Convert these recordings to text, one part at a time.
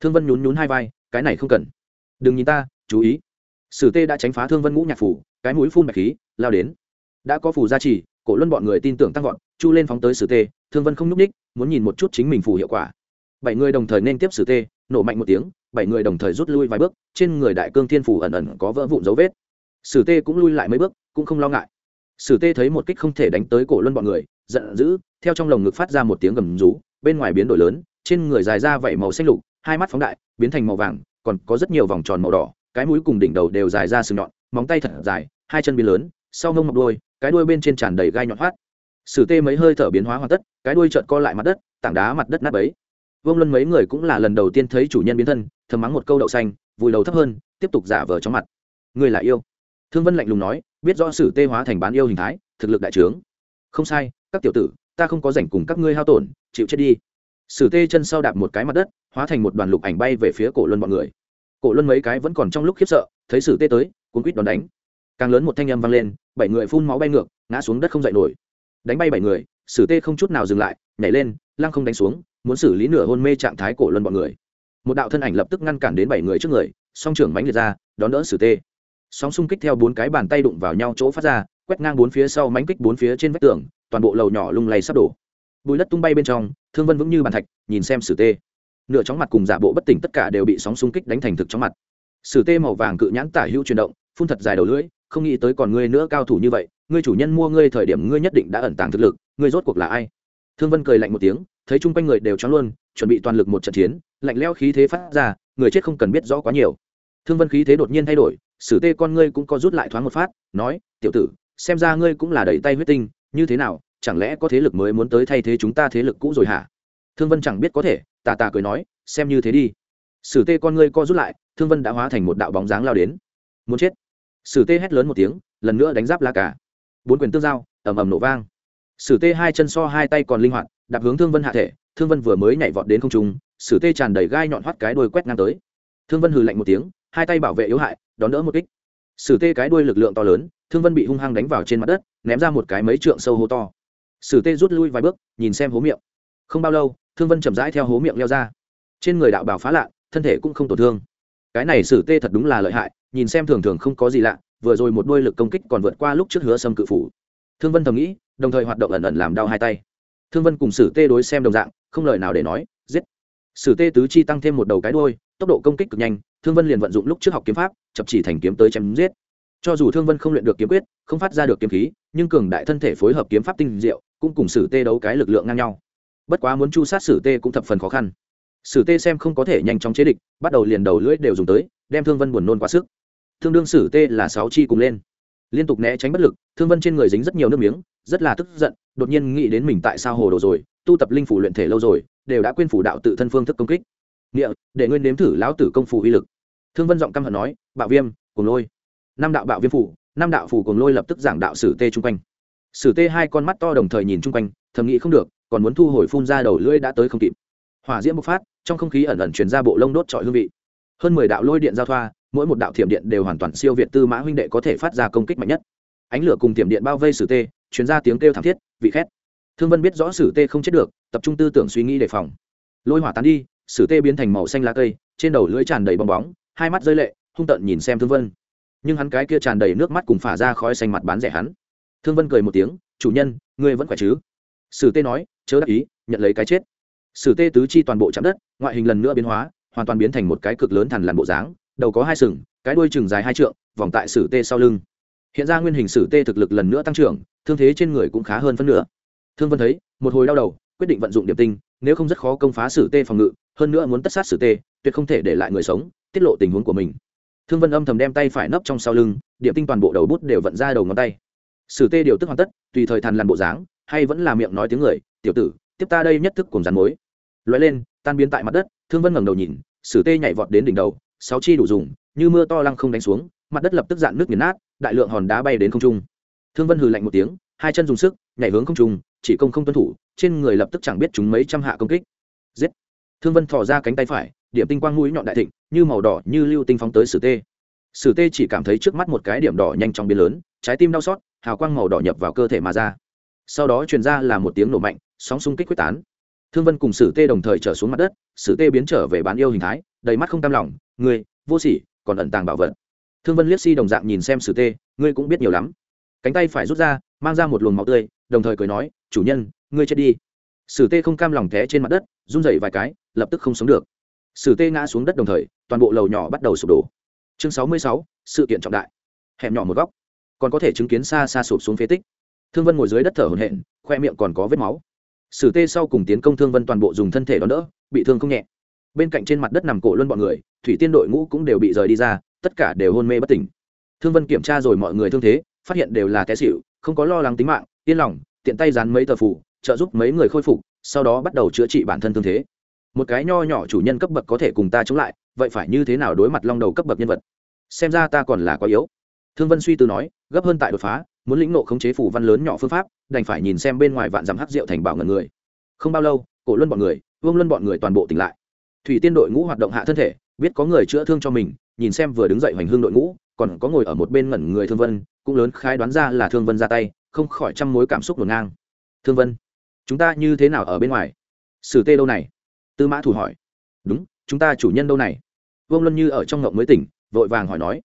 thương vân nhún nhún hai vai, cái này không cần. Đừng nhìn ta, chú ý. Sử tê đã tránh phá thương vân ngũ nhạc phủ, cái mũi phun bạch khí, lao đến. Đã có phủ gia trì, cổ luân bọn người tin tưởng tăng vọt, chu lên phóng tới sử tê, thương vân không nhúc ních muốn nhìn một chút chính mình phủ hiệu quả. Bảy người đồng thời nên tiếp sử tê, nổ mạnh một tiếng, bảy người đồng thời rút lui vài bước, trên người đại cương thiên phủ ẩn ẩn có vỡ vụn dấu vết. Sử tê cũng lui lại mấy bước, cũng không lo ngại. Sử tê thấy một kích không thể đánh tới cổ luân bọn người, giận dữ, theo trong lồng ngực phát ra một tiếng gầm rú, bên ngoài biến đổi lớn, trên người dài ra vảy màu xanh lục hai mắt phóng đại, biến thành màu vàng, còn có rất nhiều vòng tròn màu đỏ, cái mũi cùng đỉnh đầu đều dài ra sừng nhọn, móng tay thật dài, hai chân biến lớn, sau mông mọc đuôi, cái đuôi bên trên tràn đầy gai nhọn hoắt. Sử tê mấy hơi thở biến hóa hoàn tất, cái đuôi trợn co lại mặt đất, tảng đá mặt đất nát bấy. Vương luân mấy người cũng là lần đầu tiên thấy chủ nhân biến thân, thầm mắng một câu đậu xanh, vùi đầu thấp hơn, tiếp tục giả vờ trong mặt. Người là yêu. Thương vân lạnh lùng nói, biết rõ sử tê hóa thành bán yêu hình thái, thực lực đại trướng. Không sai, các tiểu tử, ta không có rảnh cùng các ngươi hao tổn, chịu chết đi sử tê chân sau đạp một cái mặt đất, hóa thành một đoàn lục ảnh bay về phía cổ luân bọn người. Cổ luân mấy cái vẫn còn trong lúc khiếp sợ, thấy sử tê tới, cuốn quýt đòn đánh. Càng lớn một thanh âm vang lên, bảy người phun máu bay ngược, ngã xuống đất không dậy nổi. Đánh bay bảy người, sử tê không chút nào dừng lại, nhảy lên, lăng không đánh xuống, muốn xử lý nửa hôn mê trạng thái cổ luân bọn người. Một đạo thân ảnh lập tức ngăn cản đến bảy người trước người, song trưởng mánh liệt ra, đón đỡ sử tê. Sóng xung kích theo bốn cái bàn tay đụng vào nhau chỗ phát ra, quét ngang bốn phía sau mánh kích bốn phía trên vách tường, toàn bộ lầu nhỏ lung lay sắp đổ bùi đất tung bay bên trong, thương vân vững như bàn thạch, nhìn xem sử tê. Nửa chóng mặt cùng giả bộ bất tỉnh tất cả đều bị sóng xung kích đánh thành thực chóng mặt. Sử tê màu vàng cự nhãn tả hữu chuyển động, phun thật dài đầu lưỡi, không nghĩ tới còn ngươi nữa cao thủ như vậy, ngươi chủ nhân mua ngươi thời điểm ngươi nhất định đã ẩn tàng thực lực, ngươi rốt cuộc là ai? Thương vân cười lạnh một tiếng, thấy chung quanh người đều choáng luôn, chuẩn bị toàn lực một trận chiến, lạnh leo khí thế phát ra, người chết không cần biết rõ quá nhiều. Thương vân khí thế đột nhiên thay đổi, sử tê con ngươi cũng có rút lại thoáng một phát, nói, tiểu tử, xem ra ngươi cũng là đẩy tay huyết tinh, như thế nào chẳng lẽ có thế lực mới muốn tới thay thế chúng ta thế lực cũ rồi hả? Thương vân chẳng biết có thể, tà tà cười nói, xem như thế đi. Sử tê con ngươi co rút lại, thương vân đã hóa thành một đạo bóng dáng lao đến. Muốn chết. Sử tê hét lớn một tiếng, lần nữa đánh giáp la cả bốn quyền tương giao, ầm ầm nổ vang. Sử tê hai chân so hai tay còn linh hoạt, đạp hướng thương vân hạ thể, thương vân vừa mới nhảy vọt đến không trung, sử tê tràn đầy gai nhọn hoắt cái đuôi quét ngang tới. Thương vân hừ lạnh một tiếng, hai tay bảo vệ yếu hại, đón đỡ một kích. Sử tê cái đuôi lực lượng to lớn, thương vân bị hung hăng đánh vào trên mặt đất, ném ra một cái mấy trượng sâu hô to sử tê rút lui vài bước, nhìn xem hố miệng. Không bao lâu, thương vân chậm rãi theo hố miệng leo ra. Trên người đạo bào phá lạ, thân thể cũng không tổn thương. Cái này sử tê thật đúng là lợi hại, nhìn xem thường thường không có gì lạ, vừa rồi một đôi lực công kích còn vượt qua lúc trước hứa xâm cự phủ. Thương vân thầm nghĩ, đồng thời hoạt động ẩn ẩn làm đau hai tay. Thương vân cùng sử tê đối xem đồng dạng, không lời nào để nói, giết. Sử tê tứ chi tăng thêm một đầu cái đôi tốc độ công kích cực nhanh, thương vân liền vận dụng lúc trước học kiếm pháp, chập chỉ thành kiếm tới chém giết. Cho dù thương vân không luyện được kiếm quyết, không phát ra được kiếm khí, nhưng cường đại thân thể phối hợp kiếm pháp tinh diệu cũng cùng sử tê đấu cái lực lượng ngang nhau. Bất quá muốn chu sát sử tê cũng thập phần khó khăn. Sử tê xem không có thể nhanh chóng chế địch, bắt đầu liền đầu lưỡi đều dùng tới, đem thương vân buồn nôn quá sức. Thương đương sử tê là sáu chi cùng lên. Liên tục né tránh bất lực, thương vân trên người dính rất nhiều nước miếng, rất là tức giận, đột nhiên nghĩ đến mình tại sao hồ đồ rồi, tu tập linh phủ luyện thể lâu rồi, đều đã quên phủ đạo tự thân phương thức công kích. Nghĩa, để nguyên nếm thử lão tử công phủ uy lực. Thương vân giọng căm hận nói, bạo viêm cùng lôi. Năm đạo bạo viêm phủ, năm đạo phủ cùng lôi lập tức giảng đạo sử tê chung quanh sử tê hai con mắt to đồng thời nhìn chung quanh, thầm nghĩ không được, còn muốn thu hồi phun ra đầu lưỡi đã tới không kịp. Hỏa diễm bộc phát, trong không khí ẩn ẩn chuyển ra bộ lông đốt trọi hương vị. Hơn mười đạo lôi điện giao thoa, mỗi một đạo thiểm điện đều hoàn toàn siêu việt tư mã huynh đệ có thể phát ra công kích mạnh nhất. Ánh lửa cùng thiểm điện bao vây sử tê chuyển ra tiếng kêu thảm thiết, vị khét. Thương vân biết rõ sử tê không chết được, tập trung tư tưởng suy nghĩ đề phòng. Lôi hỏa tán đi, sử tê biến thành màu xanh lá cây, trên đầu lưỡi tràn đầy bong bóng, hai mắt rơi lệ, hung tợn nhìn xem thương vân. Nhưng hắn cái kia tràn đầy nước mắt cùng phả ra khói xanh mặt bán rẻ hắn thương vân cười một tiếng, chủ nhân, ngươi vẫn khỏe chứ? Sử tê nói, chớ đắc ý, nhận lấy cái chết. Sử tê tứ chi toàn bộ chạm đất, ngoại hình lần nữa biến hóa, hoàn toàn biến thành một cái cực lớn thằn lằn bộ dáng, đầu có hai sừng, cái đuôi chừng dài hai trượng, vòng tại sử tê sau lưng. Hiện ra nguyên hình sử tê thực lực lần nữa tăng trưởng, thương thế trên người cũng khá hơn phân nửa. Thương vân thấy, một hồi đau đầu, quyết định vận dụng điểm tinh, nếu không rất khó công phá sử tê phòng ngự, hơn nữa muốn tất sát sử tê, tuyệt không thể để lại người sống, tiết lộ tình huống của mình. Thương vân âm thầm đem tay phải nấp trong sau lưng, điểm tinh toàn bộ đầu bút đều vận ra đầu ngón tay sử tê điều tức hoàn tất, tùy thời thàn lằn bộ dáng, hay vẫn là miệng nói tiếng người, tiểu tử, tiếp ta đây nhất thức cùng rắn mối lóe lên, tan biến tại mặt đất, thương vân ngẩng đầu nhìn, sử tê nhảy vọt đến đỉnh đầu, sáu chi đủ dùng, như mưa to lăng không đánh xuống, mặt đất lập tức dạn nước nghiền nát, đại lượng hòn đá bay đến không trung. Thương vân hừ lạnh một tiếng, hai chân dùng sức, nhảy hướng không trung, chỉ công không tuân thủ, trên người lập tức chẳng biết chúng mấy trăm hạ công kích. Giết! Thương vân thò ra cánh tay phải, điểm tinh quang mũi nhọn đại thịnh, như màu đỏ, như lưu tinh phóng tới sử tê. Sử tê chỉ cảm thấy trước mắt một cái điểm đỏ nhanh chóng biến lớn, trái tim đau xót hào quang màu đỏ nhập vào cơ thể mà ra. Sau đó truyền ra là một tiếng nổ mạnh, sóng xung kích quyết tán. Thương vân cùng sử tê đồng thời trở xuống mặt đất, sử tê biến trở về bán yêu hình thái, đầy mắt không tam lòng, ngươi, vô sỉ, còn ẩn tàng bảo vật. Thương vân liếc si đồng dạng nhìn xem sử tê, ngươi cũng biết nhiều lắm. Cánh tay phải rút ra, mang ra một luồng máu tươi, đồng thời cười nói, chủ nhân, ngươi chết đi. Sử tê không cam lòng té trên mặt đất, run rẩy vài cái, lập tức không sống được. Sử tê ngã xuống đất đồng thời, toàn bộ lầu nhỏ bắt đầu sụp đổ. Chương sáu mươi sáu, sự kiện trọng đại. Hẻm nhỏ một góc còn có thể chứng kiến xa xa sụp xuống phế tích. Thương vân ngồi dưới đất thở hổn hển, khoe miệng còn có vết máu. Sử tê sau cùng tiến công thương vân toàn bộ dùng thân thể đón đỡ, bị thương không nhẹ. Bên cạnh trên mặt đất nằm cổ luân bọn người, thủy tiên đội ngũ cũng đều bị rời đi ra, tất cả đều hôn mê bất tỉnh. Thương vân kiểm tra rồi mọi người thương thế, phát hiện đều là té xịu không có lo lắng tính mạng, yên lòng, tiện tay dán mấy tờ phủ trợ giúp mấy người khôi phục, sau đó bắt đầu chữa trị bản thân thương thế. Một cái nho nhỏ chủ nhân cấp bậc có thể cùng ta chống lại, vậy phải như thế nào đối mặt long đầu cấp bậc nhân vật? Xem ra ta còn là quá yếu thương vân suy tư nói, gấp hơn tại đột phá, muốn lĩnh nộ khống chế phủ văn lớn nhỏ phương pháp, đành phải nhìn xem bên ngoài vạn dặm hắc rượu thành bảo ngần người. Không bao lâu, cổ luân bọn người, vương luân bọn người toàn bộ tỉnh lại. Thủy tiên đội ngũ hoạt động hạ thân thể, biết có người chữa thương cho mình, nhìn xem vừa đứng dậy hoành hương đội ngũ, còn có ngồi ở một bên ngẩn người thương vân, cũng lớn khai đoán ra là thương vân ra tay, không khỏi trăm mối cảm xúc ngổn ngang. Thương vân, chúng ta như thế nào ở bên ngoài? Sử tê đâu này? Tư mã thủ hỏi. Đúng, chúng ta chủ nhân đâu này? Vương luân như ở trong ngộng mới tỉnh, vội vàng hỏi nói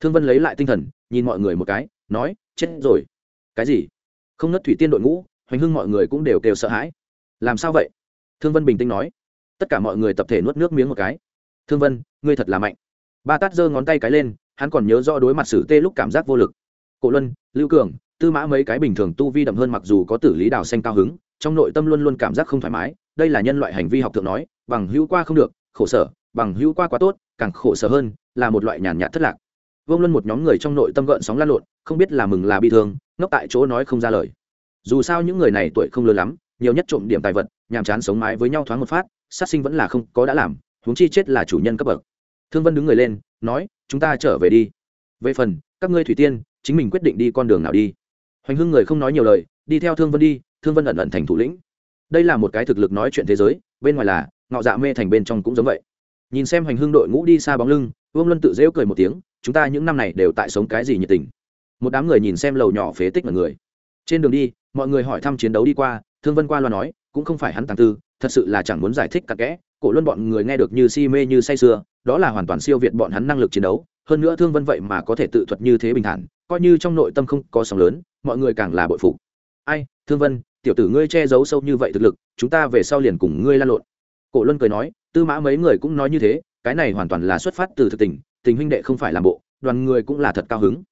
thương vân lấy lại tinh thần, nhìn mọi người một cái, nói, chết rồi. Cái gì? Không nớt thủy tiên đội ngũ, hoành hưng mọi người cũng đều kêu sợ hãi. Làm sao vậy? Thương vân bình tĩnh nói. Tất cả mọi người tập thể nuốt nước miếng một cái. Thương vân, ngươi thật là mạnh. Ba tát giơ ngón tay cái lên, hắn còn nhớ rõ đối mặt sử tê lúc cảm giác vô lực. Cổ luân, lưu cường, tư mã mấy cái bình thường tu vi đậm hơn mặc dù có tử lý đào xanh cao hứng, trong nội tâm luôn luôn cảm giác không thoải mái, đây là nhân loại hành vi học thượng nói, bằng hữu qua không được, khổ sở, bằng hữu qua quá tốt, càng khổ sở hơn, là một loại nhàn nhạt thất lạc vương luân một nhóm người trong nội tâm gợn sóng lan lộn, không biết là mừng là bị thương, ngốc tại chỗ nói không ra lời. Dù sao những người này tuổi không lớn lắm, nhiều nhất trộm điểm tài vật, nhàm chán sống mái với nhau thoáng một phát, sát sinh vẫn là không có đã làm, huống chi chết là chủ nhân cấp bậc. Thương vân đứng người lên, nói, chúng ta trở về đi. Về phần, các ngươi thủy tiên, chính mình quyết định đi con đường nào đi. Hoành hưng người không nói nhiều lời, đi theo thương vân đi, thương vân ẩn ẩn thành thủ lĩnh. Đây là một cái thực lực nói chuyện thế giới, bên ngoài là, ngọ dạ mê thành bên trong cũng giống vậy. Nhìn xem hoành hưng đội ngũ đi xa bóng lưng, vương luân tự dễu cười một tiếng chúng ta những năm này đều tại sống cái gì nhiệt tình? Một đám người nhìn xem lầu nhỏ phế tích mọi người. Trên đường đi, mọi người hỏi thăm chiến đấu đi qua, thương vân qua loa nói, cũng không phải hắn tàng tư, thật sự là chẳng muốn giải thích cặn kẽ, cổ luân bọn người nghe được như si mê như say sưa, đó là hoàn toàn siêu việt bọn hắn năng lực chiến đấu. Hơn nữa thương vân vậy mà có thể tự thuật như thế bình thản, coi như trong nội tâm không có sóng lớn, mọi người càng là bội phục. Ai, thương vân, tiểu tử ngươi che giấu sâu như vậy thực lực, chúng ta về sau liền cùng ngươi lan lộn. Cổ luân cười nói, tư mã mấy người cũng nói như thế, cái này hoàn toàn là xuất phát từ thực tình tình huynh đệ không phải làm bộ, đoàn người cũng là thật cao hứng.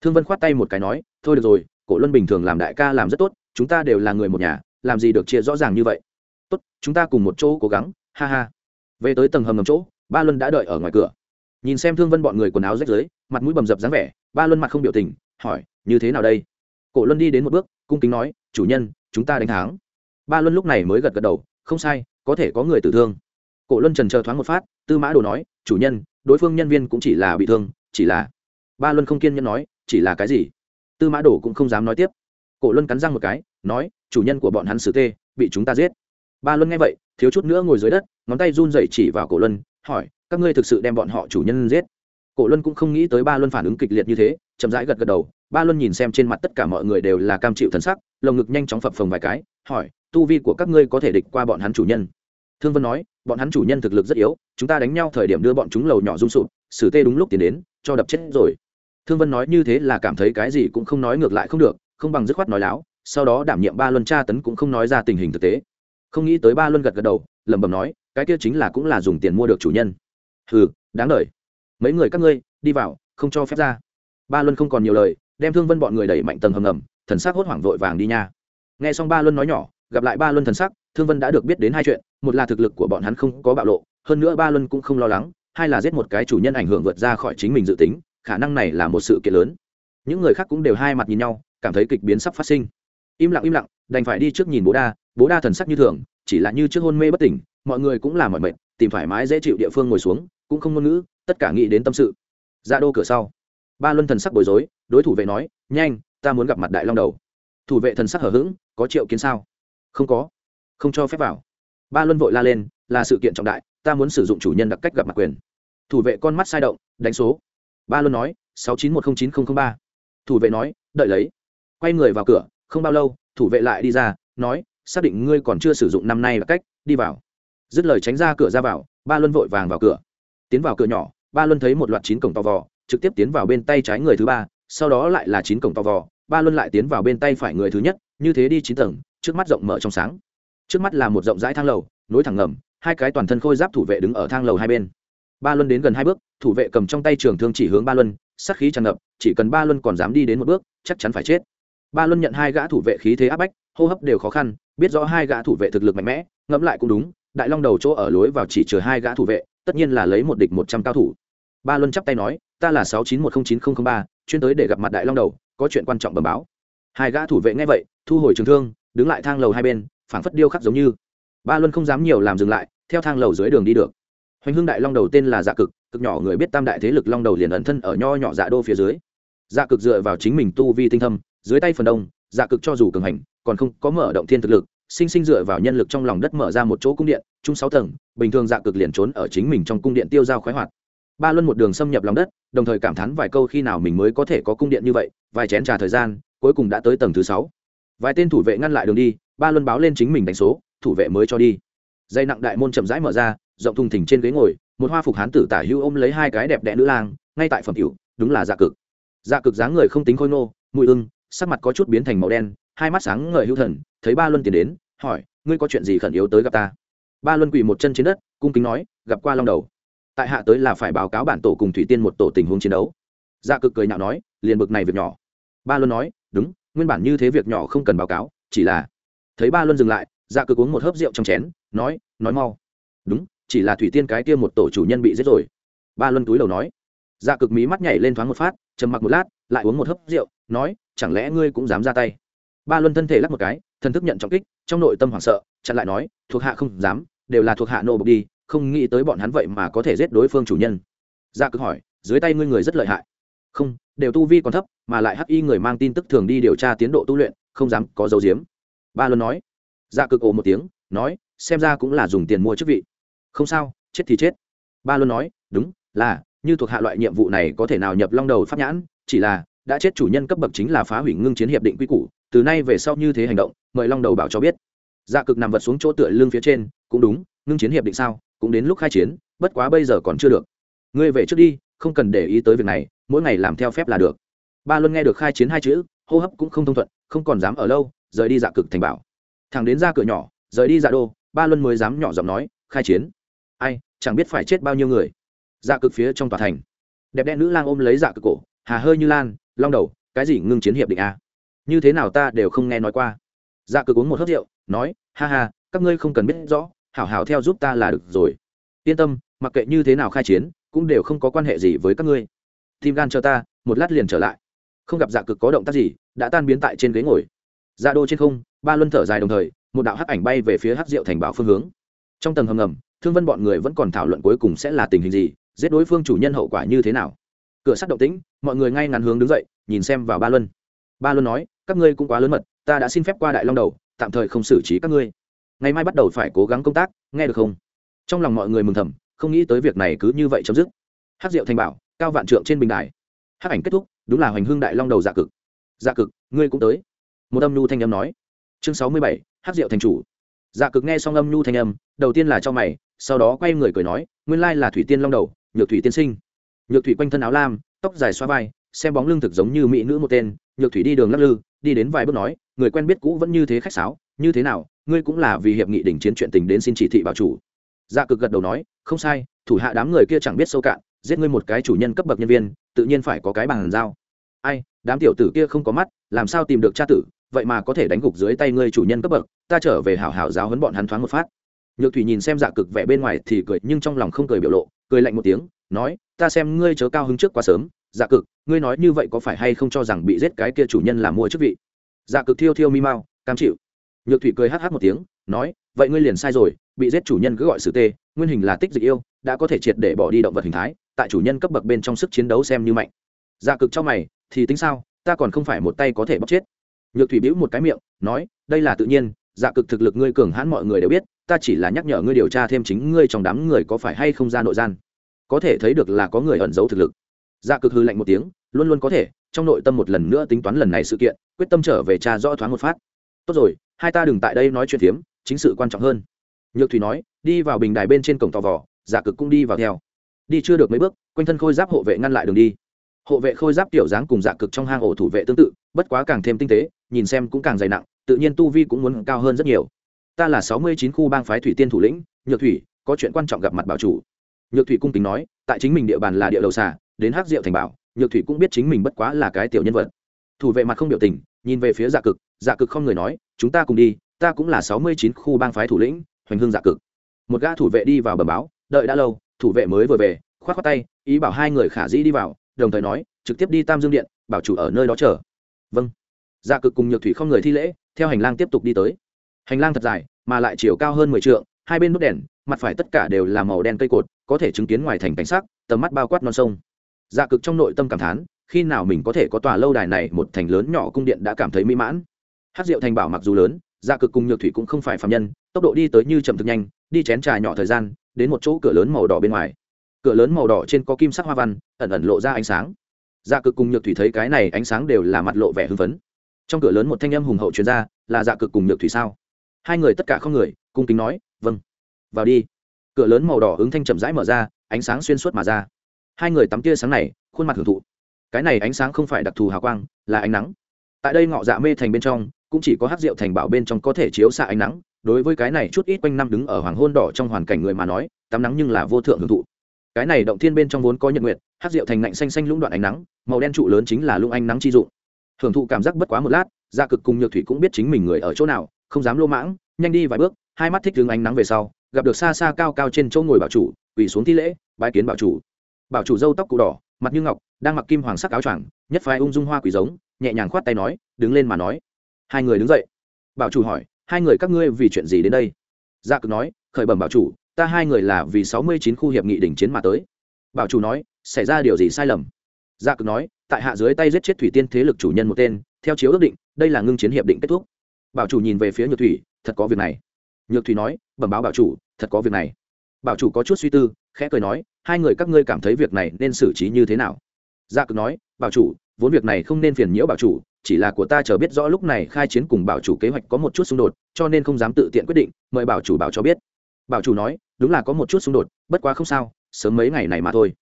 Thương vân khoát tay một cái nói, thôi được rồi, cổ luân bình thường làm đại ca làm rất tốt, chúng ta đều là người một nhà, làm gì được chia rõ ràng như vậy. Tốt, chúng ta cùng một chỗ cố gắng, ha ha. Về tới tầng hầm ngầm chỗ, ba luân đã đợi ở ngoài cửa. Nhìn xem thương vân bọn người quần áo rách rưới, mặt mũi bầm dập dáng vẻ, ba luân mặt không biểu tình, hỏi, như thế nào đây? Cổ luân đi đến một bước, cung kính nói, chủ nhân, chúng ta đánh thắng. Ba luân lúc này mới gật gật đầu, không sai, có thể có người tử thương. Cổ luân trần chờ thoáng một phát, tư mã đồ nói chủ nhân, đối phương nhân viên cũng chỉ là bị thương, chỉ là ba luân không kiên nhẫn nói, chỉ là cái gì? Tư mã đồ cũng không dám nói tiếp. Cổ luân cắn răng một cái, nói, chủ nhân của bọn hắn xử tê, bị chúng ta giết. Ba luân nghe vậy, thiếu chút nữa ngồi dưới đất, ngón tay run dậy chỉ vào cổ luân, hỏi, các ngươi thực sự đem bọn họ chủ nhân giết? Cổ luân cũng không nghĩ tới ba luân phản ứng kịch liệt như thế, chậm rãi gật gật đầu. Ba luân nhìn xem trên mặt tất cả mọi người đều là cam chịu thần sắc, lồng ngực nhanh chóng phập phồng vài cái, hỏi, tu vi của các ngươi có thể địch qua bọn hắn chủ nhân? Thương vân nói, bọn hắn chủ nhân thực lực rất yếu, chúng ta đánh nhau thời điểm đưa bọn chúng lầu nhỏ rung sụp, xử tê đúng lúc tiến đến, cho đập chết rồi. Thương vân nói, như thế là cảm thấy cái gì cũng không nói ngược lại không được, không bằng dứt khoát nói láo, sau đó đảm nhiệm ba luân tra tấn cũng không nói ra tình hình thực tế. Không nghĩ tới ba luân gật gật đầu, lẩm bẩm nói, cái kia chính là cũng là dùng tiền mua được chủ nhân. Ừ đáng lời mấy người các ngươi, đi vào, không cho phép ra. Ba luân không còn nhiều lời, đem thương vân bọn người đẩy mạnh tầng hầm ngầm, thần sắc hốt hoảng vội vàng đi nha. Nghe xong ba luân nói nhỏ, gặp lại ba luân thần sắc thương vân đã được biết đến hai chuyện, một là thực lực của bọn hắn không có bạo lộ, hơn nữa ba luân cũng không lo lắng, hai là giết một cái chủ nhân ảnh hưởng vượt ra khỏi chính mình dự tính, khả năng này là một sự kiện lớn. Những người khác cũng đều hai mặt nhìn nhau, cảm thấy kịch biến sắp phát sinh. Im lặng im lặng, đành phải đi trước nhìn bố đa bố đa thần sắc như thường, chỉ là như trước hôn mê bất tỉnh, mọi người cũng là mọi mệt, tìm thoải mái dễ chịu địa phương ngồi xuống, cũng không ngôn ngữ, tất cả nghĩ đến tâm sự. Ra đô cửa sau, ba luân thần sắc bối rối, đối thủ vệ nói, nhanh, ta muốn gặp mặt đại long đầu. Thủ vệ thần sắc hở h ữ g có triệu kiến sao? Không có không cho phép vào. Ba luân vội la lên, là sự kiện trọng đại, ta muốn sử dụng chủ nhân đặc cách gặp mặt quyền. Thủ vệ con mắt sai động, đánh số. Ba luân nói, sáu chín một không chín không không ba. Thủ vệ nói, đợi lấy. Quay người vào cửa, không bao lâu, thủ vệ lại đi ra, nói, xác định ngươi còn chưa sử dụng năm nay là cách, đi vào. Dứt lời tránh ra cửa ra vào, ba luân vội vàng vào cửa. Tiến vào cửa nhỏ, ba luân thấy một loạt chín cổng to vò, trực tiếp tiến vào bên tay trái người thứ ba, sau đó lại là chín cổng to vò, ba luân lại tiến vào bên tay phải người thứ nhất, như thế đi chín tầng, trước mắt rộng mở trong sáng trước mắt là một rộng rãi thang lầu, nối thẳng ngầm, hai cái toàn thân khôi giáp thủ vệ đứng ở thang lầu hai bên. Ba luân đến gần hai bước, thủ vệ cầm trong tay trường thương chỉ hướng ba luân sắc khí tràn ngập, chỉ cần ba luân còn dám đi đến một bước, chắc chắn phải chết. Ba luân nhận hai gã thủ vệ khí thế áp bách, hô hấp đều khó khăn, biết rõ hai gã thủ vệ thực lực mạnh mẽ, ngẫm lại cũng đúng, đại long đầu chỗ ở lối vào chỉ chừa hai gã thủ vệ, tất nhiên là lấy một địch một trăm cao thủ. Ba luân chắp tay nói, ta là sáu chín một không chín không không ba, chuyên tới để gặp mặt đại long đầu, có chuyện quan trọng bẩm báo. Hai gã thủ vệ nghe vậy, thu hồi trường thương, đứng lại thang lầu hai bên phảng phất điêu khắc giống như. Ba luân không dám nhiều làm dừng lại, theo thang lầu dưới đường đi được. Hoành hưng đại long đầu tên là dạ cực cực nhỏ người biết tam đại thế lực long đầu liền ẩn thân ở nho nhỏ dạ đô phía dưới. Dạ cực dựa vào chính mình tu vi tinh thâm, dưới tay phần đông dạ cực cho dù cường hành, còn không có mở động thiên thực lực, sinh sinh dựa vào nhân lực trong lòng đất mở ra một chỗ cung điện, chung sáu tầng, bình thường dạ cực liền trốn ở chính mình trong cung điện tiêu dao khoái hoạt. Ba luân một đường xâm nhập lòng đất, đồng thời cảm thán vài câu khi nào mình mới có thể có cung điện như vậy, vài chén trà thời gian, cuối cùng đã tới tầng thứ sáu. Vài tên thủ vệ ngăn lại đường đi ba luân báo lên chính mình đánh số, thủ vệ mới cho đi. Dây nặng đại môn chậm rãi mở ra, rộng thùng thình trên ghế ngồi, một hoa phục hán tử tả hữu ôm lấy hai cái đẹp đẽ nữ lang, ngay tại phẩm cửu, đúng là dạ cực. Dạ cực dáng người không tính khôi nô mùi ưng, sắc mặt có chút biến thành màu đen, hai mắt sáng ngời hữu thần, thấy ba luân tiến đến, hỏi, ngươi có chuyện gì khẩn yếu tới gặp ta? Ba luân quỳ một chân trên đất, cung kính nói, gặp qua long đầu. Tại hạ tới là phải báo cáo bản tổ cùng thủy tiên một tổ tình huống chiến đấu. Dạ cực cười nhạo nói, liền bực này việc nhỏ. Ba luân nói, đúng, nguyên bản như thế việc nhỏ không cần báo cáo, chỉ là thấy ba luân dừng lại dạ cực uống một hớp rượu trong chén, nói nói mau. Đúng, chỉ là thủy tiên cái kia một tổ chủ nhân bị giết rồi. Ba luân túi đầu nói. Dạ cực mí mắt nhảy lên thoáng một phát, trầm mặc một lát, lại uống một hớp rượu, nói, chẳng lẽ ngươi cũng dám ra tay? Ba luân thân thể lắc một cái, thần thức nhận trọng kích, trong nội tâm hoảng sợ, chặn lại nói, thuộc hạ không dám, đều là thuộc hạ nô bộc đi, không nghĩ tới bọn hắn vậy mà có thể giết đối phương chủ nhân. Dạ cực hỏi, dưới tay ngươi người rất lợi hại. Không, đều tu vi còn thấp, mà lại hắc y người mang tin tức thường đi điều tra tiến độ tu luyện, không dám có dấu diếm ba luân nói. Dạ cực ồ một tiếng, nói, xem ra cũng là dùng tiền mua chức vị. Không sao, chết thì chết. Ba luân nói, đúng, là, như thuộc hạ loại nhiệm vụ này có thể nào nhập long đầu pháp nhãn, chỉ là, đã chết chủ nhân cấp bậc chính là phá hủy ngưng chiến hiệp định quy củ, từ nay về sau như thế hành động, mời long đầu bảo cho biết. Dạ cực nằm vật xuống chỗ tựa lưng phía trên, cũng đúng, ngưng chiến hiệp định sao, cũng đến lúc khai chiến, bất quá bây giờ còn chưa được. Ngươi về trước đi, không cần để ý tới việc này, mỗi ngày làm theo phép là được. Ba luân nghe được khai chiến hai chữ, hô hấp cũng không thông thuận, không còn dám ở lâu rời đi dạ cực thành bảo. Thằng đến ra cửa nhỏ, rời đi dạ đô, ba luân mới dám nhỏ giọng nói, khai chiến. Ai, chẳng biết phải chết bao nhiêu người. Dạ cực phía trong tòa thành. Đẹp đẽ nữ lang ôm lấy dạ cực cổ, hà hơi như lan, long đầu, cái gì ngưng chiến hiệp định a? À? như thế nào ta đều không nghe nói qua. Dạ cực uống một hớt rượu, nói, ha ha, các ngươi không cần biết rõ, hảo hảo theo giúp ta là được rồi. Yên tâm, mặc kệ như thế nào khai chiến, cũng đều không có quan hệ gì với các ngươi. Tim gan cho ta, một lát liền trở lại. Không gặp dạ cực có động tác gì, đã tan biến tại trên ghế ngồi dạ đô trên không, ba luân thở dài đồng thời, một đạo hắc ảnh bay về phía hắc diệu thành bảo phương hướng. Trong tầng hầm ngầm, thương vân bọn người vẫn còn thảo luận cuối cùng sẽ là tình hình gì, giết đối phương chủ nhân hậu quả như thế nào. Cửa sắt động tĩnh, mọi người ngay ngắn hướng đứng dậy, nhìn xem vào ba luân. Ba luân nói, các ngươi cũng quá lớn mật, ta đã xin phép qua đại long đầu, tạm thời không xử trí các ngươi. Ngày mai bắt đầu phải cố gắng công tác, nghe được không? Trong lòng mọi người mừng thầm, không nghĩ tới việc này cứ như vậy chấm dứt. Hát diệu thành bảo, cao vạn trượng trên bình đài. Hát ảnh kết thúc, đúng là hoành hương đại long đầu dạ cực. Dạ cực, ngươi cũng tới một âm nhu thanh âm nói. Chương sáu mươi bảy hát rượu thành chủ. Dạ cực nghe xong âm nhu thanh âm, đầu tiên là cho mày, sau đó quay người cười nói, nguyên lai là thủy tiên long đầu, nhược thủy tiên sinh. Nhược thủy quanh thân áo lam, tóc dài xoa vai, xem bóng lưng thực giống như mỹ nữ một tên, nhược thủy đi đường lắc lư, đi đến vài bước nói, người quen biết cũ vẫn như thế khách sáo, như thế nào, ngươi cũng là vì hiệp nghị đình chiến chuyện tình đến xin chỉ thị bảo chủ. Dạ cực gật đầu nói, không sai, thủ hạ đám người kia chẳng biết sâu cạn, giết ngươi một cái chủ nhân cấp bậc nhân viên, tự nhiên phải có cái bằng giao. Ai, đám tiểu tử kia không có mắt, làm sao tìm được cha tử vậy mà có thể đánh gục dưới tay ngươi chủ nhân cấp bậc, ta trở về hảo hảo giáo huấn bọn hắn thoáng một phát. Nhược thủy nhìn xem dạ cực vẻ bên ngoài thì cười, nhưng trong lòng không cười biểu lộ, cười lạnh một tiếng, nói, ta xem ngươi chớ cao hứng trước quá sớm dạ cực, ngươi nói như vậy có phải hay không cho rằng bị giết cái kia chủ nhân làm mua chức vị? Dạ cực thiêu thiêu mi mau, cam chịu. Nhược thủy cười hh một tiếng, nói, vậy ngươi liền sai rồi, bị giết chủ nhân cứ gọi sử tê, nguyên hình là tích dịch yêu, đã có thể triệt để bỏ đi động vật hình thái, tại chủ nhân cấp bậc bên trong sức chiến đấu xem như mạnh. Dạ cực cho mày, thì tính sao, ta còn không phải một tay có thể bóc chết nhược thủy bĩu một cái miệng, nói, đây là tự nhiên dạ cực thực lực ngươi cường hãn mọi người đều biết, ta chỉ là nhắc nhở ngươi điều tra thêm chính ngươi trong đám người có phải hay không ra nội gian. Có thể thấy được là có người ẩn giấu thực lực. Dạ cực hư lạnh một tiếng, luôn luôn có thể, trong nội tâm một lần nữa tính toán lần này sự kiện, quyết tâm trở về cha rõ thoáng một phát. Tốt rồi, hai ta đừng tại đây nói chuyện phiếm, chính sự quan trọng hơn. Nhược thủy nói, đi vào bình đài bên trên cổng tò vò dạ cực cũng đi vào theo. Đi chưa được mấy bước, quanh thân khôi giáp hộ vệ ngăn lại đường đi hộ vệ khôi giáp tiểu dáng cùng dạ cực trong hang ổ thủ vệ tương tự, bất quá càng thêm tinh tế, nhìn xem cũng càng dày nặng, tự nhiên tu vi cũng muốn cao hơn rất nhiều. Ta là sáu mươi chín khu bang phái thủy tiên thủ lĩnh, nhược thủy, có chuyện quan trọng gặp mặt bảo chủ. Nhược thủy cung kính nói, tại chính mình địa bàn là địa đầu xà, đến hắc diệu thành bảo, nhược thủy cũng biết chính mình bất quá là cái tiểu nhân vật. Thủ vệ mặt không biểu tình, nhìn về phía dạ cực dạ cực không người nói, chúng ta cùng đi, ta cũng là sáu mươi chín khu bang phái thủ lĩnh, hoành hương dạ cực. Một gã thủ vệ đi vào bờ báo, đợi đã lâu, thủ vệ mới vừa về, khoát khoát tay, ý bảo hai người khả dĩ đi vào đồng thời nói, trực tiếp đi tam dương điện, bảo chủ ở nơi đó chờ. Vâng. Dạ cực cùng nhược thủy không người thi lễ, theo hành lang tiếp tục đi tới. Hành lang thật dài, mà lại chiều cao hơn mười t hai bên nút đèn, mặt phải tất cả đều là màu đen cây cột, có thể chứng kiến ngoài thành cảnh sắc, tầm mắt bao quát non sông. Dạ cực trong nội tâm cảm thán, khi nào mình có thể có tòa lâu đài này, một thành lớn nhỏ cung điện đã cảm thấy mỹ mãn. Hát rượu thành bảo mặc dù lớn dạ cực cùng nhược thủy cũng không phải phạm nhân, tốc độ đi tới như chậm thực nhanh, đi chén trà nhỏ thời gian, đến một chỗ cửa lớn màu đỏ bên ngoài cửa lớn màu đỏ trên có kim sắc hoa văn ẩn ẩn lộ ra ánh sáng. Dạ cực cùng nhược thủy thấy cái này ánh sáng đều là mặt lộ vẻ hưng phấn. Trong cửa lớn một thanh âm hùng hậu chuyên ra, là dạ cực cùng nhược thủy sao? Hai người tất cả không người cung kính nói vâng vào đi. Cửa lớn màu đỏ ứng thanh chậm rãi mở ra ánh sáng xuyên suốt mà ra. Hai người tắm tia sáng này khuôn mặt hưởng thụ. Cái này ánh sáng không phải đặc thù hào quang là ánh nắng. Tại đây ngọ dạ mê thành bên trong cũng chỉ có hát rượu thành bảo bên trong có thể chiếu xạ ánh nắng. Đối với cái này chút ít quanh năm đứng ở hoàng hôn đỏ trong hoàn cảnh người mà nói tắm nắng nhưng là vô thượng hưởng thụ cái này động thiên bên trong vốn có nhật nguyệt hát rượu thành ngạnh xanh xanh lũng đoạn ánh nắng, màu đen trụ lớn chính là lũng ánh nắng chi dụng. Hưởng thụ cảm giác bất quá một lát gia cực cùng nhược thủy cũng biết chính mình người ở chỗ nào, không dám lô mãng, nhanh đi vài bước, hai mắt thích hướng ánh nắng về sau, gặp được xa xa cao cao trên chỗ ngồi bảo chủ, quỳ xuống thi lễ, bái kiến bảo chủ. Bảo chủ dâu tóc cụ đỏ, mặt như ngọc, đang mặc kim hoàng sắc áo choàng, nhất phái ung dung hoa quỷ giống, nhẹ nhàng khoát tay nói, đứng lên mà nói. Hai người đứng dậy. Bảo chủ hỏi, hai người các ngươi vì chuyện gì đến đây? Gia cực nói, khởi bẩm bảo chủ ta hai người là vì sáu mươi chín khu hiệp nghị đỉnh chiến mà tới. Bảo chủ nói, xảy ra điều gì sai lầm? Gia cực nói, tại hạ dưới tay giết chết thủy tiên thế lực chủ nhân một tên, theo chiếu ước định, đây là ngưng chiến hiệp định kết thúc. Bảo chủ nhìn về phía nhược thủy, thật có việc này. Nhược thủy nói, bẩm báo bảo chủ, thật có việc này. Bảo chủ có chút suy tư, khẽ cười nói, hai người các ngươi cảm thấy việc này nên xử trí như thế nào? Gia cực nói, bảo chủ, vốn việc này không nên phiền nhiễu bảo chủ, chỉ là của ta chờ biết rõ lúc này khai chiến cùng bảo chủ kế hoạch có một chút xung đột, cho nên không dám tự tiện quyết định, mời bảo chủ bảo cho biết. Bảo chủ nói đúng là có một chút xung đột, bất quá không sao, sớm mấy ngày này mà thôi.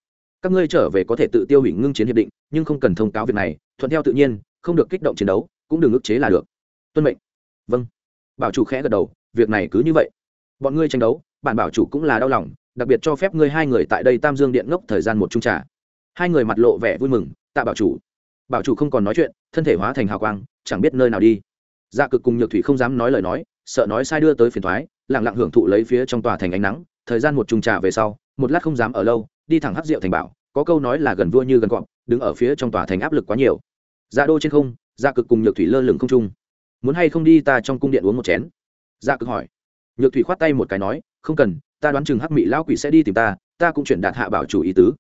Các ngươi trở về có thể tự tiêu hủy ngưng chiến hiệp định, nhưng không cần thông cáo việc này, thuận theo tự nhiên, không được kích động chiến đấu, cũng đừng ức chế là được. Tuân mệnh. Vâng. Bảo chủ khẽ gật đầu, việc này cứ như vậy. Bọn ngươi tranh đấu, bản bảo chủ cũng là đau lòng, đặc biệt cho phép ngươi hai người tại đây tam dương điện ngốc thời gian một chung trà. Hai người mặt lộ vẻ vui mừng, tạ bảo chủ. Bảo chủ không còn nói chuyện, thân thể hóa thành hào quang, chẳng biết nơi nào đi. Dạ cực cùng nhược thủy không dám nói lời nói sợ nói sai đưa tới phiền thoái lẳng lặng hưởng thụ lấy phía trong tòa thành ánh nắng, thời gian một trùng trà về sau, một lát không dám ở lâu, đi thẳng hắc rượu thành bảo, có câu nói là gần vua như gần cọp, đứng ở phía trong tòa thành áp lực quá nhiều. Dạ đô trên không dạ cực cùng nhược thủy lơ lửng không trung. Muốn hay không đi ta trong cung điện uống một chén? Dạ cực hỏi. Nhược thủy khoát tay một cái nói, không cần, ta đoán chừng hắc mị lão quỷ sẽ đi tìm ta ta cũng chuyển đạt hạ bảo chủ ý tứ.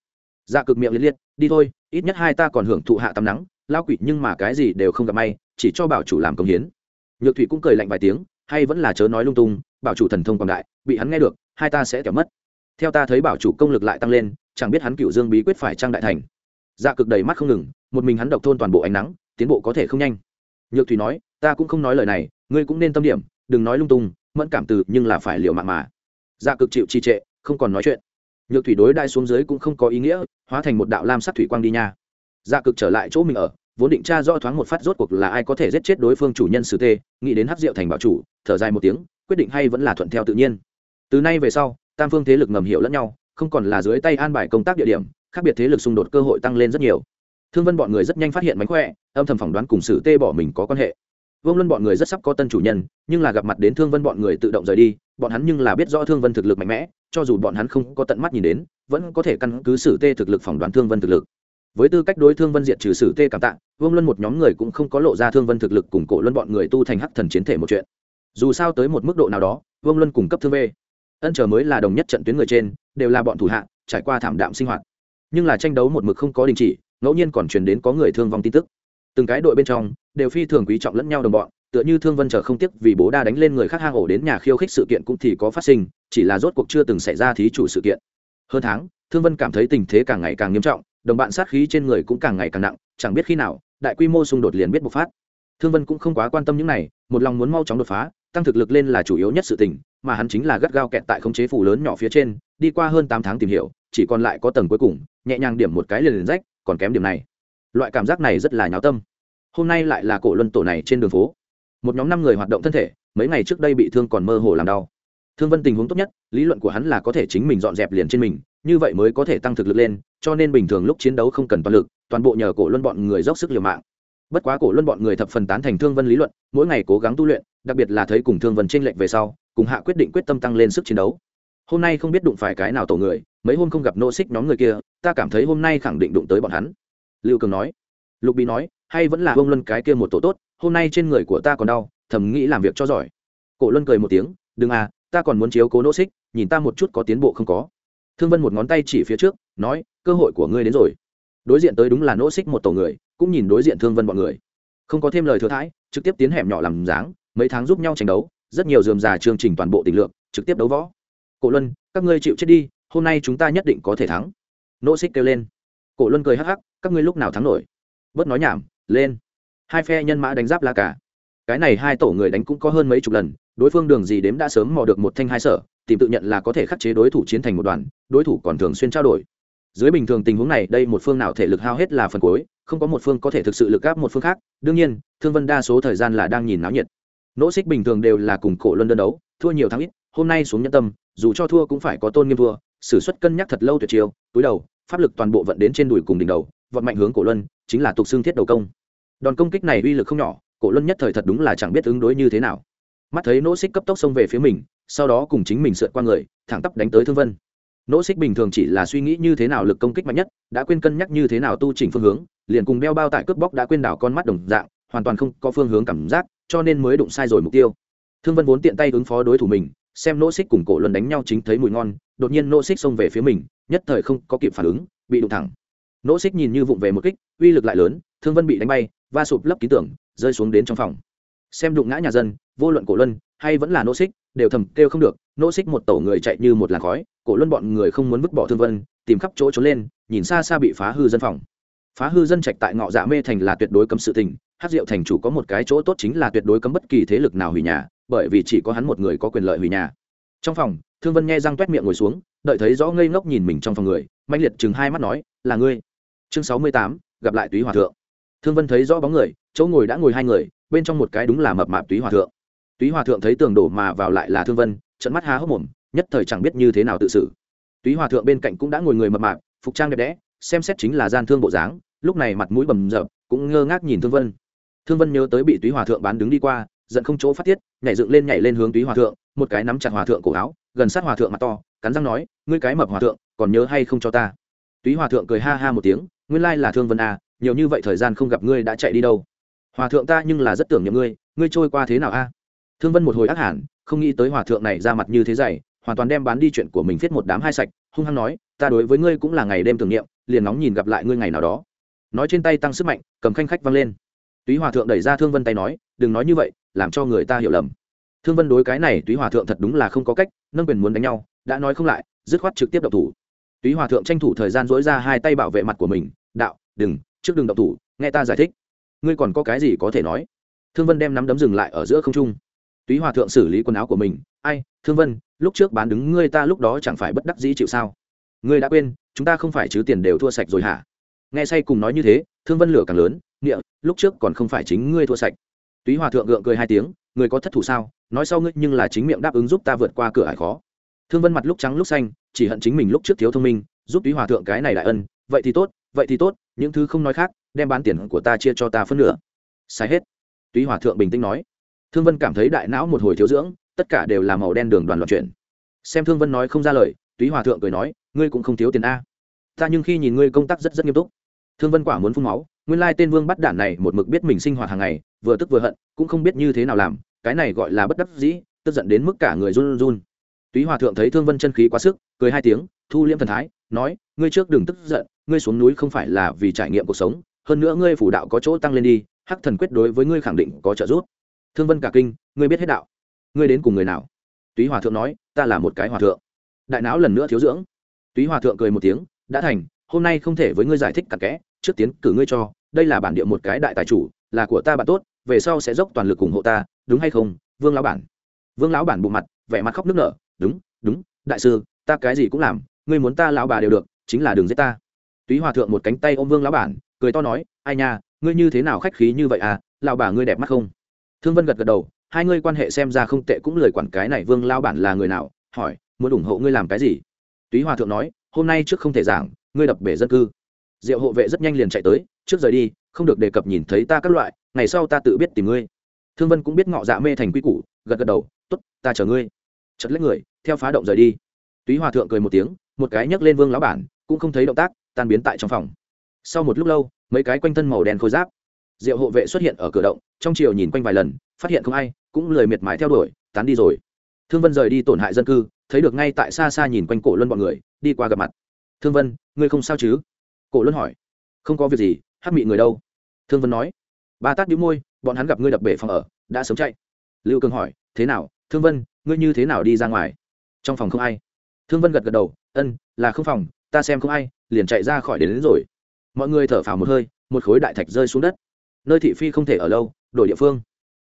Dạ cực miệng liệt liệt, đi thôi, ít nhất hai ta còn hưởng thụ hạ tắm nắng, lão quỷ nhưng mà cái gì đều không gặp may, chỉ cho bảo chủ làm công hiến. Nhược thủy cũng cười lạnh vài tiếng hay vẫn là chớ nói lung tung, bảo chủ thần thông quảng đại, bị hắn nghe được, hai ta sẽ kẻo mất. Theo ta thấy bảo chủ công lực lại tăng lên, chẳng biết hắn cựu dương bí quyết phải trang đại thành. Dạ cực đầy mắt không ngừng, một mình hắn độc thôn toàn bộ ánh nắng, tiến bộ có thể không nhanh. Nhược thủy nói, ta cũng không nói lời này, ngươi cũng nên tâm điểm, đừng nói lung tung, mẫn cảm từ nhưng là phải liệu mạng mà. Dạ cực chịu trì trệ, không còn nói chuyện. Nhược thủy đối đai xuống dưới cũng không có ý nghĩa, hóa thành một đạo lam sắc thủy quang đi nha. Dạ cực trở lại chỗ mình ở vốn định tra rõ thoáng một phát rốt cuộc là ai có thể giết chết đối phương chủ nhân sử tê, nghĩ đến hắc diệu thành bảo chủ, thở dài một tiếng, quyết định hay vẫn là thuận theo tự nhiên. Từ nay về sau, tam phương thế lực ngầm hiểu lẫn nhau, không còn là dưới tay an bài công tác địa điểm, khác biệt thế lực xung đột cơ hội tăng lên rất nhiều. Thương vân bọn người rất nhanh phát hiện mánh khỏe, âm thầm phỏng đoán cùng sử tê bỏ mình có quan hệ. Vương luân bọn người rất sắp có tân chủ nhân, nhưng là gặp mặt đến thương vân bọn người tự động rời đi, bọn hắn nhưng là biết rõ thương vân thực lực mạnh mẽ, cho dù bọn hắn không có tận mắt nhìn đến, vẫn có thể căn cứ sử tê thực lực phỏng đoán thương vân thực lực với tư cách đối thương vân diệt trừ sử tê cảm tạ, vương luân một nhóm người cũng không có lộ ra thương vân thực lực cùng cổ luân bọn người tu thành hắc thần chiến thể một chuyện. Dù sao tới một mức độ nào đó, vương luân cung cấp thương vê, ân chờ mới là đồng nhất trận tuyến người trên, đều là bọn thủ hạ, trải qua thảm đạm sinh hoạt. Nhưng là tranh đấu một mực không có đình chỉ, ngẫu nhiên còn truyền đến có người thương vong tin tức. Từng cái đội bên trong, đều phi thường quý trọng lẫn nhau đồng bọn, tựa như thương vân chờ không tiếc vì bố đa đánh lên người khác hang ổ đến nhà khiêu khích sự kiện cũng thì có phát sinh, chỉ là rốt cuộc chưa từng xảy ra thí chủ sự kiện. Hơn tháng, thương vân cảm thấy tình thế càng ngày càng nghiêm trọng đồng bạn sát khí trên người cũng càng ngày càng nặng, chẳng biết khi nào, đại quy mô xung đột liền biết bộc phát. Thương vân cũng không quá quan tâm những này, một lòng muốn mau chóng đột phá, tăng thực lực lên là chủ yếu nhất sự tình, mà hắn chính là gắt gao kẹt tại khống chế phủ lớn nhỏ phía trên, đi qua hơn tám tháng tìm hiểu, chỉ còn lại có tầng cuối cùng, nhẹ nhàng điểm một cái liền liền rách, còn kém điểm này. Loại cảm giác này rất là nháo tâm. Hôm nay lại là cổ luân tổ này trên đường phố. Một nhóm năm người hoạt động thân thể, mấy ngày trước đây bị thương còn mơ hồ làm đau. Thương vân tình huống tốt nhất, lý luận của hắn là có thể chính mình dọn dẹp liền trên mình, như vậy mới có thể tăng thực lực lên cho nên bình thường lúc chiến đấu không cần toàn lực, toàn bộ nhờ cổ luân bọn người dốc sức liều mạng. Bất quá cổ luân bọn người thập phần tán thành thương vân lý luận, mỗi ngày cố gắng tu luyện, đặc biệt là thấy cùng thương vân t r ê n lệch về sau, cùng hạ quyết định quyết tâm tăng lên sức chiến đấu. Hôm nay không biết đụng phải cái nào tổ người, mấy hôm không gặp nô xích nhóm người kia, ta cảm thấy hôm nay khẳng định đụng tới bọn hắn. Lưu cường nói. Lục bí nói, hay vẫn là vương luân cái kia một tổ tốt, hôm nay trên người của ta còn đau, thầm nghĩ làm việc cho giỏi. Cổ luân cười một tiếng, đừng à ta còn muốn chiếu cố nô xích, nhìn ta một chút có tiến bộ không có. Thương vân một ngón tay chỉ phía trước nói, cơ hội của ngươi đến rồi. Đối diện tới đúng là nỗ xích một tổ người, cũng nhìn đối diện thương vân bọn người. Không có thêm lời thừa thãi, trực tiếp tiến hẻm nhỏ làm dáng, mấy tháng giúp nhau tranh đấu, rất nhiều dườm già chương trình toàn bộ tình lượng trực tiếp đấu võ. Cổ luân, các ngươi chịu chết đi, hôm nay chúng ta nhất định có thể thắng. Nỗ xích kêu lên. Cổ luân cười hắc hắc, các ngươi lúc nào thắng nổi? Bớt nói nhảm, lên. Hai phe nhân mã đánh giáp la cả cái này hai tổ người đánh cũng có hơn mấy chục lần, đối phương đường gì đếm đã sớm mò được một thanh hai sở, tìm tự nhận là có thể khắc chế đối thủ chiến thành một đoàn, đối thủ còn thường xuyên trao đổi dưới bình thường tình huống này, đây một phương nào thể lực hao hết là phần cuối, không có một phương có thể thực sự lực gáp một phương khác. Đương nhiên, thương vân đa số thời gian là đang nhìn náo nhiệt. Nỗ xích bình thường đều là cùng cổ luân đơn đấu, thua nhiều thắng ít, hôm nay xuống nhân tâm, dù cho thua cũng phải có tôn nghiêm thua s ử suất cân nhắc thật lâu tuyệt chiêu, túi đầu, pháp lực toàn bộ vận đến trên đùi cùng đỉnh đầu vận mạnh hướng cổ luân, chính là tục xương thiết đầu công. Đòn công kích này uy lực không nhỏ, cổ luân nhất thời thật đúng là chẳng biết ứng đối như thế nào. Mắt thấy nỗ xích cấp tốc xông về phía mình, sau đó cùng chính mình sượt qua người, thẳng tắp đánh tới thương vân nỗ xích bình thường chỉ là suy nghĩ như thế nào lực công kích mạnh nhất, đã quên cân nhắc như thế nào tu chỉnh phương hướng, liền cùng đeo bao tại cướp bóc đã quên đảo con mắt đồng dạng, hoàn toàn không có phương hướng cảm giác, cho nên mới đụng sai rồi mục tiêu. Thương vân vốn tiện tay ứng phó đối thủ mình, xem nỗ xích cùng cổ luân đánh nhau chính thấy mùi ngon, đột nhiên nỗ xích xông về phía mình, nhất thời không có kịp phản ứng, bị đụng thẳng. Nỗ xích nhìn như vụng về một kích, uy lực lại lớn, thương vân bị đánh bay, va sụp lấp ký tưởng, rơi xuống đến trong phòng. Xem đụng ngã nhà dân, vô luận cổ luân hay vẫn là nỗ xích, đều thầm kêu không được nỗ xích một tổ người chạy như một làn khói, cổ luân bọn người không muốn vứt bỏ thương vân, tìm khắp chỗ trốn lên, nhìn xa xa bị phá hư dân phòng. Phá hư dân trạch tại ngọ dạ mê thành là tuyệt đối cấm sự tình, hát diệu thành chủ có một cái chỗ tốt chính là tuyệt đối cấm bất kỳ thế lực nào hủy nhà, bởi vì chỉ có hắn một người có quyền lợi hủy nhà. Trong phòng, thương vân nghe răng t u é t miệng ngồi xuống, đợi thấy rõ ngây ngốc nhìn mình trong phòng người mạnh liệt chừng hai mắt nói, là ngươi. Chương sáu mươi tám, gặp lại túy hòa thượng. Thương vân thấy rõ bóng người, chỗ ngồi đã ngồi hai người, bên trong một cái đúng là mập mạp túy hòa thượng túy hòa thượng thấy tường đổ mà vào lại là thương vân trận mắt há hốc mồm, nhất thời chẳng biết như thế nào tự xử. Túy hòa thượng bên cạnh cũng đã ngồi người mập mạp, phục trang đẹp đẽ, xem xét chính là gian thương bộ dáng, lúc này mặt mũi bầm rợp cũng ngơ ngác nhìn thương vân. Thương vân nhớ tới bị túy hòa thượng bán đứng đi qua, giận không chỗ phát tiết, nhảy dựng lên nhảy lên hướng túy hòa thượng, một cái nắm chặt hòa thượng cổ áo, gần sát hòa thượng mặt to, cắn răng nói, ngươi cái mập hòa thượng, còn nhớ hay không cho ta? Túy hòa thượng cười ha ha một tiếng, nguyên lai là thương vân à nhiều như vậy thời gian không gặp ngươi đã chạy đi đâu. Hòa thượng ta nhưng là rất tưởng nhầm ngươi ngươi trôi qua thế nào a thương vân một hồi ác hẳn không nghĩ tới hòa thượng này ra mặt như thế dày, hoàn toàn đem bán đi chuyện của mình viết một đám hai sạch, hung hăng nói, ta đối với ngươi cũng là ngày đêm tưởng niệm, liền nóng nhìn gặp lại ngươi ngày nào đó. Nói trên tay tăng sức mạnh, cầm khanh khách văng lên. Túy hòa thượng đẩy ra thương vân tay nói, đừng nói như vậy, làm cho người ta hiểu lầm. Thương vân đối cái này túy hòa thượng thật đúng là không có cách, nâng quyền muốn đánh nhau, đã nói không lại, dứt khoát trực tiếp đậu thủ. Túy hòa thượng tranh thủ thời gian dỗi ra hai tay bảo vệ mặt của mình, đạo, đừng, trước đừng đậu thủ, nghe ta giải thích. Ngươi còn có cái gì có thể nói? Thương vân đem nắm đấm dừng lại ở giữa không trung túy hòa thượng xử lý quần áo của mình. Ai, thương vân, lúc trước bán đứng ngươi ta lúc đó chẳng phải bất đắc dĩ chịu sao? Ngươi đã quên, chúng ta không phải chứ tiền đều thua sạch rồi hả? Nghe say cùng nói như thế, thương vân lửa càng lớn nghĩa lúc trước còn không phải chính ngươi thua sạch. Túy hòa thượng gượng cười hai tiếng người có thất thủ sao? Nói sau ngươi nhưng là chính miệng đáp ứng giúp ta vượt qua cửa hải khó. Thương vân mặt lúc trắng lúc xanh, chỉ hận chính mình lúc trước thiếu thông minh, giúp túy hòa thượng cái này đại ân, vậy thì tốt, vậy thì tốt, những thứ không nói khác, đem bán tiền của ta chia cho ta phân nửa. Sai hết. Túy hòa thượng bình tĩnh nói thương vân cảm thấy đại não một hồi thiếu dưỡng, tất cả đều là màu đen đường đoàn loạn chuyển. Xem thương vân nói không ra lời, túy hòa thượng cười nói, ngươi cũng không thiếu tiền a. Ta nhưng khi nhìn ngươi công tác rất rất nghiêm túc. Thương vân quả muốn phun máu, nguyên lai tên vương bắt đản này một mực biết mình sinh hoạt hàng ngày, vừa tức vừa hận, cũng không biết như thế nào làm, cái này gọi là bất đắc dĩ, tức giận đến mức cả người run run túy hòa thượng thấy thương vân chân khí quá sức, cười hai tiếng, thu liễm thần thái, nói, ngươi trước đừng tức giận, ngươi xuống núi không phải là vì trải nghiệm cuộc sống, hơn nữa ngươi phủ đạo có chỗ tăng lên đi, hắc thần quyết đối với ngươi khẳng định có trợ giúp thương vân cả kinh, ngươi biết hết đạo. Ngươi đến cùng người nào? Túy hòa thượng nói, ta là một cái hòa thượng. Đại não lần nữa thiếu dưỡng. Túy hòa thượng cười một tiếng, đã thành, hôm nay không thể với ngươi giải thích cặn kẽ, trước tiến cử ngươi cho, đây là bản địa một cái đại tài chủ, là của ta bạn tốt, về sau sẽ dốc toàn lực ủng hộ ta, đúng hay không, vương lão bản? Vương lão bản bộ mặt, vẻ mặt khóc nước nở, đúng đúng, đại sư, ta cái gì cũng làm, ngươi muốn ta lão bà đều được, chính là đường giết ta. Túy hòa thượng một cánh tay ôm vương lão bản, cười to nói, ai nha, ngươi như thế nào khách khí như vậy à lão bà ngươi đẹp mắt không? Thương vân gật gật đầu, hai ngươi quan hệ xem ra không tệ cũng lời quản cái này vương lao bản là người nào, hỏi, muốn ủng hộ ngươi làm cái gì? Túy hòa thượng nói, hôm nay trước không thể giảng, ngươi đập bể dân cư. Diệu hộ vệ rất nhanh liền chạy tới, trước rời đi, không được đề cập nhìn thấy ta các loại, ngày sau ta tự biết tìm ngươi. Thương vân cũng biết ngọ dạ mê thành quy củ, gật gật đầu t ố t ta chờ ngươi. Chật lấy người, theo phá động rời đi. Túy hòa thượng cười một tiếng, một cái nhấc lên vương lão bản, cũng không thấy động tác, tan biến tại trong phòng. Sau một lúc lâu, mấy cái quanh thân màu đen khôi giáp diệu hộ vệ xuất hiện ở cửa động trong chiều nhìn quanh vài lần phát hiện không ai cũng lười miệt mài theo đuổi tán đi rồi. Thương vân rời đi tổn hại dân cư thấy được ngay tại xa xa nhìn quanh cổ luân bọn người đi qua gặp mặt. Thương vân ngươi không sao chứ? Cổ luân hỏi. Không có việc gì hát mị người đâu. Thương vân nói. Ba tát đĩu môi bọn hắn gặp ngươi đập bể phòng ở đã sớm chạy. Lưu cường hỏi. Thế nào? Thương vân ngươi như thế nào đi ra ngoài? Trong phòng không ai. Thương vân gật gật đầu. Ân là không phòng ta xem không ai liền chạy ra khỏi đến, đến rồi. Mọi người thở phào một hơi một khối đại thạch rơi xuống đất nơi thị phi không thể ở lâu, đổi địa phương.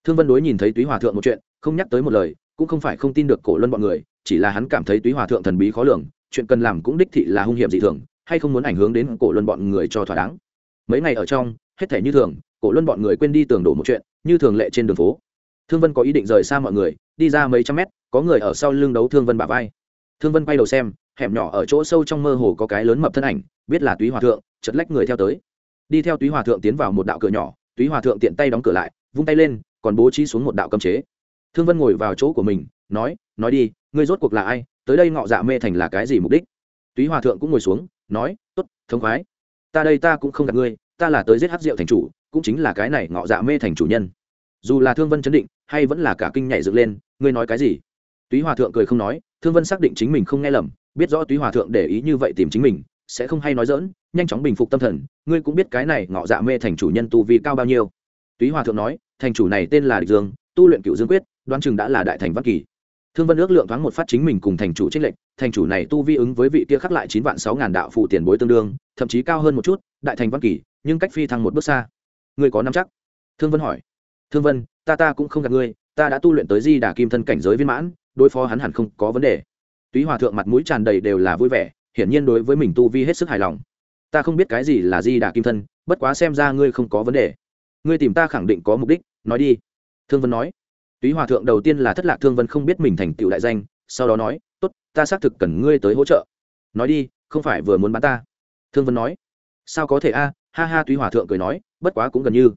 Thương vân đối nhìn thấy túy hòa thượng một chuyện, không nhắc tới một lời, cũng không phải không tin được cổ luân bọn người, chỉ là hắn cảm thấy túy hòa thượng thần bí khó lường, chuyện cần làm cũng đích thị là hung hiểm dị thường, hay không muốn ảnh hưởng đến cổ luân bọn người cho thỏa đáng. Mấy ngày ở trong, hết thể như thường, cổ luân bọn người quên đi tường đổ một chuyện, như thường lệ trên đường phố. Thương vân có ý định rời xa mọi người, đi ra mấy trăm mét, có người ở sau lưng đấu thương vân bả vai. Thương vân quay đầu xem, hẻm nhỏ ở chỗ sâu trong mơ hồ có cái lớn mập thân ảnh, biết là túy hòa thượng chật lách người theo tới. Đi theo túy hòa thượng tiến vào một đạo cửa nhỏ túy hòa thượng tiện tay đóng cửa lại, vung tay lên, còn bố trí xuống một đạo cấm chế. Thương vân ngồi vào chỗ của mình, nói nói đi, ngươi rốt cuộc là ai? Tới đây ngọ dạ mê thành là cái gì mục đích? Túy hòa thượng cũng ngồi xuống, nói t ố t thống khoái. Ta đây ta cũng không gặp ngươi, ta là tới giết hát rượu thành chủ, cũng chính là cái này ngọ dạ mê thành chủ nhân. Dù là thương vân chấn định, hay vẫn là cả kinh nhảy dựng lên, ngươi nói cái gì? Túy hòa thượng cười không nói, thương vân xác định chính mình không nghe lầm, biết rõ túy hòa thượng để ý như vậy tìm chính mình, sẽ không hay nói dỡn nhanh chóng bình phục tâm thần, ngươi cũng biết cái này ngọ dạ mê thành chủ nhân tu vi cao bao nhiêu. Túy hòa thượng nói, thành chủ này tên là địch dương, tu luyện cựu dương quyết đoan chừng đã là đại thành văn kỳ. Thương vân ước lượng thoáng một phát chính mình cùng thành chủ trích lệnh thành chủ này tu vi ứng với vị kia khắc lại chín vạn sáu ngàn đạo phụ tiền bối tương đương, thậm chí cao hơn một chút, đại thành văn kỳ, nhưng cách phi thăng một bước xa. Ngươi có năm chắc? Thương vân hỏi. Thương vân, ta ta cũng không gặp ngươi, ta đã tu luyện tới di đà kim thân cảnh giới viên mãn, đối phó hắn hẳn không có vấn đề. Túy hòa thượng mặt mũi tràn đầy đều là vui vẻ, hiển nhiên đối với mình tu vi hết sức hài lòng ta không biết cái gì là di đà kim thân, bất quá xem ra ngươi không có vấn đề. Ngươi tìm ta khẳng định có mục đích, nói đi. Thương vân nói. Túy hòa thượng đầu tiên là thất lạc thương vân không biết mình thành tựu đại danh, sau đó nói, tốt, ta xác thực cần ngươi tới hỗ trợ. Nói đi, không phải vừa muốn bán ta. Thương vân nói. Sao có thể a? Ha ha, túy hòa thượng cười nói, bất quá cũng gần như.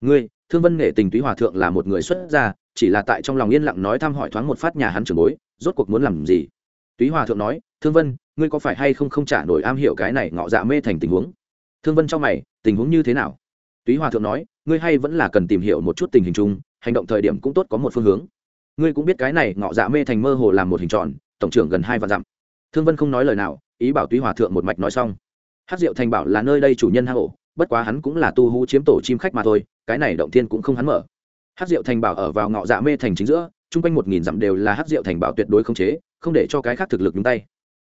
Ngươi, thương vân nghệ tình túy hòa thượng là một người xuất gia, chỉ là tại trong lòng yên lặng nói thăm hỏi thoáng một phát nhà hắn trưởng bối, rốt cuộc muốn làm gì? Túy hòa thượng nói, thương vân ngươi có phải hay không không trả nổi am hiểu cái này ngọ dạ mê thành tình huống? Thương vân cho mày, tình huống như thế nào? Túy hòa thượng nói, ngươi hay vẫn là cần tìm hiểu một chút tình hình chung, hành động thời điểm cũng tốt có một phương hướng. Ngươi cũng biết cái này ngọ dạ mê thành mơ hồ làm một hình tròn, tổng trưởng gần hai vạn dặm. Thương vân không nói lời nào, ý bảo túy hòa thượng một mạch nói xong. Hát diệu thành bảo là nơi đây chủ nhân hang ổ, bất quá hắn cũng là tu hú chiếm tổ chim khách mà thôi, cái này động thiên cũng không hắn mở. Hát diệu thành bảo ở vào ngọ dạ mê thành chính giữa, chung quanh một nghìn dặm đều là hát diệu thành bảo tuyệt đối không chế, không để cho cái khác thực lực nhúng tay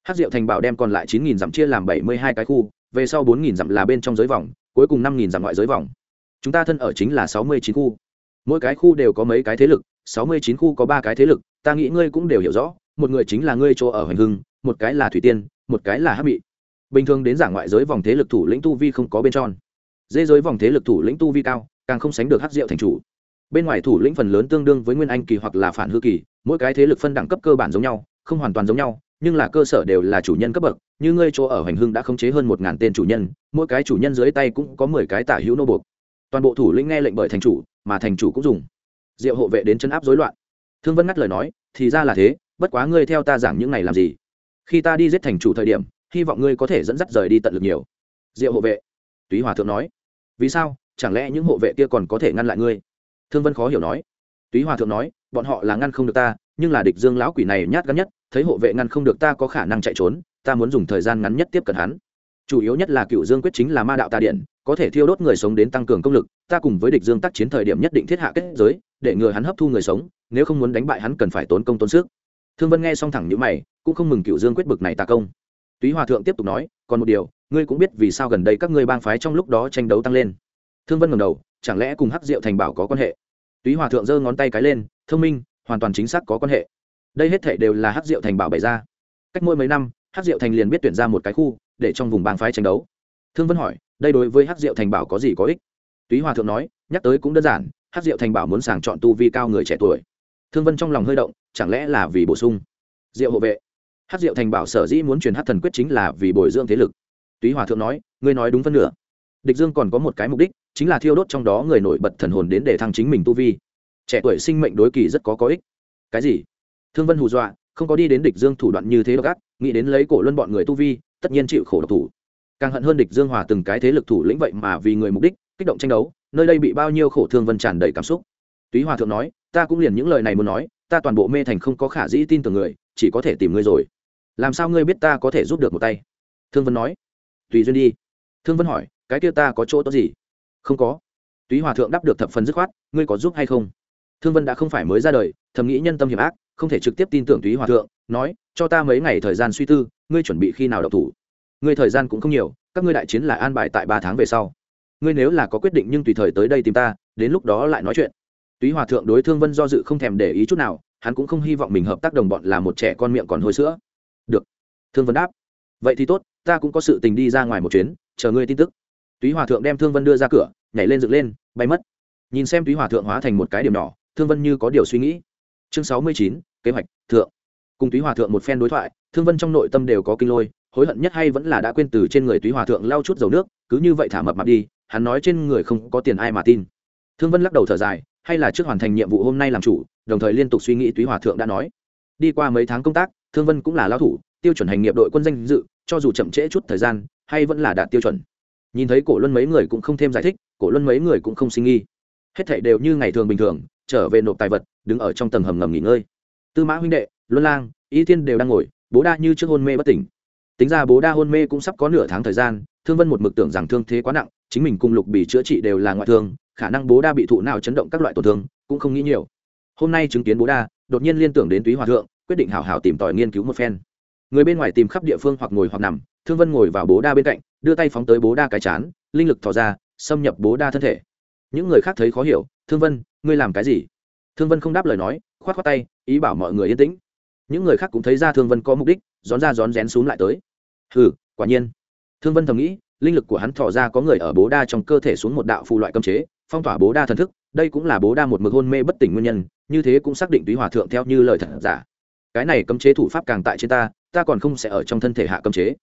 hát diệu thành bảo đem còn lại chín nghìn dặm chia làm bảy mươi hai cái khu, về sau bốn nghìn dặm là bên trong giới vòng, cuối cùng năm nghìn dặm ngoại giới vòng. Chúng ta thân ở chính là sáu mươi chín khu. Mỗi cái khu đều có mấy cái thế lực, sáu mươi chín khu có ba cái thế lực, ta nghĩ ngươi cũng đều hiểu rõ, một người chính là ngươi chỗ ở hoành hưng, một cái là thủy tiên, một cái là hát Bị. bình thường đến giảng ngoại giới vòng thế lực thủ lĩnh tu vi không có bên tròn dê giới vòng thế lực thủ lĩnh tu vi cao, càng không sánh được hát diệu thành chủ. Bên ngoài thủ lĩnh phần lớn tương đương với nguyên anh kỳ hoặc là phản hư kỳ, mỗi cái thế lực phân đẳng cấp cơ bản giống nhau, không hoàn toàn giống nhau nhưng là cơ sở đều là chủ nhân cấp bậc, như ngươi chỗ ở hành hưng đã khống chế hơn một ngàn tên chủ nhân, mỗi cái chủ nhân dưới tay cũng có mười cái tả hữu nô buộc. Toàn bộ thủ lĩnh nghe lệnh bởi thành chủ, mà thành chủ cũng dùng. Diệu hộ vệ đến chân áp dối loạn. Thương vân ngắt lời nói, thì ra là thế, bất quá ngươi theo ta giảng những này làm gì? Khi ta đi giết thành chủ thời điểm, hy vọng ngươi có thể dẫn dắt rời đi tận lực nhiều. Diệu hộ vệ. Túy hòa thượng nói. Vì sao? Chẳng lẽ những hộ vệ kia còn có thể ngăn lại ngươi? Thương vân khó hiểu nói. Túy hòa thượng nói, bọn họ là ngăn không được ta, nhưng là địch dương lão quỷ này nhát gắn nhất thấy hộ vệ ngăn không được ta có khả năng chạy trốn, ta muốn dùng thời gian ngắn nhất tiếp cận hắn. Chủ yếu nhất là cựu dương quyết chính là ma đạo tà điện, có thể thiêu đốt người sống đến tăng cường công lực, ta cùng với địch dương tác chiến thời điểm nhất định thiết hạ kết giới, để ngừa hắn hấp thu người sống, nếu không muốn đánh bại hắn cần phải tốn công tốn sức. Thương vân nghe xong thẳng nhíu mày, cũng không mừng cựu dương quyết bực này tà công. Túy hòa thượng tiếp tục nói, còn một điều, ngươi cũng biết vì sao gần đây các ngươi bang phái trong lúc đó tranh đấu tăng lên. Thương vân ngầm đầu, chẳng lẽ cùng hắc diệu thành bảo có quan hệ? Túy hòa thượng giơ ngón tay cái lên, thông minh, hoàn toàn chính xác có quan hệ đây hết thể đều là hắc diệu thành bảo bày ra. Cách mỗi mấy năm hát diệu thành liền biết tuyển ra một cái khu để trong vùng bang phái tranh đấu. Thương vân hỏi, đây đối với hát diệu thành bảo có gì có ích? Túy hòa thượng nói, nhắc tới cũng đơn giản hát diệu thành bảo muốn sàng chọn tu vi cao người trẻ tuổi. Thương vân trong lòng hơi động, chẳng lẽ là vì bổ sung? Diệu hộ vệ. Hát diệu thành bảo sở dĩ muốn truyền hát thần quyết chính là vì bồi dưỡng thế lực. Túy hòa thượng nói, ngươi nói đúng phân nửa. Địch dương còn có một cái mục đích, chính là thiêu đốt trong đó người nổi bật thần hồn đến để thăng chính mình tu vi. Trẻ tuổi sinh mệnh đối kỳ rất có có ích. Cái gì? Thương vân hù dọa, không có đi đến địch dương thủ đoạn như thế độc ác nghĩ đến lấy cổ luân bọn người tu vi, tất nhiên chịu khổ độc thủ. Càng hận hơn địch dương hòa từng cái thế lực thủ lĩnh vậy mà vì người mục đích, kích động tranh đấu, nơi đây bị bao nhiêu khổ thương vân tràn đầy cảm xúc. Túy hòa thượng nói, ta cũng liền những lời này muốn nói, ta toàn bộ mê thành không có khả dĩ tin tưởng người, chỉ có thể tìm ngươi rồi. Làm sao ngươi biết ta có thể giúp được một tay? Thương vân nói. Tùy duyên đi. Thương vân hỏi, cái kia ta có chỗ tốt gì? Không có. Túy hòa thượng đáp được thập phần dứt khoát, ngươi có giúp hay không? Thương vân đã không phải mới ra đời, thầm nghĩ nhân tâm hiểm ác không thể trực tiếp tin tưởng túy hòa thượng, nói, cho ta mấy ngày thời gian suy tư, ngươi chuẩn bị khi nào đọc thủ? Ngươi thời gian cũng không nhiều, các ngươi đại chiến lại an bài tại ba tháng về sau. Ngươi nếu là có quyết định nhưng tùy thời tới đây tìm ta, đến lúc đó lại nói chuyện. Túy hòa thượng đối thương vân do dự không thèm để ý chút nào, hắn cũng không hy vọng mình hợp tác đồng bọn là một trẻ con miệng còn hôi sữa. Được. Thương vân đáp. Vậy thì tốt, ta cũng có sự tình đi ra ngoài một chuyến, chờ ngươi tin tức. Túy hòa thượng đem thương vân đưa ra cửa, nhảy lên dựng lên, bay mất. Nhìn xem túy hòa thượng hóa thành một cái điểm nhỏ, thương vân như có điều suy nghĩ. Chương sáu mươi chín kế hoạch, thượng. Cùng túy hòa thượng một phen đối thoại, thương vân trong nội tâm đều có kinh lôi, hối hận nhất hay vẫn là đã quên từ trên người túy hòa thượng lau chút dầu nước, cứ như vậy thả mập mạp đi, hắn nói trên người không có tiền ai mà tin. Thương vân lắc đầu thở dài, hay là trước hoàn thành nhiệm vụ hôm nay làm chủ, đồng thời liên tục suy nghĩ túy hòa thượng đã nói. Đi qua mấy tháng công tác, thương vân cũng là lao thủ, tiêu chuẩn hành nghiệp đội quân danh dự, cho dù chậm trễ chút thời gian, hay vẫn là đạt tiêu chuẩn. Nhìn thấy cổ luân mấy người cũng không thêm giải thích, cổ luân mấy người cũng không sinh nghi hết thảy đều như ngày thường bình thường, trở về nộp tài vật, đứng ở trong tầng hầm ngầm nghỉ ngơi tư mã huynh đệ, luân lang, y thiên đều đang ngồi, bố đa như trước hôn mê bất tỉnh. Tính ra bố đa hôn mê cũng sắp có nửa tháng thời gian, thương vân một mực tưởng rằng thương thế quá nặng, chính mình cùng lục bị chữa trị đều là ngoại thương, khả năng bố đa bị thụ nào chấn động các loại tổn thương, cũng không nghĩ nhiều. Hôm nay chứng kiến bố đa, đột nhiên liên tưởng đến túy hòa thượng, quyết định hảo hảo tìm tòi nghiên cứu một phen. Người bên ngoài tìm khắp địa phương hoặc ngồi hoặc nằm, thương vân ngồi vào bố đa bên cạnh, đưa tay phóng tới bố đa cái chán, linh lực thò ra, xâm nhập bố đa thân thể. Những người khác thấy khó hiểu, thương vân, ngươi làm cái gì? Thương vân không đáp lời nói k h o á t k h o á tay ý bảo mọi người yên tĩnh. Những người khác cũng thấy ra thương vân có mục đích rón ra rón rén xuống lại tới. Hừ, quả nhiên. Thương vân thầm nghĩ, linh lực của hắn thỏ ra có người ở bố đa trong cơ thể xuống một đạo phù loại cơm chế, phong tỏa bố đa thần thức, đây cũng là bố đa một mực hôn mê bất tỉnh nguyên nhân, như thế cũng xác định túy hòa thượng theo như lời thật giả. Cái này cấm chế thủ pháp càng tại trên ta ta còn không sẽ ở trong thân thể hạ cấm chế.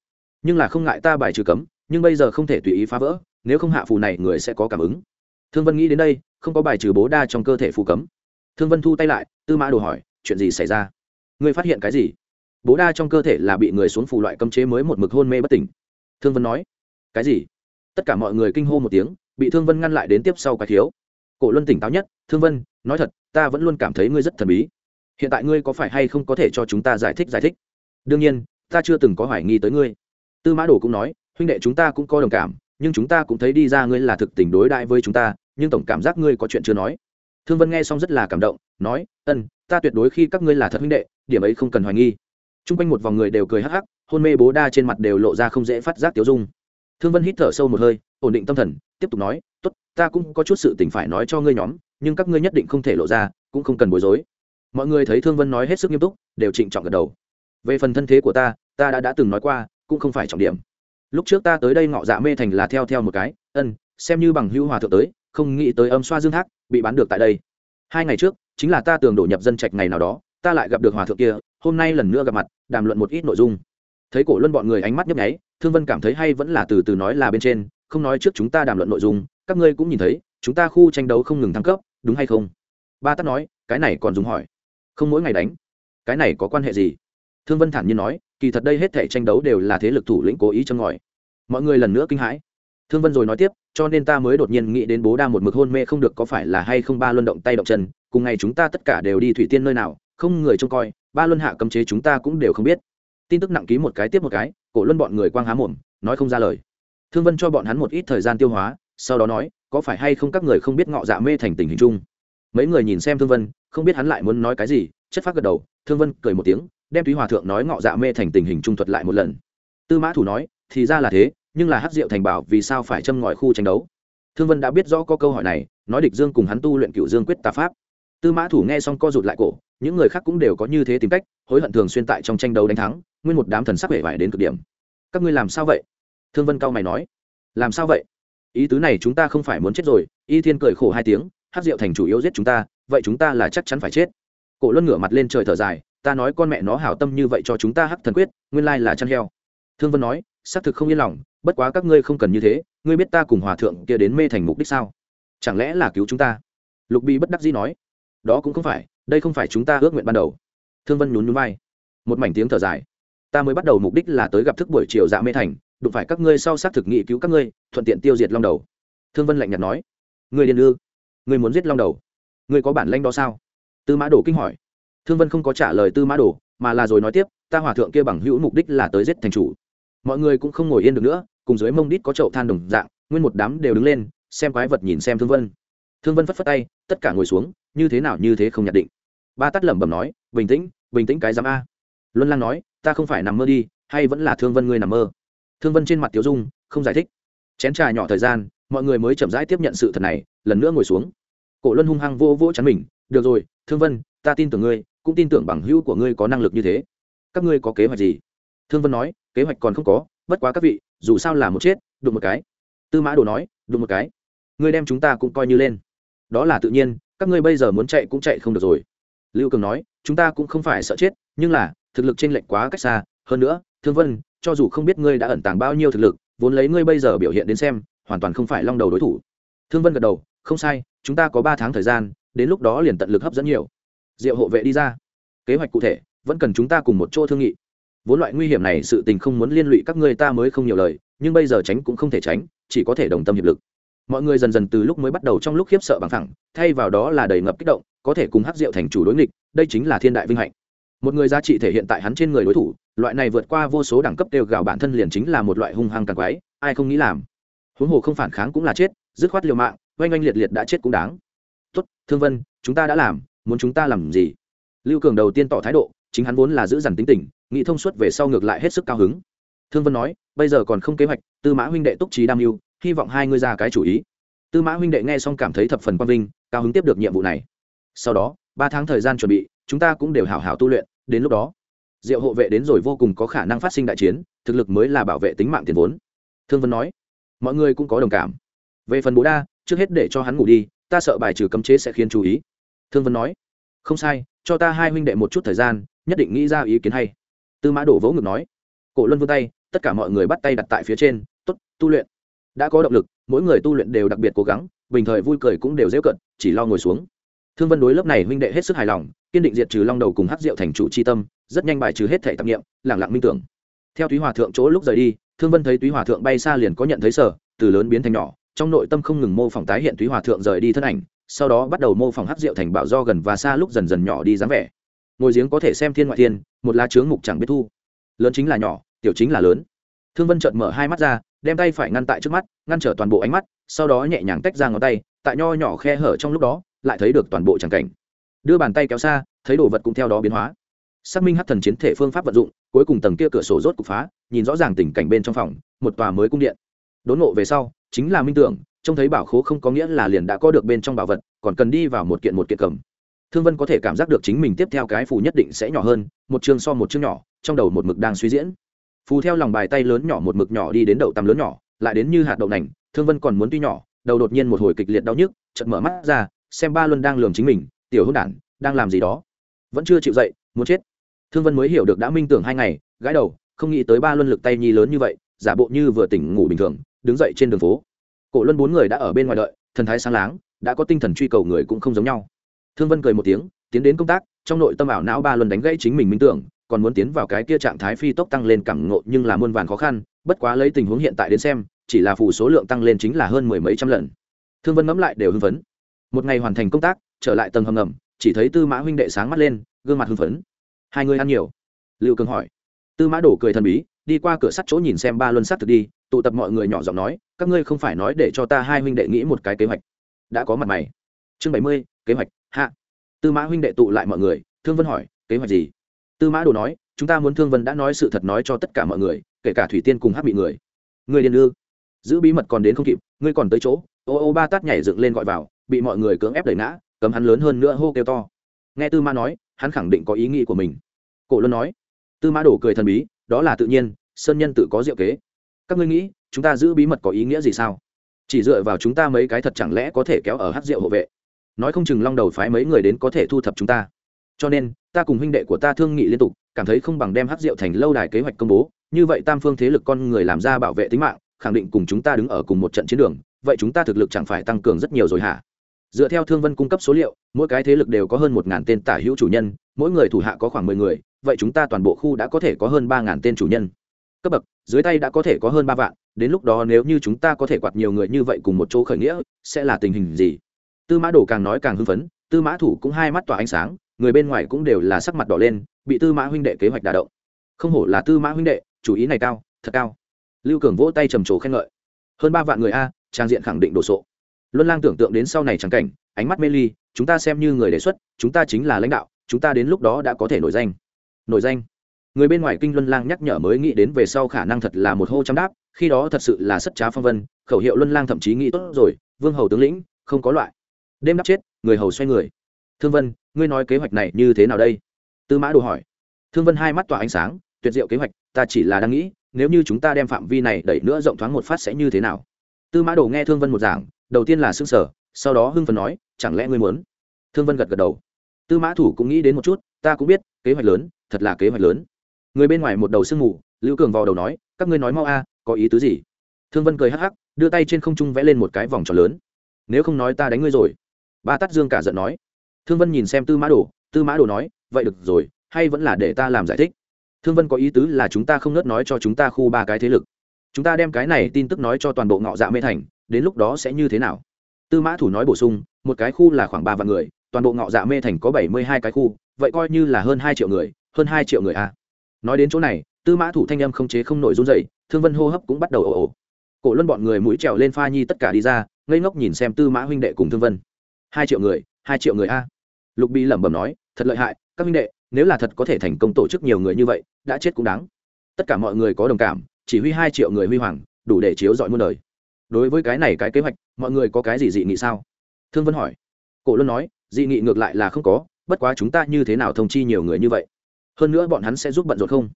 Nhưng là không ngại ta bài trừ cấm, nhưng bây giờ không thể tùy ý phá vỡ, nếu không hạ phù này người sẽ có cảm ứng. Thương vân nghĩ đến đây, không có bài trừ bố đa trong cơ thể phù cấm. Thương vân thu tay lại, tư mã đồ hỏi chuyện gì xảy ra? Ngươi phát hiện cái gì? Bố đa trong cơ thể là bị người xuống phù loại cấm chế mới một mực hôn mê bất tỉnh. Thương vân nói, cái gì? Tất cả mọi người kinh hô một tiếng, bị thương vân ngăn lại đến tiếp sau cái thiếu cổ luân tỉnh táo nhất, thương vân, nói thật, ta vẫn luôn cảm thấy ngươi rất thần bí. Hiện tại ngươi có phải hay không có thể cho chúng ta giải thích giải thích? Đương nhiên, ta chưa từng có hoài nghi tới ngươi. Tư mã đồ cũng nói, huynh đệ chúng ta cũng có đồng cảm, nhưng chúng ta cũng thấy đi ra ngươi là thực tình đối đại với chúng ta, nhưng tổng cảm giác ngươi có chuyện chưa nói. Thương vân nghe xong rất là cảm động, nói, ân ta tuyệt đối khi các ngươi là thật huynh đệ, điểm ấy không cần hoài nghi. T r u n g quanh một vòng người đều cười hắc hắc, hôn mê bố đa trên mặt đều lộ ra không dễ phát giác tiêu dung. Thương vân hít thở sâu một hơi, ổn định tâm thần, tiếp tục nói t ố t ta cũng có chút sự tình phải nói cho ngươi nhóm, nhưng các ngươi nhất định không thể lộ ra, cũng không cần bối rối. Mọi người thấy thương vân nói hết sức nghiêm túc, đều trịnh trọng gật đầu. Về phần thân thế của ta ta đã đã từng nói qua, cũng không phải trọng điểm. Lúc trước ta tới đây ngọ dạ mê thành là theo theo một cái, ân, xem như bằng hữu hòa thượng tới, không nghĩ tới âm xoa dương thác bị bán được tại đây. Hai ngày trước chính là ta tường đổ nhập dân trạch ngày nào đó, ta lại gặp được hòa thượng kia, hôm nay lần nữa gặp mặt, đàm luận một ít nội dung. Thấy cổ luân bọn người ánh mắt nhấp nháy, thương vân cảm thấy hay vẫn là từ từ nói là bên trên, không nói trước chúng ta đàm luận nội dung, các ngươi cũng nhìn thấy, chúng ta khu tranh đấu không ngừng thăng cấp, đúng hay không? Ba tắt nói, cái này còn dùng hỏi. Không mỗi ngày đánh. Cái này có quan hệ gì? Thương vân thản nhiên nói, kỳ thật đây hết thể tranh đấu đều là thế lực thủ lĩnh cố ý châm ngòi. Mọi người lần nữa kinh hãi. Thương vân rồi nói tiếp, cho nên ta mới đột nhiên nghĩ đến bố đa một mực hôn mê không được có phải là hay không ba luân động tay động chân cùng ngày chúng ta tất cả đều đi thủy tiên nơi nào, không người trông coi, ba luân hạ cấm chế chúng ta cũng đều không biết. Tin tức nặng ký một cái tiếp một cái, cổ luân bọn người quang há mồm, nói không ra lời. Thương vân cho bọn hắn một ít thời gian tiêu hóa, sau đó nói, có phải hay không các người không biết ngọ dạ mê thành tình hình chung? Mấy người nhìn xem thương vân, không biết hắn lại muốn nói cái gì, chất phát gật đầu, thương vân cười một tiếng, đem túy hòa thượng nói ngọ dạ mê thành tình hình trung thuật lại một lần. Tư mã thủ nói, thì ra là thế, nhưng là hát diệu thành bảo vì sao phải châm ngòi khu tranh đấu? Thương vân đã biết rõ có câu hỏi này, nói địch dương cùng hắn tu luyện cựu dương quyết tà pháp tư mã thủ nghe xong co rụt lại cổ, những người khác cũng đều có như thế tìm cách, hối hận thường xuyên tại trong tranh đấu đánh thắng, nguyên một đám thần sắc vẻ vải đến cực điểm. Các ngươi làm sao vậy? Thương vân cao mày nói. Làm sao vậy? Ý tứ này chúng ta không phải muốn chết rồi, y thiên cười khổ hai tiếng, hát rượu thành chủ yếu giết chúng ta, vậy chúng ta là chắc chắn phải chết. Cổ luân ngửa mặt lên trời thở dài, ta nói con mẹ nó hảo tâm như vậy cho chúng ta hắc thần quyết, nguyên lai là chăn heo. Thương vân nói, xác thực không yên lòng, bất quá các ngươi không cần như thế, ngươi biết ta cùng hòa thượng kia đến mê thành mục đích sao? Chẳng lẽ là cứu chúng ta? Lục bi bất đắc dĩ nói đó cũng không phải, đây không phải chúng ta ước nguyện ban đầu. Thương vân nhún nhún vai. Một mảnh tiếng thở dài. Ta mới bắt đầu mục đích là tới gặp thức buổi chiều dạ mê thành, đụng phải các ngươi sau xác thực nghị cứu các ngươi, thuận tiện tiêu diệt long đầu. Thương vân lạnh nhạt nói. Người điền ư? Người muốn giết long đầu? Người có bản lanh đó sao? Tư mã đồ kinh hỏi. Thương vân không có trả lời tư mã đồ, mà là rồi nói tiếp, ta hòa thượng kia bằng hữu mục đích là tới giết thành chủ. Mọi người cũng không ngồi yên được nữa, cùng dưới mông đít có chậu than đồng dạng, nguyên một đám đều đứng lên, xem quái vật nhìn xem thương vân thương vân phất phất tay, tất cả ngồi xuống, như thế nào như thế không nhận định. Ba tắt lẩm bẩm nói, bình tĩnh bình tĩnh cái giám a. Luân lang nói, ta không phải nằm mơ đi, hay vẫn là thương vân ngươi nằm mơ? Thương vân trên mặt tiểu dung, không giải thích. Chén trà nhỏ thời gian, mọi người mới chậm rãi tiếp nhận sự thật này, lần nữa ngồi xuống. Cổ luân hung hăng vô vô chắn mình, được rồi, thương vân, ta tin tưởng ngươi, cũng tin tưởng bằng hữu của ngươi có năng lực như thế. Các ngươi có kế hoạch gì? Thương vân nói, kế hoạch còn không có, bất quá các vị, dù sao là một chết, đụng một cái. Tư mã đồ nói, đụng một cái. Ngươi đem chúng ta cũng coi như lên đó là tự nhiên, các ngươi bây giờ muốn chạy cũng chạy không được rồi. Lưu cường nói, chúng ta cũng không phải sợ chết, nhưng là, thực lực trên lệnh quá cách xa. Hơn nữa, thương vân, cho dù không biết ngươi đã ẩn tàng bao nhiêu thực lực, vốn lấy ngươi bây giờ biểu hiện đến xem, hoàn toàn không phải long đầu đối thủ. Thương vân gật đầu, không sai, chúng ta có ba tháng thời gian, đến lúc đó liền tận lực hấp dẫn nhiều. Diệu hộ vệ đi ra. Kế hoạch cụ thể, vẫn cần chúng ta cùng một chỗ thương nghị. Vốn loại nguy hiểm này sự tình không muốn liên lụy các ngươi ta mới không nhiều lời, nhưng bây giờ tránh cũng không thể tránh, chỉ có thể đồng tâm hiệp lực mọi người dần dần từ lúc mới bắt đầu trong lúc khiếp sợ bằng thẳng, thay vào đó là đầy ngập kích động, có thể cùng hát diệu thành chủ đối nghịch, đây chính là thiên đại vinh hạnh. Một người giá trị thể hiện tại hắn trên người đối thủ, loại này vượt qua vô số đẳng cấp đều gào bản thân liền chính là một loại hung hăng càng quái, ai không nghĩ làm. Huống hồ không phản kháng cũng là chết, dứt khoát liều mạng, oanh oanh liệt liệt đã chết cũng đáng. Tốt, thương vân, chúng ta đã làm, muốn chúng ta làm gì? Lưu cường đầu tiên tỏ thái độ, chính hắn vốn là giữ dằn tính tình, nghĩ thông suốt về sau ngược lại hết sức cao hứng. Thương vân nói, bây giờ còn không kế hoạch, tư mã huynh đệ túc trí đam mưu hy vọng hai ngươi ra cái chủ ý. Tư mã huynh đệ nghe xong cảm thấy thập phần quang vinh, cao hứng tiếp được nhiệm vụ này. Sau đó, ba tháng thời gian chuẩn bị, chúng ta cũng đều hảo hảo tu luyện, đến lúc đó, diệu hộ vệ đến rồi vô cùng có khả năng phát sinh đại chiến, thực lực mới là bảo vệ tính mạng tiền vốn. Thương vân nói, mọi người cũng có đồng cảm. Về phần bố đa, trước hết để cho hắn ngủ đi, ta sợ bài trừ cấm chế sẽ khiến chú ý. Thương vân nói, không sai, cho ta hai huynh đệ một chút thời gian, nhất định nghĩ ra ý kiến hay. Tư mã đổ vỗ ngực nói, cổ luân vươn tay, tất cả mọi người bắt tay đặt tại phía trên t ố t tu luyện đã có động lực, mỗi người tu luyện đều đặc biệt cố gắng, bình thời vui cười cũng đều dễ cận, chỉ lo ngồi xuống. Thương vân đối lớp này huynh đệ hết sức hài lòng, kiên định diệt trừ long đầu cùng hắc diệu thành chủ c h i tâm, rất nhanh bài trừ hết thể tạp nghiệm lẳng lặng minh tưởng. Theo túy hòa thượng chỗ lúc rời đi, thương vân thấy túy hòa thượng bay xa liền có nhận thấy sở, từ lớn biến thành nhỏ, trong nội tâm không ngừng mô phỏng tái hiện túy hòa thượng rời đi thân ảnh, sau đó bắt đầu mô phỏng hắc diệu thành bảo do gần và xa lúc dần dần nhỏ đi dáng vẻ. Ngồi giếng có thể xem thiên ngoại thiên, một lá trướng mục chẳng biết thu. Lớn chính là nhỏ, tiểu chính là lớn thương vân chợt mở hai mắt ra, đem tay phải ngăn tại trước mắt, ngăn trở toàn bộ ánh mắt, sau đó nhẹ nhàng tách ra ngón tay, tại nho nhỏ khe hở trong lúc đó, lại thấy được toàn bộ tràng cảnh. Đưa bàn tay kéo xa, thấy đồ vật cũng theo đó biến hóa. Xác minh hát thần chiến thể phương pháp vận dụng, cuối cùng tầng kia cửa sổ rốt cục phá, nhìn rõ ràng tình cảnh bên trong phòng, một tòa mới cung điện. Đốn nộ về sau, chính là minh tưởng, trông thấy bảo khố không có nghĩa là liền đã có được bên trong bảo vật, còn cần đi vào một kiện một kiện cầm. Thương vân có thể cảm giác được chính mình tiếp theo cái phù nhất định sẽ nhỏ hơn, một chương so một chương nhỏ, trong đầu một mực đang suy diễn phù theo lòng bài tay lớn nhỏ một mực nhỏ đi đến đậu tằm lớn nhỏ, lại đến như hạt đậu nành, thương vân còn muốn tuy nhỏ, đầu đột nhiên một hồi kịch liệt đau nhức, chợt mở mắt ra, xem ba luân đang lường chính mình, tiểu hôn đản, đang làm gì đó. Vẫn chưa chịu dậy, muốn chết. Thương vân mới hiểu được đã minh tưởng hai ngày, gãi đầu, không nghĩ tới ba luân lực tay nhi lớn như vậy, giả bộ như vừa tỉnh ngủ bình thường, đứng dậy trên đường phố. Cổ luân bốn người đã ở bên ngoài đợi, thần thái sáng láng, đã có tinh thần truy cầu người cũng không giống nhau. Thương vân cười một tiếng, tiến đến công tác, trong nội tâm ảo não ba luân đánh gãy chính mình minh tưởng còn muốn tiến vào cái kia trạng thái phi tốc tăng lên cảm ngộ nhưng là muôn vàn khó khăn, bất quá lấy tình huống hiện tại đến xem, chỉ là phù số lượng tăng lên chính là hơn mười mấy trăm lần. Thương vân ngẫm lại đều hưng phấn. Một ngày hoàn thành công tác, trở lại tầng hầm ngầm, chỉ thấy tư mã huynh đệ sáng mắt lên, gương mặt hưng phấn. Hai người ăn nhiều? Liệu cường hỏi. Tư mã đổ cười thần bí, đi qua cửa sắt chỗ nhìn xem ba luân sắt thực đi, tụ tập mọi người nhỏ giọng nói, các ngươi không phải nói để cho ta hai huynh đệ nghĩ một cái kế hoạch. Đã có mặt mày. Chương bảy mươi, kế hoạch, hạ. Tư mã huynh đệ tụ lại mọi người, thương vân hỏi, kế hoạch gì? Tư mã đồ nói, chúng ta muốn thương vân đã nói sự thật nói cho tất cả mọi người, kể cả thủy tiên cùng hát bị người. Người điên ư? Giữ bí mật còn đến không kịp, ngươi còn tới chỗ. Ô ô ba tát nhảy dựng lên gọi vào, bị mọi người cưỡng ép đẩy ngã, cấm hắn lớn hơn nữa hô kêu to. Nghe tư mã nói, hắn khẳng định có ý nghĩ của mình. Cổ luân nói, tư mã đồ cười thần bí, đó là tự nhiên, sơn nhân tự có diệu kế. Các ngươi nghĩ, chúng ta giữ bí mật có ý nghĩa gì sao? Chỉ dựa vào chúng ta mấy cái thật chẳng lẽ có thể kéo ở hát rượu hộ vệ? Nói không chừng long đầu phái mấy người đến có thể thu thập chúng ta. Cho nên ta cùng huynh đệ của ta thương nghị liên tục, cảm thấy không bằng đem hát rượu thành lâu đài kế hoạch công bố, như vậy tam phương thế lực con người làm ra bảo vệ tính mạng, khẳng định cùng chúng ta đứng ở cùng một trận chiến đường, vậy chúng ta thực lực chẳng phải tăng cường rất nhiều rồi hả? Dựa theo thương vân cung cấp số liệu, mỗi cái thế lực đều có hơn một ngàn tên tả hữu chủ nhân, mỗi người thủ hạ có khoảng mười người, vậy chúng ta toàn bộ khu đã có thể có hơn ba ngàn tên chủ nhân. Cấp bậc, dưới tay đã có thể có hơn ba vạn, đến lúc đó nếu như chúng ta có thể quạt nhiều người như vậy cùng một chỗ khởi nghĩa, sẽ là tình hình gì? Tư mã đồ càng nói càng hưng phấn tư mã thủ cũng hai mắt tỏa ánh sáng, người bên ngoài cũng đều là sắc mặt đỏ lên, bị tư mã huynh đệ kế hoạch đả động. Không hổ là tư mã huynh đệ, chủ ý này cao, thật cao. Lưu cường vỗ tay trầm trồ khen ngợi. Hơn ba vạn người a, trang diện khẳng định đồ sộ. Luân lang tưởng tượng đến sau này trắng cảnh, ánh mắt mê ly, chúng ta xem như người đề xuất, chúng ta chính là lãnh đạo, chúng ta đến lúc đó đã có thể nổi danh. Nổi danh. Người bên ngoài kinh luân lang nhắc nhở mới nghĩ đến về sau khả năng thật là một hô trăm đáp, khi đó thật sự là sất trá phong vân, khẩu hiệu luân lang thậm chí nghĩ tốt rồi, vương hầu tướng lĩnh, không có loại đêm đắp chết, người hầu xoay người. Thương vân, ngươi nói kế hoạch này như thế nào đây? Tư mã đồ hỏi. Thương vân hai mắt tỏa ánh sáng, tuyệt diệu kế hoạch, ta chỉ là đang nghĩ, nếu như chúng ta đem phạm vi này đẩy nữa rộng thoáng một phát sẽ như thế nào? Tư mã đồ nghe thương vân một giảng, đầu tiên là s ư n g sở sau đó hưng phần nói, chẳng lẽ ngươi muốn? Thương vân gật gật đầu. Tư mã thủ cũng nghĩ đến một chút, ta cũng biết, kế hoạch lớn, thật là kế hoạch lớn. Người bên ngoài một đầu sương mù, lưu cường vào đầu nói, các ngươi nói mau a, có ý tứ gì? Thương vân cười hắc hắc, đưa tay trên không trung vẽ lên một cái vòng tròn lớn. Nếu không nói ta đánh ngươi rồi ba tắt dương cả giận nói. Thương vân nhìn xem tư mã đồ, tư mã đồ nói, vậy được rồi, hay vẫn là để ta làm giải thích. Thương vân có ý tứ là chúng ta không nớt nói cho chúng ta khu ba cái thế lực. Chúng ta đem cái này tin tức nói cho toàn bộ ngọ dạ mê thành, đến lúc đó sẽ như thế nào? Tư mã thủ nói bổ sung, một cái khu là khoảng ba vạn người, toàn bộ ngọ dạ mê thành có bảy mươi hai cái khu, vậy coi như là hơn hai triệu người, hơn hai triệu người a à. nói đến chỗ này, tư mã thủ thanh âm không chế không nổi run dậy thương vân hô hấp cũng bắt đầu ồ ồ. Cổ luân bọn người mũi trèo lên pha nhi tất cả đi ra, ngây ngốc nhìn xem tư mã huynh đệ cùng thương vân hai triệu người, hai triệu người a. Lục bi lẩm bẩm nói, thật lợi hại, các minh đệ, nếu là thật có thể thành công tổ chức nhiều người như vậy, đã chết cũng đáng. Tất cả mọi người có đồng cảm, chỉ huy hai triệu người huy hoàng, đủ để chiếu dọi muôn đời. Đối với cái này cái kế hoạch, mọi người có cái gì dị nghị sao? Thương vân hỏi. Cổ luân nói, dị nghị ngược lại là không có, bất quá chúng ta như thế nào thông chi nhiều người như vậy? Hơn nữa bọn hắn sẽ giúp bận rộn không?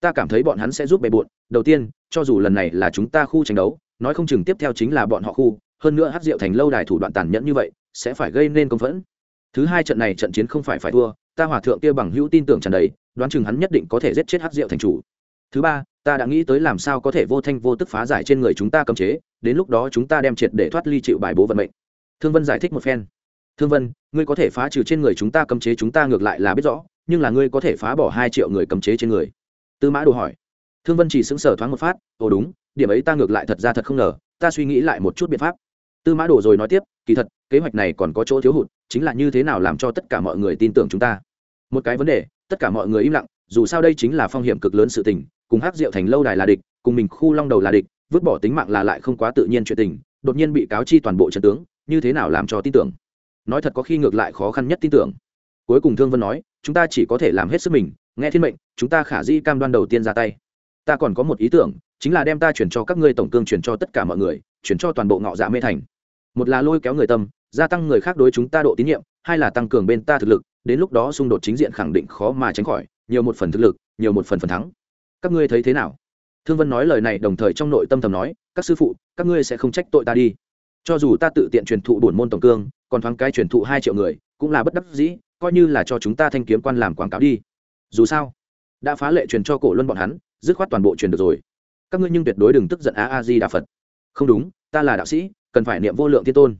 Ta cảm thấy bọn hắn sẽ giúp bề bộn. Đầu tiên, cho dù lần này là chúng ta khu tranh đấu, nói không chừng tiếp theo chính là bọn họ khu, hơn nữa hát rượu thành lâu đài thủ đoạn tàn nhẫn như vậy sẽ phải gây nên công phẫn. Thứ hai trận này trận chiến không phải phải thua, ta hòa thượng kia bằng hữu tin tưởng tràn đầy, đoán chừng hắn nhất định có thể giết chết hát rượu thành chủ. Thứ ba, ta đã nghĩ tới làm sao có thể vô thanh vô tức phá giải trên người chúng ta cấm chế, đến lúc đó chúng ta đem triệt để thoát ly chịu bài bố vận mệnh. Thương vân giải thích một phen. Thương vân, ngươi có thể phá trừ trên người chúng ta cấm chế chúng ta ngược lại là biết rõ, nhưng là ngươi có thể phá bỏ hai triệu người cấm chế trên người. Tư mã đồ hỏi. Thương vân chỉ xứng sở thoáng một phát, ồ đúng, điểm ấy ta ngược lại thật ra thật không ngờ, ta suy nghĩ lại một chút biện pháp tư mã đồ rồi nói tiếp, kỳ thật, kế hoạch này còn có chỗ thiếu hụt, chính là như thế nào làm cho tất cả mọi người tin tưởng chúng ta? Một cái vấn đề, tất cả mọi người im lặng, dù sao đây chính là phong hiểm cực lớn sự tình, cùng hắc diệu thành lâu đài là địch, cùng mình khu long đầu là địch, vứt bỏ tính mạng là lại không quá tự nhiên chuyện tình, đột nhiên bị cáo chi toàn bộ trận tướng, như thế nào làm cho tin tưởng? Nói thật có khi ngược lại khó khăn nhất tin tưởng. Cuối cùng thương vân nói, chúng ta chỉ có thể làm hết sức mình, nghe thiên mệnh, chúng ta khả di cam đoan đầu tiên ra tay. Ta còn có một ý tưởng, chính là đem ta chuyển cho các ngươi tổng cương chuyển cho tất cả mọi người chuyển cho toàn bộ ngọ dạ mê thành. Một là lôi kéo người tâm, gia tăng người khác đối chúng ta độ tín nhiệm, hai là tăng cường bên ta thực lực, đến lúc đó xung đột chính diện khẳng định khó mà tránh khỏi, nhiều một phần thực lực, nhiều một phần phần thắng. Các ngươi thấy thế nào? Thương vân nói lời này đồng thời trong nội tâm thầm nói, các sư phụ, các ngươi sẽ không trách tội ta đi. Cho dù ta tự tiện truyền thụ bổn môn tổng cương, còn thoáng cái truyền thụ hai triệu người, cũng là bất đắc dĩ, coi như là cho chúng ta thanh kiếm quan làm quảng cáo đi. Dù sao, đã phá lệ truyền cho cổ luân bọn hắn, dứt khoát toàn bộ truyền được rồi. Các ngươi nhưng tuyệt đối đừng tức giận á a di đà phật không đúng, ta là đạo sĩ, cần phải niệm vô lượng thiên tôn.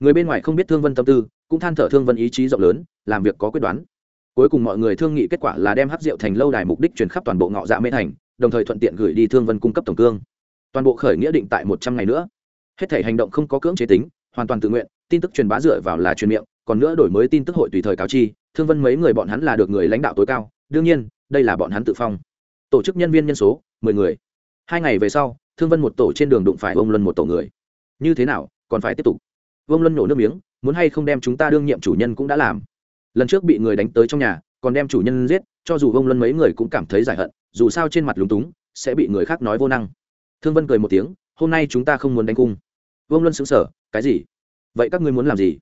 Người bên ngoài không biết thương vân tâm tư, cũng than thở thương vân ý chí rộng lớn, làm việc có quyết đoán. Cuối cùng mọi người thương nghị kết quả là đem hát rượu thành lâu đài mục đích truyền khắp toàn bộ ngọ dạ mê thành, đồng thời thuận tiện gửi đi thương vân cung cấp tổng cương. Toàn bộ khởi nghĩa định tại một trăm ngày nữa. Hết thể hành động không có cưỡng chế tính, hoàn toàn tự nguyện, tin tức truyền bá dựa vào là truyền miệng, còn nữa đổi mới tin tức hội tùy thời cáo chi, thương vân mấy người bọn hắn là được người lãnh đạo tối cao, đương nhiên, đây là bọn hắn tự phong. Tổ chức nhân viên nhân số, mười người. Hai ngày về sau thương vân một tổ trên đường đụng phải ông luân một tổ người. Như thế nào, còn phải tiếp tục? Vương luân nổ nước miếng, muốn hay không đem chúng ta đương nhiệm chủ nhân cũng đã làm. Lần trước bị người đánh tới trong nhà, còn đem chủ nhân giết, cho dù vương luân mấy người cũng cảm thấy giải hận, dù sao trên mặt lúng túng, sẽ bị người khác nói vô năng. Thương vân cười một tiếng, hôm nay chúng ta không muốn đánh cung. Vương luân xứng sở cái gì? Vậy các ngươi muốn làm gì?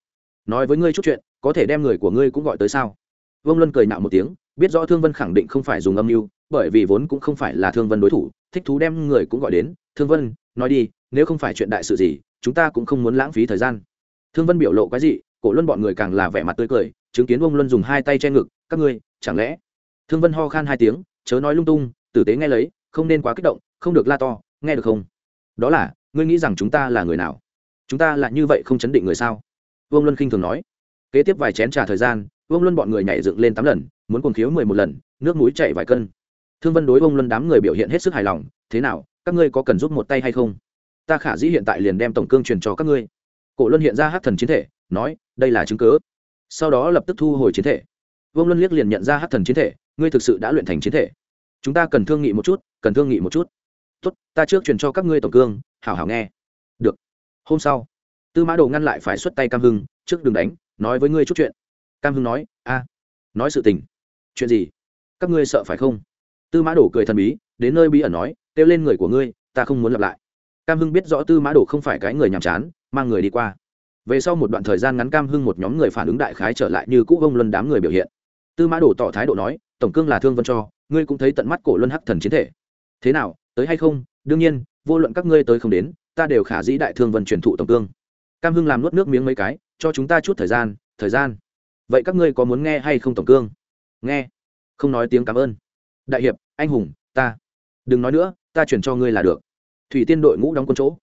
Nói với ngươi chút chuyện, có thể đem người của ngươi cũng gọi tới sao? Vương luân cười nạo một tiếng, biết rõ thương vân khẳng định không phải dùng âm mưu, bởi vì vốn cũng không phải là thương vân đối thủ thích thú đem người cũng gọi đến, thương vân, nói đi, nếu không phải chuyện đại sự gì, chúng ta cũng không muốn lãng phí thời gian. Thương vân biểu lộ cái gì cổ luân bọn người càng là vẻ mặt tươi cười, chứng kiến ông luân dùng hai tay che ngực, các ngươi, chẳng lẽ? Thương vân ho khan hai tiếng, chớ nói lung tung, tử tế nghe lấy, không nên quá kích động, không được la to, nghe được không? Đó là, ngươi nghĩ rằng chúng ta là người nào? Chúng ta là như vậy không chấn định người sao? Vương luân khinh thường nói. Kế tiếp vài chén trà thời gian, vương luân bọn người nhảy dựng lên tám lần, muốn cuồng khiếu mười một lần, nước mũi chạy vài cân thương vân đối ông luân đám người biểu hiện hết sức hài lòng, thế nào, các ngươi có cần giúp một tay hay không? Ta khả dĩ hiện tại liền đem tổng cương truyền cho các ngươi. Cổ luân hiện ra hát thần chiến thể, nói, đây là chứng cớ. Sau đó lập tức thu hồi chiến thể. Vương luân liếc liền nhận ra hát thần chiến thể, ngươi thực sự đã luyện thành chiến thể. Chúng ta cần thương nghị một chút, cần thương nghị một chút. Tốt, ta trước truyền cho các ngươi tổng cương, hảo hảo nghe. Được. Hôm sau, tư mã đồ ngăn lại phải xuất tay cam hưng, trước đừng đánh, nói với ngươi chút chuyện. Cam hưng nói, a, nói sự tình. Chuyện gì? Các ngươi sợ phải không? Tư mã Đổ cười thần bí, đến nơi bí ẩn nói, kêu lên người của ngươi, ta không muốn lặp lại. Cam hưng biết rõ tư mã Đổ không phải cái người nhàm chán, mang người đi qua. Về sau một đoạn thời gian ngắn cam hưng một nhóm người phản ứng đại khái trở lại như cũ vông luân đám người biểu hiện. Tư mã Đổ tỏ thái độ nói, tổng cương là thương vân cho, ngươi cũng thấy tận mắt cổ luân hắc thần chiến thể. Thế nào, tới hay không? Đương nhiên, vô luận các ngươi tới không đến, ta đều khả dĩ đại thương vân truyền thụ tổng cương. Cam hưng làm nuốt nước miếng mấy cái, cho chúng ta chút thời gian thời gian. Vậy các ngươi có muốn nghe hay không tổng cương? Nghe. Không nói tiếng cảm ơn đại hiệp anh hùng ta. Đừng nói nữa ta chuyển cho ngươi là được. Thủy tiên đội ngũ đóng quân chỗ.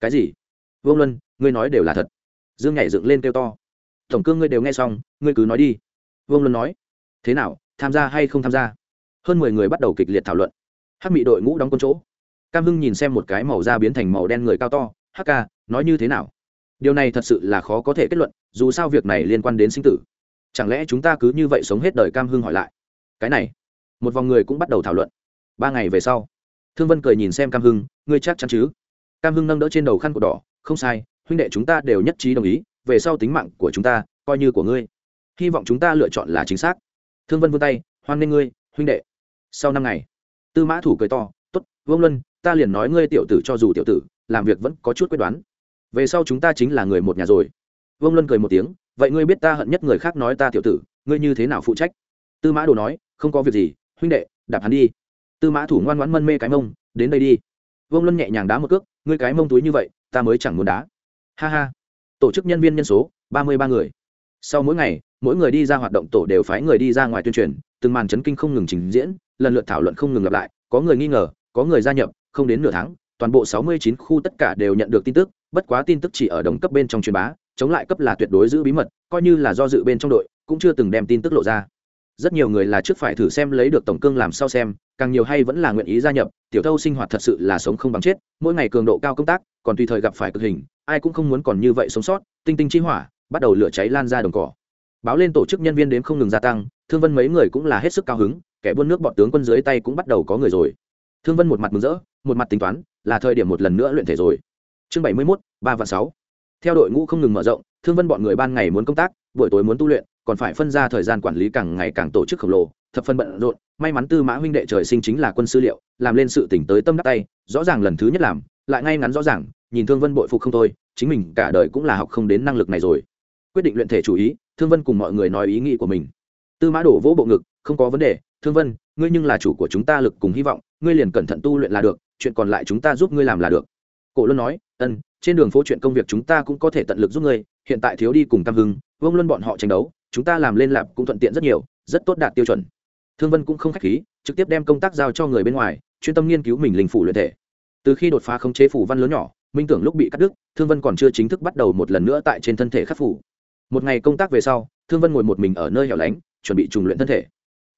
Cái gì? Vương luân ngươi nói đều là thật. Dương nhảy dựng lên kêu to. Tổng cương ngươi đều nghe xong ngươi cứ nói đi. Vương luân nói. Thế nào tham gia hay không tham gia? Hơn mười người bắt đầu kịch liệt thảo luận. Hắc mị đội ngũ đóng quân chỗ. Cam hưng nhìn xem một cái màu da biến thành màu đen người cao to. Hắc ca, nói như thế nào? Điều này thật sự là khó có thể kết luận dù sao việc này liên quan đến sinh tử. Chẳng lẽ chúng ta cứ như vậy sống hết đời cam hưng hỏi lại? Cái này một vòng người cũng bắt đầu thảo luận. Ba ngày về sau, thương vân cười nhìn xem cam hưng, ngươi chắc chắn chứ? Cam hưng nâng đỡ trên đầu khăn của đỏ, không sai, huynh đệ chúng ta đều nhất trí đồng ý, về sau tính mạng của chúng ta coi như của ngươi. Hy vọng chúng ta lựa chọn là chính xác. Thương vân vươn tay, hoan nghênh ngươi, huynh đệ. Sau năm ngày, tư mã thủ cười to t ố t vương luân, ta liền nói ngươi tiểu tử cho dù tiểu tử, làm việc vẫn có chút quyết đoán. Về sau chúng ta chính là người một nhà rồi. Vương luân cười một tiếng, vậy ngươi biết ta hận nhất người khác nói ta tiểu tử, ngươi như thế nào phụ trách? Tư mã đồ nói, không có việc gì huynh đệ, đạp hắn đi. Tư mã thủ ngoan ngoãn mân mê cái mông, đến đây đi. Vương luân nhẹ nhàng đá một cước, ngươi cái mông túi như vậy, ta mới chẳng muốn đá. Ha ha. Tổ chức nhân viên nhân số, ba mươi ba người. Sau mỗi ngày, mỗi người đi ra hoạt động tổ đều phái người đi ra ngoài tuyên truyền, từng màn chấn kinh không ngừng trình diễn, lần lượt thảo luận không ngừng lặp lại, có người nghi ngờ, có người gia nhập, không đến nửa tháng, toàn bộ sáu mươi chín khu tất cả đều nhận được tin tức, bất quá tin tức chỉ ở đồng cấp bên trong truyền bá, chống lại cấp là tuyệt đối giữ bí mật, coi như là do dự bên trong đội, cũng chưa từng đem tin tức lộ ra rất nhiều người là trước phải thử xem lấy được tổng cương làm sao xem, càng nhiều hay vẫn là nguyện ý gia nhập. Tiểu thâu sinh hoạt thật sự là sống không bằng chết, mỗi ngày cường độ cao công tác, còn tùy thời gặp phải cực hình, ai cũng không muốn còn như vậy sống sót. Tinh tinh chi hỏa, bắt đầu lửa cháy lan ra đồng cỏ. Báo lên tổ chức nhân viên đến không ngừng gia tăng, thương vân mấy người cũng là hết sức cao hứng, kẻ buôn nước bọn tướng quân dưới tay cũng bắt đầu có người rồi. Thương vân một mặt mừng rỡ, một mặt tính toán, là thời điểm một lần nữa luyện thể rồi. Chương bảy mươi mốt, ba và sáu. Theo đội ngũ không ngừng mở rộng, thương vân bọn người ban ngày muốn công tác, buổi tối muốn tu luyện còn phải phân ra thời gian quản lý càng ngày càng tổ chức khổng lồ, thập phân bận rộn. May mắn tư mã huynh đệ trời sinh chính là quân sư liệu, làm lên sự tỉnh tới tâm đắc tay, rõ ràng lần thứ nhất làm, lại ngay ngắn rõ ràng, nhìn thương vân bội phục không thôi, chính mình cả đời cũng là học không đến năng lực này rồi. Quyết định luyện thể chủ ý, thương vân cùng mọi người nói ý nghĩ của mình. Tư mã đổ vỗ bộ ngực, không có vấn đề, thương vân, ngươi nhưng là chủ của chúng ta lực cùng hy vọng, ngươi liền cẩn thận tu luyện là được, chuyện còn lại chúng ta giúp ngươi làm là được. Cổ luân nói, ân, trên đường phố chuyện công việc chúng ta cũng có thể tận lực giúp ngươi, hiện tại thiếu đi cùng tam hưng, vương luân bọn họ tranh đấu chúng ta làm lên lạp cũng thuận tiện rất nhiều, rất tốt đạt tiêu chuẩn. Thương vân cũng không k h á c h khí, trực tiếp đem công tác giao cho người bên ngoài, chuyên tâm nghiên cứu mình linh phủ luyện thể. Từ khi đột phá khống chế phủ văn lớn nhỏ, minh tưởng lúc bị cắt đứt, thương vân còn chưa chính thức bắt đầu một lần nữa tại trên thân thể khắc phủ. Một ngày công tác về sau, thương vân ngồi một mình ở nơi hẻo lánh, chuẩn bị trùng luyện thân thể.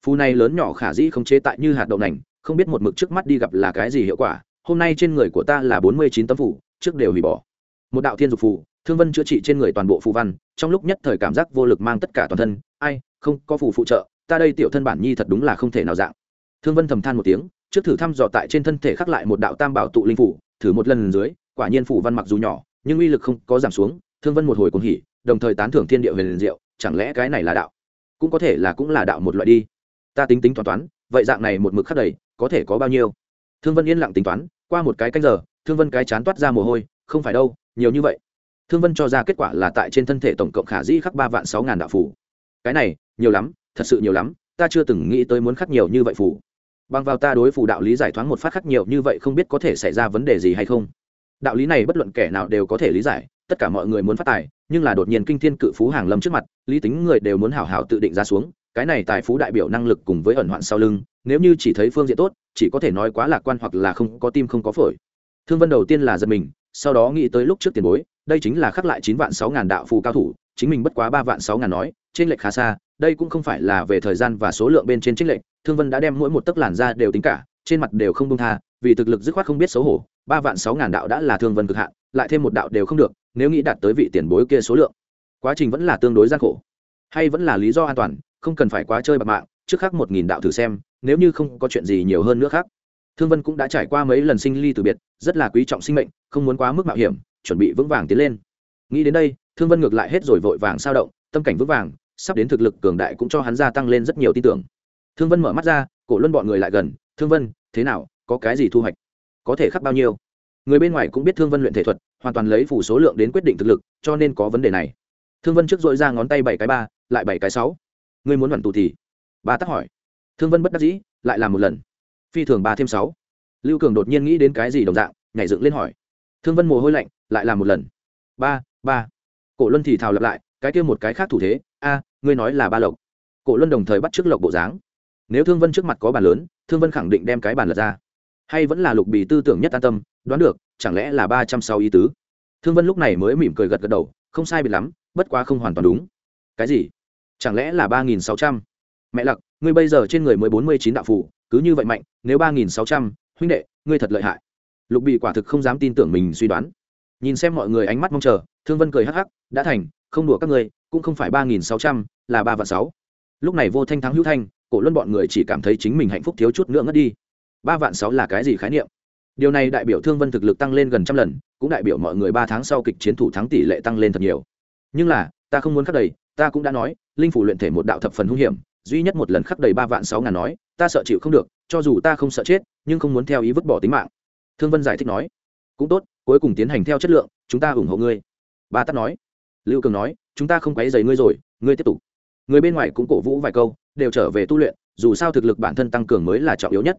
Phù này lớn nhỏ khả dĩ khống chế tại như hạt đậu nành, không biết một mực trước mắt đi gặp là cái gì hiệu quả, hôm nay trên người của ta là bốn mươi chín tấm phủ, trước đều hủy bỏ. Một đạo thiên dục phù thương vân chữa trị trên người toàn bộ phù văn, trong lúc nhất thời cảm giác vô lực mang tất cả toàn thân. Ai, không, có phù phụ trợ, ta đây tiểu thân bản nhi thật đúng là không thể nào dạng. Thương vân thầm than một tiếng, trước thử thăm dò tại trên thân thể khắc lại một đạo tam bảo tụ linh phủ, thử một lần dưới, quả nhiên phủ văn mặc dù nhỏ, nhưng uy lực không có giảm xuống. Thương vân một hồi cuồng hỉ, đồng thời tán thưởng thiên địa huyền diệu, chẳng lẽ cái này là đạo? Cũng có thể là cũng là đạo một loại đi. Ta tính tính toán toán, vậy dạng này một mực khắc đầy, có thể có bao nhiêu? Thương vân yên lặng tính toán, qua một cái canh giờ, thương vân cái chán toát ra mồ hôi, không phải đâu, nhiều như vậy thương vân cho ra kết quả là tại trên thân thể tổng cộng khả dĩ khắc ba vạn sáu ngàn đạo phủ cái này, nhiều lắm, thật sự nhiều lắm, ta chưa từng nghĩ tới muốn khắc nhiều như vậy phù. Bằng vào ta đối phù đạo lý giải thoáng một phát khắc nhiều như vậy không biết có thể xảy ra vấn đề gì hay không. Đạo lý này bất luận kẻ nào đều có thể lý giải, tất cả mọi người muốn phát tài, nhưng là đột nhiên kinh thiên cự phú hàng lâm trước mặt, lý tính người đều muốn hảo hảo tự định ra xuống, cái này tài phú đại biểu năng lực cùng với ẩn hoạn sau lưng, nếu như chỉ thấy phương diện tốt, chỉ có thể nói quá lạc quan hoặc là không có tim không có phổi. Thương vân đầu tiên là giật mình, sau đó nghĩ tới lúc trước tiền bối đây chính là khắc lại chín vạn sáu ngàn đạo phù cao thủ, chính mình bất quá ba vạn sáu ngàn nói trên lệch khá xa, đây cũng không phải là về thời gian và số lượng bên trên trích lệch, thương vân đã đem mỗi một tấc làn ra đều tính cả, trên mặt đều không công tha, vì thực lực dứt khoát không biết xấu hổ, ba vạn sáu ngàn đạo đã là thương vân cực hạn, lại thêm một đạo đều không được, nếu nghĩ đạt tới vị tiền bối kia số lượng, quá trình vẫn là tương đối gian khổ. Hay vẫn là lý do an toàn, không cần phải quá chơi bạc mạng, trước khác một nghìn đạo thử xem, nếu như không có chuyện gì nhiều hơn nữa khác. Thương vân cũng đã trải qua mấy lần sinh ly từ biệt, rất là quý trọng sinh mệnh, không muốn quá mức mạo hiểm chuẩn bị vững vàng tiến lên. Nghĩ đến đây, thương vân ngược lại hết rồi vội vàng sao động, tâm cảnh vững vàng, sắp đến thực lực cường đại cũng cho hắn gia tăng lên rất nhiều tin tưởng. Thương vân mở mắt ra, cổ luân bọn người lại gần, thương vân, thế nào, có cái gì thu hoạch? Có thể khắc bao nhiêu? Người bên ngoài cũng biết thương vân luyện thể thuật, hoàn toàn lấy phủ số lượng đến quyết định thực lực, cho nên có vấn đề này. Thương vân trước dội ra ngón tay bảy cái ba, lại bảy cái sáu. Ngươi muốn hoàn tù thì? Ba tắc hỏi. Thương vân bất đắc dĩ, lại làm một lần. Phi thường ba thêm sáu. Lưu cường đột nhiên nghĩ đến cái gì đồng dạng, nhảy dựng lên hỏi. Thương vân mồ hôi lạnh lại làm một lần. Ba ba. Cổ luân thì thào lặp lại, cái kia một cái khác thủ thế, a, ngươi nói là ba lộc. Cổ luân đồng thời bắt trước lộc bộ dáng. Nếu thương vân trước mặt có bàn lớn, thương vân khẳng định đem cái bàn lật ra. Hay vẫn là lục bì tư tưởng nhất an tâm, đoán được, chẳng lẽ là ba trăm sáu ý tứ? Thương vân lúc này mới mỉm cười gật gật đầu, không sai biệt lắm, bất quá không hoàn toàn đúng. Cái gì? Chẳng lẽ là ba nghìn sáu trăm? Mẹ lặc, ngươi bây giờ trên người mới bốn mươi chín đạo phủ cứ như vậy mạnh, nếu ba nghìn sáu trăm, huynh đệ, ngươi thật lợi hại. Lục bị quả thực không dám tin tưởng mình suy đoán nhìn xem mọi người ánh mắt mong chờ thương vân cười hắc hắc đã thành không đùa các người, cũng không phải ba nghìn sáu trăm là ba vạn sáu. Lúc này vô thanh thắng hữu thanh cổ luân bọn người chỉ cảm thấy chính mình hạnh phúc thiếu chút nữa ngất đi. Ba vạn sáu là cái gì khái niệm? Điều này đại biểu thương vân thực lực tăng lên gần trăm lần cũng đại biểu mọi người ba tháng sau kịch chiến thủ thắng tỷ lệ tăng lên thật nhiều. Nhưng là ta không muốn khắc đầy ta cũng đã nói linh phủ luyện thể một đạo thập phần hung hiểm duy nhất một lần khắc đầy ba vạn sáu ngàn nói ta sợ chịu không được cho dù ta không sợ chết nhưng không muốn theo ý vứt bỏ tính mạng. Thương vân giải thích nói cũng tốt cuối cùng tiến hành theo chất lượng, chúng ta ủng hộ ngươi. Ba tắt nói. Lưu cường nói, chúng ta không quấy dày ngươi rồi, ngươi tiếp tục. Người bên ngoài cũng cổ vũ vài câu, đều trở về tu luyện, dù sao thực lực bản thân tăng cường mới là trọng yếu nhất.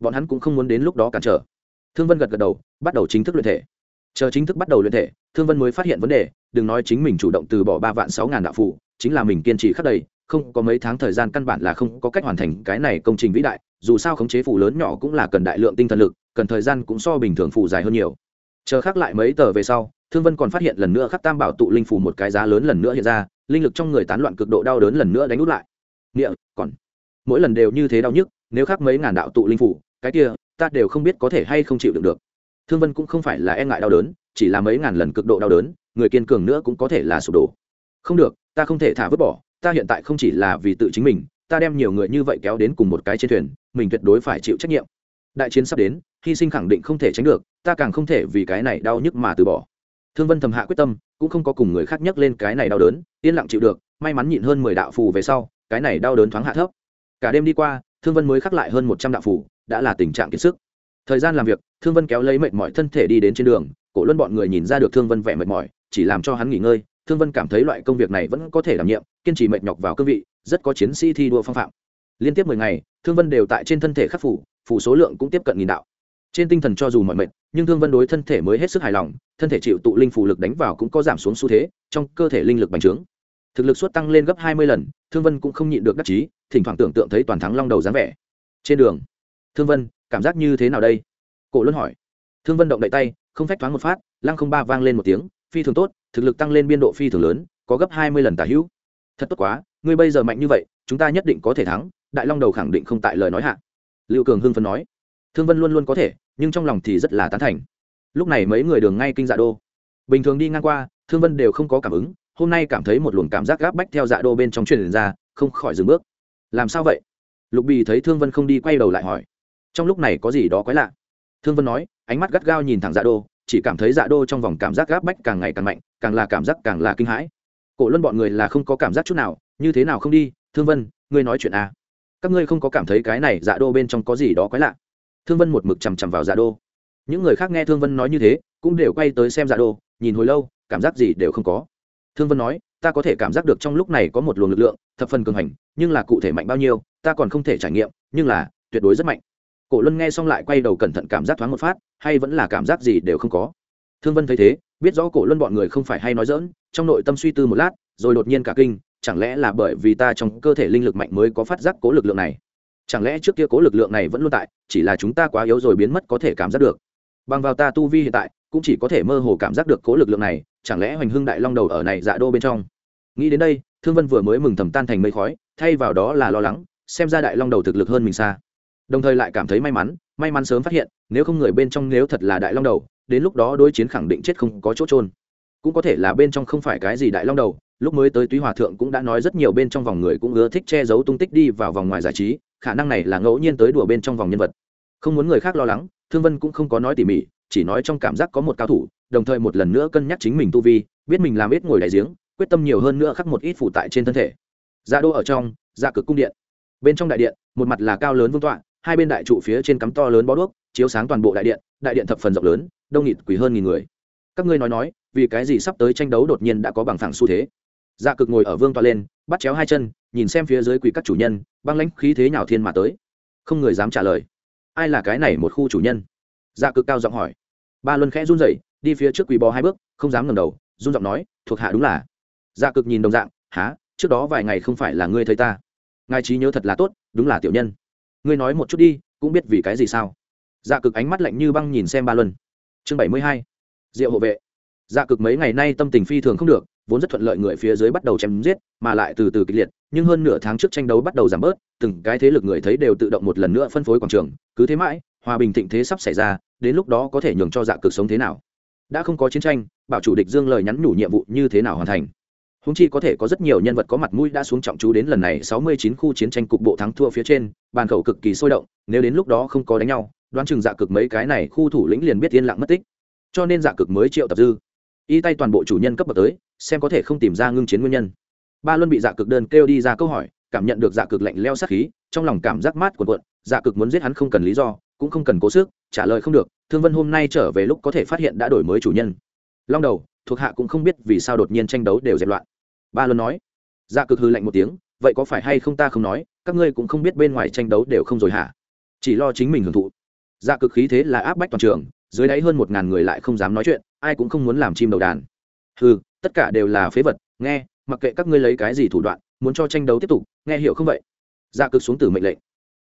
Bọn hắn cũng không muốn đến lúc đó cản trở. Thương vân gật gật đầu, bắt đầu chính thức luyện thể. Chờ chính thức bắt đầu luyện thể, thương vân mới phát hiện vấn đề, đừng nói chính mình chủ động từ bỏ ba vạn sáu ngàn đạo phụ, chính là mình kiên trì khắc đầy không có mấy tháng thời gian căn bản là không có cách hoàn thành cái này công trình vĩ đại, dù sao khống chế phụ lớn nhỏ cũng là cần đại lượng tinh thần lực, cần thời gian cũng so bình thường phụ dài hơn nhiều chờ khắc lại mấy tờ về sau, thương vân còn phát hiện lần nữa khắc tam bảo tụ linh phù một cái giá lớn lần nữa hiện ra, linh lực trong người tán loạn cực độ đau đớn lần nữa đánh út lại. Nghĩa còn mỗi lần đều như thế đau nhức, nếu khắc mấy ngàn đạo tụ linh phù, cái kia, ta đều không biết có thể hay không chịu đựng được. Thương vân cũng không phải là e ngại đau đớn, chỉ là mấy ngàn lần cực độ đau đớn, người kiên cường nữa cũng có thể là sụp đổ. Không được, ta không thể thả vứt bỏ, ta hiện tại không chỉ là vì tự chính mình, ta đem nhiều người như vậy kéo đến cùng một cái trên thuyền, mình tuyệt đối phải chịu trách nhiệm đại chiến sắp đến, hy sinh khẳng định không thể tránh được, ta càng không thể vì cái này đau nhức mà từ bỏ. Thương vân thầm hạ quyết tâm, cũng không có cùng người khác nhắc lên cái này đau đớn, yên lặng chịu được, may mắn nhịn hơn mười đạo phù về sau, cái này đau đớn thoáng hạ thấp. Cả đêm đi qua, thương vân mới khắc lại hơn một trăm đạo phù, đã là tình trạng kiệt sức. Thời gian làm việc, thương vân kéo lấy mệt mỏi thân thể đi đến trên đường, cổ luân bọn người nhìn ra được thương vân vẻ mệt mỏi, chỉ làm cho hắn nghỉ ngơi, thương vân cảm thấy loại công việc này vẫn có thể đảm nhiệm, kiên trì mệt nhọc vào cương vị, rất có chiến sĩ thi đua phong phạm. Liên tiếp mười ngày, thương vân đều tại trên thân thể khắc phủ phủ số lượng cũng tiếp cận nghìn đạo. Trên tinh thần cho dù mọi mệt nhưng thương vân đối thân thể mới hết sức hài lòng, thân thể chịu tụ linh phủ lực đánh vào cũng có giảm xuống xu thế, trong cơ thể linh lực bành trướng. Thực lực suất tăng lên gấp hai mươi lần, thương vân cũng không nhịn được đắc chí, thỉnh thoảng tưởng tượng thấy toàn thắng long đầu dáng vẻ. Trên đường, thương vân, cảm giác như thế nào đây? Cổ luân hỏi. Thương vân động đậy tay, không phách thoáng một phát, lăng không ba vang lên một tiếng, phi thường tốt, thực lực tăng lên biên độ phi thường lớn, có gấp hai mươi lần tả hữu. Thật tốt quá, ngươi bây giờ mạnh như vậy, chúng ta nhất định có thể thắng, đại long đầu khẳng định không tại lời nói hạ lưu cường hưng phân nói. Thương vân luôn luôn có thể, nhưng trong lòng thì rất là tán thành. Lúc này mấy người đường ngay kinh dạ đô. Bình thường đi ngang qua, thương vân đều không có cảm ứng, hôm nay cảm thấy một luồng cảm giác gáp bách theo dạ đô bên trong truyền ra, không khỏi dừng bước. Làm sao vậy? Lục bì thấy thương vân không đi quay đầu lại hỏi. Trong lúc này có gì đó quái lạ? Thương vân nói, ánh mắt gắt gao nhìn thẳng dạ đô, chỉ cảm thấy dạ đô trong vòng cảm giác gáp bách càng ngày càng mạnh, càng là cảm giác càng là kinh hãi. Cổ luân bọn người là không có cảm giác chút nào, như thế nào không đi? Thương vân, ngươi nói chuyện à các ngươi không có cảm thấy cái này dạ đô bên trong có gì đó quái lạ? Thương vân một mực chằm chằm vào dạ đô. Những người khác nghe thương vân nói như thế, cũng đều quay tới xem dạ đô, nhìn hồi lâu, cảm giác gì đều không có. Thương vân nói, ta có thể cảm giác được trong lúc này có một luồng lực lượng, thập phần cường hành, nhưng là cụ thể mạnh bao nhiêu, ta còn không thể trải nghiệm, nhưng là tuyệt đối rất mạnh. Cổ luân nghe xong lại quay đầu cẩn thận cảm giác thoáng một phát, hay vẫn là cảm giác gì đều không có. Thương vân thấy thế, biết rõ cổ luân bọn người không phải hay nói dỡn trong nội tâm suy tư một lát, rồi đột nhiên cả kinh chẳng lẽ là bởi vì ta trong cơ thể linh lực mạnh mới có phát giác cố lực lượng này? Chẳng lẽ trước kia cố lực lượng này vẫn luôn tại, chỉ là chúng ta quá yếu rồi biến mất có thể cảm giác được? Bằng vào ta tu vi hiện tại, cũng chỉ có thể mơ hồ cảm giác được cố lực lượng này, chẳng lẽ hoành hưng đại long đầu ở này dạ đô bên trong? Nghĩ đến đây, thương vân vừa mới mừng thầm tan thành mây khói, thay vào đó là lo lắng, xem ra đại long đầu thực lực hơn mình xa. Đồng thời lại cảm thấy may mắn may mắn sớm phát hiện, nếu không người bên trong nếu thật là đại long đầu, đến lúc đó đối chiến khẳng định chết không có chỗ trôn cũng có thể là bên trong không phải cái gì đại long đầu, lúc mới tới túy hòa thượng cũng đã nói rất nhiều bên trong vòng người cũng ưa thích che giấu tung tích đi vào vòng ngoài giải trí, khả năng này là ngẫu nhiên tới đùa bên trong vòng nhân vật. Không muốn người khác lo lắng, thương vân cũng không có nói tỉ mỉ, chỉ nói trong cảm giác có một cao thủ, đồng thời một lần nữa cân nhắc chính mình tu vi, biết mình làm ít ngồi đại giếng, quyết tâm nhiều hơn nữa khắc một ít phụ tại trên thân thể. Dạ đô ở trong dạ cực cung điện. Bên trong đại điện, một mặt là cao lớn vương tọa, hai bên đại trụ phía trên cắm to lớn bó đuốc, chiếu sáng toàn bộ đại điện đại điện thập phần rộng lớn, đông nghịt quý hơn nghìn người. Các ngươi nói nói vì cái gì sắp tới tranh đấu đột nhiên đã có bằng phẳng xu thế? Dạ cực ngồi ở vương toa lên, bắt chéo hai chân, nhìn xem phía dưới quỷ các chủ nhân, băng lãnh khí thế nào thiên mà tới. Không người dám trả lời. Ai là cái này một khu chủ nhân? Dạ cực cao giọng hỏi. Ba luân khẽ run rẩy, đi phía trước quỳ bò hai bước, không dám ngẩng đầu, run giọng nói, thuộc hạ đúng là. Dạ cực nhìn đồng dạng há trước đó vài ngày không phải là ngươi thấy ta? Ngài trí nhớ thật là tốt, đúng là tiểu nhân. Ngươi nói một chút đi, cũng biết vì cái gì sao? Dạ cực ánh mắt lạnh như băng nhìn xem ba luân. Chương bảy mươi hai, diệu hộ vệ dạ cực mấy ngày nay tâm tình phi thường không được, vốn rất thuận lợi người phía dưới bắt đầu chém giết, mà lại từ từ kịch liệt, nhưng hơn nửa tháng trước tranh đấu bắt đầu giảm bớt, từng cái thế lực người thấy đều tự động một lần nữa phân phối quảng trường, cứ thế mãi, hòa bình thịnh thế sắp xảy ra, đến lúc đó có thể nhường cho dạ cực sống thế nào. Đã không có chiến tranh, bảo chủ địch dương lời nhắn nhủ nhiệm vụ như thế nào hoàn thành. Húng chi có thể có rất nhiều nhân vật có mặt mũi đã xuống trọng chú đến lần này sáu mươi chín khu chiến tranh cục bộ thắng thua phía trên, bàn khẩu cực kỳ sôi động, nếu đến lúc đó không có đánh nhau, đoán chừng dạ cực mấy cái này khu thủ lĩnh liền biết yên lặng mất tích. Cho nên dạ cực mới triệu tập dư y tay toàn bộ chủ nhân cấp bậc tới, xem có thể không tìm ra ngưng chiến nguyên nhân. Ba luân bị dạ cực đơn kêu đi ra câu hỏi, cảm nhận được dạ cực lạnh leo sát khí, trong lòng cảm giác mát cuộn cuộn dạ cực muốn giết hắn không cần lý do, cũng không cần cố sức, trả lời không được, thương vân hôm nay trở về lúc có thể phát hiện đã đổi mới chủ nhân. Long đầu, thuộc hạ cũng không biết vì sao đột nhiên tranh đấu đều dẹp loạn. Ba luân nói dạ cực hư lạnh một tiếng, vậy có phải hay không ta không nói, các ngươi cũng không biết bên ngoài tranh đấu đều không rồi hả? Chỉ lo chính mình hưởng thụ. Dạ cực khí thế là áp bách toàn trường dưới đáy hơn một ngàn người lại không dám nói chuyện, ai cũng không muốn làm chim đầu đàn. Ừ tất cả đều là phế vật, nghe, mặc kệ các ngươi lấy cái gì thủ đoạn, muốn cho tranh đấu tiếp tục, nghe hiểu không vậy? Dạ cực xuống từ mệnh lệnh.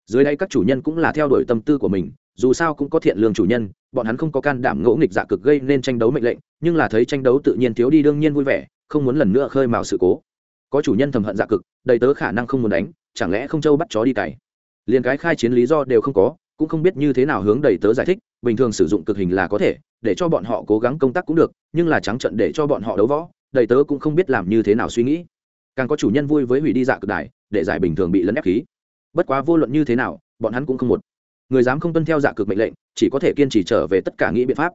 Dưới đây các chủ nhân cũng là theo đuổi tâm tư của mình, dù sao cũng có thiện lương chủ nhân, bọn hắn không có can đảm ngỗ nghịch dạ cực gây nên tranh đấu mệnh lệnh, nhưng là thấy tranh đấu tự nhiên thiếu đi đương nhiên vui vẻ, không muốn lần nữa khơi mào sự cố. Có chủ nhân thầm hận dạ cực, đầy tớ khả năng không muốn đánh, chẳng lẽ không châu bắt chó đi cày? Liền cái khai chiến lý do đều không có cũng không biết như thế nào hướng đầy tớ giải thích, bình thường sử dụng cực hình là có thể, để cho bọn họ cố gắng công tác cũng được, nhưng là trắng trận để cho bọn họ đấu võ, đầy tớ cũng không biết làm như thế nào suy nghĩ. Càng có chủ nhân vui với hủy đi dạ cực đài, để giải bình thường bị lấn ép khí. Bất quá vô luận như thế nào, bọn hắn cũng không một. Người dám không tuân theo dạ cực mệnh lệnh, chỉ có thể kiên trì trở về tất cả nghĩ biện pháp.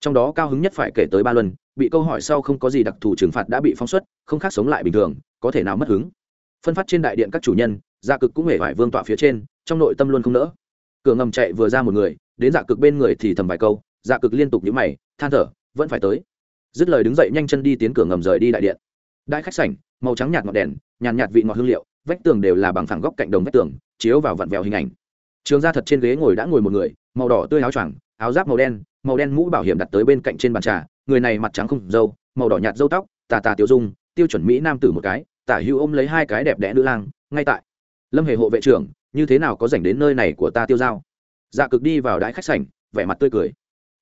Trong đó cao hứng nhất phải kể tới ba luân, bị câu hỏi sau không có gì đặc thù trừng phạt đã bị phóng xuất, không khác sống lại bình thường, có thể nào mất hứng. Phân phát trên đại điện các chủ nhân dạ cực cũng hề vải vương tọa phía trên, trong nội tâm luôn không nỡ cửa ngầm chạy vừa ra một người, đến dạ cực bên người thì thầm vài câu dạ cực liên tục nhíu mày, than thở, vẫn phải tới. Dứt lời đứng dậy nhanh chân đi tiến cửa ngầm rời đi đại điện. Đại khách sảnh, màu trắng nhạt ngọn đèn, nhàn nhạt vị ngọt hương liệu, vách tường đều là bằng phẳng góc cạnh đồng vách tường, chiếu vào vặn vẹo hình ảnh. Trường ra thật trên ghế ngồi đã ngồi một người, màu đỏ tươi áo choàng, áo giáp màu đen màu đen mũ bảo hiểm đặt tới bên cạnh trên bàn trà, người này mặt trắng không dâu màu đỏ nhạt dâu tóc, tà tà tiêu dung, tiêu chuẩn mỹ nam tử một cái, tả hữu ôm lấy hai cái đẹp đẽ nữ lang, ngay tại. Lâm hề hộ vệ trưởng như thế nào có dành đến nơi này của ta tiêu dao dạ cực đi vào đại khách sảnh, vẻ mặt tươi cười.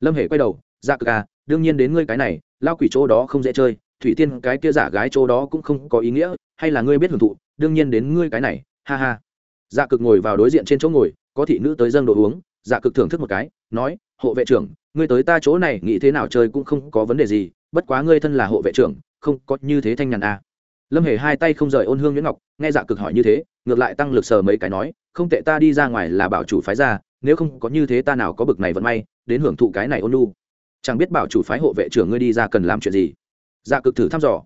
Lâm hề quay đầu dạ cực à đương nhiên đến ngươi cái này, lao quỷ chỗ đó không dễ chơi, thủy tiên cái kia giả gái chỗ đó cũng không có ý nghĩa, hay là ngươi biết hưởng thụ, đương nhiên đến ngươi cái này, ha ha. Dạ cực ngồi vào đối diện trên chỗ ngồi, có thị nữ tới dâng đồ uống. Dạ cực thưởng thức một cái, nói, hộ vệ trưởng, ngươi tới ta chỗ này nghĩ thế nào chơi cũng không có vấn đề gì, bất quá ngươi thân là hộ vệ trưởng, không có như thế thanh nhàn à lâm hề hai tay không rời ôn hương nhuyễn ngọc, nghe dạ cực hỏi như thế, ngược lại tăng lực sờ mấy cái nói, không tệ ta đi ra ngoài là bảo chủ phái ra, nếu không có như thế ta nào có bực này vận may, đến hưởng thụ cái này ôn lu chẳng biết bảo chủ phái hộ vệ trưởng ngươi đi ra cần làm chuyện gì? Dạ cực thử thăm dò.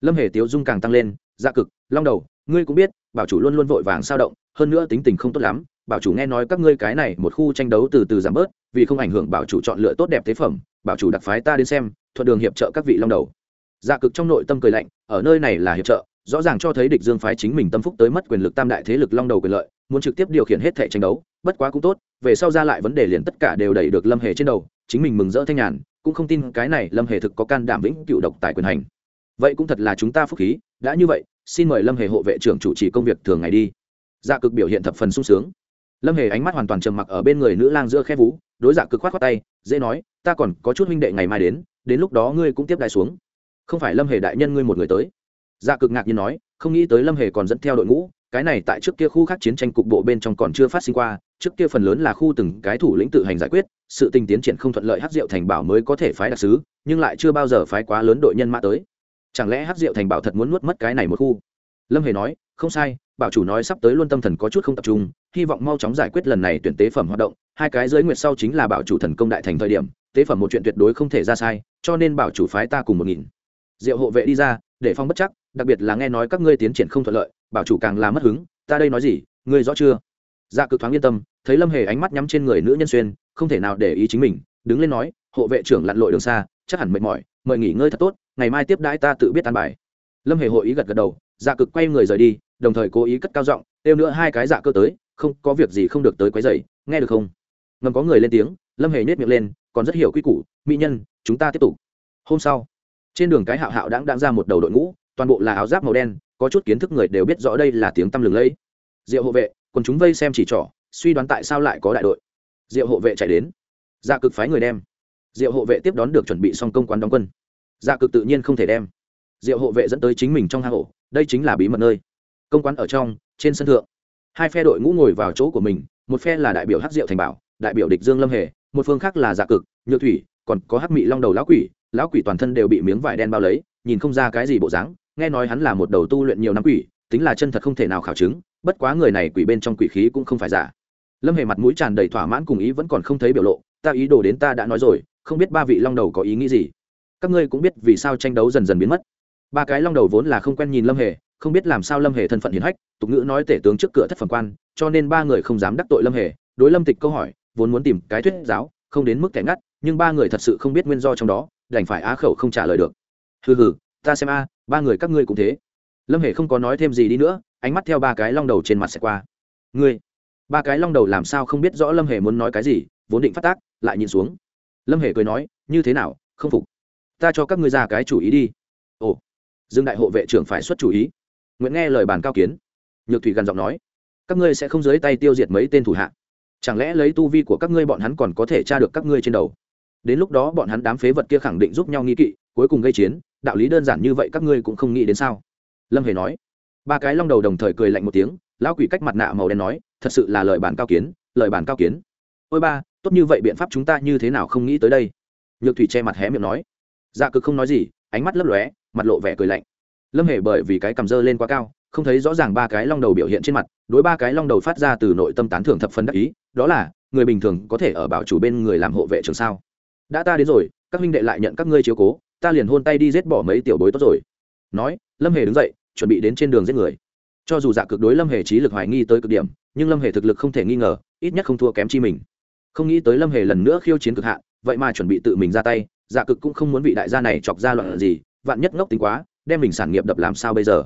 Lâm hề tiếu dung càng tăng lên dạ cực, long đầu, ngươi cũng biết, bảo chủ luôn luôn vội vàng sao động, hơn nữa tính tình không tốt lắm, bảo chủ nghe nói các ngươi cái này một khu tranh đấu từ từ giảm bớt, vì không ảnh hưởng bảo chủ chọn lựa tốt đẹp thế phẩm, bảo chủ đặc phái ta đến xem, thuận đường hiệp trợ các vị long đầu dạ cực trong nội tâm cười lạnh, ở nơi này là hiệp trợ, rõ ràng cho thấy địch dương phái chính mình tâm phúc tới mất quyền lực tam đại thế lực long đầu quyền lợi, muốn trực tiếp điều khiển hết thể tranh đấu, bất quá cũng tốt, về sau ra lại vấn đề liền tất cả đều đẩy được lâm hề trên đầu, chính mình mừng rỡ thanh nhàn, cũng không tin cái này lâm hề thực có can đảm vĩnh cựu độc tài quyền hành. Vậy cũng thật là chúng ta phúc khí, đã như vậy, xin mời lâm hề hộ vệ trưởng chủ trì công việc thường ngày đi. Dạ cực biểu hiện thập phần sung sướng. Lâm hề ánh mắt hoàn toàn trầm mặc ở bên người nữ lang giữa khe vú đối dạ cực khoát khoát tay, dễ nói, ta còn có chút huynh đệ ngày mai đến đến lúc đó ngươi cũng tiếp đại xuống không phải lâm hề đại nhân ngươi một người tới dạ cực ngạc nhiên nói không nghĩ tới lâm hề còn dẫn theo đội ngũ cái này tại trước kia khu khác chiến tranh cục bộ bên trong còn chưa phát sinh qua trước kia phần lớn là khu từng cái thủ lĩnh tự hành giải quyết sự tình tiến triển không thuận lợi hát diệu thành bảo mới có thể phái đặc sứ nhưng lại chưa bao giờ phái quá lớn đội nhân mã tới chẳng lẽ hát diệu thành bảo thật muốn nuốt mất cái này một khu lâm hề nói không sai bảo chủ nói sắp tới luôn tâm thần có chút không tập trung hy vọng mau chóng giải quyết lần này tuyển tế phẩm hoạt động hai cái giới nguyệt sau chính là bảo chủ thần công đại thành thời điểm tế phẩm một chuyện tuyệt đối không thể ra sai cho nên bảo chủ phái ta cùng một nghìn diệu hộ vệ đi ra, để phong bất chắc, đặc biệt là nghe nói các ngươi tiến triển không thuận lợi, bảo chủ càng là mất hứng, ta đây nói gì, ngươi rõ chưa? Dạ cực thoáng yên tâm, thấy lâm hề ánh mắt nhắm trên người nữ nhân xuyên, không thể nào để ý chính mình, đứng lên nói, hộ vệ trưởng lặn lội đường xa, chắc hẳn mệt mỏi, mời nghỉ ngơi thật tốt, ngày mai tiếp đãi ta tự biết an bài. Lâm hề hội ý gật gật đầu dạ cực quay người rời đi, đồng thời cố ý cất cao giọng kêu nữa hai cái dạ cơ tới, không, có việc gì không được tới quấy dày nghe được không? Ngầm có người lên tiếng, lâm hề nhét miệng lên, còn rất hiểu quy củ, mỹ nhân, chúng ta tiếp tục. Hôm sau trên đường cái hạo hạo đãng đang ra một đầu đội ngũ, toàn bộ là áo giáp màu đen, có chút kiến thức người đều biết rõ đây là tiếng tăm lừng lẫy. Diệu hộ vệ còn chúng vây xem chỉ trỏ, suy đoán tại sao lại có đại đội. Diệu hộ vệ chạy đến. Dạ cực phái người đem. Diệu hộ vệ tiếp đón được chuẩn bị xong công quán đóng quân. Dạ cực tự nhiên không thể đem. Diệu hộ vệ dẫn tới chính mình trong hang ổ, đây chính là bí mật nơi. Công quán ở trong, trên sân thượng. Hai phe đội ngũ ngồi vào chỗ của mình, một phe là đại biểu hắc diệu thành bảo, đại biểu địch dương lâm hề, một phương khác là dạ cực, nhược thủy, còn có hắc mị long đầu lão quỷ lão quỷ toàn thân đều bị miếng vải đen bao lấy, nhìn không ra cái gì bộ dáng, nghe nói hắn là một đầu tu luyện nhiều năm quỷ, tính là chân thật không thể nào khảo chứng, bất quá người này quỷ bên trong quỷ khí cũng không phải giả. Lâm hề mặt mũi tràn đầy thỏa mãn cùng ý vẫn còn không thấy biểu lộ, ta ý đồ đến ta đã nói rồi, không biết ba vị long đầu có ý nghĩ gì. Các ngươi cũng biết vì sao tranh đấu dần dần biến mất. Ba cái long đầu vốn là không quen nhìn lâm hề, không biết làm sao lâm hề thân phận hiền hách, tục ngữ nói tể tướng trước cửa thất phần quan, cho nên ba người không dám đắc tội lâm hề, đối lâm tịch câu hỏi, vốn muốn tìm cái thuyết giáo, không đến mức kẻ ngắt, nhưng ba người thật sự không biết nguyên do trong đó đành phải á khẩu không trả lời được. Hừ hừ, ta xem a, ba người các ngươi cũng thế. Lâm hề không có nói thêm gì đi nữa, ánh mắt theo ba cái long đầu trên mặt sẽ qua. Ngươi, ba cái long đầu làm sao không biết rõ lâm hề muốn nói cái gì, vốn định phát tác, lại nhìn xuống. Lâm hề cười nói, như thế nào, không phục. Ta cho các ngươi ra cái chủ ý đi. Ồ, dương đại hộ vệ trưởng phải xuất chủ ý. Nguyễn nghe lời bàn cao kiến. Nhược thủy gần giọng nói, các ngươi sẽ không dưới tay tiêu diệt mấy tên thủ hạ. Chẳng lẽ lấy tu vi của các ngươi bọn hắn còn có thể tra được các ngươi trên đầu? Đến lúc đó bọn hắn đám phế vật kia khẳng định giúp nhau nghi kỵ, cuối cùng gây chiến, đạo lý đơn giản như vậy các ngươi cũng không nghĩ đến sao? Lâm hề nói. Ba cái long đầu đồng thời cười lạnh một tiếng, lão quỷ cách mặt nạ màu đen nói, thật sự là lời bản cao kiến, lời bản cao kiến. Ôi ba, tốt như vậy biện pháp chúng ta như thế nào không nghĩ tới đây? Nhược thủy che mặt hé miệng nói. Dạ cực không nói gì, ánh mắt lấp lóe, mặt lộ vẻ cười lạnh. Lâm hề bởi vì cái cầm dơ lên quá cao, không thấy rõ ràng ba cái long đầu biểu hiện trên mặt, đối ba cái long đầu phát ra từ nội tâm tán thưởng thập phần đắc ý, đó là, người bình thường có thể ở bảo chủ bên người làm hộ vệ trường sao? Đã ta đến rồi, các huynh đệ lại nhận các ngươi chiếu cố, ta liền hôn tay đi giết bỏ mấy tiểu bối tốt rồi. Nói, lâm hề đứng dậy, chuẩn bị đến trên đường giết người. Cho dù dạ cực đối lâm hề trí lực hoài nghi tới cực điểm, nhưng lâm hề thực lực không thể nghi ngờ, ít nhất không thua kém chi mình. Không nghĩ tới lâm hề lần nữa khiêu chiến cực hạn, vậy mà chuẩn bị tự mình ra tay dạ cực cũng không muốn vị đại gia này chọc ra loạn gì, vạn nhất ngốc tính quá, đem mình sản nghiệp đập làm sao bây giờ?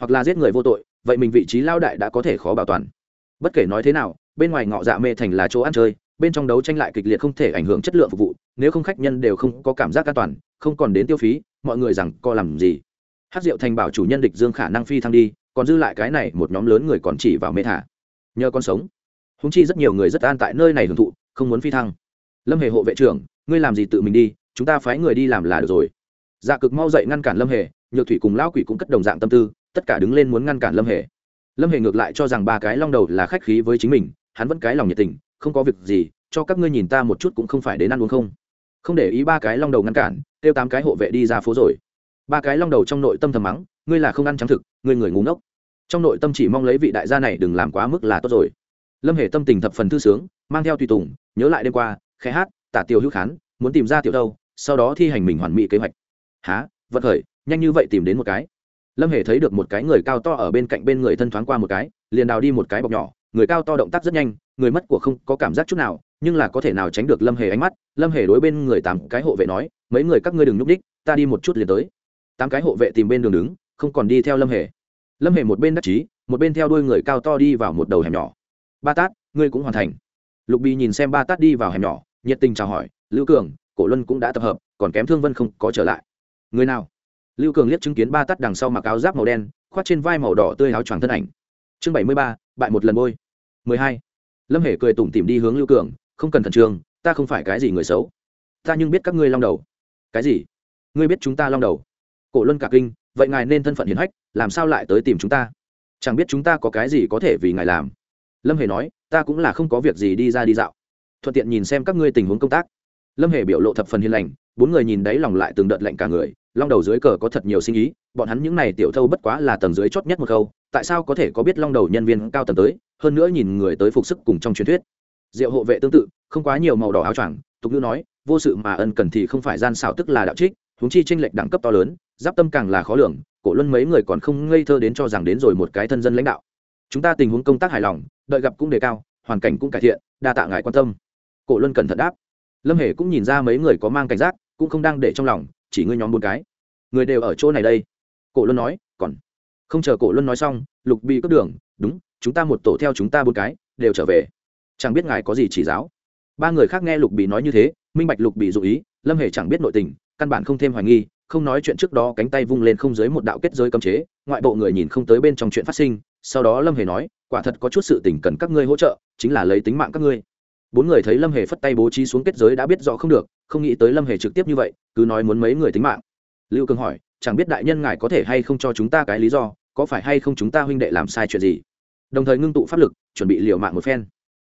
Hoặc là giết người vô tội, vậy mình vị trí lao đại đã có thể khó bảo toàn. Bất kể nói thế nào, bên ngoài ngọ dạ mê thành là chỗ ăn chơi bên trong đấu tranh lại kịch liệt không thể ảnh hưởng chất lượng phục vụ, nếu không khách nhân đều không có cảm giác an toàn, không còn đến tiêu phí, mọi người rằng co làm gì? Hát rượu thành bảo chủ nhân địch dương khả năng phi thăng đi, còn dư lại cái này một nhóm lớn người còn chỉ vào mê thả nhờ con sống. Húng chi rất nhiều người rất an tại nơi này hưởng thụ, không muốn phi thăng. Lâm hề hộ vệ trưởng, ngươi làm gì tự mình đi, chúng ta phái người đi làm là được rồi. Dạ cực mau dậy ngăn cản lâm hề, nhược thủy cùng lão quỷ cũng cất đồng dạng tâm tư, tất cả đứng lên muốn ngăn cản lâm hề. Lâm hề ngược lại cho rằng ba cái long đầu là khách khí với chính mình, hắn vẫn cái lòng nhiệt tình không có việc gì, cho các ngươi nhìn ta một chút cũng không phải đến ăn uống không. Không để ý ba cái long đầu ngăn cản, kêu tám cái hộ vệ đi ra phố rồi. Ba cái long đầu trong nội tâm thầm mắng, ngươi là không ăn trắng thực, ngươi người ngu ngốc. Trong nội tâm chỉ mong lấy vị đại gia này đừng làm quá mức là tốt rồi. Lâm hề tâm tình thập phần thư sướng, mang theo tùy tùng, nhớ lại đêm qua, khẽ hát, tả tiêu hữu khán, muốn tìm ra tiểu đâu, sau đó thi hành mình hoàn mỹ kế hoạch. Há vật khởi, nhanh như vậy tìm đến một cái. Lâm hề thấy được một cái người cao to ở bên cạnh bên người thân thoáng qua một cái, liền đào đi một cái bọc nhỏ người cao to động tác rất nhanh, người mất của không có cảm giác chút nào, nhưng là có thể nào tránh được lâm hề ánh mắt, lâm hề đối bên người tám cái hộ vệ nói, mấy người các ngươi đừng nhúc đích, ta đi một chút liền tới. Tám cái hộ vệ tìm bên đường đứng, không còn đi theo lâm hề. Lâm hề một bên đắc chí, một bên theo đuôi người cao to đi vào một đầu hẻm nhỏ. Ba tát, ngươi cũng hoàn thành. Lục bì nhìn xem ba tát đi vào hẻm nhỏ, nhiệt tình chào hỏi, lưu cường, cổ luân cũng đã tập hợp, còn kém thương vân không có trở lại. Người nào? Lưu cường liếc chứng kiến ba tát đằng sau mặc áo giáp màu đen, khoác trên vai màu đỏ tươi áo choàng thân ảnh. Chương bảy mươi ba, bại một lần bôi mười hai. Lâm hề cười tủm tỉm đi hướng lưu cường, không cần thần trương, ta không phải cái gì người xấu. Ta nhưng biết các ngươi long đầu. Cái gì? Ngươi biết chúng ta long đầu? Cổ luân cả kinh, vậy ngài nên thân phận hiền hách, làm sao lại tới tìm chúng ta? Chẳng biết chúng ta có cái gì có thể vì ngài làm. Lâm hề nói, ta cũng là không có việc gì đi ra đi dạo. Thuận tiện nhìn xem các ngươi tình huống công tác. Lâm hề biểu lộ thập phần hiền lành, bốn người nhìn đấy lòng lại từng đợt lạnh cả người, long đầu dưới cờ có thật nhiều sinh ý, bọn hắn những này tiểu thâu bất quá là tầng dưới chót nhất một khâu tại sao có thể có biết long đầu nhân viên cao tầng tới, hơn nữa nhìn người tới phục sức cùng trong truyền thuyết. Diệu hộ vệ tương tự, không quá nhiều màu đỏ áo choàng, tục ngữ nói, vô sự mà ân cần thì không phải gian xảo tức là đạo trích, huống chi tranh lệch đẳng cấp to lớn, giáp tâm càng là khó lường, cổ luân mấy người còn không ngây thơ đến cho rằng đến rồi một cái thân dân lãnh đạo. Chúng ta tình huống công tác hài lòng, đợi gặp cũng đề cao, hoàn cảnh cũng cải thiện, đa tạ ngài quan tâm. Cổ luân cẩn thận đáp. Lâm hề cũng nhìn ra mấy người có mang cảnh giác, cũng không đang để trong lòng, chỉ ngươi nhóm bốn cái. Người đều ở chỗ này đây. Cổ luân nói, còn không chờ cổ luân nói xong, lục bị cướp đường, đúng, chúng ta một tổ theo chúng ta bốn cái, đều trở về. Chẳng biết ngài có gì chỉ giáo. Ba người khác nghe lục bị nói như thế, minh bạch lục bị dụ ý, lâm hề chẳng biết nội tình, căn bản không thêm hoài nghi, không nói chuyện trước đó cánh tay vung lên không dưới một đạo kết giới cấm chế, ngoại bộ người nhìn không tới bên trong chuyện phát sinh, sau đó lâm hề nói, quả thật có chút sự tình cần các ngươi hỗ trợ, chính là lấy tính mạng các ngươi. Bốn người thấy lâm hề phất tay bố trí xuống kết giới đã biết rõ không được, không nghĩ tới lâm hề trực tiếp như vậy, cứ nói muốn mấy người tính mạng. Lưu cường hỏi, chẳng biết đại nhân ngài có thể hay không cho chúng ta cái lý do? Có phải hay không chúng ta huynh đệ làm sai chuyện gì? Đồng thời ngưng tụ pháp lực, chuẩn bị liều mạng một phen.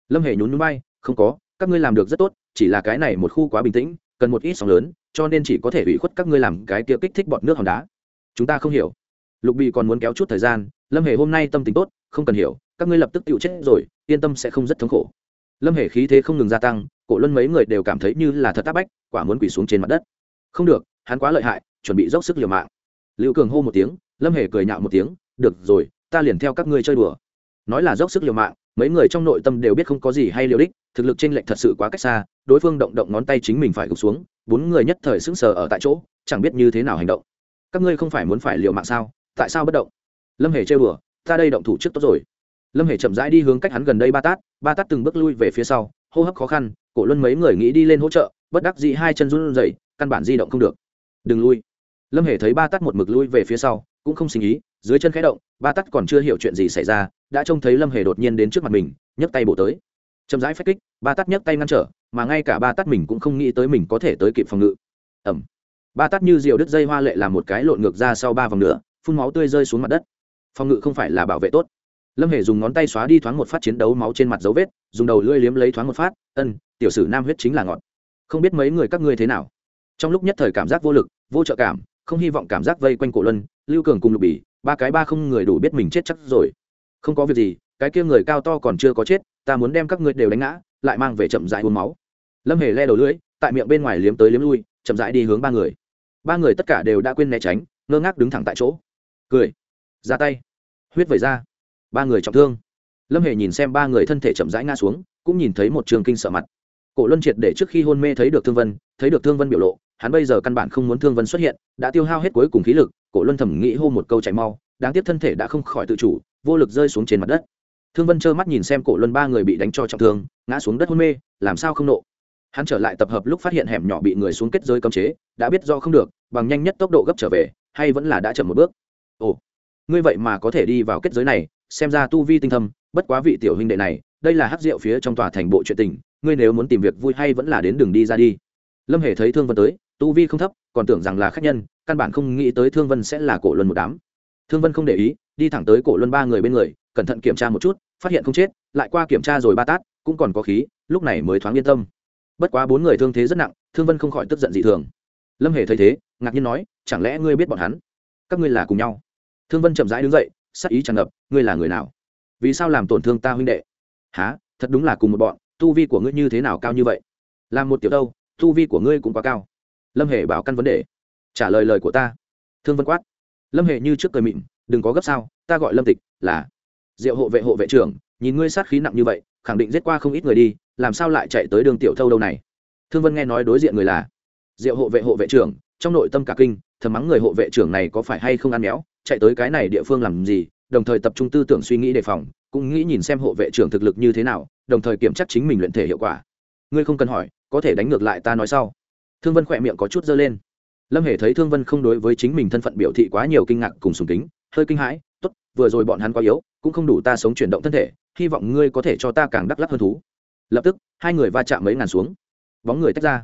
Lâm hề nhún núi bay không có, các ngươi làm được rất tốt, chỉ là cái này một khu quá bình tĩnh, cần một ít sóng lớn, cho nên chỉ có thể ủy khuất các ngươi làm cái kia kích thích bọt nước hòn đá. Chúng ta không hiểu. Lục bị còn muốn kéo chút thời gian, lâm hề, hôm nay tâm tình tốt, không cần hiểu, các ngươi lập tức tự chết rồi, yên tâm sẽ không rất thống khổ. Lâm hề khí thế không ngừng gia tăng, cổ luân mấy người đều cảm thấy như là thật áp bách, quả muốn quỳ xuống trên mặt đất. Không được, hắn quá lợi hại, chuẩn bị dốc sức liều mạng. Lưu cường hô một tiếng lâm hề cười nhạo một tiếng, được rồi, ta liền theo các ngươi chơi đùa. Nói là dốc sức liều mạng, mấy người trong nội tâm đều biết không có gì hay liều đích, thực lực trên lệch thật sự quá cách xa, đối phương động động ngón tay chính mình phải gục xuống, bốn người nhất thời sững sờ ở tại chỗ, chẳng biết như thế nào hành động. Các ngươi không phải muốn phải liều mạng sao? Tại sao bất động? Lâm hề chơi đùa, ta đây động thủ trước tốt rồi. Lâm hề chậm rãi đi hướng cách hắn gần đây ba tát ba tát từng bước lui về phía sau, hô hấp khó khăn, cổ luân mấy người nghĩ đi lên hỗ trợ, bất đắc dĩ hai chân run rẩy, căn bản di động không được. Đừng lui. Lâm hề thấy ba tát một mực lui về phía sau cũng không sinh ý, dưới chân khẽ động, ba Tắc còn chưa hiểu chuyện gì xảy ra, đã trông thấy lâm hề đột nhiên đến trước mặt mình, nhấc tay bổ tới. Chậm rãi phách kích, ba Tắc nhấc tay ngăn trở, mà ngay cả ba Tắc mình cũng không nghĩ tới mình có thể tới kịp phòng ngự. Ẩm ba Tắc như diều đứt dây hoa lệ làm một cái lộn ngược ra sau ba vòng nữa, phun máu tươi rơi xuống mặt đất. Phòng ngự không phải là bảo vệ tốt. Lâm hề dùng ngón tay xóa đi thoáng một phát chiến đấu máu trên mặt dấu vết, dùng đầu lưỡi liếm lấy thoáng một phát, ân, tiểu sử nam huyết chính là ngọn. Không biết mấy người các ngươi thế nào. Trong lúc nhất thời cảm giác vô lực, vô trợ cảm không hy vọng cảm giác vây quanh cổ luân, lưu cường cùng lục bỉ, ba cái ba không người đủ biết mình chết chắc rồi. Không có việc gì, cái kia người cao to còn chưa có chết, ta muốn đem các ngươi đều đánh ngã, lại mang về chậm rãi uống máu. Lâm hề le đầu lưỡi, tại miệng bên ngoài liếm tới liếm lui, chậm rãi đi hướng ba người. Ba người tất cả đều đã quên né tránh, ngơ ngác đứng thẳng tại chỗ. Cười, ra tay. Huyết vẩy ra. Ba người trọng thương. Lâm hề nhìn xem ba người thân thể chậm rãi ngã xuống, cũng nhìn thấy một trường kinh sợ mặt. Cổ luân triệt để trước khi hôn mê thấy được thương vân, thấy được thương vân biểu lộ hắn bây giờ căn bản không muốn thương vân xuất hiện, đã tiêu hao hết cuối cùng khí lực, cổ luân thẩm nghĩ hô một câu chạy mau, đáng tiếc thân thể đã không khỏi tự chủ, vô lực rơi xuống trên mặt đất. Thương vân trơ mắt nhìn xem cổ luân ba người bị đánh cho trọng thương, ngã xuống đất hôn mê, làm sao không nộ. Hắn trở lại tập hợp lúc phát hiện hẻm nhỏ bị người xuống kết rơi cấm chế, đã biết do không được, bằng nhanh nhất tốc độ gấp trở về, hay vẫn là đã chậm một bước. Ồ, ngươi vậy mà có thể đi vào kết giới này, xem ra tu vi tinh thâm, bất quá vị tiểu huynh đệ này, đây là hát rượu phía trong tòa thành bộ chuyện tình, ngươi nếu muốn tìm việc vui hay vẫn là đến đường đi ra đi. Lâm hề thấy thương vân tới tu vi không thấp, còn tưởng rằng là khách nhân, căn bản không nghĩ tới thương vân sẽ là cổ luân một đám. Thương vân không để ý, đi thẳng tới cổ luân ba người bên người, cẩn thận kiểm tra một chút, phát hiện không chết, lại qua kiểm tra rồi ba tát, cũng còn có khí, lúc này mới thoáng yên tâm. Bất quá bốn người thương thế rất nặng, thương vân không khỏi tức giận dị thường. Lâm hề thấy thế, ngạc nhiên nói, chẳng lẽ ngươi biết bọn hắn? Các ngươi là cùng nhau? Thương vân chậm rãi đứng dậy, sắc ý tràn ngập, ngươi là người nào? Vì sao làm tổn thương ta huynh đệ? Há thật đúng là cùng một bọn, tu vi của ngươi như thế nào cao như vậy? Làm một tiểu đâu, tu vi của ngươi cũng quá cao lâm hề bảo căn vấn đề trả lời lời của ta thương vân quát lâm hề như trước cười mịn đừng có gấp sao ta gọi lâm tịch là diệu hộ vệ hộ vệ trưởng nhìn ngươi sát khí nặng như vậy khẳng định giết qua không ít người đi làm sao lại chạy tới đường tiểu thâu đâu này thương vân nghe nói đối diện người là diệu hộ vệ hộ vệ trưởng trong nội tâm cả kinh thầm mắng người hộ vệ trưởng này có phải hay không ăn méo chạy tới cái này địa phương làm gì đồng thời tập trung tư tưởng suy nghĩ đề phòng cũng nghĩ nhìn xem hộ vệ trưởng thực lực như thế nào đồng thời kiểm tra chính mình luyện thể hiệu quả ngươi không cần hỏi có thể đánh ngược lại ta nói sau thương vân khỏe miệng có chút dơ lên. Lâm hề thấy thương vân không đối với chính mình thân phận biểu thị quá nhiều kinh ngạc cùng sùng kính, hơi kinh hãi, tốt, vừa rồi bọn hắn quá yếu, cũng không đủ ta sống chuyển động thân thể, hy vọng ngươi có thể cho ta càng đắc lắc hơn thú. Lập tức, hai người va chạm mấy ngàn xuống. Bóng người tách ra.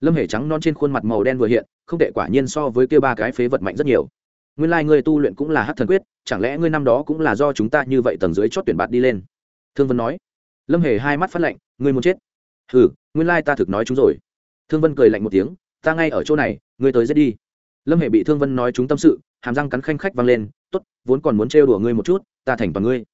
Lâm hề trắng non trên khuôn mặt màu đen vừa hiện, không tệ quả nhiên so với kia ba cái phế vật mạnh rất nhiều. Nguyên lai、like、ngươi ngươi tu luyện cũng là hát thần quyết, chẳng lẽ ngươi năm đó cũng là do chúng ta như vậy tầng dưới chót tuyển bạt đi lên? Thương vân nói. Lâm hề hai mắt phát lạnh, ngươi muốn chết? Hừ, nguyên lai、like、ta ta thực nói chúng rồi thương vân cười lạnh một tiếng, ta ngay ở chỗ này, ngươi tới giết đi. Lâm hề bị thương vân nói chúng tâm sự, hàm răng cắn khanh khách vang lên, tốt, vốn còn muốn trêu đùa ngươi một chút, ta thành toàn ngươi.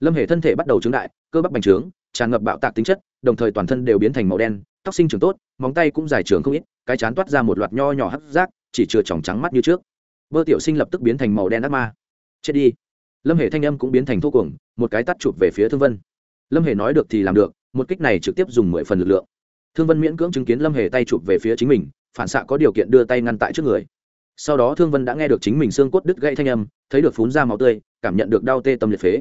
Lâm hề thân thể bắt đầu trướng đại, cơ bắp bành trướng, tràn ngập bạo tạc tính chất, đồng thời toàn thân đều biến thành màu đen, tóc sinh trưởng tốt, móng tay cũng dài trường không ít, cái chán toát ra một loạt nho nhỏ hấp rác, chỉ chừa chòng trắng mắt như trước. Bơ tiểu sinh lập tức biến thành màu đen ác ma. Chết đi. Lâm hề thanh âm cũng biến thành thô cuồng, một cái tắt chụp về phía thương vân. Lâm hề nói được thì làm được, một kích này trực tiếp dùng mười phần lực lượng thương vân miễn cưỡng chứng kiến lâm hề tay chụp về phía chính mình phản xạ có điều kiện đưa tay ngăn tại trước người. Sau đó thương vân đã nghe được chính mình xương cốt đứt gãy thanh âm thấy được phún ra máu tươi cảm nhận được đau tê tâm liệt phế.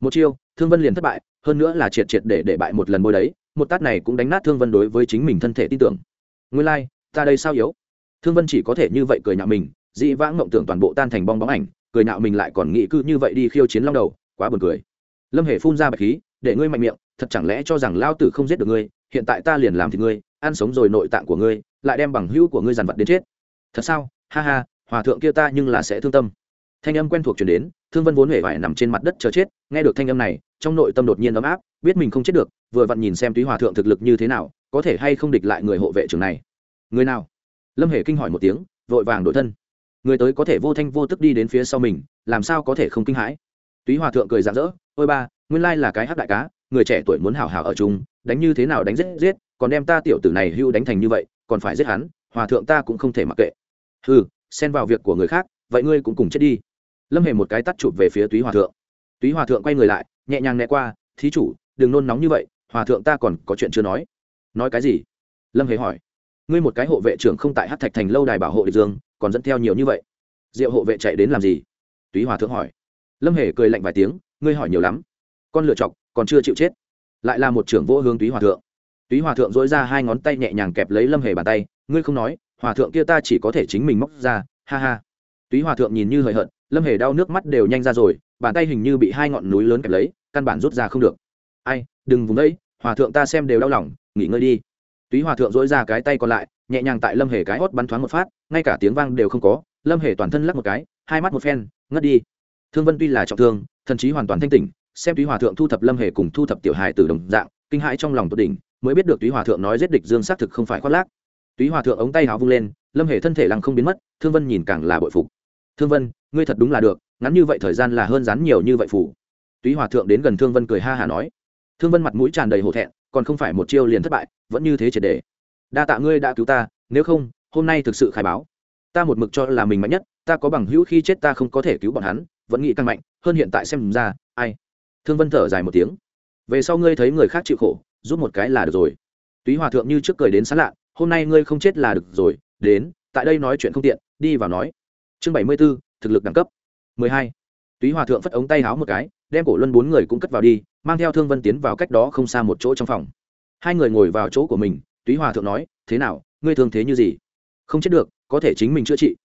Một chiêu thương vân liền thất bại hơn nữa là triệt triệt để để bại một lần bôi đấy một tát này cũng đánh nát thương vân đối với chính mình thân thể tin tưởng. Nguyên lai、like, ta đây sao yếu? Thương vân chỉ có thể như vậy cười nhạo mình dị vãng mộng tưởng toàn bộ tan thành bong bóng ảnh cười nhạo mình lại còn nghĩ cư như vậy đi khiêu chiến long đầu quá buồn cười. Lâm hề phun ra bạch khí để ngươi mạnh miệng thật chẳng lẽ cho rằng lao tử không giết được ngươi hiện tại ta liền làm thì ngươi, ăn sống rồi nội tạng của ngươi, lại đem bằng hữu của ngươi dàn vật đến chết. Thật sao? Ha ha, hòa thượng kia ta nhưng là sẽ thương tâm. Thanh âm quen thuộc chuyển đến, thương vân vốn hề phải nằm trên mặt đất chờ chết, nghe được thanh âm này, trong nội tâm đột nhiên ấm áp, biết mình không chết được, vừa vặn nhìn xem túy hòa thượng thực lực như thế nào, có thể hay không địch lại người hộ vệ trường này. Người nào? Lâm hề kinh hỏi một tiếng, vội vàng đổi thân. Người tới có thể vô thanh vô tức đi đến phía sau mình, làm sao có thể không kinh hãi? Túy hòa thượng cười rạng rỡ, ôi ba, nguyên lai là cái hát đại cá, người trẻ tuổi muốn hào hào ở chung đánh như thế nào đánh giết giết, còn đem ta tiểu tử này hưu đánh thành như vậy, còn phải giết hắn, hòa thượng ta cũng không thể mặc kệ. Ừ xen vào việc của người khác, vậy ngươi cũng cùng chết đi. Lâm hề một cái tắt chụp về phía túy hòa thượng. Túy hòa thượng quay người lại, nhẹ nhàng né qua, thí chủ, đừng nôn nóng như vậy, hòa thượng ta còn có chuyện chưa nói. Nói cái gì? Lâm hề hỏi. Ngươi một cái hộ vệ trưởng không tại hát thạch thành lâu đài bảo hộ địch dương, còn dẫn theo nhiều như vậy. Diệu hộ vệ chạy đến làm gì? Túy hòa thượng hỏi. Lâm hề cười lạnh vài tiếng, ngươi hỏi nhiều lắm. Con lựa chọc, còn chưa chịu chết lại là một trưởng vô hướng túy hòa thượng. Túy hòa thượng dỗi ra hai ngón tay nhẹ nhàng kẹp lấy lâm hề bàn tay, ngươi không nói, hòa thượng kia ta chỉ có thể chính mình móc ra, ha ha. Túy hòa thượng nhìn như hời hợt, lâm hề đau nước mắt đều nhanh ra rồi, bàn tay hình như bị hai ngọn núi lớn kẹp lấy, căn bản rút ra không được. Ai, đừng vùng đấy hòa thượng ta xem đều đau lòng, nghỉ ngơi đi. Túy hòa thượng dỗi ra cái tay còn lại, nhẹ nhàng tại lâm hề cái hót bắn thoáng một phát, ngay cả tiếng vang đều không có, lâm hề toàn thân lắc một cái, hai mắt một phen, ngất đi. Thương vân tuy là trọng thương, thần chí hoàn toàn thanh tỉnh xem túy hòa thượng thu thập lâm hề cùng thu thập tiểu hài từ đồng dạng, kinh hãi trong lòng tốt đỉnh, mới biết được túy hòa thượng nói giết địch dương xác thực không phải khoác lác. Túy hòa thượng ống tay háo vung lên, lâm hề thân thể lăng không biến mất, thương vân nhìn càng là bội phục. Thương vân, ngươi thật đúng là được, ngắn như vậy thời gian là hơn rán nhiều như vậy phủ. Túy hòa thượng đến gần thương vân cười ha hả nói. Thương vân mặt mũi tràn đầy hổ thẹn, còn không phải một chiêu liền thất bại, vẫn như thế triệt đề đa tạ ngươi đã cứu ta, nếu không, hôm nay thực sự khai báo. Ta một mực cho là mình mạnh nhất, ta có bằng hữu khi chết ta không có thể cứu bọn hắn, vẫn nghĩ càng mạnh, hơn hiện tại xem ra, ai thương vân thở dài một tiếng. Về sau ngươi thấy người khác chịu khổ, giúp một cái là được rồi. Túy hòa thượng như trước cười đến sán lạ, hôm nay ngươi không chết là được rồi, đến, tại đây nói chuyện không tiện, đi vào nói. Chương bảy mươi b ố thực lực đẳng cấp. mười hai. Túy hòa thượng phất ống tay háo một cái, đem cổ luân bốn người cũng cất vào đi, mang theo thương vân tiến vào cách đó không xa một chỗ trong phòng. Hai người ngồi vào chỗ của mình, túy hòa thượng nói, thế nào, ngươi thương thế như gì? Không chết được, có thể chính mình chữa trị.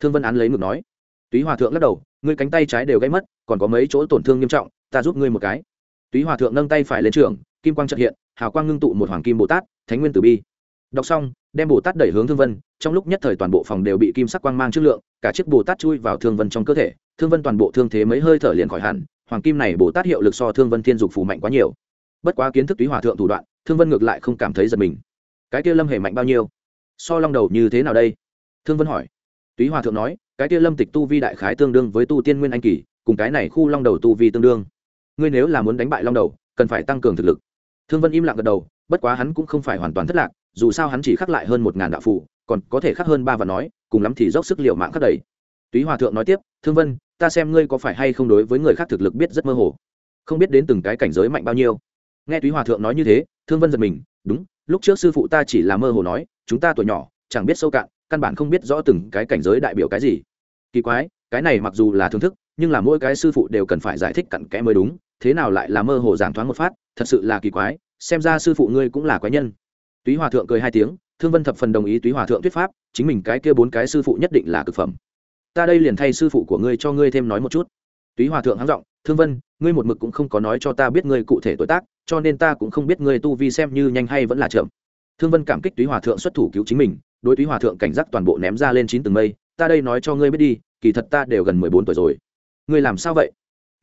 Thương vân án lấy ngực nói. Túy hòa thượng lắc đầu, ngươi cánh tay trái đều gãy mất, còn có mấy chỗ tổn thương nghiêm trọng ta giúp ngươi một cái. Túy hòa thượng nâng tay phải lên trường, kim quang trật hiện, hào quang ngưng tụ một hoàng kim bồ tát, thánh nguyên tử bi. Đọc xong, đem bồ tát đẩy hướng thương vân, trong lúc nhất thời toàn bộ phòng đều bị kim sắc quang mang chất lượng, cả chiếc bồ tát chui vào thương vân trong cơ thể, thương vân toàn bộ thương thế mấy hơi thở liền khỏi hẳn, hoàng kim này bồ tát hiệu lực so thương vân thiên dục phù mạnh quá nhiều. Bất quá kiến thức túy hòa thượng thủ đoạn, thương vân ngược lại không cảm thấy giật mình. Cái kia lâm hề mạnh bao nhiêu? So long đầu như thế nào đây? Thương vân hỏi. Túy hòa thượng nói, cái kia lâm tịch tu vi đại khái tương đương với tu tiên nguyên anh kỳ, cùng cái này khu long đầu tu vi tương đương ngươi nếu là muốn đánh bại long đầu, cần phải tăng cường thực lực. Thương vân im lặng gật đầu, bất quá hắn cũng không phải hoàn toàn thất lạc, dù sao hắn chỉ khắc lại hơn một ngàn đạo phụ còn có thể khắc hơn ba và nói, cùng lắm thì dốc sức liệu mạng khắc đầy. Túy hòa thượng nói tiếp, thương vân, ta xem ngươi có phải hay không đối với người khác thực lực biết rất mơ hồ? Không biết đến từng cái cảnh giới mạnh bao nhiêu? Nghe túy hòa thượng nói như thế, thương vân giật mình, đúng, lúc trước sư phụ ta chỉ là mơ hồ nói, chúng ta tuổi nhỏ, chẳng biết sâu cạn, căn bản không biết rõ từng cái cảnh giới đại biểu cái gì. Kỳ quái, cái này mặc dù là thưởng thức, nhưng là mỗi cái sư phụ đều cần phải giải thích cặn kẽ mới đúng thế nào lại là mơ hồ giảng thoáng một phát, thật sự là kỳ quái, xem ra sư phụ ngươi cũng là quái nhân. Túy hòa thượng cười hai tiếng, thương vân thập phần đồng ý túy hòa thượng thuyết pháp, chính mình cái kia bốn cái sư phụ nhất định là cực phẩm. Ta đây liền thay sư phụ của ngươi cho ngươi thêm nói một chút. Túy hòa thượng hắng giọng, thương vân, ngươi một mực cũng không có nói cho ta biết ngươi cụ thể tuổi tác, cho nên ta cũng không biết ngươi tu vi xem như nhanh hay vẫn là chậm. Thương vân cảm kích túy hòa thượng xuất thủ cứu chính mình, đối túy hòa thượng cảnh giác toàn bộ ném ra lên chín tầng mây, ta đây nói cho ngươi biết đi, kỳ thật ta đều gần mười bốn tuổi rồi. Ngươi làm sao vậy?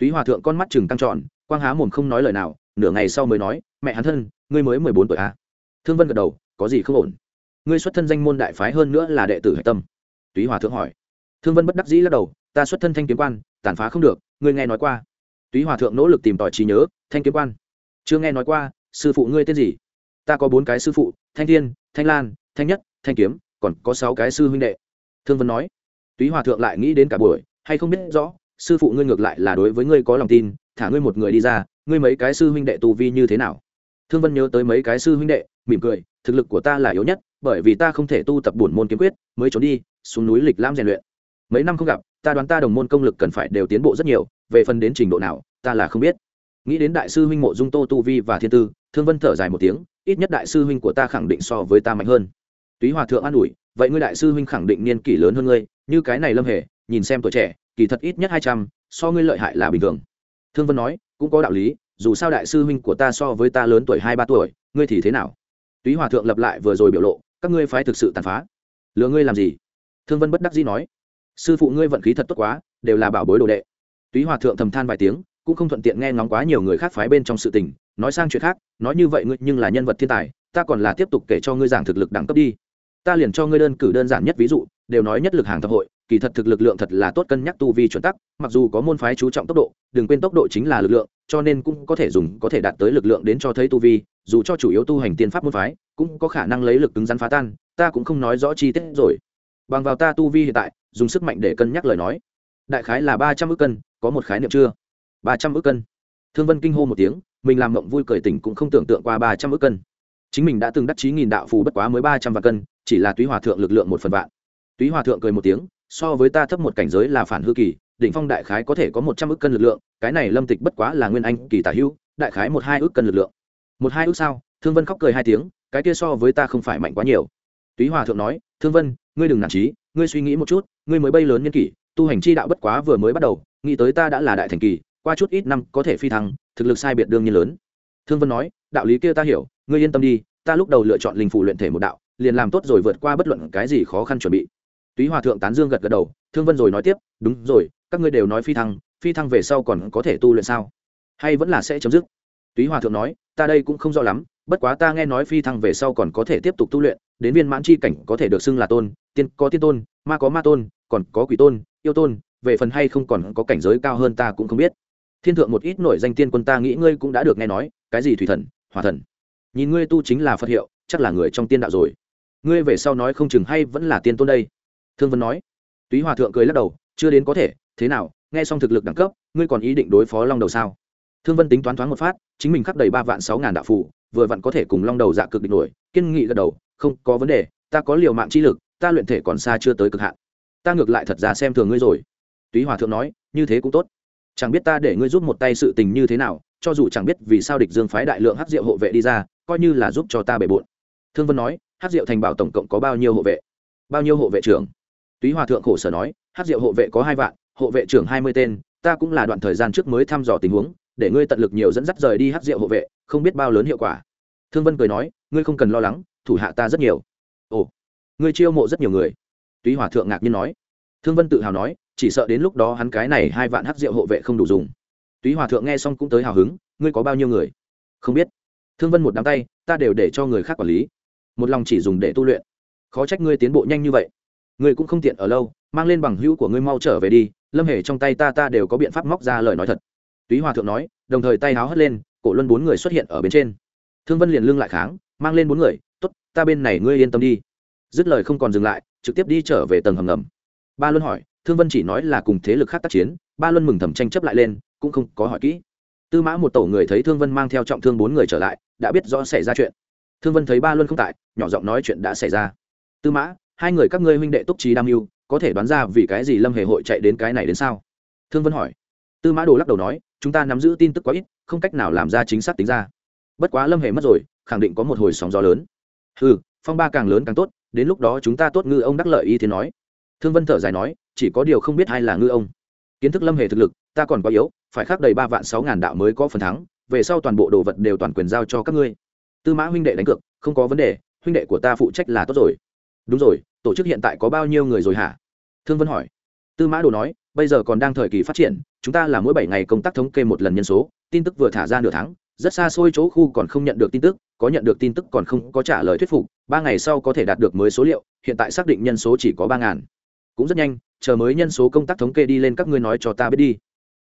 Túy hòa thượng con mắt chừng căng tròn, quang há mồm không nói lời nào, nửa ngày sau mới nói, mẹ hắn thân, ngươi mới mười bốn tuổi à? thương vân gật đầu, có gì không ổn? Ngươi xuất thân danh môn đại phái hơn nữa là đệ tử hạch tâm. Túy hòa thượng hỏi. Thương vân bất đắc dĩ lắc đầu, ta xuất thân thanh kiếm quan, tàn phá không được, ngươi nghe nói qua. Túy hòa thượng nỗ lực tìm tòi trí nhớ, thanh kiếm quan? Chưa nghe nói qua, sư phụ ngươi tên gì? Ta có bốn cái sư phụ, thanh thiên, thanh lan, thanh nhất, thanh kiếm, còn có sáu cái sư huynh đệ. Thương vân nói. Túy hòa thượng lại nghĩ đến cả buổi, hay không biết rõ sư phụ ngươi ngược lại là đối với ngươi có lòng tin, thả ngươi một người đi ra, ngươi mấy cái sư huynh đệ tu vi như thế nào? Thương vân nhớ tới mấy cái sư huynh đệ, mỉm cười, thực lực của ta là yếu nhất, bởi vì ta không thể tu tập bổn môn kiếm quyết, mới trốn đi, xuống núi lịch lam rèn luyện. Mấy năm không gặp, ta đoán ta đồng môn công lực cần phải đều tiến bộ rất nhiều, về phần đến trình độ nào, ta là không biết. Nghĩ đến đại sư huynh mộ dung tô tu vi và thiên tư, thương vân thở dài một tiếng, ít nhất đại sư huynh của ta khẳng định so với ta mạnh hơn. Túy hòa thượng an ủi, vậy ngươi đại sư huynh khẳng định niên kỷ lớn hơn ngươi, như cái này lâm hề, nhìn xem tuổi trẻ kỳ thật ít nhất hai trăm, so ngươi lợi hại là bình thường. Thương vân nói, cũng có đạo lý, dù sao đại sư huynh của ta so với ta lớn tuổi hai ba tuổi, ngươi thì thế nào? Túy hòa thượng lập lại vừa rồi biểu lộ, các ngươi phái thực sự tàn phá. Lừa ngươi làm gì? Thương vân bất đắc dĩ nói, sư phụ ngươi vận khí thật tốt quá, đều là bảo bối đồ đệ. Túy hòa thượng thầm than vài tiếng, cũng không thuận tiện nghe ngóng quá nhiều người khác phái bên trong sự tình, nói sang chuyện khác, nói như vậy ngươi nhưng là nhân vật thiên tài, ta còn là tiếp tục kể cho ngươi giảng thực lực đẳng cấp đi. Ta liền cho ngươi đơn cử đơn giản nhất ví dụ, đều nói nhất lực hàng thập hội kỳ thật thực lực lượng thật là tốt cân nhắc tu vi chuẩn tắc, mặc dù có môn phái chú trọng tốc độ, đừng quên tốc độ chính là lực lượng, cho nên cũng có thể dùng, có thể đạt tới lực lượng đến cho thấy tu vi, dù cho chủ yếu tu hành tiên pháp môn phái, cũng có khả năng lấy lực cứng rắn phá tan, ta cũng không nói rõ chi tiết rồi. Bằng vào ta tu vi hiện tại, dùng sức mạnh để cân nhắc lời nói. Đại khái là ba trăm ước cân, có một khái niệm chưa? Ba trăm ước cân. Thương vân kinh hô một tiếng, mình làm mộng vui cười tỉnh cũng không tưởng tượng qua ba trăm ước cân. Chính mình đã từng đắc chí nghìn đạo phù bất quá mới ba trăm vạn cân, chỉ là túy hòa thượng lực lượng một phần vạn. Túy hòa thượng cười một tiếng so với ta thấp một cảnh giới là phản hư kỳ, đỉnh phong đại khái có thể có một trăm ước cân lực lượng, cái này lâm tịch bất quá là nguyên anh kỳ tả hữu, đại khái một hai ước cân lực lượng. Một hai ước sao? Thương vân khóc cười hai tiếng, cái kia so với ta không phải mạnh quá nhiều. Túy hòa thượng nói, thương vân, ngươi đừng nản trí, ngươi suy nghĩ một chút, ngươi mới bay lớn nhân kỷ, tu hành chi đạo bất quá vừa mới bắt đầu, nghĩ tới ta đã là đại thành kỳ, qua chút ít năm có thể phi thăng, thực lực sai biệt đương nhiên lớn. Thương vân nói, đạo lý kia ta hiểu, ngươi yên tâm đi, ta lúc đầu lựa chọn linh phủ luyện thể một đạo, liền làm tốt rồi vượt qua bất luận cái gì khó khăn chuẩn bị túy hòa thượng tán dương gật gật đầu, thương vân rồi nói tiếp, đúng rồi, các ngươi đều nói phi thăng phi thăng về sau còn có thể tu luyện sao? Hay vẫn là sẽ chấm dứt? Túy hòa thượng nói, ta đây cũng không rõ lắm, bất quá ta nghe nói phi thăng về sau còn có thể tiếp tục tu luyện, đến viên mãn chi cảnh có thể được xưng là tôn, tiên, có tiên tôn, ma có ma tôn, còn có quỷ tôn, yêu tôn, về phần hay không còn có cảnh giới cao hơn ta cũng không biết. Thiên thượng một ít nổi danh tiên quân ta nghĩ ngươi cũng đã được nghe nói, cái gì thủy thần hòa thần? Nhìn ngươi tu chính là phật hiệu, chắc là người trong tiên đạo rồi. Ngươi về sau nói không chừng hay vẫn là tiên tôn đây thương vân nói. Túy hòa thượng cười lắc đầu, chưa đến có thể, thế nào, nghe xong thực lực đẳng cấp, ngươi còn ý định đối phó long đầu sao? Thương vân tính toán thoáng một phát, chính mình khắc đầy ba vạn sáu ngàn đạo phủ vừa vặn có thể cùng long đầu dạ cực địch nổi, kiên nghị gật đầu, không có vấn đề, ta có liều mạng chi lực, ta luyện thể còn xa chưa tới cực hạn. Ta ngược lại thật ra xem thường ngươi rồi. Túy hòa thượng nói, như thế cũng tốt. Chẳng biết ta để ngươi giúp một tay sự tình như thế nào, cho dù chẳng biết vì sao địch dương phái đại lượng hát rượu hộ vệ đi ra, coi như là giúp cho ta bề bộn. Thương vân nói hát rượu thành bảo tổng cộng có bao nhiêu hộ vệ? Bao nhiêu hộ vệ trưởng? Túy hòa thượng khổ sở nói hát rượu hộ vệ có hai vạn, hộ vệ trưởng hai mươi tên, ta cũng là đoạn thời gian trước mới thăm dò tình huống, để ngươi tận lực nhiều dẫn dắt rời đi hát rượu hộ vệ, không biết bao lớn hiệu quả. Thương vân cười nói, ngươi không cần lo lắng, thủ hạ ta rất nhiều. Ồ, ngươi chiêu mộ rất nhiều người. Túy hòa thượng ngạc nhiên nói. Thương vân tự hào nói, chỉ sợ đến lúc đó hắn cái này hai vạn hát rượu hộ vệ không đủ dùng. Túy hòa thượng nghe xong cũng tới hào hứng, ngươi có bao nhiêu người? Không biết. Thương vân một đám tay, ta đều để cho người khác quản lý. Một lòng chỉ dùng để tu luyện. Khó trách ngươi tiến bộ nhanh như vậy ngươi cũng không tiện ở lâu, mang lên bằng hữu của ngươi mau trở về đi, lâm hề trong tay ta ta đều có biện pháp móc ra lời nói thật. Túy hòa thượng nói, đồng thời tay háo hất lên, cổ luân bốn người xuất hiện ở bên trên. Thương vân liền lưng lại kháng, mang lên bốn người t ố t ta bên này ngươi yên tâm đi. Dứt lời không còn dừng lại, trực tiếp đi trở về tầng hầm ngầm. Ba luân hỏi, thương vân chỉ nói là cùng thế lực khác tác chiến, ba luân mừng thầm tranh chấp lại lên, cũng không có hỏi kỹ. Tư mã một tổ người thấy thương vân mang theo trọng thương bốn người trở lại, đã biết rõ xảy ra chuyện. Thương vân thấy ba luân không tại, nhỏ giọng nói chuyện đã xảy ra. Tư mã hai người các ngươi huynh đệ túc trí đam mưu, có thể đoán ra vì cái gì lâm hề hội chạy đến cái này đến sao? Thương vân hỏi. Tư mã đồ lắc đầu nói, chúng ta nắm giữ tin tức quá ít, không cách nào làm ra chính xác tính ra. Bất quá lâm hề mất rồi, khẳng định có một hồi sóng gió lớn. Ừ phong ba càng lớn càng tốt, đến lúc đó chúng ta tốt ngư ông đắc lợi ý thế nói. Thương vân thở dài nói, chỉ có điều không biết ai là ngư ông. Kiến thức lâm hề thực lực, ta còn quá yếu, phải khắc đầy ba vạn sáu ngàn đạo mới có phần thắng, về sau toàn bộ đồ vật đều toàn quyền giao cho các ngươi. Tư mã huynh đệ đánh cược, không có vấn đề, huynh đệ của ta phụ trách là tốt rồi. Đúng rồi tổ chức hiện tại có bao nhiêu người rồi hả? Thương vân hỏi. Tư mã đồ nói, bây giờ còn đang thời kỳ phát triển, chúng ta là mỗi bảy ngày công tác thống kê một lần nhân số, tin tức vừa thả ra nửa tháng, rất xa xôi chỗ khu còn không nhận được tin tức, có nhận được tin tức còn không có trả lời thuyết phục, ba ngày sau có thể đạt được mới số liệu, hiện tại xác định nhân số chỉ có ba ngàn. Cũng rất nhanh, chờ mới nhân số công tác thống kê đi lên các ngươi nói cho ta biết đi.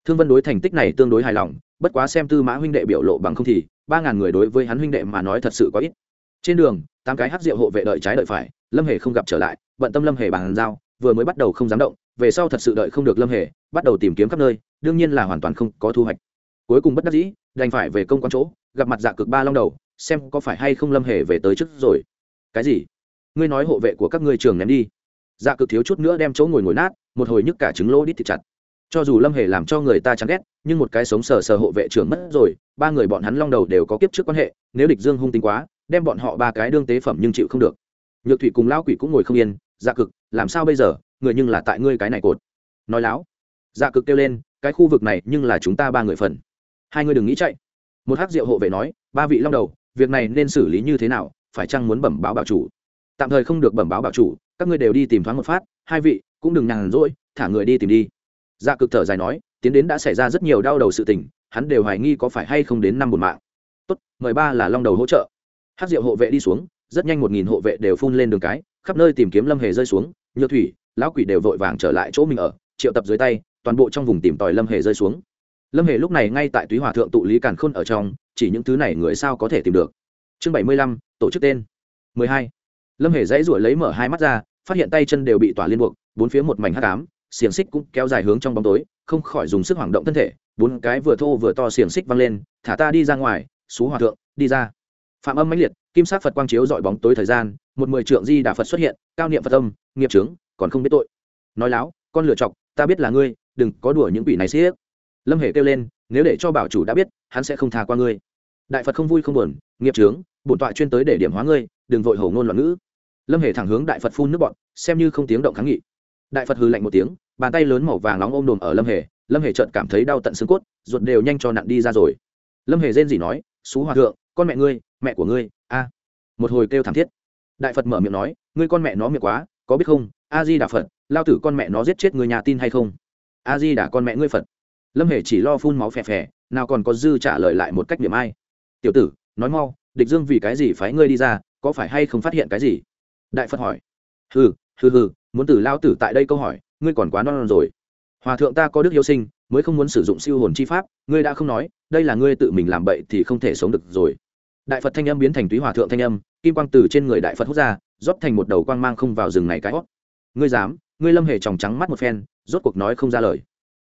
Thương vân đối thành tích này tương đối hài lòng, bất quá xem tư mã huynh đệ biểu lộ bằng không thì, ba ngàn người đối với hắn huynh đệ mà nói thật sự có ít trên đường, tám cái hát rượu hộ vệ đợi trái đợi phải, lâm hề không gặp trở lại, bận tâm lâm hề bàn giao, vừa mới bắt đầu không dám động, về sau thật sự đợi không được lâm hề, bắt đầu tìm kiếm khắp nơi, đương nhiên là hoàn toàn không có thu hoạch. Cuối cùng bất đắc dĩ, đành phải về công quan chỗ, gặp mặt dạ cực ba long đầu, xem có phải hay không lâm hề về tới trước rồi. Cái gì? Ngươi nói hộ vệ của các ngươi trường ném đi. Dạ cực thiếu chút nữa đem chỗ ngồi ngồi nát, một hồi nhức cả trứng lỗ đít thịt chặt cho dù lâm hề làm cho người ta chán ghét, nhưng một cái sống sờ sờ hộ vệ trưởng mất rồi, ba người bọn hắn long đầu đều có kiếp trước quan hệ, nếu địch dương hung tính quá, đem bọn họ ba cái đương tế phẩm nhưng chịu không được. Nhược thủy cùng lão quỷ cũng ngồi không yên dạ cực, làm sao bây giờ, người nhưng là tại ngươi cái này cột. Nói láo. Dạ cực kêu lên, cái khu vực này nhưng là chúng ta ba người phần. Hai người đừng nghĩ chạy. Một hắc diệu hộ vệ nói, ba vị long đầu, việc này nên xử lý như thế nào, phải chăng muốn bẩm báo bảo chủ? Tạm thời không được bẩm báo bảo chủ, các ngươi đều đi tìm thoáng một phát, hai vị, cũng đừng nhàn rỗi, thả người đi tìm đi dạ cực thở dài nói, tiến đến đã xảy ra rất nhiều đau đầu sự tình, hắn đều hoài nghi có phải hay không đến năm một mạng. Tốt mười ba là long đầu hỗ trợ. Hát diệu hộ vệ đi xuống, rất nhanh một nghìn hộ vệ đều phun lên đường cái, khắp nơi tìm kiếm lâm hề rơi xuống, nhược thủy, lão quỷ đều vội vàng trở lại chỗ mình ở, triệu tập dưới tay, toàn bộ trong vùng tìm tòi lâm hề rơi xuống. Lâm hề lúc này ngay tại túy hòa thượng tụ lý càn khôn ở trong, chỉ những thứ này người sao có thể tìm được. Chương bảy mươi lăm, tổ chức tên. mười hai. Lâm hề dãy ruổi lấy mở hai mắt ra, phát hiện tay chân đều bị tỏa liên buộc, bốn phía một mảnh hắc ám xiềng xích cũng kéo dài hướng trong bóng tối, không khỏi dùng sức hoảng động thân thể, bốn cái vừa thô vừa to xiềng xích văng lên, thả ta đi ra ngoài, xú hòa thượng, đi ra. Phạm âm mãnh liệt, kim sát phật quang chiếu dọi bóng tối thời gian, một mười trượng di đà phật xuất hiện, cao niệm phật âm, nghiệp trướng còn không biết tội. Nói láo, con lựa chọc, ta biết là ngươi, đừng có đùa những quỷ này siết lâm hề kêu lên, nếu để cho bảo chủ đã biết, hắn sẽ không tha qua ngươi. Đại phật không vui không buồn, nghiệp trướng bổn tọa chuyên tới để điểm hóa ngươi, đừng vội hổ ngôn loạn ngữ. Lâm hề thẳng hướng đại phật phun nước bọn xem như không tiếng động kháng nghị đại phật hư lạnh một tiếng, bàn tay lớn màu vàng nóng ôm đồm ở lâm hề lâm hề trợn cảm thấy đau tận xương cốt, ruột đều nhanh cho nặn đi ra rồi. Lâm hề rên gì nói, xú hòa thượng, con mẹ ngươi, mẹ của ngươi, a. Một hồi kêu thảm thiết. Đại phật mở miệng nói, ngươi con mẹ nó miệng quá, có biết không a di đà phật, lao tử con mẹ nó giết chết người nhà tin hay không? A di đà con mẹ ngươi phật. Lâm hề chỉ lo phun máu phè phè, nào còn có dư trả lời lại một cách điểm ai. Tiểu tử, nói mau, địch dương vì cái gì phái ngươi đi ra, có phải hay không phát hiện cái gì? Đại phật hỏi. Hừ hừ hừ muốn từ lao tử tại đây câu hỏi ngươi còn quá non, non rồi. Hòa thượng ta có đức hiếu sinh mới không muốn sử dụng siêu hồn chi pháp ngươi đã không nói đây là ngươi tự mình làm bậy thì không thể sống được rồi. Đại phật thanh âm biến thành túy hòa thượng thanh âm kim quang từ trên người đại phật hút ra rót thành một đầu quang mang không vào rừng này cái hót ngươi dám ngươi lâm hề tròng trắng mắt một phen rốt cuộc nói không ra lời.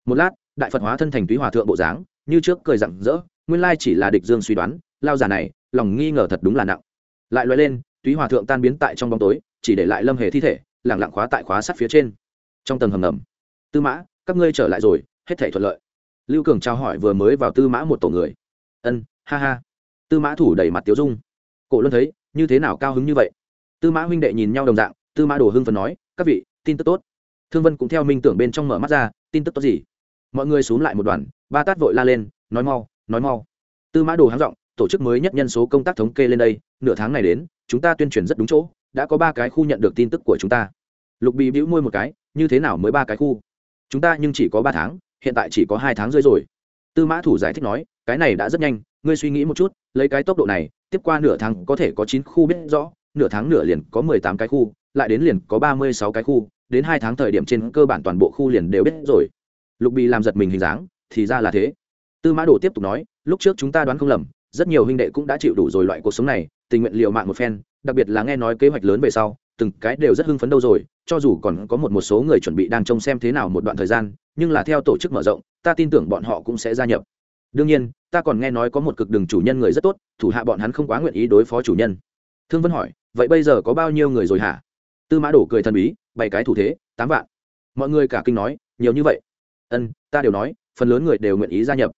Một lát đại phật hóa thân thành túy hòa thượng bộ dáng như trước cười rặng rỡ nguyên lai chỉ là địch dương suy đoán lao giả này lòng nghi ngờ thật đúng là nặng. Lại loại lên túy hòa thượng tan biến tại trong bóng tối chỉ để lại lâm hề thi thể lẳng lặng khóa tại khóa sắt phía trên. Trong tầng hầm ngầm, tư mã, các ngươi trở lại rồi, hết thể thuận lợi. Lưu cường trao hỏi vừa mới vào tư mã một tổ người. Ân, ha ha. Tư mã thủ đẩy mặt tiếu dung. Cổ luân thấy, như thế nào cao hứng như vậy? Tư mã huynh đệ nhìn nhau đồng dạng, tư mã đồ hưng phần nói, các vị, tin tức tốt. Thương vân cũng theo minh tưởng bên trong mở mắt ra, tin tức tốt gì? Mọi người xuống lại một đoàn, ba tát vội la lên, nói mau nói mau. Tư mã đồ háng giọng, tổ chức mới nhất nhân số công tác thống kê lên đây, nửa tháng này đến, chúng ta tuyên truyền rất đúng chỗ đã có ba cái khu nhận được tin tức của chúng ta. Lục bị bĩu môi một cái, như thế nào mới ba cái khu? Chúng ta nhưng chỉ có ba tháng, hiện tại chỉ có hai tháng rơi rồi. Tư mã thủ giải thích nói, cái này đã rất nhanh, ngươi suy nghĩ một chút, lấy cái tốc độ này, tiếp qua nửa tháng có thể có chín khu biết rõ, nửa tháng nửa liền có mười tám cái khu, lại đến liền có ba mươi sáu cái khu, đến hai tháng thời điểm trên cơ bản toàn bộ khu liền đều biết rồi. Lục bị làm giật mình hình dáng, thì ra là thế. Tư mã đồ tiếp tục nói, lúc trước chúng ta đoán không lầm, rất nhiều huynh đệ cũng đã chịu đủ rồi loại cuộc sống này, tình nguyện liều mạng một phen đặc biệt là nghe nói kế hoạch lớn về sau, từng cái đều rất hưng phấn đâu rồi, cho dù còn có một một số người chuẩn bị đang trông xem thế nào một đoạn thời gian, nhưng là theo tổ chức mở rộng, ta tin tưởng bọn họ cũng sẽ gia nhập. Đương nhiên, ta còn nghe nói có một cực đường chủ nhân người rất tốt, thủ hạ bọn hắn không quá nguyện ý đối phó chủ nhân. Thương vân hỏi, vậy bây giờ có bao nhiêu người rồi hả? Tư mã đổ cười thần bí bảy cái thủ thế, tám vạn. Mọi người cả kinh nói, nhiều như vậy. Ân, ta đều nói, phần lớn người đều nguyện ý gia nhập.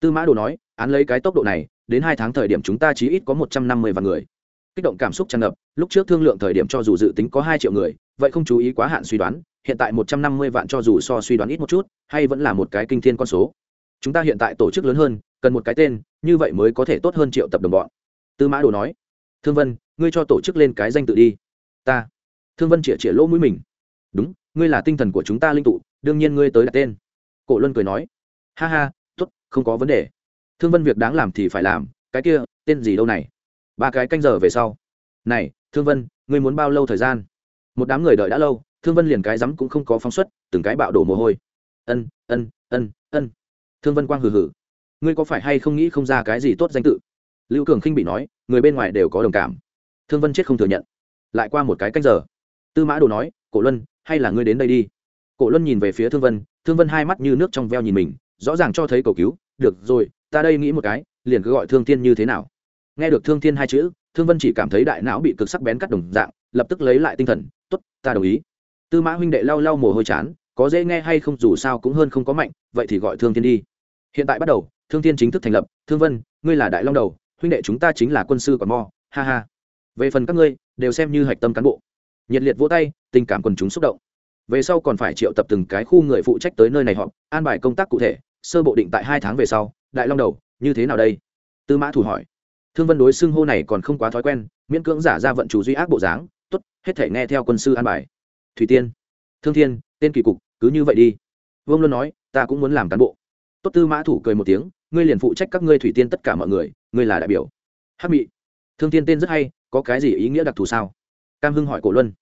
Tư mã đồ nói, án lấy cái tốc độ này, đến hai tháng thời điểm chúng ta chỉ ít có một trăm năm mươi vạn người kích động cảm xúc tràn ngập, lúc trước thương lượng thời điểm cho dù dự tính có hai triệu người, vậy không chú ý quá hạn suy đoán, hiện tại một trăm năm mươi vạn cho dù so suy đoán ít một chút, hay vẫn là một cái kinh thiên con số. Chúng ta hiện tại tổ chức lớn hơn, cần một cái tên, như vậy mới có thể tốt hơn triệu tập đồng bọn. Tư mã đồ nói. Thương vân, ngươi cho tổ chức lên cái danh tự đi. Ta. Thương vân chĩa chĩa lỗ mũi mình. Đúng, ngươi là tinh thần của chúng ta linh tụ, đương nhiên ngươi tới đặt tên. Cổ luân cười nói. Ha ha t ố t không có vấn đề. Thương vân việc đáng làm thì phải làm, cái kia, tên gì đâu này? Ba cái canh giờ về sau. Này, thương vân, ngươi muốn bao lâu thời gian? Một đám người đợi đã lâu, thương vân liền cái rắm cũng không có phóng xuất, từng cái bạo đổ mồ hôi. Ân ân ân ân. Thương vân quang hừ hừ. Ngươi có phải hay không nghĩ không ra cái gì tốt danh tự? Lưu cường khinh bị nói, người bên ngoài đều có đồng cảm. Thương vân chết không thừa nhận. Lại qua một cái cách giờ. Tư mã đồ nói, cổ luân, hay là ngươi đến đây đi? Cổ luân nhìn về phía thương vân thương vân hai mắt như nước trong veo nhìn mình, rõ ràng cho thấy cầu cứu. Được rồi, ta đây nghĩ một cái, liền cứ gọi thương thiên như thế nào? Nghe được thương thiên hai chữ, thương vân chỉ cảm thấy đại não bị cực sắc bén cắt đồng dạng, lập tức lấy lại tinh thần t ố t ta đồng ý. Tư mã huynh đệ lau lau mồ hôi chán, có dễ nghe hay không, dù sao cũng hơn không có mạnh, vậy thì gọi thương thiên đi. Hiện tại bắt đầu, thương thiên chính thức thành lập. Thương vân, ngươi là đại long đầu, huynh đệ chúng ta chính là quân sư còn mo, ha ha. Về phần các ngươi, đều xem như hạch tâm cán bộ. Nhiệt liệt vỗ tay, tình cảm quần chúng xúc động. Về sau còn phải triệu tập từng cái khu người phụ trách tới nơi này họp, an bài công tác cụ thể, sơ bộ định tại hai tháng về sau, đại long đầu, như thế nào đây? Tư mã thủ hỏi thương vân đối xưng hô này còn không quá thói quen, miễn cưỡng giả ra vận chủ duy ác bộ dáng t ố t hết thể nghe theo quân sư an bài. Thủy tiên, thương thiên, tên kỳ cục, cứ như vậy đi. Vương luân nói, ta cũng muốn làm cán bộ. Tốt tư mã thủ cười một tiếng, ngươi liền phụ trách các ngươi thủy tiên tất cả mọi người, ngươi là đại biểu. Hắc mị, thương Thiên tên rất hay, có cái gì ý nghĩa đặc thù sao? Cam hưng hỏi cổ luân.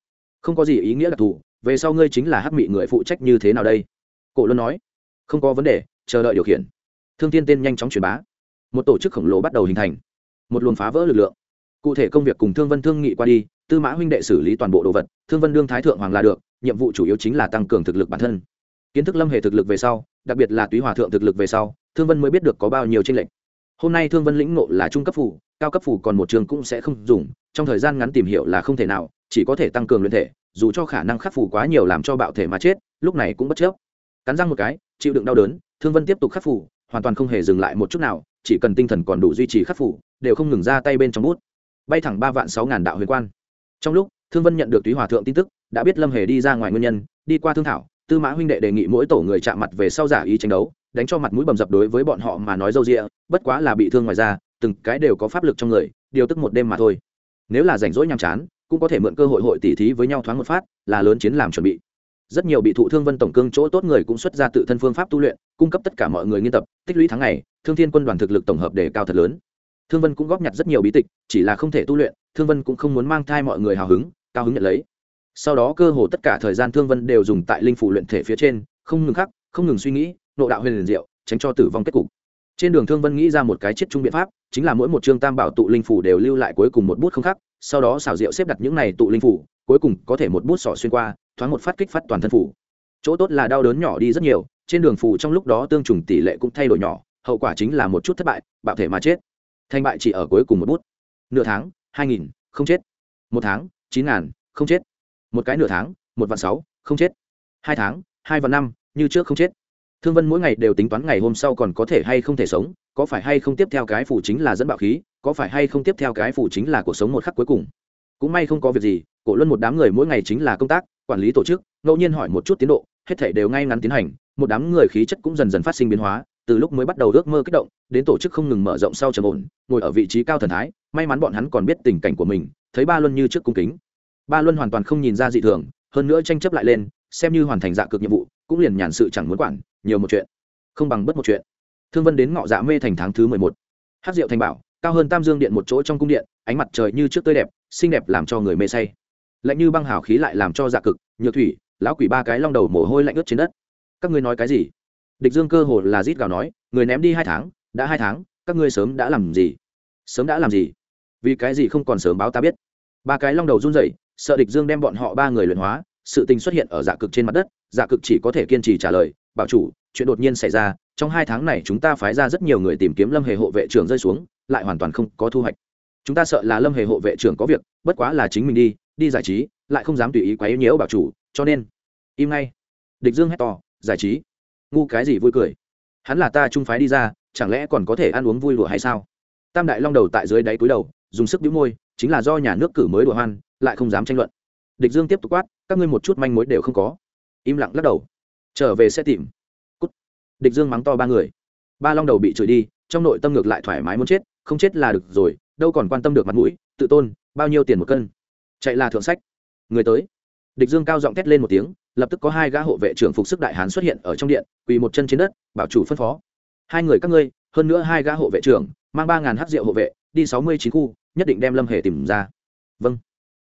Không có gì ý nghĩa đặc thù, về sau ngươi chính là hắc mị người phụ trách như thế nào đây? Cổ luân nói. Không có vấn đề, chờ đợi điều khiển. Thương tiên tên nhanh chóng truyền bá. Một tổ chức khổng lồ bắt đầu hình thành một luồng phá vỡ lực lượng. Cụ thể công việc cùng thương vân thương nghị qua đi, tư mã huynh đệ xử lý toàn bộ đồ vật, thương vân đương thái thượng hoàng là được, nhiệm vụ chủ yếu chính là tăng cường thực lực bản thân. Kiến thức lâm hệ thực lực về sau, đặc biệt là túy hòa thượng thực lực về sau, thương vân mới biết được có bao nhiêu tranh lệch. Hôm nay thương vân lĩnh ngộ là trung cấp phủ, cao cấp phủ còn một trường cũng sẽ không dùng, trong thời gian ngắn tìm hiểu là không thể nào, chỉ có thể tăng cường luyện thể, dù cho khả năng khắc phủ quá nhiều làm cho bạo thể mà chết, lúc này cũng bất chấp. Cắn răng một cái, chịu đựng đau đớn, thương vân tiếp tục khắc phủ, hoàn toàn không hề dừng lại một chút nào chỉ cần tinh thần còn đủ duy trì khắc phủ, đều không ngừng ra tay bên trong bút. Bay thẳng ba vạn sáu ngàn đạo huyền quan. Trong lúc, thương vân nhận được túy hòa thượng tin tức, đã biết lâm hề đi ra ngoài nguyên nhân, đi qua thương thảo, tư mã huynh đệ đề nghị mỗi tổ người chạm mặt về sau giả ý tranh đấu, đánh cho mặt mũi bầm dập đối với bọn họ mà nói dâu rịa bất quá là bị thương ngoài ra từng cái đều có pháp lực trong người, điều tức một đêm mà thôi. Nếu là rảnh rỗi nhàm chán, cũng có thể mượn cơ hội hội tỉ thí với nhau thoáng một phát, là lớn chiến làm chuẩn bị rất nhiều bị thụ thương vân tổng cương chỗ tốt người cũng xuất ra tự thân phương pháp tu luyện, cung cấp tất cả mọi người nghiên tập, tích lũy tháng ngày, thương thiên quân đoàn thực lực tổng hợp đề cao thật lớn. Thương vân cũng góp nhặt rất nhiều bí tịch, chỉ là không thể tu luyện, thương vân cũng không muốn mang thai mọi người hào hứng, cao hứng nhận lấy. Sau đó cơ hồ tất cả thời gian thương vân đều dùng tại linh phủ luyện thể phía trên, không ngừng khắc, không ngừng suy nghĩ, nộ đạo huyền liền diệu, tránh cho tử vong kết cục. Trên đường thương vân nghĩ ra một cái chết chung biện pháp, chính là mỗi một chương tam bảo tụ linh phủ đều lưu lại cuối cùng một bút không khắc, sau đó xảo diệu xếp đặt những này tụ linh phủ, cuối cùng có thể một bút sỏ xuyên qua thoáng một phát kích phát toàn thân phủ. Chỗ tốt là đau đớn nhỏ đi rất nhiều, trên đường phủ trong lúc đó tương trùng tỷ lệ cũng thay đổi nhỏ, hậu quả chính là một chút thất bại, bạo thể mà chết. Thành bại chỉ ở cuối cùng một bút. Nửa tháng, hai nghìn, không chết. Một tháng, chín ngàn, không chết. Một cái nửa tháng, một vạn sáu, không chết. Hai tháng, hai vạn năm, như trước không chết. Thương vân mỗi ngày đều tính toán ngày hôm sau còn có thể hay không thể sống, có phải hay không tiếp theo cái phủ chính là dẫn bạo khí, có phải hay không tiếp theo cái phủ chính là cuộc sống một khắc cuối cùng. Cũng may không có việc gì, cổ luân một đám người mỗi ngày chính là công tác quản lý tổ chức, ngẫu nhiên hỏi một chút tiến độ, hết thể đều ngay ngắn tiến hành, một đám người khí chất cũng dần dần phát sinh biến hóa, từ lúc mới bắt đầu ước mơ kích động, đến tổ chức không ngừng mở rộng sau trầm ổn, ngồi ở vị trí cao thần thái, may mắn bọn hắn còn biết tình cảnh của mình, thấy ba luân như trước cung kính. Ba luân hoàn toàn không nhìn ra dị thường, hơn nữa tranh chấp lại lên, xem như hoàn thành dạ cực nhiệm vụ, cũng liền nhàn sự chẳng muốn quản, nhiều một chuyện, không bằng bất một chuyện. Thương vân đến ngọ dạ mê thành tháng thứ mười một. Hát rượu thành bảo, cao hơn tam dương điện một chỗ trong cung điện, ánh mặt trời như trước tươi đẹp, xinh đẹp làm cho người mê say lạnh như băng hào khí lại làm cho dạ cực, nhược thủy, lão quỷ ba cái long đầu mồ hôi lạnh ướt trên đất. Các ngươi nói cái gì? Địch dương cơ hồ là rít gào nói, người ném đi hai tháng, đã hai tháng, các ngươi sớm đã làm gì? Sớm đã làm gì? Vì cái gì không còn sớm báo ta biết? Ba cái long đầu run rẩy, sợ địch dương đem bọn họ ba người luyện hóa, sự tình xuất hiện ở dạ cực trên mặt đất dạ cực chỉ có thể kiên trì trả lời, bảo chủ, chuyện đột nhiên xảy ra, trong hai tháng này chúng ta phái ra rất nhiều người tìm kiếm lâm hề hộ vệ trưởng rơi xuống, lại hoàn toàn không có thu hoạch. Chúng ta sợ là lâm hề hộ vệ trưởng có việc, bất quá là chính mình đi đi giải trí, lại không dám tùy ý quấy nhiễu bảo chủ, cho nên, im ngay. Địch dương hét to, giải trí? Ngu cái gì vui cười? Hắn là ta trung phái đi ra, chẳng lẽ còn có thể ăn uống vui đùa hay sao? Tam đại long đầu tại dưới đáy cúi đầu, dùng sức đĩu môi, chính là do nhà nước cử mới đùa hoan, lại không dám tranh luận. Địch dương tiếp tục quát, các ngươi một chút manh mối đều không có. Im lặng lắc đầu. Trở về sẽ tìm. Cút. địch dương mắng to ba người. Ba long đầu bị chửi đi, trong nội tâm ngược lại thoải mái muốn chết, không chết là được rồi, đâu còn quan tâm được mặt mũi, tự tôn, bao nhiêu tiền một cân chạy là thượng sách. Người tới. Địch dương cao giọng thét lên một tiếng, lập tức có hai gã hộ vệ trưởng phục sức đại hán xuất hiện ở trong điện, quỳ một chân trên đất, bảo chủ phân phó. Hai người các ngươi, hơn nữa hai gã hộ vệ trưởng, mang ba ngàn hát rượu hộ vệ, đi sáu mươi chín khu, nhất định đem lâm hề tìm ra. Vâng.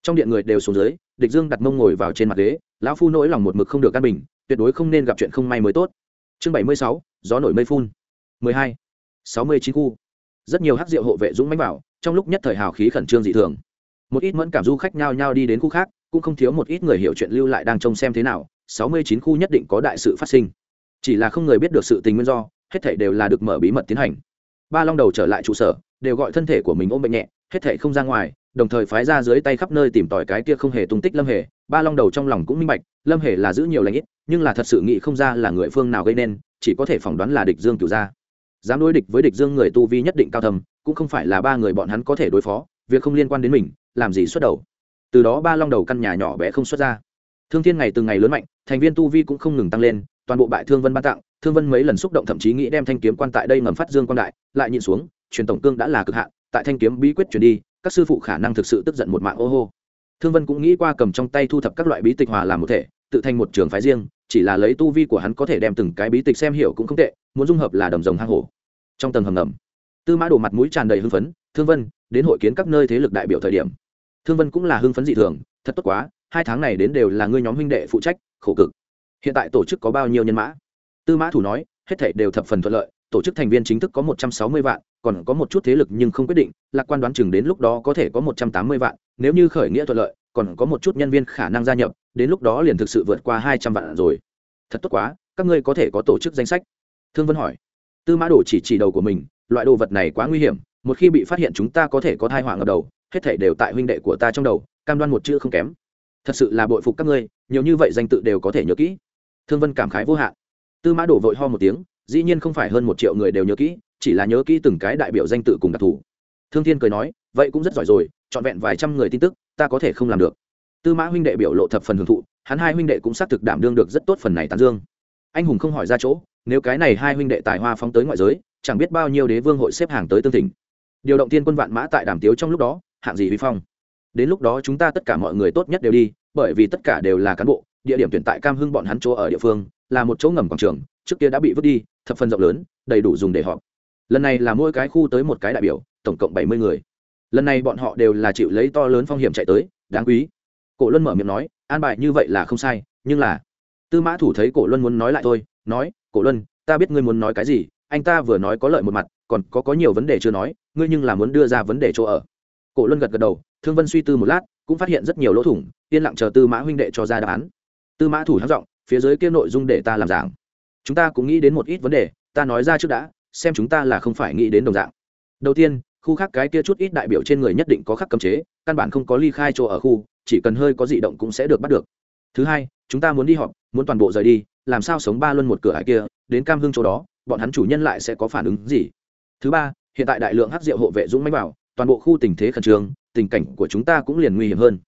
Trong điện người đều xuống dưới, địch dương đặt mông ngồi vào trên mặt ghế, lão phu nỗi lòng một mực không được căn bình, tuyệt đối không nên gặp chuyện không may mới tốt. Chương bảy mươi sáu, gió nổi mây phun. mười hai, sáu mươi chín khu. Rất nhiều hát rượu hộ vệ dũng mánh bảo trong lúc nhất thời hào khí khẩn trương dị thường một ít mẫn cảm du khách nhao nhao đi đến khu khác, cũng không thiếu một ít người hiểu chuyện lưu lại đang trông xem thế nào, sáu mươi chín khu nhất định có đại sự phát sinh. Chỉ là không người biết được sự tình nguyên do, hết thảy đều là được mở bí mật tiến hành. Ba long đầu trở lại trụ sở, đều gọi thân thể của mình ôm bệnh nhẹ, hết thảy không ra ngoài, đồng thời phái ra dưới tay khắp nơi tìm tòi cái kia không hề tung tích lâm hề. Ba long đầu trong lòng cũng minh bạch, lâm hề là giữ nhiều lãnh ít, nhưng là thật sự nghĩ không ra là người phương nào gây nên, chỉ có thể phỏng đoán là địch dương cửu gia. Dám đối địch với địch dương người tu vi nhất định cao thầm cũng không phải là ba người bọn hắn có thể đối phó việc không liên quan đến mình, làm gì xuất đầu? Từ đó ba long đầu căn nhà nhỏ bé không xuất ra. Thương thiên ngày từng ngày lớn mạnh, thành viên tu vi cũng không ngừng tăng lên, toàn bộ bại thương vân ban tặng, thương vân mấy lần xúc động thậm chí nghĩ đem thanh kiếm quan tại đây ngầm phát dương quan đại, lại nhìn xuống, truyền tổng cương đã là cực hạn, tại thanh kiếm bí quyết truyền đi, các sư phụ khả năng thực sự tức giận một mạng ô hô. Thương vân cũng nghĩ qua cầm trong tay thu thập các loại bí tịch hòa làm một thể, tự thành một trường phái riêng, chỉ là lấy tu vi của hắn có thể đem từng cái bí tịch xem hiểu cũng không tệ, muốn dung hợp là đầm rồng hang hổ. Trong tầng hầm ngầm, tư mã đổ mặt mũi tràn đầy hưng phấn thương vân, đến hội kiến các nơi thế lực đại biểu thời điểm. Thương vân cũng là hưng phấn dị thường, thật tốt quá, hai tháng này đến đều là ngươi nhóm huynh đệ phụ trách, khổ cực. Hiện tại tổ chức có bao nhiêu nhân mã? Tư mã thủ nói, hết thảy đều thập phần thuận lợi, tổ chức thành viên chính thức có một trăm sáu mươi vạn, còn có một chút thế lực nhưng không quyết định, lạc quan đoán chừng đến lúc đó có thể có một trăm tám mươi vạn, nếu như khởi nghĩa thuận lợi, còn có một chút nhân viên khả năng gia nhập, đến lúc đó liền thực sự vượt qua hai trăm vạn rồi. Thật tốt quá, các ngươi có thể có tổ chức danh sách. Thương vân hỏi. Tư mã đồ chỉ chỉ đầu của mình, loại đồ vật này quá nguy hiểm một khi bị phát hiện chúng ta có thể có thai họa ngập đầu, hết thể đều tại huynh đệ của ta trong đầu, cam đoan một chữ không kém. Thật sự là bội phục các ngươi, nhiều như vậy danh tự đều có thể nhớ kỹ. Thương vân cảm khái vô hạn. Tư mã đổ vội ho một tiếng, dĩ nhiên không phải hơn một triệu người đều nhớ kỹ, chỉ là nhớ kỹ từng cái đại biểu danh tự cùng đặc thù. Thương thiên cười nói, vậy cũng rất giỏi rồi, trọn vẹn vài trăm người tin tức, ta có thể không làm được. Tư mã huynh đệ biểu lộ thập phần hưởng thụ, hắn hai huynh đệ cũng xác thực đảm đương được rất tốt phần này tán dương. Anh hùng không hỏi ra chỗ, nếu cái này hai huynh đệ tài hoa phóng tới ngoại giới, chẳng biết bao nhiêu đế vương hội xếp hàng tới tương thỉnh điều động tiên quân vạn mã tại đàm tiếu trong lúc đó, hạng gì vi phong? Đến lúc đó chúng ta tất cả mọi người tốt nhất đều đi, bởi vì tất cả đều là cán bộ, địa điểm tuyển tại cam hưng bọn hắn chỗ ở địa phương, là một chỗ ngầm quảng trường, trước kia đã bị vứt đi, thập phần rộng lớn, đầy đủ dùng để họp. Lần này là mỗi cái khu tới một cái đại biểu, tổng cộng bảy mươi người. Lần này bọn họ đều là chịu lấy to lớn phong hiểm chạy tới, đáng quý. Cổ luân mở miệng nói, an bài như vậy là không sai, nhưng là, tư mã thủ thấy cổ luân muốn nói lại thôi, nói, cổ luân, ta biết ngươi muốn nói cái gì, anh ta vừa nói có lợi một mặt, còn có có nhiều vấn đề chưa nói ngươi nhưng là muốn đưa ra vấn đề chỗ ở. Cổ luân gật gật đầu, thương vân suy tư một lát, cũng phát hiện rất nhiều lỗ thủng, yên lặng chờ tư mã huynh đệ cho ra đáp án. Tư mã thủ hắn giọng, phía dưới kia nội dung để ta làm giảng chúng ta cũng nghĩ đến một ít vấn đề, ta nói ra trước đã, xem chúng ta là không phải nghĩ đến đồng dạng. Đầu tiên, khu khác cái kia chút ít đại biểu trên người nhất định có khắc cấm chế, căn bản không có ly khai chỗ ở khu, chỉ cần hơi có dị động cũng sẽ được bắt được. Thứ hai, chúng ta muốn đi họp, muốn toàn bộ rời đi, làm sao sống ba luân một cửa hải kia, đến cam hương chỗ đó, bọn hắn chủ nhân lại sẽ có phản ứng gì? Thứ ba hiện tại đại lượng hắc rượu hộ vệ dũng mãnh bảo toàn bộ khu tình thế khẩn trương, tình cảnh của chúng ta cũng liền nguy hiểm hơn.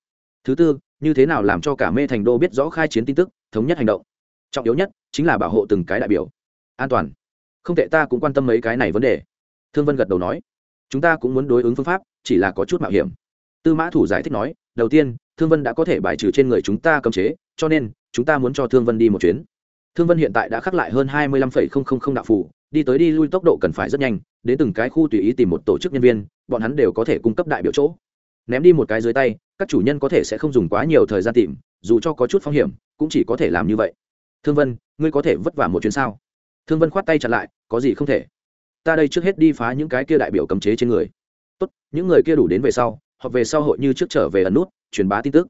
Thứ tư, như thế nào làm cho cả mê thành đô biết rõ khai chiến tin tức, thống nhất hành động? Trọng yếu nhất chính là bảo hộ từng cái đại biểu. An toàn. Không thể ta cũng quan tâm mấy cái này vấn đề. Thương vân gật đầu nói. Chúng ta cũng muốn đối ứng phương pháp, chỉ là có chút mạo hiểm. Tư mã thủ giải thích nói, đầu tiên, thương vân đã có thể bài trừ trên người chúng ta cấm chế, cho nên, chúng ta muốn cho thương vân đi một chuyến. Thương vân hiện tại đã khắc lại hơn hai mươi lăm phẩy không không không đạo phù, đi tới đi lui tốc độ cần phải rất nhanh đến từng cái khu tùy ý tìm một tổ chức nhân viên, bọn hắn đều có thể cung cấp đại biểu chỗ. Ném đi một cái dưới tay, các chủ nhân có thể sẽ không dùng quá nhiều thời gian tìm, dù cho có chút phong hiểm, cũng chỉ có thể làm như vậy. Thương vân, ngươi có thể vất vả một chuyến sao? Thương vân khoát tay chặt lại, có gì không thể. Ta đây trước hết đi phá những cái kia đại biểu cấm chế trên người. Tốt, những người kia đủ đến về sau hoặc về sau hội như trước trở về ẩn nút, truyền bá tin tức.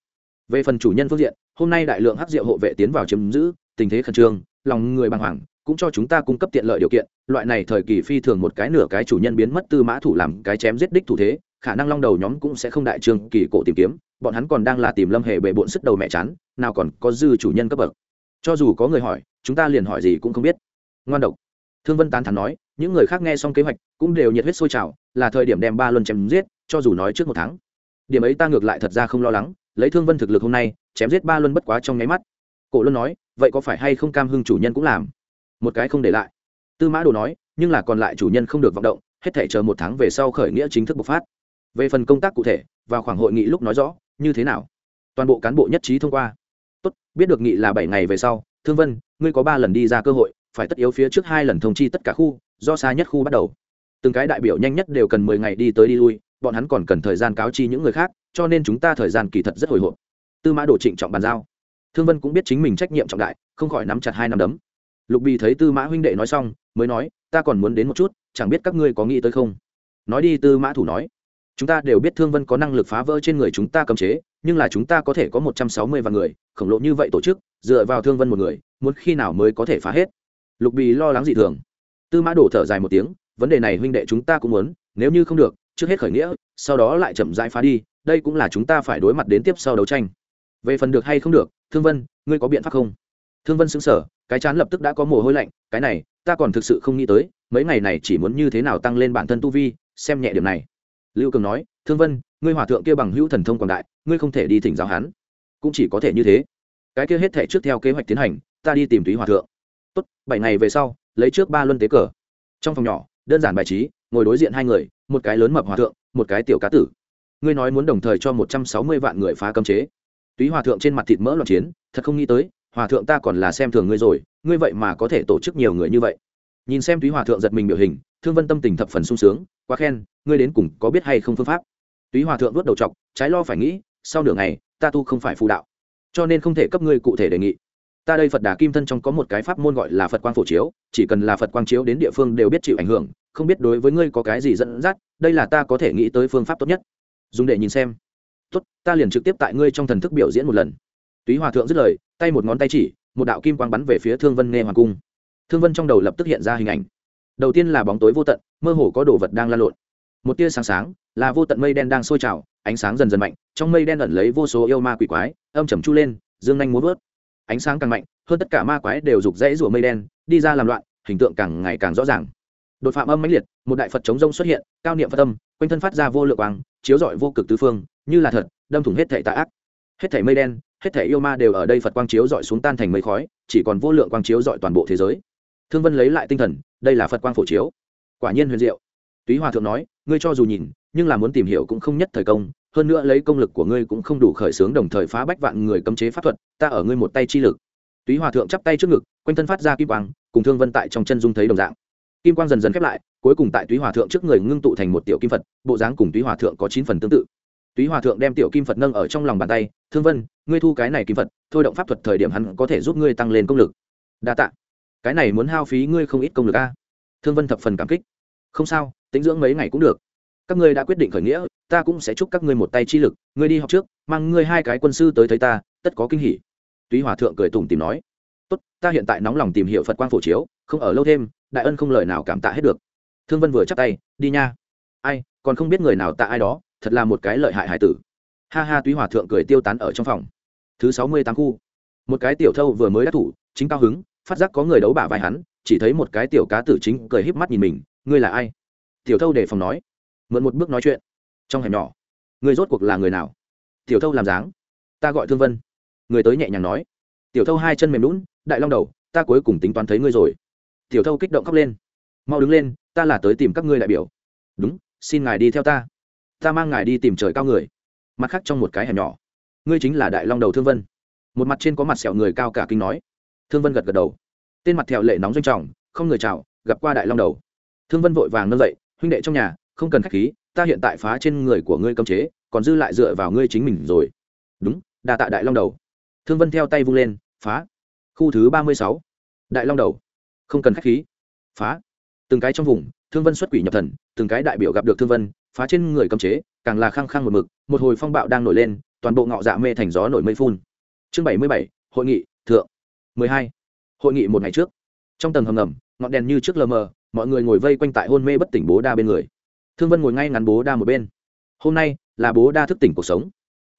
Về phần chủ nhân phương diện, hôm nay đại lượng hắc diệu hộ vệ tiến vào chiếm giữ, tình thế khẩn trương, lòng người bàng hoàng cũng cho chúng ta cung cấp tiện lợi điều kiện, loại này thời kỳ phi thường một cái nửa cái chủ nhân biến mất tư mã thủ làm cái chém giết đích thủ thế, khả năng long đầu nhóm cũng sẽ không đại trường kỳ cổ tìm kiếm, bọn hắn còn đang là tìm lâm hề bệ bộn sức đầu mẹ chán, nào còn có dư chủ nhân cấp bậc. Cho dù có người hỏi, chúng ta liền hỏi gì cũng không biết. Ngoan độc. Thương vân tán thắn nói, những người khác nghe xong kế hoạch, cũng đều nhiệt huyết sôi trào, là thời điểm đem ba luân chém giết, cho dù nói trước một tháng. Điểm ấy ta ngược lại thật ra không lo lắng, lấy thương vân thực lực hôm nay, chém giết ba luân bất quá trong nháy mắt. Cổ luân nói, vậy có phải hay không cam hưng chủ nhân cũng làm? Một cái không để lại. Tư mã đồ nói, nhưng là còn lại chủ nhân không được vọng động, hết thể chờ một tháng về sau khởi nghĩa chính thức bộc phát. Về phần công tác cụ thể, vào khoảng hội nghị lúc nói rõ, như thế nào? Toàn bộ cán bộ nhất trí thông qua. Tốt, biết được nghị là bảy ngày về sau, thương vân, ngươi có ba lần đi ra cơ hội, phải tất yếu phía trước hai lần thông chi tất cả khu, do xa nhất khu bắt đầu. Từng cái đại biểu nhanh nhất đều cần mười ngày đi tới đi lui, bọn hắn còn cần thời gian cáo chi những người khác, cho nên chúng ta thời gian kỳ thật rất hồi hộp. Tư mã đồ trịnh trọng bàn giao. Thương vân cũng biết chính mình trách nhiệm trọng đại, không khỏi nắm chặt hai năm đấm lục bì thấy tư mã huynh đệ nói xong, mới nói, ta còn muốn đến một chút, chẳng biết các ngươi có nghĩ tới không? Nói đi, tư mã thủ nói. Chúng ta đều biết thương vân có năng lực phá vỡ trên người chúng ta cầm chế, nhưng là chúng ta có thể có một trăm sáu mươi vạn người, khổng lồ như vậy tổ chức, dựa vào thương vân một người, muốn khi nào mới có thể phá hết? Lục bì lo lắng dị thường. Tư mã đổ thở dài một tiếng, vấn đề này huynh đệ chúng ta cũng muốn, nếu như không được, trước hết khởi nghĩa, sau đó lại chậm rãi phá đi, đây cũng là chúng ta phải đối mặt đến tiếp sau đấu tranh. Về phần được hay không được, thương vân, ngươi có biện pháp không? Thương vân xứng sở cái chán lập tức đã có mồ hôi lạnh, cái này, ta còn thực sự không nghĩ tới, mấy ngày này chỉ muốn như thế nào tăng lên bản thân tu vi, xem nhẹ điểm này. Lưu cường nói, thương vân, ngươi hòa thượng kia bằng hữu thần thông quảng đại, ngươi không thể đi thỉnh giáo hắn. Cũng chỉ có thể như thế. Cái kia hết thể trước theo kế hoạch tiến hành, ta đi tìm túy hòa thượng. Tốt, bảy ngày về sau, lấy trước ba luân tế cờ. Trong phòng nhỏ, đơn giản bài trí, ngồi đối diện hai người, một cái lớn mập hòa thượng, một cái tiểu cá tử. Ngươi nói muốn đồng thời cho một trăm sáu mươi vạn người phá cấm chế. Túy hòa thượng trên mặt thịt mỡ loạn chiến, thật không nghĩ tới hòa thượng ta còn là xem thường ngươi rồi, ngươi vậy mà có thể tổ chức nhiều người như vậy. Nhìn xem túy hòa thượng giật mình biểu hình, thương vân tâm tình thập phần sung sướng, quá khen, ngươi đến cùng có biết hay không phương pháp? Túy hòa thượng vớt đầu t trái lo phải nghĩ, sau nửa ngày, ta tu không phải phù đạo, cho nên không thể cấp ngươi cụ thể đề nghị. Ta đây phật đà kim thân trong có một cái pháp môn gọi là phật quang phổ chiếu, chỉ cần là phật quang chiếu đến địa phương đều biết chịu ảnh hưởng, không biết đối với ngươi có cái gì dẫn dắt, đây là ta có thể nghĩ tới phương pháp tốt nhất. Dùng để nhìn xem. Tốt, ta liền trực tiếp tại ngươi trong thần thức biểu diễn một lần. Túy hòa thượng dứt lời tay một ngón tay chỉ, một đạo kim quang bắn về phía thương vân nghe hoàng cung. Thương vân trong đầu lập tức hiện ra hình ảnh. Đầu tiên là bóng tối vô tận, mơ hồ có đồ vật đang lan lộn. Một tia sáng sáng, là vô tận mây đen đang sôi trào, ánh sáng dần dần mạnh, trong mây đen ẩn lấy vô số yêu ma quỷ quái, âm trầm chu lên, dương nhanh muốn vớt. Ánh sáng càng mạnh, hơn tất cả ma quái đều rục rẫy rủa mây đen, đi ra làm loạn, hình tượng càng ngày càng rõ ràng. Đột phạm âm mãnh liệt, một đại phật chống rông xuất hiện, cao niệm phật tâm quanh thân phát ra vô lượng quang, chiếu rọi vô cực tứ phương, như là thật, đâm thủng hết thể tà ác. Hết thể mây đen hết thể yêu ma đều ở đây phật quang chiếu rọi xuống tan thành mây khói, chỉ còn vô lượng quang chiếu rọi toàn bộ thế giới. Thương vân lấy lại tinh thần, đây là phật quang phổ chiếu. Quả nhiên huyền diệu. Túy hòa thượng nói, ngươi cho dù nhìn, nhưng là muốn tìm hiểu cũng không nhất thời công, hơn nữa lấy công lực của ngươi cũng không đủ khởi xướng đồng thời phá bách vạn người cấm chế pháp thuật, ta ở ngươi một tay chi lực. Túy hòa thượng chắp tay trước ngực, quanh thân phát ra kim quang, cùng thương vân tại trong chân dung thấy đồng dạng. Kim quang dần dần khép lại, cuối cùng tại túy hòa thượng trước người ngưng tụ thành một tiểu kim phật, bộ dáng cùng túy hòa thượng có chín phần tương tự túy hòa thượng đem tiểu kim phật nâng ở trong lòng bàn tay, thương vân, ngươi thu cái này kim phật, thôi động pháp thuật thời điểm hắn có thể giúp ngươi tăng lên công lực. Đa tạ. Cái này muốn hao phí ngươi không ít công lực a. Thương vân thập phần cảm kích. Không sao tính dưỡng mấy ngày cũng được. Các ngươi đã quyết định khởi nghĩa, ta cũng sẽ chúc các ngươi một tay chi lực. Ngươi đi học trước, mang ngươi hai cái quân sư tới thấy ta, tất có kinh hỉ. Túy hòa thượng cười tủm tìm nói. Tốt, ta hiện tại nóng lòng tìm hiểu phật quang phổ chiếu, không ở lâu thêm, đại ân không lời nào cảm tạ hết được. Thương vân vừa chắc tay, đi nha. Ai, còn không biết người nào tạ ai đó thật là một cái lợi hại hải tử. Ha ha, túy hòa thượng cười tiêu tán ở trong phòng. Thứ sáu mươi tám khu. Một cái tiểu thâu vừa mới đắc thủ, chính cao hứng, phát giác có người đấu bả vai hắn, chỉ thấy một cái tiểu cá tử chính cười híp mắt nhìn mình, ngươi là ai? Tiểu thâu đề phòng nói. Mượn một bước nói chuyện. Trong hẻm nhỏ người rốt cuộc là người nào? Tiểu thâu làm dáng. Ta gọi thương vân. Người tới nhẹ nhàng nói. Tiểu thâu hai chân mềm lún đại long đầu, ta cuối cùng tính toán thấy ngươi rồi. Tiểu thâu kích động khóc lên. Mau đứng lên, ta là tới tìm các ngươi đại biểu. Đúng, xin ngài đi theo ta ta mang ngài đi tìm trời cao người. Mặt khác trong một cái hẻm nhỏ. Ngươi chính là đại long đầu thương vân. Một mặt trên có mặt sẹo người cao cả kinh nói. Thương vân gật gật đầu. Tên mặt thẹo lệ nóng doanh trọng, không người chào, gặp qua đại long đầu. Thương vân vội vàng nâng dậy, huynh đệ trong nhà, không cần k h á c h khí, ta hiện tại phá trên người của ngươi cấm chế, còn dư lại dựa vào ngươi chính mình rồi. Đúng đà tạ đại long đầu. Thương vân theo tay vung lên, phá. Khu thứ ba mươi sáu. Đại long đầu. Không cần k h á c h khí. Phá. Từng cái trong vùng, thương vân xuất quỷ nhập thần, từng cái đại biểu gặp được thương vân phá trên người cấm chế, càng là khăng khăng một mực, một hồi phong bạo đang nổi lên, toàn bộ ngọ dạ mê thành gió nổi mây phun. Chương bảy mươi bảy, hội nghị, thượng. mười hai, hội nghị một ngày trước. Trong tầng hầm ngầm, ngọn đèn như trước lờ mờ, mọi người ngồi vây quanh tại hôn mê bất tỉnh bố đa bên người. Thương vân ngồi ngay ngắn bố đa một bên. Hôm nay là bố đa thức tỉnh cuộc sống.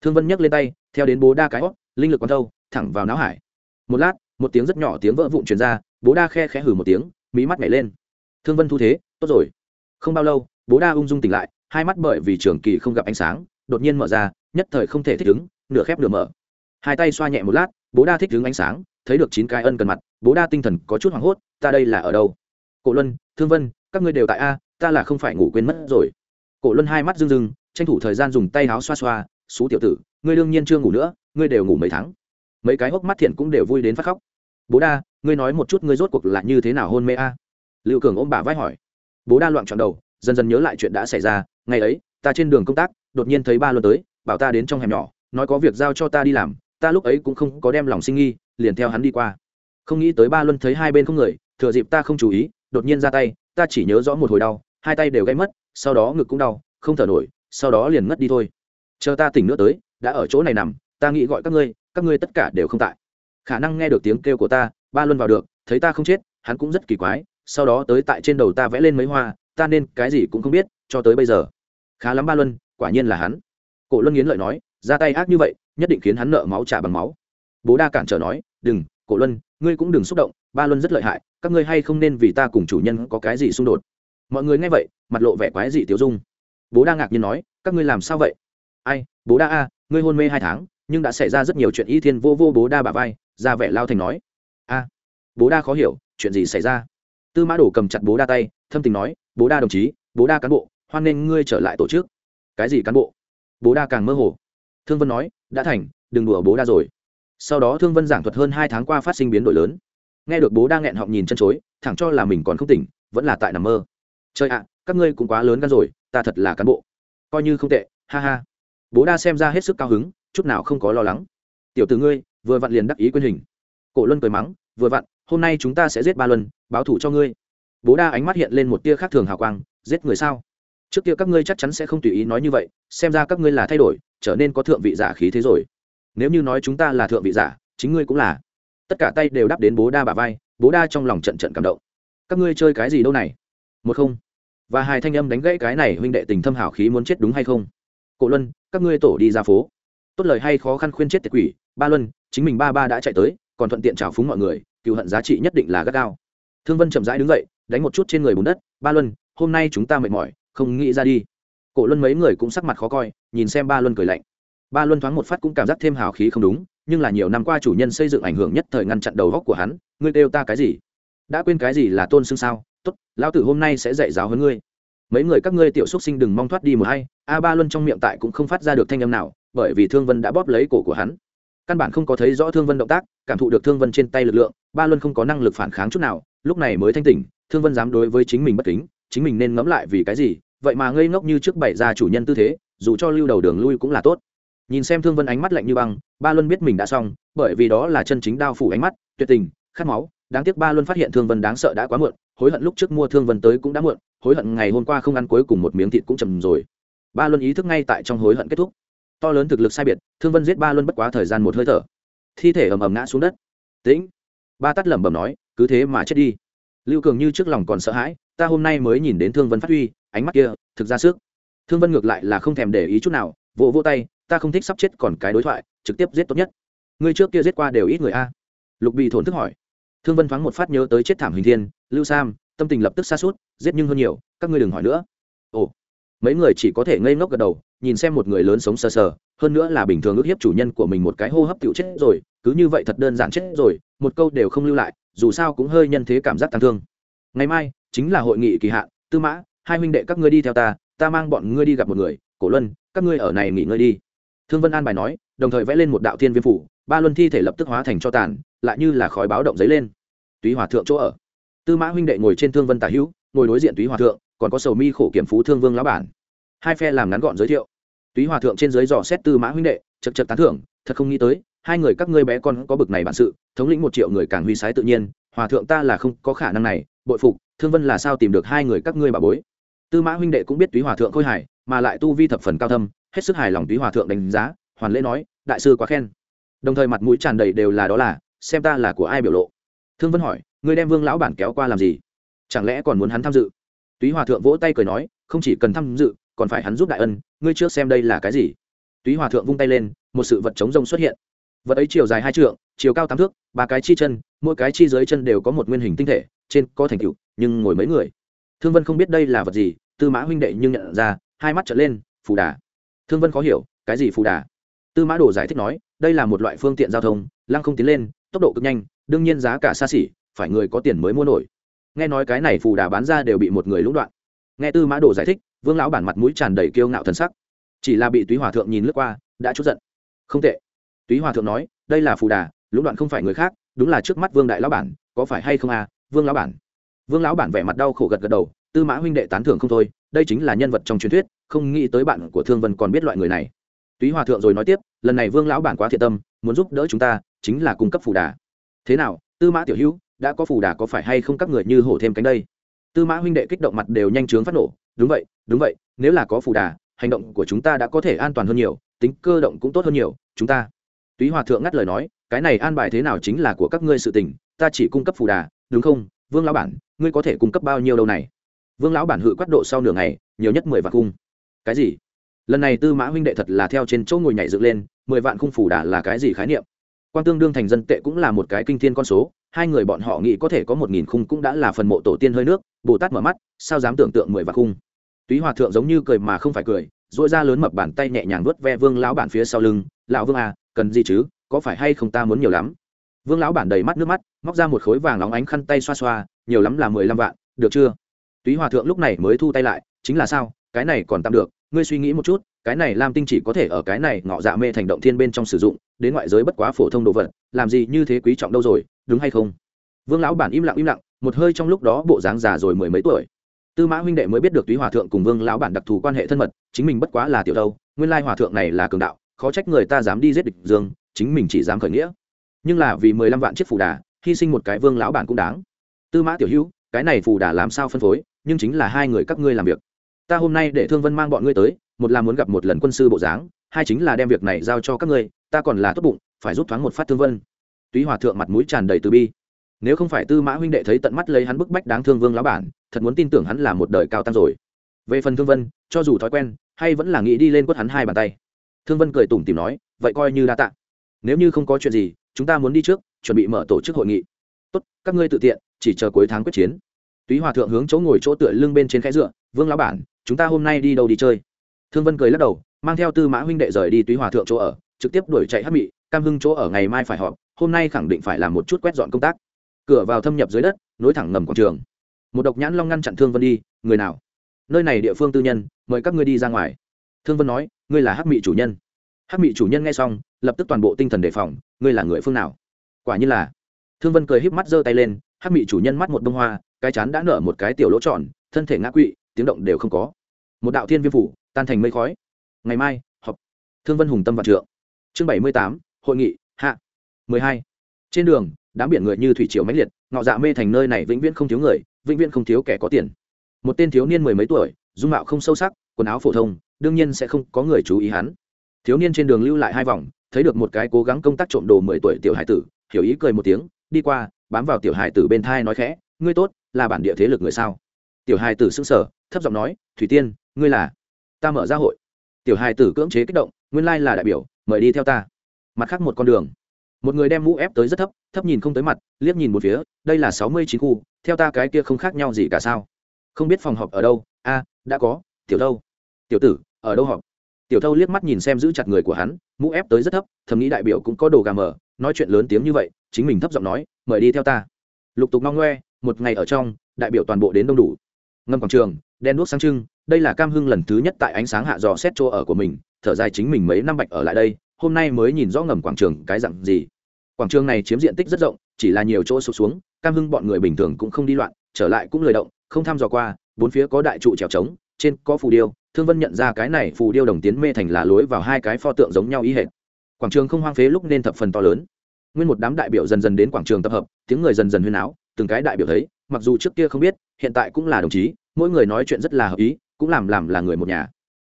Thương vân nhấc lên tay, theo đến bố đa cái hót linh lực còn thâu, thẳng vào não hải. Một lát, một tiếng rất nhỏ tiếng vỡ vụn truyền ra, bố đa khe khẽ hừ một tiếng, mí mắt nhảy lên. Thương vân thu thế, tốt rồi. Không bao lâu, bố đa ung dung tỉnh lại hai mắt bởi vì trường kỳ không gặp ánh sáng, đột nhiên mở ra, nhất thời không thể thích ứng, nửa khép nửa mở. Hai tay xoa nhẹ một lát, bố đa thích ứng ánh sáng, thấy được chín cái ân cần mặt, bố đa tinh thần có chút hoảng hốt, ta đây là ở đâu? Cổ luân, thương vân, các ngươi đều tại a, ta là không phải ngủ quên mất rồi. Cổ luân hai mắt rưng rưng, tranh thủ thời gian dùng tay áo xoa xoa xú tiểu tử, ngươi đương nhiên chưa ngủ nữa, ngươi đều ngủ mấy tháng. Mấy cái hốc mắt thiện cũng đều vui đến phát khóc. Bố đa, ngươi nói một chút ngươi rốt cuộc là như thế nào hôn mê a? Liệu cường ôm bà vai hỏi. Bố đa loạn trọn đầu, dần dần nhớ lại chuyện đã xảy ra ngày ấy, ta trên đường công tác, đột nhiên thấy ba luân tới, bảo ta đến trong hẻm nhỏ, nói có việc giao cho ta đi làm, ta lúc ấy cũng không có đem lòng sinh nghi, liền theo hắn đi qua. Không nghĩ tới ba luân thấy hai bên không người, thừa dịp ta không chú ý, đột nhiên ra tay, ta chỉ nhớ rõ một hồi đau, hai tay đều gây mất, sau đó ngực cũng đau, không thở nổi, sau đó liền ngất đi thôi. Chờ ta tỉnh nữa tới, đã ở chỗ này nằm, ta nghĩ gọi các ngươi các ngươi tất cả đều không tại. Khả năng nghe được tiếng kêu của ta, ba luân vào được, thấy ta không chết, hắn cũng rất kỳ quái, sau đó tới tại trên đầu ta vẽ lên mấy hoa ta nên cái gì cũng không biết, cho tới bây giờ. Khá lắm ba luân, quả nhiên là hắn. Cổ luân nghiến lợi nói, ra tay ác như vậy, nhất định khiến hắn nợ máu trả bằng máu. Bố đa cản trở nói, đừng, cổ luân, ngươi cũng đừng xúc động, ba luân rất lợi hại, các ngươi hay không nên vì ta cùng chủ nhân có cái gì xung đột. Mọi người nghe vậy, mặt lộ vẻ quái dị tiêu dung. Bố đa ngạc nhiên nói, các ngươi làm sao vậy? Ai, bố đa a, ngươi hôn mê hai tháng, nhưng đã xảy ra rất nhiều chuyện y thiên vô vô bố đa bà vai, ra vẻ lao thành nói. A, bố đa khó hiểu, chuyện gì xảy ra? Tư mã đổ cầm chặt bố đa tay, thâm tình nói bố đa đồng chí, bố đa cán bộ, hoan nghênh ngươi trở lại tổ chức. Cái gì cán bộ? Bố đa càng mơ hồ. Thương vân nói, đã thành, đừng đùa bố đa rồi. Sau đó thương vân giảng thuật hơn hai tháng qua phát sinh biến đổi lớn. Nghe được bố đa nghẹn họng nhìn chân chối, thẳng cho là mình còn không tỉnh, vẫn là tại nằm mơ. Trời ạ, các ngươi cũng quá lớn gan rồi, ta thật là cán bộ. Coi như không tệ, ha ha. Bố đa xem ra hết sức cao hứng, chút nào không có lo lắng. Tiểu từ ngươi, vừa vặn liền đắc ý quyền hình. Cổ luân cười mắng, vừa vặn, hôm nay chúng ta sẽ giết ba luân, báo thủ cho ngươi bố đa ánh mắt hiện lên một tia khác thường hào quang, giết người sao? Trước kia các ngươi chắc chắn sẽ không tùy ý nói như vậy, xem ra các ngươi là thay đổi, trở nên có thượng vị giả khí thế rồi. Nếu như nói chúng ta là thượng vị giả, chính ngươi cũng là. Tất cả tay đều đắp đến bố đa bà vai, bố đa trong lòng trận trận cảm động. Các ngươi chơi cái gì đâu này? Một không. Và hai thanh âm đánh gãy cái này huynh đệ tình thâm hảo khí muốn chết đúng hay không? Cổ luân, các ngươi tổ đi ra phố. Tốt lời hay khó khăn khuyên chết tiệt quỷ, ba luân, chính mình ba ba đã chạy tới, còn thuận tiện trào phúng mọi người cựu hận giá trị nhất định là gắt gao. Thương vân chậm rãi đứng dậy đánh một chút trên người bùn đất, ba luân, hôm nay chúng ta mệt mỏi, không nghĩ ra đi. Cổ luân mấy người cũng sắc mặt khó coi, nhìn xem ba luân cười lạnh. Ba luân thoáng một phát cũng cảm giác thêm hào khí không đúng, nhưng là nhiều năm qua chủ nhân xây dựng ảnh hưởng nhất thời ngăn chặn đầu góc của hắn, ngươi kêu ta cái gì? Đã quên cái gì là tôn xưng sao? Tốt, lão tử hôm nay sẽ dạy giáo hơn ngươi. Mấy người các ngươi tiểu xúc sinh đừng mong thoát đi một hay a ba luân trong miệng tại cũng không phát ra được thanh âm nào, bởi vì thương vân đã bóp lấy cổ của hắn. Căn bản không có thấy rõ thương vân động tác, cảm thụ được thương vân trên tay lực lượng, ba luân không có năng lực phản kháng chút nào, lúc này mới thanh tỉnh thương vân dám đối với chính mình bất kính, chính mình nên ngẫm lại vì cái gì? Vậy mà ngây ngốc như trước bảy gia chủ nhân tư thế, dù cho lưu đầu đường lui cũng là tốt. Nhìn xem thương vân ánh mắt lạnh như băng, ba luân biết mình đã xong, bởi vì đó là chân chính đao phủ ánh mắt, tuyệt tình, khát máu. Đáng tiếc ba luân phát hiện thương vân đáng sợ đã quá muộn, hối hận lúc trước mua thương vân tới cũng đã muộn, hối hận ngày hôm qua không ăn cuối cùng một miếng thịt cũng chầm rồi. Ba luân ý thức ngay tại trong hối hận kết thúc. To lớn thực lực sai biệt, thương vân giết ba luân bất quá thời gian một hơi thở. Thi thể ầm ầm ngã xuống đất. Tĩnh! Ba tắt lẩm bẩm nói, cứ thế mà chết đi lưu cường như trước lòng còn sợ hãi, ta hôm nay mới nhìn đến thương vân phát huy, ánh mắt kia, thực ra sức. Thương vân ngược lại là không thèm để ý chút nào, vỗ vỗ tay, ta không thích sắp chết còn cái đối thoại, trực tiếp giết tốt nhất. Ngươi trước kia giết qua đều ít người a. Lục bị thổn thức hỏi. Thương vân thoáng một phát nhớ tới chết thảm hình thiên, lưu sam, tâm tình lập tức xa suốt giết nhưng hơn nhiều, các ngươi đừng hỏi nữa. Ồ, mấy người chỉ có thể ngây ngốc gật đầu, nhìn xem một người lớn sống sờ sờ, hơn nữa là bình thường ước hiếp chủ nhân của mình một cái hô hấp tiểu chết rồi, cứ như vậy thật đơn giản chết rồi, một câu đều không lưu lại dù sao cũng hơi nhân thế cảm giác tăng thương. Ngày mai, chính là hội nghị kỳ hạn, tư mã, hai huynh đệ các ngươi đi theo ta ta mang bọn ngươi đi gặp một người, cổ luân, các ngươi ở này nghỉ ngơi đi. Thương vân an bài nói, đồng thời vẽ lên một đạo thiên viêm phủ, ba luân thi thể lập tức hóa thành cho tàn, lại như là khói báo động giấy lên. Túy hòa thượng chỗ ở. Tư mã huynh đệ ngồi trên thương vân tả hữu, ngồi đối diện túy hòa thượng, còn có sầu mi khổ kiểm phú thương vương lão bản. Hai phe làm ngắn gọn giới thiệu. Túy hòa thượng trên dưới dò xét tư mã huynh đệ, chật chật tán thưởng, thật không nghĩ tới hai người các ngươi bé con có bực này bản sự, thống lĩnh một triệu người càng huy sái tự nhiên, hòa thượng ta là không có khả năng này, bội phục, thương vân là sao tìm được hai người các ngươi bà bối? Tư mã huynh đệ cũng biết túy hòa thượng khôi hài, mà lại tu vi thập phần cao thâm, hết sức hài lòng túy hòa thượng đánh giá, hoàn lễ nói, đại sư quá khen. Đồng thời mặt mũi tràn đầy đều là đó là, xem ta là của ai biểu lộ? Thương vân hỏi, ngươi đem vương lão bản kéo qua làm gì? Chẳng lẽ còn muốn hắn tham dự? Túy hòa thượng vỗ tay cười nói, không chỉ cần tham dự, còn phải hắn giúp đại ân, ngươi trước xem đây là cái gì? Túy hòa thượng vung tay lên, một sự vật chống rông xuất hiện vật ấy chiều dài hai trượng, chiều cao tám thước, ba cái chi chân, mỗi cái chi dưới chân đều có một nguyên hình tinh thể, trên có thành tựu, nhưng ngồi mấy người. Thương vân không biết đây là vật gì, tư mã huynh đệ nhưng nhận ra, hai mắt trở lên, phù đà. Thương vân khó hiểu, cái gì phù đà? Tư mã đồ giải thích nói, đây là một loại phương tiện giao thông, lăng không tiến lên, tốc độ cực nhanh, đương nhiên giá cả xa xỉ, phải người có tiền mới mua nổi. Nghe nói cái này phù đà bán ra đều bị một người lũng đoạn. Nghe tư mã đồ giải thích, vương lão bản mặt mũi tràn đầy kiêu ngạo thân sắc. Chỉ là bị túy hòa thượng nhìn lướt qua, đã chút giận. Không tệ túy hòa thượng nói, đây là phù đà, lũng đoạn không phải người khác, đúng là trước mắt vương đại lão bản, có phải hay không à vương lão bản. Vương lão bản vẻ mặt đau khổ gật gật đầu, tư mã huynh đệ tán thưởng không thôi, đây chính là nhân vật trong truyền thuyết, không nghĩ tới bạn của thương vân còn biết loại người này. Túy hòa thượng rồi nói tiếp, lần này vương lão bản quá thiện tâm, muốn giúp đỡ chúng ta, chính là cung cấp phù đà. Thế nào, tư mã tiểu hữu, đã có phù đà có phải hay không các người như hổ thêm cánh đây? Tư mã huynh đệ kích động mặt đều nhanh chóng phát nổ, đúng vậy đúng vậy, nếu là có phù đà, hành động của chúng ta đã có thể an toàn hơn nhiều, tính cơ động cũng tốt hơn nhiều, chúng ta túy hòa thượng ngắt lời nói, cái này an bài thế nào chính là của các ngươi sự tình, ta chỉ cung cấp phù đà, đúng không? Vương lão bản, ngươi có thể cung cấp bao nhiêu đâu này? Vương lão bản hự quát độ sau nửa ngày, nhiều nhất mười vạn cung cái gì? Lần này tư mã huynh đệ thật là theo trên chỗ ngồi nhảy dựng lên, mười vạn khung phủ đà là cái gì khái niệm? Quan tương đương thành dân tệ cũng là một cái kinh thiên con số, hai người bọn họ nghĩ có thể có một nghìn khung cũng đã là phần mộ tổ tiên hơi nước, bồ tát mở mắt, sao dám tưởng tượng mười vạn khung? Túy hòa thượng giống như cười mà không phải cười dội ra lớn mập bàn tay nhẹ nhàng vớt ve vương lão bản phía sau lưng, lão vương à cần gì chứ, có phải hay không ta muốn nhiều lắm? Vương lão bản đầy mắt nước mắt, móc ra một khối vàng óng ánh khăn tay xoa xoa, nhiều lắm là mười lăm vạn, được chưa? Túy hòa thượng lúc này mới thu tay lại, chính là sao, cái này còn tạm được, ngươi suy nghĩ một chút, cái này lam tinh chỉ có thể ở cái này ngọ dạ mê thành động thiên bên trong sử dụng, đến ngoại giới bất quá phổ thông đồ vật, làm gì như thế quý trọng đâu rồi, đúng hay không? Vương lão bản im lặng im lặng, một hơi trong lúc đó bộ dáng già rồi mười mấy tuổi. Tư mã huynh đệ mới biết được túy hòa thượng cùng vương lão bản đặc thù quan hệ thân mật, chính mình bất quá là tiểu đâu, nguyên lai hòa thượng này là cường đạo khó trách người ta dám đi giết địch dương, chính mình chỉ dám khởi nghĩa. Nhưng là vì mười lăm vạn chiếc phù đà, hy sinh một cái vương lão bản cũng đáng. Tư mã tiểu hữu, cái này phù đà làm sao phân phối, nhưng chính là hai người các ngươi làm việc. Ta hôm nay để thương vân mang bọn ngươi tới, một là muốn gặp một lần quân sư bộ dáng, hai chính là đem việc này giao cho các ngươi, ta còn là tốt bụng, phải rút thoáng một phát thương vân. Túy hòa thượng mặt mũi tràn đầy từ bi. Nếu không phải tư mã huynh đệ thấy tận mắt lấy hắn bức bách đáng thương vương lão bản, thật muốn tin tưởng hắn là một đời cao tăng rồi. Về phần thương vân, cho dù thói quen, hay vẫn là nghĩ đi lên quất hắn hai bàn tay thương vân cười tủm tìm nói, vậy coi như đa tạ. Nếu như không có chuyện gì, chúng ta muốn đi trước, chuẩn bị mở tổ chức hội nghị. Tốt, các ngươi tự tiện, chỉ chờ cuối tháng quyết chiến. Túy hòa thượng hướng chỗ ngồi chỗ tựa lưng bên trên khẽ dựa, vương lão bản, chúng ta hôm nay đi đâu đi chơi? Thương vân cười lắc đầu, mang theo tư mã huynh đệ rời đi túy hòa thượng chỗ ở, trực tiếp đuổi chạy hát mị, cam hưng chỗ ở ngày mai phải họp, hôm nay khẳng định phải làm một chút quét dọn công tác. Cửa vào thâm nhập dưới đất, nối thẳng ngầm quảng trường. Một độc nhãn long ngăn chặn thương vân đi, người nào? Nơi này địa phương tư nhân, mời các ngươi đi ra ngoài thương vân nói, ngươi là hắc mị chủ nhân. Hắc mị chủ nhân nghe xong, lập tức toàn bộ tinh thần đề phòng, ngươi là người phương nào? Quả như là. Thương vân cười híp mắt giơ tay lên, hắc mị chủ nhân mắt một bông hoa, cái chán đã nở một cái tiểu lỗ tròn, thân thể ngã quỵ, tiếng động đều không có. Một đạo thiên viêm phủ, tan thành mây khói. Ngày mai, họp. Thương vân hùng tâm vạn trượng. Chương bảy mươi tám, hội nghị, hạ. mười hai. Trên đường, đám biển người như thủy triều mãnh liệt, ngọ dạ mê thành nơi này vĩnh viễn không thiếu người, vĩnh viễn không thiếu kẻ có tiền. Một tên thiếu niên mười mấy tuổi dung mạo không sâu sắc, quần áo phổ thông, đương nhiên sẽ không có người chú ý hắn. Thiếu niên trên đường lưu lại hai vòng, thấy được một cái cố gắng công tác trộm đồ mười tuổi tiểu hải tử, hiểu ý cười một tiếng, đi qua, bám vào tiểu hải tử bên thai nói khẽ, ngươi tốt, là bản địa thế lực người sao? Tiểu hải tử xưng sở thấp giọng nói, thủy tiên, ngươi là? Ta mở ra hội. Tiểu hải tử cưỡng chế kích động, nguyên lai là đại biểu, mời đi theo ta. Mặt khác một con đường. Một người đem mũ ép tới rất thấp thấp nhìn không tới mặt, liếc nhìn một phía, đây là sáu mươi chín khu, theo ta cái kia không khác nhau gì cả sao? Không biết phòng họp ở đâu? A đã có, tiểu thâu. Tiểu tử, ở đâu họp? Tiểu thâu liếc mắt nhìn xem giữ chặt người của hắn, mũ ép tới rất thấp, thầm nghĩ đại biểu cũng có đồ gà mở nói chuyện lớn tiếng như vậy, chính mình thấp giọng nói, mời đi theo ta. Lục tục ngong ngoe, một ngày ở trong, đại biểu toàn bộ đến đông đủ. Ngâm quảng trường, đen đuốc sáng trưng, đây là cam hưng lần thứ nhất tại ánh sáng hạ dò xét chỗ ở của mình, thở dài chính mình mấy năm bạch ở lại đây, hôm nay mới nhìn rõ ngầm quảng trường cái dặn gì. Quảng trường này chiếm diện tích rất rộng, chỉ là nhiều chỗ sụt xuống, cam hưng bọn người bình thường cũng không đi loạn, trở lại cũng lười động, không thăm dò qua bốn phía có đại trụ trèo trống, trên có phù điêu, thương vân nhận ra cái này phù điêu đồng tiến mê thành là lối vào hai cái pho tượng giống nhau ý hệt. Quảng trường không hoang phế lúc nên thập phần to lớn. Nguyên một đám đại biểu dần dần đến quảng trường tập hợp, tiếng người dần dần huyên áo, từng cái đại biểu thấy, mặc dù trước kia không biết, hiện tại cũng là đồng chí, mỗi người nói chuyện rất là hợp ý, cũng làm làm là người một nhà.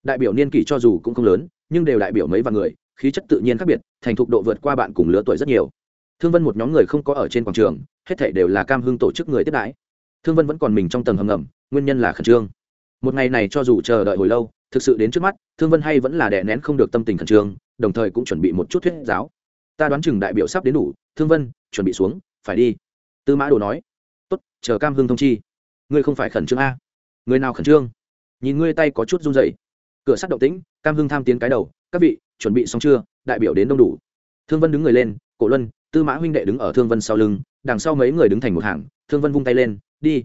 Đại biểu niên kỷ cho dù cũng không lớn, nhưng đều đại biểu mấy vạn người, khí chất tự nhiên khác biệt, thành thục độ vượt qua bạn cùng lứa tuổi rất nhiều. Thương vân một nhóm người không có ở trên quảng trường, hết thảy đều là cam hưng tổ chức người tiếp đãi thương vân vẫn còn mình trong tầng hầm ngầm, nguyên nhân là khẩn trương. Một ngày này cho dù chờ đợi hồi lâu, thực sự đến trước mắt, thương vân hay vẫn là đè nén không được tâm tình khẩn trương, đồng thời cũng chuẩn bị một chút thuyết giáo. Ta đoán chừng đại biểu sắp đến đủ, thương vân, chuẩn bị xuống, phải đi. Tư mã đồ nói. Tốt, chờ cam hưng thông chi. Ngươi không phải khẩn trương a? Người nào khẩn trương? Nhìn ngươi tay có chút run dậy cửa sắt động tĩnh, cam hưng tham tiến cái đầu. Các vị, chuẩn bị xong chưa? Đại biểu đến đông đủ. Thương vân đứng người lên, cổ luân, tư mã huynh đệ đứng ở thương vân sau lưng, đằng sau mấy người đứng thành một hàng. Thương vân vung tay lên đi.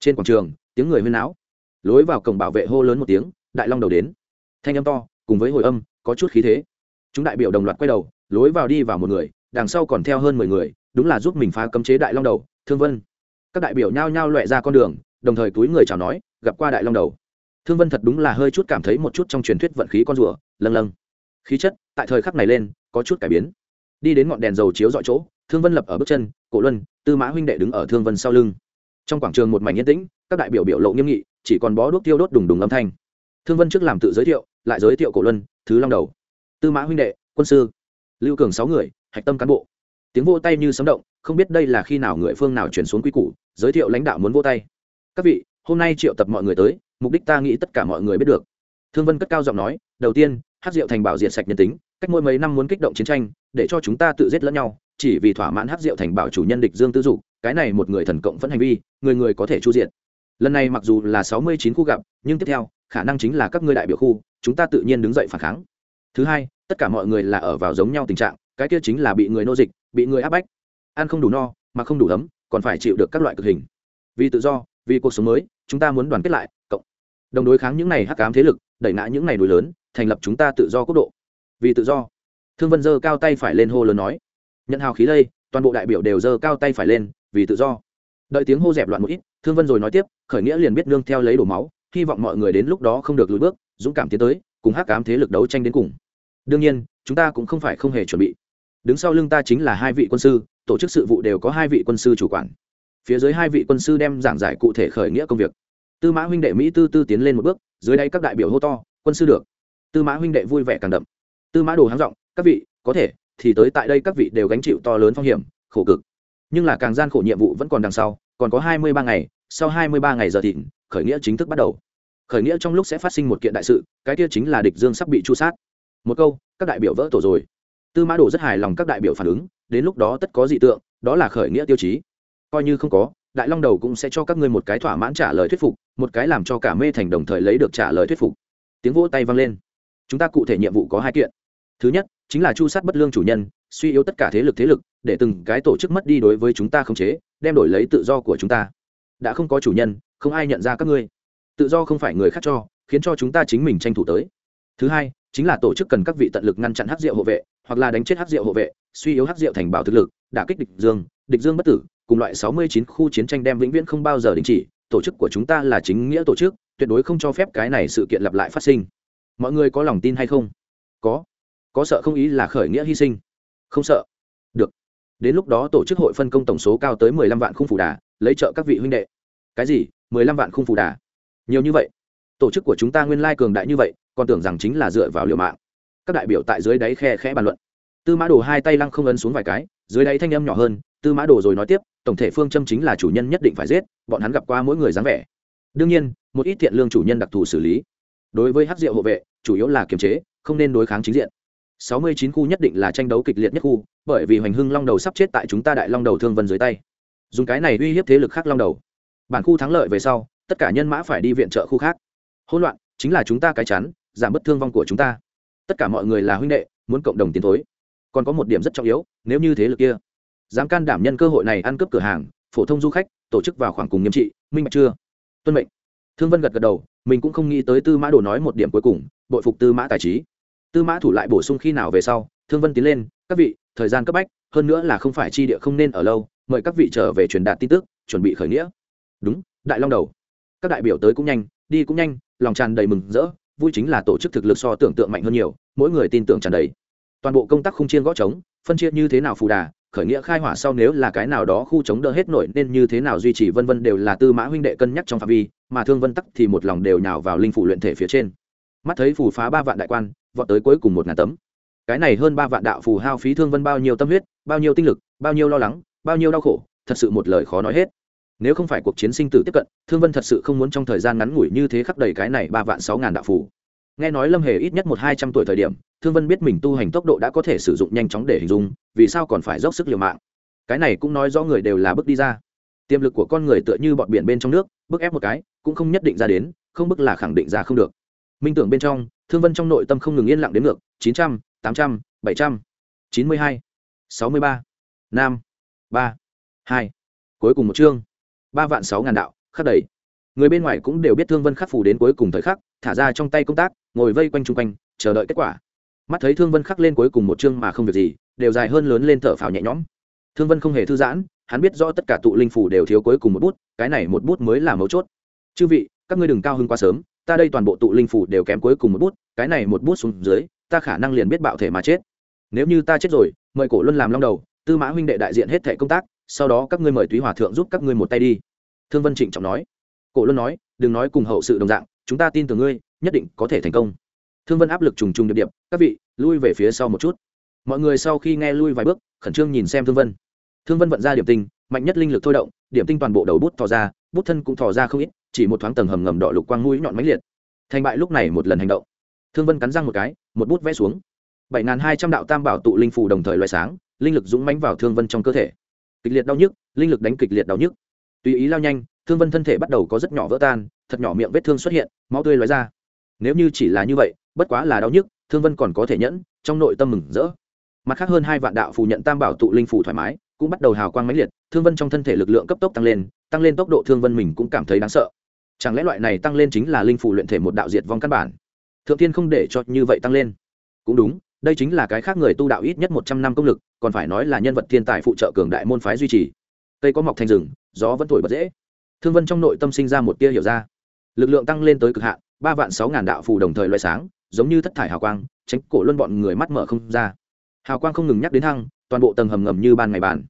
Trên quảng trường, tiếng người huyên náo. Lối vào cổng bảo vệ hô lớn một tiếng, đại long đầu đến. Thanh âm to, cùng với hồi âm, có chút khí thế. Chúng đại biểu đồng loạt quay đầu, lối vào đi vào một người, đằng sau còn theo hơn mười người, đúng là giúp mình phá cấm chế đại long đầu, thương vân. Các đại biểu nhao nhao loẹ ra con đường, đồng thời túi người chào nói, gặp qua đại long đầu. Thương vân thật đúng là hơi chút cảm thấy một chút trong truyền thuyết vận khí con rùa, lâng lâng. Khí chất, tại thời khắc này lên, có chút cải biến. Đi đến ngọn đèn dầu chiếu dọi chỗ, thương vân lập ở bước chân, cổ luân, tư mã huynh đệ đứng ở thương vân sau lưng trong quảng trường một mảnh yên tĩnh, các đại biểu biểu lộ nghiêm nghị, chỉ còn bó đuốc tiêu đốt đùng đùng âm thanh. Thương vân trước làm tự giới thiệu, lại giới thiệu cổ luân, thứ long đầu, tư mã huynh đệ, quân sư, lưu cường sáu người, hạch tâm cán bộ. Tiếng vô tay như sấm động, không biết đây là khi nào người phương nào chuyển xuống quy củ, giới thiệu lãnh đạo muốn vô tay. Các vị, hôm nay triệu tập mọi người tới, mục đích ta nghĩ tất cả mọi người biết được. Thương vân cất cao giọng nói, đầu tiên, hát rượu thành bảo diệt sạch nhân tính, cách mỗi mấy năm muốn kích động chiến tranh, để cho chúng ta tự giết lẫn nhau chỉ vì thỏa mãn hát rượu thành bảo chủ nhân địch dương tư dục, cái này một người thần cộng vẫn hành vi, người người có thể chu diện lần này mặc dù là sáu mươi chín khu gặp, nhưng tiếp theo, khả năng chính là các ngươi đại biểu khu, chúng ta tự nhiên đứng dậy phản kháng. Thứ hai, tất cả mọi người là ở vào giống nhau tình trạng, cái kia chính là bị người nô dịch, bị người áp bách. Ăn không đủ no, mà không đủ ấm, còn phải chịu được các loại cực hình. Vì tự do, vì cuộc sống mới, chúng ta muốn đoàn kết lại, cộng. Đồng đối kháng những này hắc cám thế lực, đẩy ngã những này núi lớn, thành lập chúng ta tự do quốc độ. Vì tự do. Thương vân dơ cao tay phải lên hô lớn nói nhận hào khí lây, toàn bộ đại biểu đều giơ cao tay phải lên, vì tự do. Đợi tiếng hô dẹp loạn một ít, thương vân rồi nói tiếp, khởi nghĩa liền biết nương theo lấy đổ máu, hy vọng mọi người đến lúc đó không được lùi bước, dũng cảm tiến tới, cùng hắc cám thế lực đấu tranh đến cùng. Đương nhiên, chúng ta cũng không phải không hề chuẩn bị. Đứng sau lưng ta chính là hai vị quân sư, tổ chức sự vụ đều có hai vị quân sư chủ quản. Phía dưới hai vị quân sư đem giảng giải cụ thể khởi nghĩa công việc. Tư mã huynh đệ mỹ tư tư tiến lên một bước, dưới đây các đại biểu hô to, quân sư được. Tư mã huynh đệ vui vẻ càng đậm. Tư mã đồ háng giọng, các vị, có thể thì tới tại đây các vị đều gánh chịu to lớn phong hiểm, khổ cực. Nhưng là càng gian khổ nhiệm vụ vẫn còn đằng sau, còn có hai mươi ba ngày, sau hai mươi ba ngày giờ thịnh, khởi nghĩa chính thức bắt đầu. Khởi nghĩa trong lúc sẽ phát sinh một kiện đại sự, cái kia chính là địch dương sắp bị chu sát. Một câu, các đại biểu vỡ tổ rồi. Tư mã đồ rất hài lòng các đại biểu phản ứng, đến lúc đó tất có dị tượng, đó là khởi nghĩa tiêu chí. Coi như không có, đại long đầu cũng sẽ cho các ngươi một cái thỏa mãn trả lời thuyết phục, một cái làm cho cả mê thành đồng thời lấy được trả lời thuyết phục. Tiếng vỗ tay vang lên. Chúng ta cụ thể nhiệm vụ có hai kiện. Thứ nhất chính là chu sát bất lương chủ nhân, suy yếu tất cả thế lực thế lực, để từng cái tổ chức mất đi đối với chúng ta không chế, đem đổi lấy tự do của chúng ta. Đã không có chủ nhân, không ai nhận ra các ngươi. Tự do không phải người khác cho, khiến cho chúng ta chính mình tranh thủ tới. Thứ hai, chính là tổ chức cần các vị tận lực ngăn chặn hắc diệu hộ vệ, hoặc là đánh chết hắc diệu hộ vệ, suy yếu hắc diệu thành bảo thực lực, đả kích địch dương địch dương bất tử, cùng loại sáu mươi chín khu chiến tranh đem vĩnh viễn không bao giờ đình chỉ, tổ chức của chúng ta là chính nghĩa tổ chức, tuyệt đối không cho phép cái này sự kiện lặp lại phát sinh. Mọi người có lòng tin hay không? Có có sợ không ý là khởi nghĩa hy sinh? Không sợ. Được. Đến lúc đó tổ chức hội phân công tổng số cao tới mười lăm vạn khung phủ đà, lấy trợ các vị huynh đệ. Cái gì? mười lăm vạn khung phủ đà? Nhiều như vậy. Tổ chức của chúng ta nguyên lai cường đại như vậy, còn tưởng rằng chính là dựa vào liều mạng. Các đại biểu tại dưới đáy khe khẽ bàn luận. Tư mã đồ hai tay lăng không ấn xuống vài cái, dưới đáy thanh âm nhỏ hơn, tư mã đồ rồi nói tiếp, tổng thể phương châm chính là chủ nhân nhất định phải giết, bọn hắn gặp qua mỗi người dáng vẻ. Đương nhiên, một ít thiện lương chủ nhân đặc thù xử lý. Đối với hát rượu hộ vệ, chủ yếu là kiềm chế, không nên đối kháng chính diện sáu mươi chín khu nhất định là tranh đấu kịch liệt nhất khu, bởi vì hoành hưng long đầu sắp chết tại chúng ta đại long đầu thương vân dưới tay. Dùng cái này uy hiếp thế lực khác long đầu. Bản khu thắng lợi về sau, tất cả nhân mã phải đi viện trợ khu khác. Hỗn loạn, chính là chúng ta cái chắn giảm bất thương vong của chúng ta. Tất cả mọi người là huynh đệ, muốn cộng đồng tiến thối. Còn có một điểm rất trọng yếu, nếu như thế lực kia dám can đảm nhân cơ hội này ăn cướp cửa hàng, phổ thông du khách, tổ chức vào khoảng cùng nghiêm trị, minh bạch chưa? Tuân mệnh. Thương vân gật gật đầu, mình cũng không nghĩ tới tư mã đồ nói một điểm cuối cùng, bội phục tư mã tài trí tư mã thủ lại bổ sung khi nào về sau, thương vân tiến lên, các vị, thời gian cấp bách, hơn nữa là không phải chi địa không nên ở lâu, mời các vị trở về truyền đạt tin tức, chuẩn bị khởi nghĩa. Đúng, đại long đầu. Các đại biểu tới cũng nhanh, đi cũng nhanh, lòng tràn đầy mừng rỡ, vui chính là tổ chức thực lực so tưởng tượng mạnh hơn nhiều, mỗi người tin tưởng tràn đầy. Toàn bộ công tác không chiên gõ trống, phân chia như thế nào phù đà, khởi nghĩa khai hỏa sau nếu là cái nào đó khu chống đỡ hết nổi nên như thế nào duy trì vân vân đều là tư mã huynh đệ cân nhắc trong phạm vi, mà thương vân tắc thì một lòng đều nhào vào linh phủ luyện thể phía trên mắt thấy phù phá ba vạn đại quan, vọt tới cuối cùng một ngàn tấm. Cái này hơn ba vạn đạo phù hao phí thương vân bao nhiêu tâm huyết, bao nhiêu tinh lực, bao nhiêu lo lắng, bao nhiêu đau khổ, thật sự một lời khó nói hết. Nếu không phải cuộc chiến sinh tử tiếp cận, thương vân thật sự không muốn trong thời gian ngắn ngủi như thế khắc đầy cái này ba vạn sáu ngàn đạo phù. Nghe nói lâm hề ít nhất một hai trăm tuổi thời điểm, thương vân biết mình tu hành tốc độ đã có thể sử dụng nhanh chóng để hình dung, vì sao còn phải dốc sức liều mạng. Cái này cũng nói rõ người đều là bước đi ra. Tiềm lực của con người tựa như bọn biển bên trong nước bước ép một cái, cũng không nhất định ra đến, không bức là khẳng định ra không được minh tưởng bên trong, thương vân trong nội tâm không ngừng yên lặng đến ngược, chín trăm, tám trăm, bảy trăm, chín mươi hai, sáu mươi ba, năm, ba, hai. Cuối cùng một chương. Ba vạn sáu ngàn đạo, khắc đầy. Người bên ngoài cũng đều biết thương vân khắc phủ đến cuối cùng thời khắc, thả ra trong tay công tác, ngồi vây quanh chung quanh, chờ đợi kết quả. Mắt thấy thương vân khắc lên cuối cùng một chương mà không việc gì, đều dài hơn lớn lên thở phào nhẹ nhõm. Thương vân không hề thư giãn, hắn biết rõ tất cả tụ linh phủ đều thiếu cuối cùng một bút, cái này một bút mới là mấu chốt. Chư vị, các ngươi đừng cao hơn quá sớm ta đây toàn bộ tụ linh phủ đều kém cuối cùng một bút, cái này một bút xuống dưới, ta khả năng liền biết bạo thể mà chết. Nếu như ta chết rồi, mời cổ luân làm long đầu, tư mã huynh đệ đại diện hết thẻ công tác, sau đó các ngươi mời túy hòa thượng giúp các ngươi một tay đi. Thương vân trịnh trọng nói. Cổ luân nói, đừng nói cùng hậu sự đồng dạng, chúng ta tin tưởng ngươi, nhất định có thể thành công. Thương vân áp lực trùng trùng điệp điệp, các vị, lui về phía sau một chút. Mọi người sau khi nghe lui vài bước, khẩn trương nhìn xem thương vân. Thương vân vận ra điểm tinh, mạnh nhất linh lực thôi động, điểm tinh toàn bộ đầu bút tỏ ra bút thân cũng thò ra không ít, chỉ một thoáng tầng hầm ngầm đỏ lục quang mũi nhọn mãnh liệt. Thành bại lúc này một lần hành động. Thương vân cắn răng một cái, một bút vẽ xuống. Bảy hai trăm đạo tam bảo tụ linh phủ đồng thời loại sáng, linh lực dũng mãnh vào thương vân trong cơ thể. Kịch liệt đau nhức, linh lực đánh kịch liệt đau nhức. Tùy ý lao nhanh, thương vân thân thể bắt đầu có rất nhỏ vỡ tan, thật nhỏ miệng vết thương xuất hiện, máu tươi lói ra. Nếu như chỉ là như vậy, bất quá là đau nhức, thương vân còn có thể nhẫn, trong nội tâm mừng rỡ. Mặt khác hơn hai vạn đạo phù nhận tam bảo tụ linh phủ thoải mái, cũng bắt đầu hào quang mãnh liệt, thương vân trong thân thể lực lượng cấp tốc tăng lên tăng lên tốc độ thương vân mình cũng cảm thấy đáng sợ. Chẳng lẽ loại này tăng lên chính là linh phủ luyện thể một đạo diệt vong căn bản? Thượng thiên không để cho như vậy tăng lên. Cũng đúng đây chính là cái khác người tu đạo ít nhất một trăm năm công lực còn phải nói là nhân vật thiên tài phụ trợ cường đại môn phái duy trì. Cây có mọc thành rừng gió vẫn thổi bật dễ. Thương vân trong nội tâm sinh ra một tia hiểu ra. Lực lượng tăng lên tới cực hạn ba vạn sáu ngàn đạo phù đồng thời loại sáng giống như thất thải hào quang tránh cổ luân bọn người mắt mở không ra. Hào quang không ngừng nhắc đến thăng, toàn bộ tầng hầm ngầm như ban ngày bàn.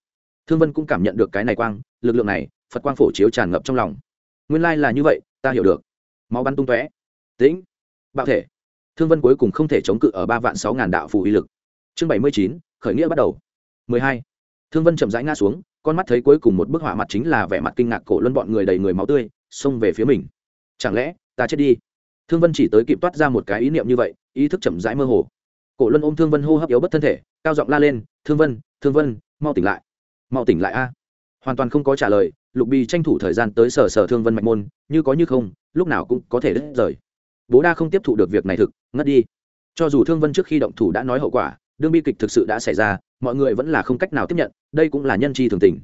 Thương vân cũng cảm nhận được cái này quang lực lượng này phật quang phổ chiếu tràn ngập trong lòng nguyên lai là như vậy ta hiểu được máu bắn tung tóe tĩnh bạo thể thương vân cuối cùng không thể chống cự ở ba vạn sáu ngàn đạo phù uy lực chương bảy mươi chín khởi nghĩa bắt đầu mười hai thương vân chậm rãi ngã xuống con mắt thấy cuối cùng một bức họa mặt chính là vẻ mặt kinh ngạc cổ luân bọn người đầy người máu tươi xông về phía mình chẳng lẽ ta chết đi thương vân chỉ tới kịp toát ra một cái ý niệm như vậy ý thức chậm rãi mơ hồ cổ luân ôm thương vân hô hấp yếu bất thân thể cao giọng la lên thương vân thương vân mau tỉnh lại mau tỉnh lại a hoàn toàn không có trả lời lục bì tranh thủ thời gian tới sở sở thương vân mạch môn, như có như không, lúc nào cũng có thể đứt rời. Bố đa không tiếp thụ được việc này thực, ngất đi. Cho dù thương vân trước khi động thủ đã nói hậu quả, đương bi kịch thực sự đã xảy ra, mọi người vẫn là không cách nào tiếp nhận, đây cũng là nhân chi thường tình.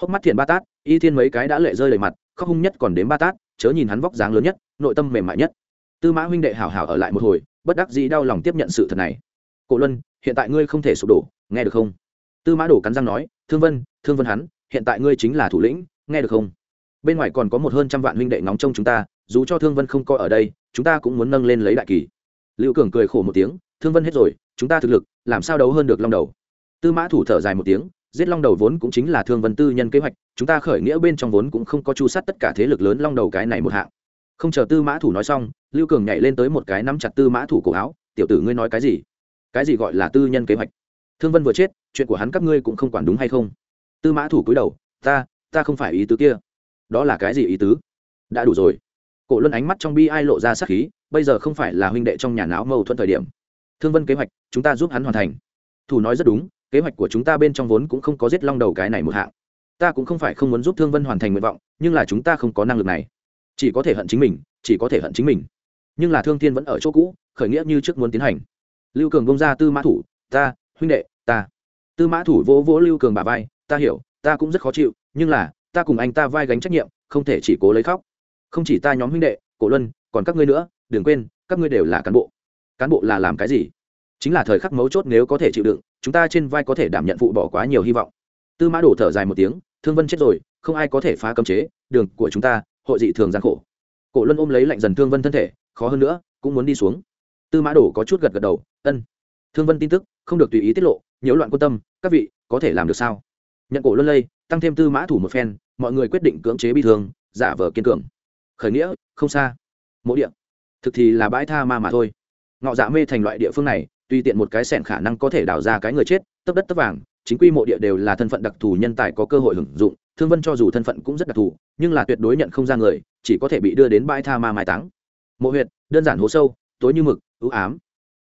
Hốc mắt thiện ba tát, y thiên mấy cái đã lệ rơi đầy mặt, khóc hung nhất còn đến ba tát, chớ nhìn hắn vóc dáng lớn nhất, nội tâm mềm mại nhất. Tư mã huynh đệ hảo hảo ở lại một hồi, bất đắc dĩ đau lòng tiếp nhận sự thật này. Cổ luân, hiện tại ngươi không thể sụp đổ, nghe được không? Tư mã đổ cắn răng nói, thương vân thương vân hắn, hiện tại ngươi chính là thủ lĩnh nghe được không? Bên ngoài còn có một hơn trăm vạn huynh đệ nóng trông chúng ta, dù cho thương vân không coi ở đây, chúng ta cũng muốn nâng lên lấy đại kỳ. Lưu cường cười khổ một tiếng, thương vân hết rồi, chúng ta thực lực, làm sao đấu hơn được long đầu? Tư mã thủ thở dài một tiếng, giết long đầu vốn cũng chính là thương vân tư nhân kế hoạch, chúng ta khởi nghĩa bên trong vốn cũng không có chu sát tất cả thế lực lớn long đầu cái này một hạng. Không chờ tư mã thủ nói xong, lưu cường nhảy lên tới một cái nắm chặt tư mã thủ cổ áo, tiểu tử ngươi nói cái gì? Cái gì gọi là tư nhân kế hoạch? Thương vân vừa chết, chuyện của hắn các ngươi cũng không quản đúng hay không? Tư mã thủ cúi đầu, ta ta không phải ý tứ kia. Đó là cái gì ý tứ? Đã đủ rồi. Cổ luân ánh mắt trong bi ai lộ ra sắc khí, bây giờ không phải là huynh đệ trong nhà não mâu thuẫn thời điểm. Thương vân kế hoạch, chúng ta giúp hắn hoàn thành. Thủ nói rất đúng, kế hoạch của chúng ta bên trong vốn cũng không có giết long đầu cái này một hạng. Ta cũng không phải không muốn giúp thương vân hoàn thành nguyện vọng, nhưng là chúng ta không có năng lực này. Chỉ có thể hận chính mình, chỉ có thể hận chính mình. Nhưng là thương thiên vẫn ở chỗ cũ, khởi nghĩa như trước muốn tiến hành. Lưu cường bông ra tư mã thủ, ta, huynh đệ, ta. Tư mã thủ vỗ vỗ lưu cường bà vai, ta hiểu ta cũng rất khó chịu, nhưng là, ta cùng anh ta vai gánh trách nhiệm, không thể chỉ cố lấy khóc. Không chỉ ta nhóm huynh đệ, cổ luân, còn các ngươi nữa, đừng quên, các ngươi đều là cán bộ. Cán bộ là làm cái gì? Chính là thời khắc mấu chốt nếu có thể chịu đựng, chúng ta trên vai có thể đảm nhận vụ bỏ quá nhiều hy vọng. Tư mã đổ thở dài một tiếng, thương vân chết rồi, không ai có thể phá cấm chế, đường của chúng ta, hội dị thường gian khổ. Cổ luân ôm lấy lạnh dần thương vân thân thể, khó hơn nữa, cũng muốn đi xuống. Tư mã đổ có chút gật gật đầu, ân. Thương vân tin tức, không được tùy ý tiết lộ, nhiễu loạn quan tâm, các vị, có thể làm được sao? Nhận cổ luân lây, tăng thêm tư mã thủ một phen, mọi người quyết định cưỡng chế bi thương, giả vờ kiên cường. Khởi nghĩa, không xa. Mộ địa. Thực thì là bãi tha ma mà thôi. Ngọ dạ mê thành loại địa phương này, tuy tiện một cái sẻn khả năng có thể đào ra cái người chết, tấp đất tấp vàng, chính quy mộ địa đều là thân phận đặc thù nhân tài có cơ hội hưởng dụng, thương vân cho dù thân phận cũng rất đặc thù, nhưng là tuyệt đối nhận không ra người, chỉ có thể bị đưa đến bãi tha ma mai táng. Mộ huyệt, đơn giản hố sâu, tối như mực, ưu ám.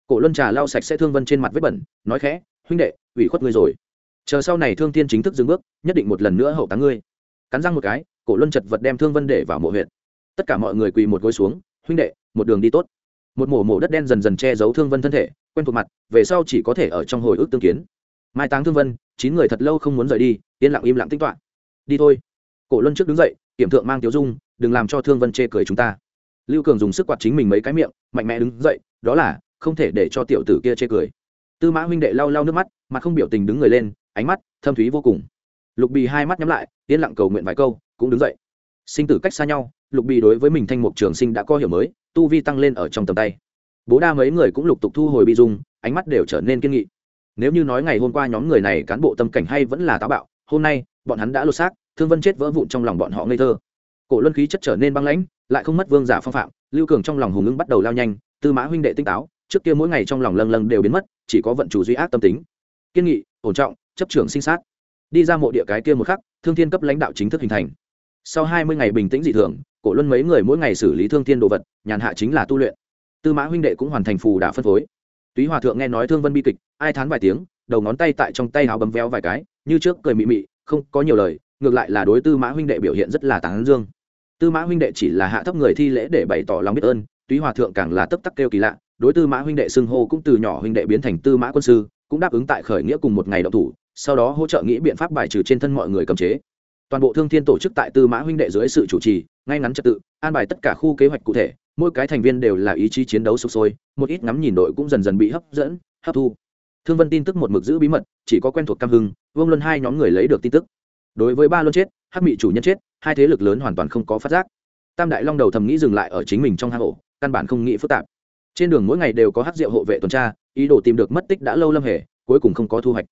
Cổ luân trà lau sạch sẽ thương vân trên mặt vết bẩn, nói khẽ, huynh đệ, ủy khuất ngươi rồi chờ sau này thương thiên chính thức dừng bước, nhất định một lần nữa hậu táng ngươi. Cắn răng một cái, cổ luân chật vật đem thương vân để vào mộ huyện tất cả mọi người quỳ một gối xuống, huynh đệ, một đường đi tốt. Một mổ mổ đất đen dần dần che giấu thương vân thân thể, quen thuộc mặt, về sau chỉ có thể ở trong hồi ức tương kiến. Mai táng thương vân, chín người thật lâu không muốn rời đi, yên lặng im lặng tính toạ đi thôi. Cổ luân trước đứng dậy, kiểm thượng mang tiếu dung, đừng làm cho thương vân chê cười chúng ta. Lưu cường dùng sức quạt chính mình mấy cái miệng, mạnh mẽ đứng dậy, đó là, không thể để cho tiểu tử kia chê cười. Tư mã huynh đệ lau lau nước mắt, mặt không biểu tình đứng người lên ánh mắt thâm thúy vô cùng. Lục bì hai mắt nhắm lại, yên lặng cầu nguyện vài câu, cũng đứng dậy. Sinh tử cách xa nhau, lục bì đối với mình thanh mục trường sinh đã có hiểu mới, tu vi tăng lên ở trong tầm tay. Bố đa mấy người cũng lục tục thu hồi bị dung, ánh mắt đều trở nên kiên nghị. Nếu như nói ngày hôm qua nhóm người này cán bộ tâm cảnh hay vẫn là táo bạo, hôm nay, bọn hắn đã lột xác, thương vân chết vỡ vụn trong lòng bọn họ ngây thơ. Cổ luân khí chất trở nên băng lãnh, lại không mất vương giả phong phạm, lưu cường trong lòng hùng ứng bắt đầu lao nhanh, tư mã huynh đệ tinh táo, trước kia mỗi ngày trong lòng lâng lâng đều biến mất, chỉ có vận chủ duy ác tâm tính. Kiên nghị ổn trọng, chấp trưởng sinh sát. Đi ra mộ địa cái kia một khắc, thương thiên cấp lãnh đạo chính thức hình thành. Sau hai mươi ngày bình tĩnh dị thường, cổ luân mấy người mỗi ngày xử lý thương thiên đồ vật, nhàn hạ chính là tu luyện. Tư mã huynh đệ cũng hoàn thành phù đả phân phối. Túy hòa thượng nghe nói thương vân bi kịch, ai thán vài tiếng, đầu ngón tay tại trong tay áo bấm véo vài cái, như trước cười mị mị, không có nhiều lời, ngược lại là đối tư mã huynh đệ biểu hiện rất là tán dương. Tư mã huynh đệ chỉ là hạ thấp người thi lễ để bày tỏ lòng biết ơn, túy hòa thượng càng là tấp tắc kêu kỳ lạ, đối tư mã huynh đệ xưng hô cũng từ nhỏ huynh đệ biến thành tư mã quân sư cũng đáp ứng tại khởi nghĩa cùng một ngày đậu thủ, sau đó hỗ trợ nghĩ biện pháp bài trừ trên thân mọi người cầm chế. Toàn bộ thương thiên tổ chức tại tư mã huynh đệ dưới sự chủ trì, ngay ngắn trật tự, an bài tất cả khu kế hoạch cụ thể, mỗi cái thành viên đều là ý chí chiến đấu sục sôi, một ít ngắm nhìn đội cũng dần dần bị hấp dẫn, hấp thu. Thương vân tin tức một mực giữ bí mật, chỉ có quen thuộc cam hưng, vương luân hai nhóm người lấy được tin tức. Đối với ba luân chết, hắc mị chủ nhân chết, hai thế lực lớn hoàn toàn không có phát giác. Tam đại long đầu thầm nghĩ dừng lại ở chính mình trong hang ổ, căn bản không nghĩ phức tạp. Trên đường mỗi ngày đều có hắc diệu hộ vệ tuần tra ý đồ tìm được mất tích đã lâu lâm hề, cuối cùng không có thu hoạch.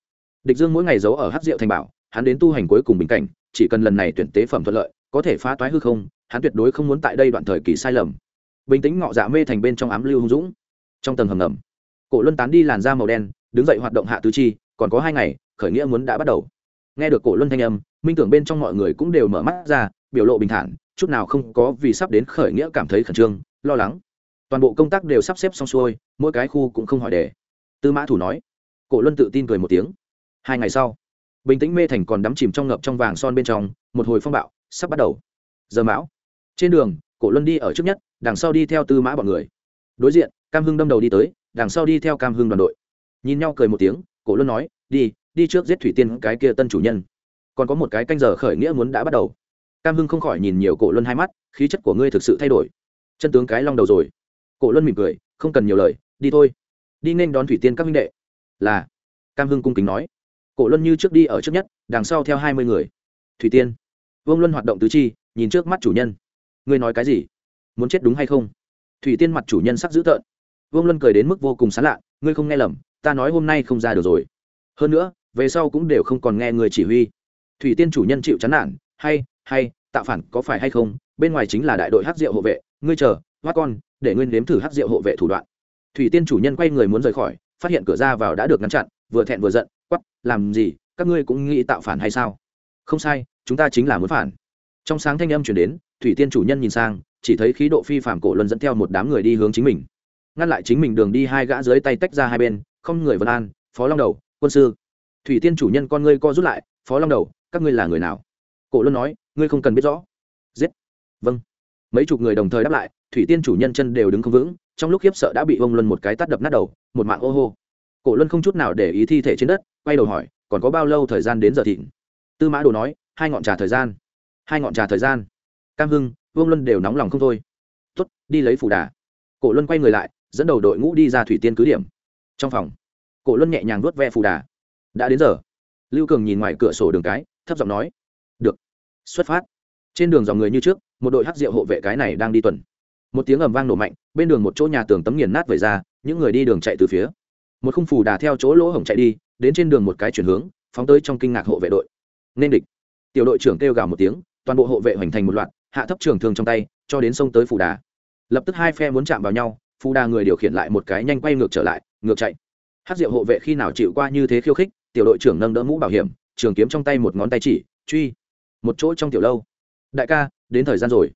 Địch dương mỗi ngày giấu ở hát rượu thành bảo, hắn đến tu hành cuối cùng bình cảnh, chỉ cần lần này tuyển tế phẩm thuận lợi, có thể phá toái hư không, hắn tuyệt đối không muốn tại đây đoạn thời kỳ sai lầm. Bình tĩnh ngọ dạ mê thành bên trong ám lưu hung dũng. Trong tầng hầm ngầm, cổ luân tán đi làn da màu đen, đứng dậy hoạt động hạ tứ chi, còn có hai ngày, khởi nghĩa muốn đã bắt đầu. Nghe được cổ luân thanh âm, minh tưởng bên trong mọi người cũng đều mở mắt ra, biểu lộ bình thản, chút nào không có vì sắp đến khởi nghĩa cảm thấy khẩn trương, lo lắng toàn bộ công tác đều sắp xếp xong xuôi, mỗi cái khu cũng không hỏi đề. Tư mã thủ nói. Cổ luân tự tin cười một tiếng. Hai ngày sau, bình tĩnh mê thành còn đắm chìm trong ngập trong vàng son bên trong, một hồi phong bạo sắp bắt đầu. Giờ mão, trên đường, cổ luân đi ở trước nhất, đằng sau đi theo tư mã bọn người. Đối diện, cam hưng đâm đầu đi tới, đằng sau đi theo cam hưng đoàn đội. Nhìn nhau cười một tiếng, cổ luân nói, đi đi trước giết thủy tiên, cái kia tân chủ nhân. Còn có một cái canh giờ khởi nghĩa muốn đã bắt đầu. Cam hưng không khỏi nhìn nhiều cổ luân hai mắt, khí chất của ngươi thực sự thay đổi. Chân tướng cái long đầu rồi cổ luân mỉm cười, không cần nhiều lời, đi thôi. Đi nên đón thủy tiên các minh đệ. Là, cam hưng cung kính nói. Cổ luân như trước đi ở trước nhất, đằng sau theo hai mươi người. Thủy tiên. Vương luân hoạt động tứ chi, nhìn trước mắt chủ nhân. Ngươi nói cái gì? Muốn chết đúng hay không? Thủy tiên mặt chủ nhân sắc dữ tợn. Vương luân cười đến mức vô cùng xán lạ, ngươi không nghe lầm, ta nói hôm nay không ra được rồi. Hơn nữa, về sau cũng đều không còn nghe người chỉ huy. Thủy tiên chủ nhân chịu chán nản, hay hay tạo phản có phải hay không? Bên ngoài chính là đại đội hát rượu hộ vệ, ngươi chờ hoa con, để nguyên nếm thử hát rượu hộ vệ thủ đoạn. Thủy tiên chủ nhân quay người muốn rời khỏi, phát hiện cửa ra vào đã được ngăn chặn, vừa thẹn vừa giận quắp làm gì? Các ngươi cũng nghĩ tạo phản hay sao? Không sai, chúng ta chính là muốn phản. Trong sáng thanh âm chuyển đến, thủy tiên chủ nhân nhìn sang, chỉ thấy khí độ phi phạm cổ luân dẫn theo một đám người đi hướng chính mình. Ngăn lại chính mình đường đi hai gã dưới tay tách ra hai bên, không người vân an, phó long đầu, quân sư. Thủy tiên chủ nhân con ngươi co rút lại, phó long đầu, các ngươi là người nào? Cổ luân nói, ngươi không cần biết rõ. Giết. Vâng. Mấy chục người đồng thời đáp lại thủy tiên chủ nhân chân đều đứng không vững, trong lúc khiếp sợ đã bị ông luân một cái tắt đập nát đầu, một mạng ô hô. Cổ luân không chút nào để ý thi thể trên đất, quay đầu hỏi, còn có bao lâu thời gian đến giờ thịnh? Tư mã đồ nói, hai ngọn trà thời gian. Hai ngọn trà thời gian. Cam hưng vương luân đều nóng lòng không thôi. Tuất đi lấy phủ đà. Cổ luân quay người lại, dẫn đầu đội ngũ đi ra thủy tiên cứ điểm. Trong phòng, cổ luân nhẹ nhàng vuốt ve phủ đà. Đã đến giờ. Lưu cường nhìn ngoài cửa sổ đường cái, thấp giọng nói, được, xuất phát. Trên đường dòng người như trước, một đội hát rượu hộ vệ cái này đang đi tuần một tiếng ầm vang nổ mạnh, bên đường một chỗ nhà tường tấm nghiền nát về ra, những người đi đường chạy từ phía. Một khung phù đà theo chỗ lỗ hổng chạy đi, đến trên đường một cái chuyển hướng, phóng tới trong kinh ngạc hộ vệ đội. Nên địch. Tiểu đội trưởng kêu gào một tiếng, toàn bộ hộ vệ hoành thành một loạt, hạ thấp trường thương trong tay, cho đến sông tới phù đà. Lập tức hai phe muốn chạm vào nhau, phù đà người điều khiển lại một cái nhanh quay ngược trở lại, ngược chạy. Hát diệu hộ vệ khi nào chịu qua như thế khiêu khích, tiểu đội trưởng nâng đỡ mũ bảo hiểm, trường kiếm trong tay một ngón tay chỉ, truy. Một chỗ trong tiểu lâu. Đại ca, đến thời gian rồi.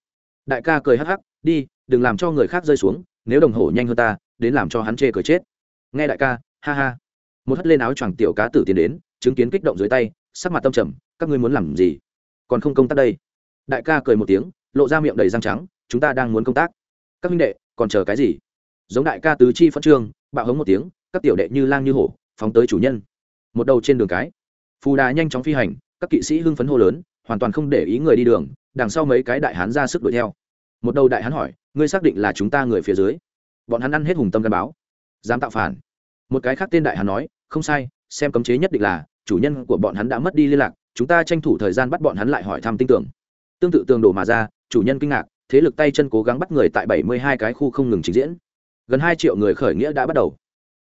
Đại ca cười hắc hắc, đi đừng làm cho người khác rơi xuống, nếu đồng hồ nhanh hơn ta, đến làm cho hắn chê cười chết. Nghe đại ca, ha ha. Một hất lên áo choàng tiểu cá tử tiến đến, chứng kiến kích động dưới tay, sắc mặt tâm trầm, các ngươi muốn làm gì? Còn không công tác đây. Đại ca cười một tiếng, lộ ra miệng đầy răng trắng, chúng ta đang muốn công tác. Các minh đệ, còn chờ cái gì? Giống đại ca tứ chi phân trương, bạo hống một tiếng, các tiểu đệ như lang như hổ, phóng tới chủ nhân. Một đầu trên đường cái. Phù đà nhanh chóng phi hành, các kỵ sĩ hưng phấn hô lớn, hoàn toàn không để ý người đi đường, đằng sau mấy cái đại hán ra sức đuổi theo. Một đầu đại hán hỏi ngươi xác định là chúng ta người phía dưới. Bọn hắn ăn hết hùng tâm gắn báo. Dám tạo phản. Một cái khác tên đại hán nói, không sai, xem cấm chế nhất định là, chủ nhân của bọn hắn đã mất đi liên lạc, chúng ta tranh thủ thời gian bắt bọn hắn lại hỏi thăm tin tưởng. Tương tự tường đổ mà ra, chủ nhân kinh ngạc, thế lực tay chân cố gắng bắt người tại bảy mươi hai cái khu không ngừng trình diễn. Gần hai triệu người khởi nghĩa đã bắt đầu.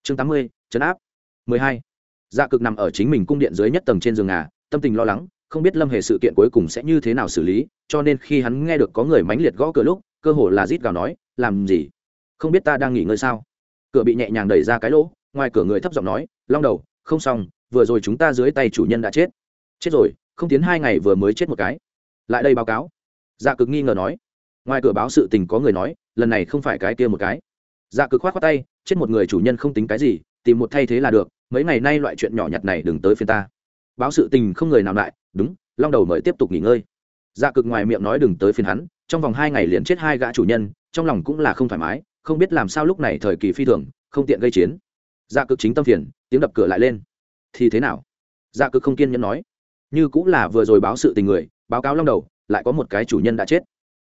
Chương tám mươi, chấn áp. mười hai. Dạ cực nằm ở chính mình cung điện dưới nhất tầng trên giường ngà, tâm tình lo lắng không biết lâm hề sự kiện cuối cùng sẽ như thế nào xử lý, cho nên khi hắn nghe được có người mánh liệt gõ cửa lúc, cơ hồ là rít gào nói, làm gì? Không biết ta đang nghỉ ngơi sao? Cửa bị nhẹ nhàng đẩy ra cái lỗ, ngoài cửa người thấp giọng nói, long đầu, không xong, vừa rồi chúng ta dưới tay chủ nhân đã chết. Chết rồi, không tiến hai ngày vừa mới chết một cái. Lại đây báo cáo. Dạ cực nghi ngờ nói. Ngoài cửa báo sự tình có người nói, lần này không phải cái kia một cái. Dạ cực khoát khoát tay, chết một người chủ nhân không tính cái gì, tìm một thay thế là được, mấy ngày nay loại chuyện nhỏ nhặt này đừng tới phiên ta báo sự tình không người nào lại, đúng, long đầu mời tiếp tục nghỉ ngơi. Dạ cực ngoài miệng nói đừng tới phiền hắn, trong vòng hai ngày liền chết hai gã chủ nhân, trong lòng cũng là không thoải mái, không biết làm sao lúc này thời kỳ phi thường, không tiện gây chiến. Dạ cực chính tâm phiền, tiếng đập cửa lại lên. Thì thế nào? Dạ cực không kiên nhẫn nói. Như cũng là vừa rồi báo sự tình người, báo cáo long đầu, lại có một cái chủ nhân đã chết.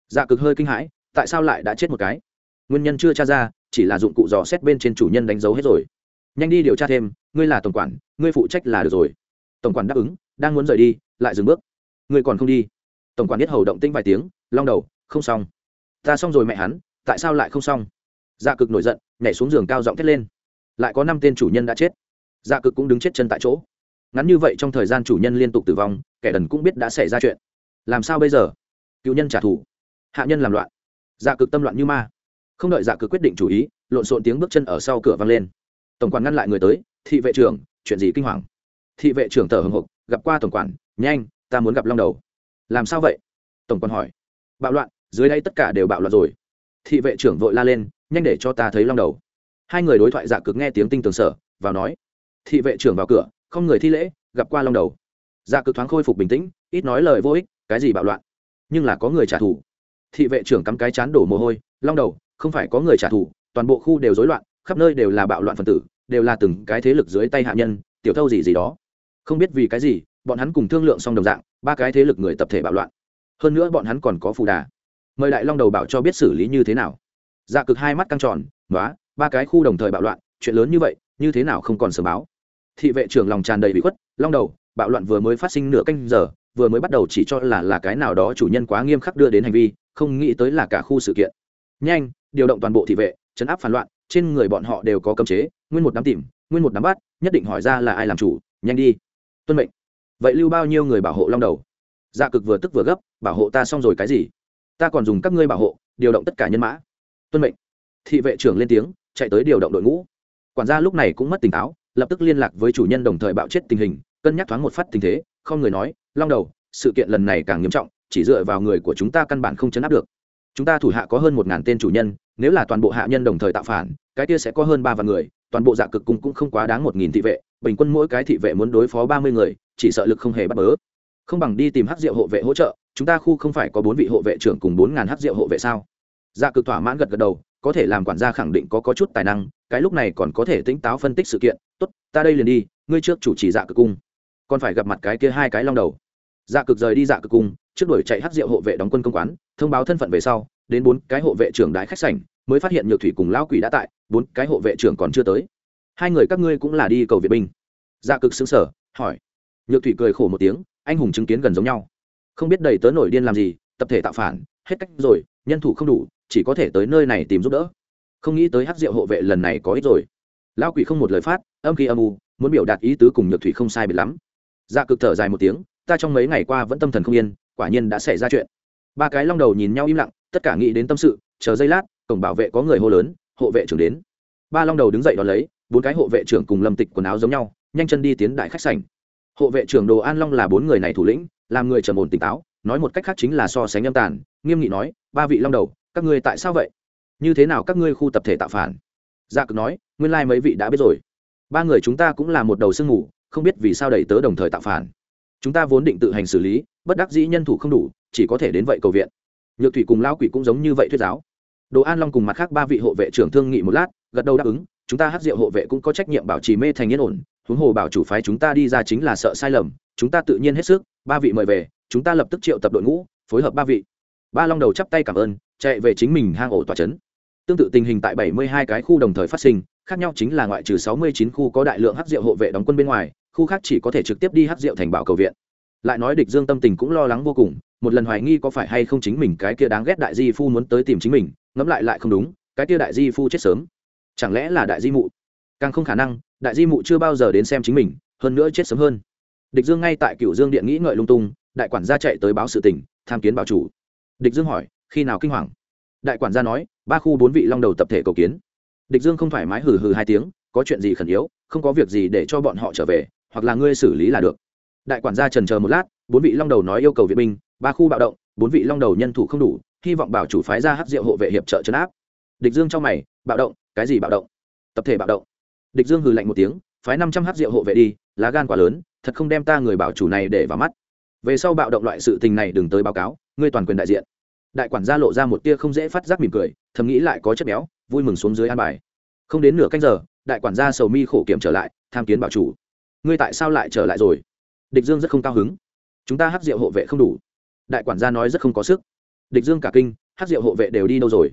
Dạ cực hơi kinh hãi, tại sao lại đã chết một cái? Nguyên nhân chưa tra ra, chỉ là dụng cụ dò xét bên trên chủ nhân đánh dấu hết rồi. Nhanh đi điều tra thêm, ngươi là tổng quản, ngươi phụ trách là được rồi tổng quản đáp ứng, đang muốn rời đi, lại dừng bước. Người còn không đi. Tổng quản biết hầu động tinh vài tiếng, long đầu, không xong. Ta xong rồi mẹ hắn, tại sao lại không xong? Dạ cực nổi giận, nhảy xuống giường cao giọng thét lên. Lại có năm tên chủ nhân đã chết. Dạ cực cũng đứng chết chân tại chỗ. Ngắn như vậy trong thời gian chủ nhân liên tục tử vong, kẻ đần cũng biết đã xảy ra chuyện. Làm sao bây giờ? Cựu nhân trả thù. Hạ nhân làm loạn. Dạ cực tâm loạn như ma. Không đợi dạ cực quyết định chủ ý, lộn xộn tiếng bước chân ở sau cửa vang lên. Tổng quản ngăn lại người tới, thị vệ trưởng, chuyện gì kinh hoàng? Thị vệ trưởng thở hồng hộc gặp qua tổng quản, nhanh, ta muốn gặp long đầu. Làm sao vậy? tổng quản hỏi. Bạo loạn, dưới đây tất cả đều bạo loạn rồi. Thị vệ trưởng vội la lên, nhanh để cho ta thấy long đầu. Hai người đối thoại giả cực nghe tiếng tinh tường sở, vào nói. Thị vệ trưởng vào cửa, không người thi lễ, gặp qua long đầu. Giả cực thoáng khôi phục bình tĩnh, ít nói lời vô ích, cái gì bạo loạn? Nhưng là có người trả thù. Thị vệ trưởng cắm cái chán đổ mồ hôi, long đầu, không phải có người trả thù, toàn bộ khu đều rối loạn, khắp nơi đều là bạo loạn phần tử, đều là từng cái thế lực dưới tay hạ nhân, tiểu thâu gì gì đó không biết vì cái gì, bọn hắn cùng thương lượng xong đồng dạng, ba cái thế lực người tập thể bạo loạn. Hơn nữa bọn hắn còn có phù đà. Mời đại long đầu bảo cho biết xử lý như thế nào. Dạ cực hai mắt căng tròn nói ba cái khu đồng thời bạo loạn, chuyện lớn như vậy, như thế nào không còn sờ báo? Thị vệ trưởng lòng tràn đầy bị khuất, long đầu, bạo loạn vừa mới phát sinh nửa canh giờ, vừa mới bắt đầu chỉ cho là là cái nào đó chủ nhân quá nghiêm khắc đưa đến hành vi, không nghĩ tới là cả khu sự kiện. Nhanh, điều động toàn bộ thị vệ, chấn áp phản loạn, trên người bọn họ đều có cấm chế, nguyên một đám tìm, nguyên một đám bắt, nhất định hỏi ra là ai làm chủ, nhanh đi tuân mệnh. Vậy lưu bao nhiêu người bảo hộ long đầu? Dạ cực vừa tức vừa gấp, bảo hộ ta xong rồi cái gì? Ta còn dùng các ngươi bảo hộ, điều động tất cả nhân mã. Tuân mệnh. Thị vệ trưởng lên tiếng, chạy tới điều động đội ngũ. Quản gia lúc này cũng mất tỉnh táo, lập tức liên lạc với chủ nhân đồng thời bạo chết tình hình, cân nhắc thoáng một phát tình thế, không người nói, long đầu, sự kiện lần này càng nghiêm trọng, chỉ dựa vào người của chúng ta căn bản không chấn áp được. Chúng ta thủ hạ có hơn một ngàn tên chủ nhân, nếu là toàn bộ hạ nhân đồng thời tạo phản, cái kia sẽ có hơn ba vạn người, toàn bộ dạ cực cung cũng không quá đáng một nghìn thị vệ bình quân mỗi cái thị vệ muốn đối phó ba mươi người chỉ sợ lực không hề bắt bớ. Không bằng đi tìm hát diệu hộ vệ hỗ trợ chúng ta khu không phải có bốn vị hộ vệ trưởng cùng bốn ngàn hát diệu hộ vệ sao? Dạ cực thỏa mãn gật gật đầu có thể làm quản gia khẳng định có, có chút tài năng cái lúc này còn có thể tỉnh táo phân tích sự kiện. Tốt ta đây liền đi ngươi trước chủ trì dạ cực cung. Còn phải gặp mặt cái kia hai cái long đầu. Dạ cực rời đi dạ cực cung trước đuổi chạy hát diệu hộ vệ đóng quân công quán thông báo thân phận về sau đến bốn cái hộ vệ trưởng đái khách sảnh mới phát hiện nhược thủy cùng lão quỷ đã tại bốn cái hộ vệ trưởng còn chưa tới hai người các ngươi cũng là đi cầu viện binh. Dạ cực xứng sở hỏi. Nhược thủy cười khổ một tiếng, anh hùng chứng kiến gần giống nhau. Không biết đầy tớ nổi điên làm gì, tập thể tạo phản, hết cách rồi, nhân thủ không đủ, chỉ có thể tới nơi này tìm giúp đỡ. Không nghĩ tới hát rượu hộ vệ lần này có ích rồi. Lão quỷ không một lời phát, âm khi âm u, muốn biểu đạt ý tứ cùng nhược thủy không sai biệt lắm. Dạ cực thở dài một tiếng, ta trong mấy ngày qua vẫn tâm thần không yên, quả nhiên đã xảy ra chuyện. Ba cái long đầu nhìn nhau im lặng, tất cả nghĩ đến tâm sự, chờ giây lát, cổng bảo vệ có người hô lớn, hộ vệ trưởng đến. Ba long đầu đứng dậy đón lấy bốn cái hộ vệ trưởng cùng lâm tịch quần áo giống nhau, nhanh chân đi tiến đại khách sảnh. Hộ vệ trưởng đồ an long là bốn người này thủ lĩnh, làm người trầm ổn tỉnh táo, nói một cách khác chính là so sánh âm tàn, nghiêm nghị nói, ba vị long đầu, các ngươi tại sao vậy? Như thế nào các ngươi khu tập thể tạo phản? Gia dạ cực nói, nguyên lai mấy vị đã biết rồi. Ba người chúng ta cũng là một đầu sương ngủ không biết vì sao đầy tớ đồng thời tạo phản. Chúng ta vốn định tự hành xử lý, bất đắc dĩ nhân thủ không đủ, chỉ có thể đến vậy cầu viện. Nhược thủy cùng lão quỷ cũng giống như vậy thuyết giáo. Đồ an long cùng mặt khác ba vị hộ vệ trưởng thương nghị một lát, gật đầu đáp ứng chúng ta hát rượu hộ vệ cũng có trách nhiệm bảo trì mê thành yên ổn, huống hồ bảo chủ phái chúng ta đi ra chính là sợ sai lầm, chúng ta tự nhiên hết sức, ba vị mời về, chúng ta lập tức triệu tập đội ngũ, phối hợp ba vị. Ba long đầu chắp tay cảm ơn, chạy về chính mình hang ổ tòa trấn. Tương tự tình hình tại 72 cái khu đồng thời phát sinh, khác nhau chính là ngoại trừ 69 khu có đại lượng hắc rượu hộ vệ đóng quân bên ngoài, khu khác chỉ có thể trực tiếp đi hắc rượu thành bảo cầu viện. Lại nói địch dương tâm tình cũng lo lắng vô cùng, một lần hoài nghi có phải hay không chính mình cái kia đáng ghét đại di phu muốn tới tìm chính mình, ngẫm lại lại không đúng, cái kia đại di phu chết sớm chẳng lẽ là đại di mụ? Càng không khả năng, đại di mụ chưa bao giờ đến xem chính mình, hơn nữa chết sớm hơn. Địch dương ngay tại cựu dương điện nghĩ ngợi lung tung, đại quản gia chạy tới báo sự tình, tham kiến bảo chủ. Địch dương hỏi, khi nào kinh hoàng? Đại quản gia nói, ba khu bốn vị long đầu tập thể cầu kiến. Địch dương không thoải mái hừ hừ hai tiếng, có chuyện gì khẩn yếu, không có việc gì để cho bọn họ trở về, hoặc là ngươi xử lý là được. Đại quản gia trần chờ một lát, bốn vị long đầu nói yêu cầu viện binh, ba khu bạo động, bốn vị long đầu nhân thủ không đủ, hy vọng bảo chủ phái ra hát rượu hộ vệ hiệp trợ trấn áp. Địch dương cho mày, bạo động cái gì bạo động? Tập thể bạo động. Địch dương hừ lạnh một tiếng, phái năm trăm h rượu hộ vệ đi, lá gan quá lớn, thật không đem ta người bảo chủ này để vào mắt. Về sau bạo động loại sự tình này đừng tới báo cáo, ngươi toàn quyền đại diện. Đại quản gia lộ ra một tia không dễ phát giác mỉm cười, thầm nghĩ lại có chất béo, vui mừng xuống dưới an bài. Không đến nửa canh giờ, đại quản gia sầu mi khổ kiểm trở lại, tham kiến bảo chủ. Ngươi tại sao lại trở lại rồi? Địch dương rất không cao hứng. Chúng ta hát rượu hộ vệ không đủ. Đại quản gia nói rất không có sức. Địch dương cả kinh, hát rượu hộ vệ đều đi đâu rồi?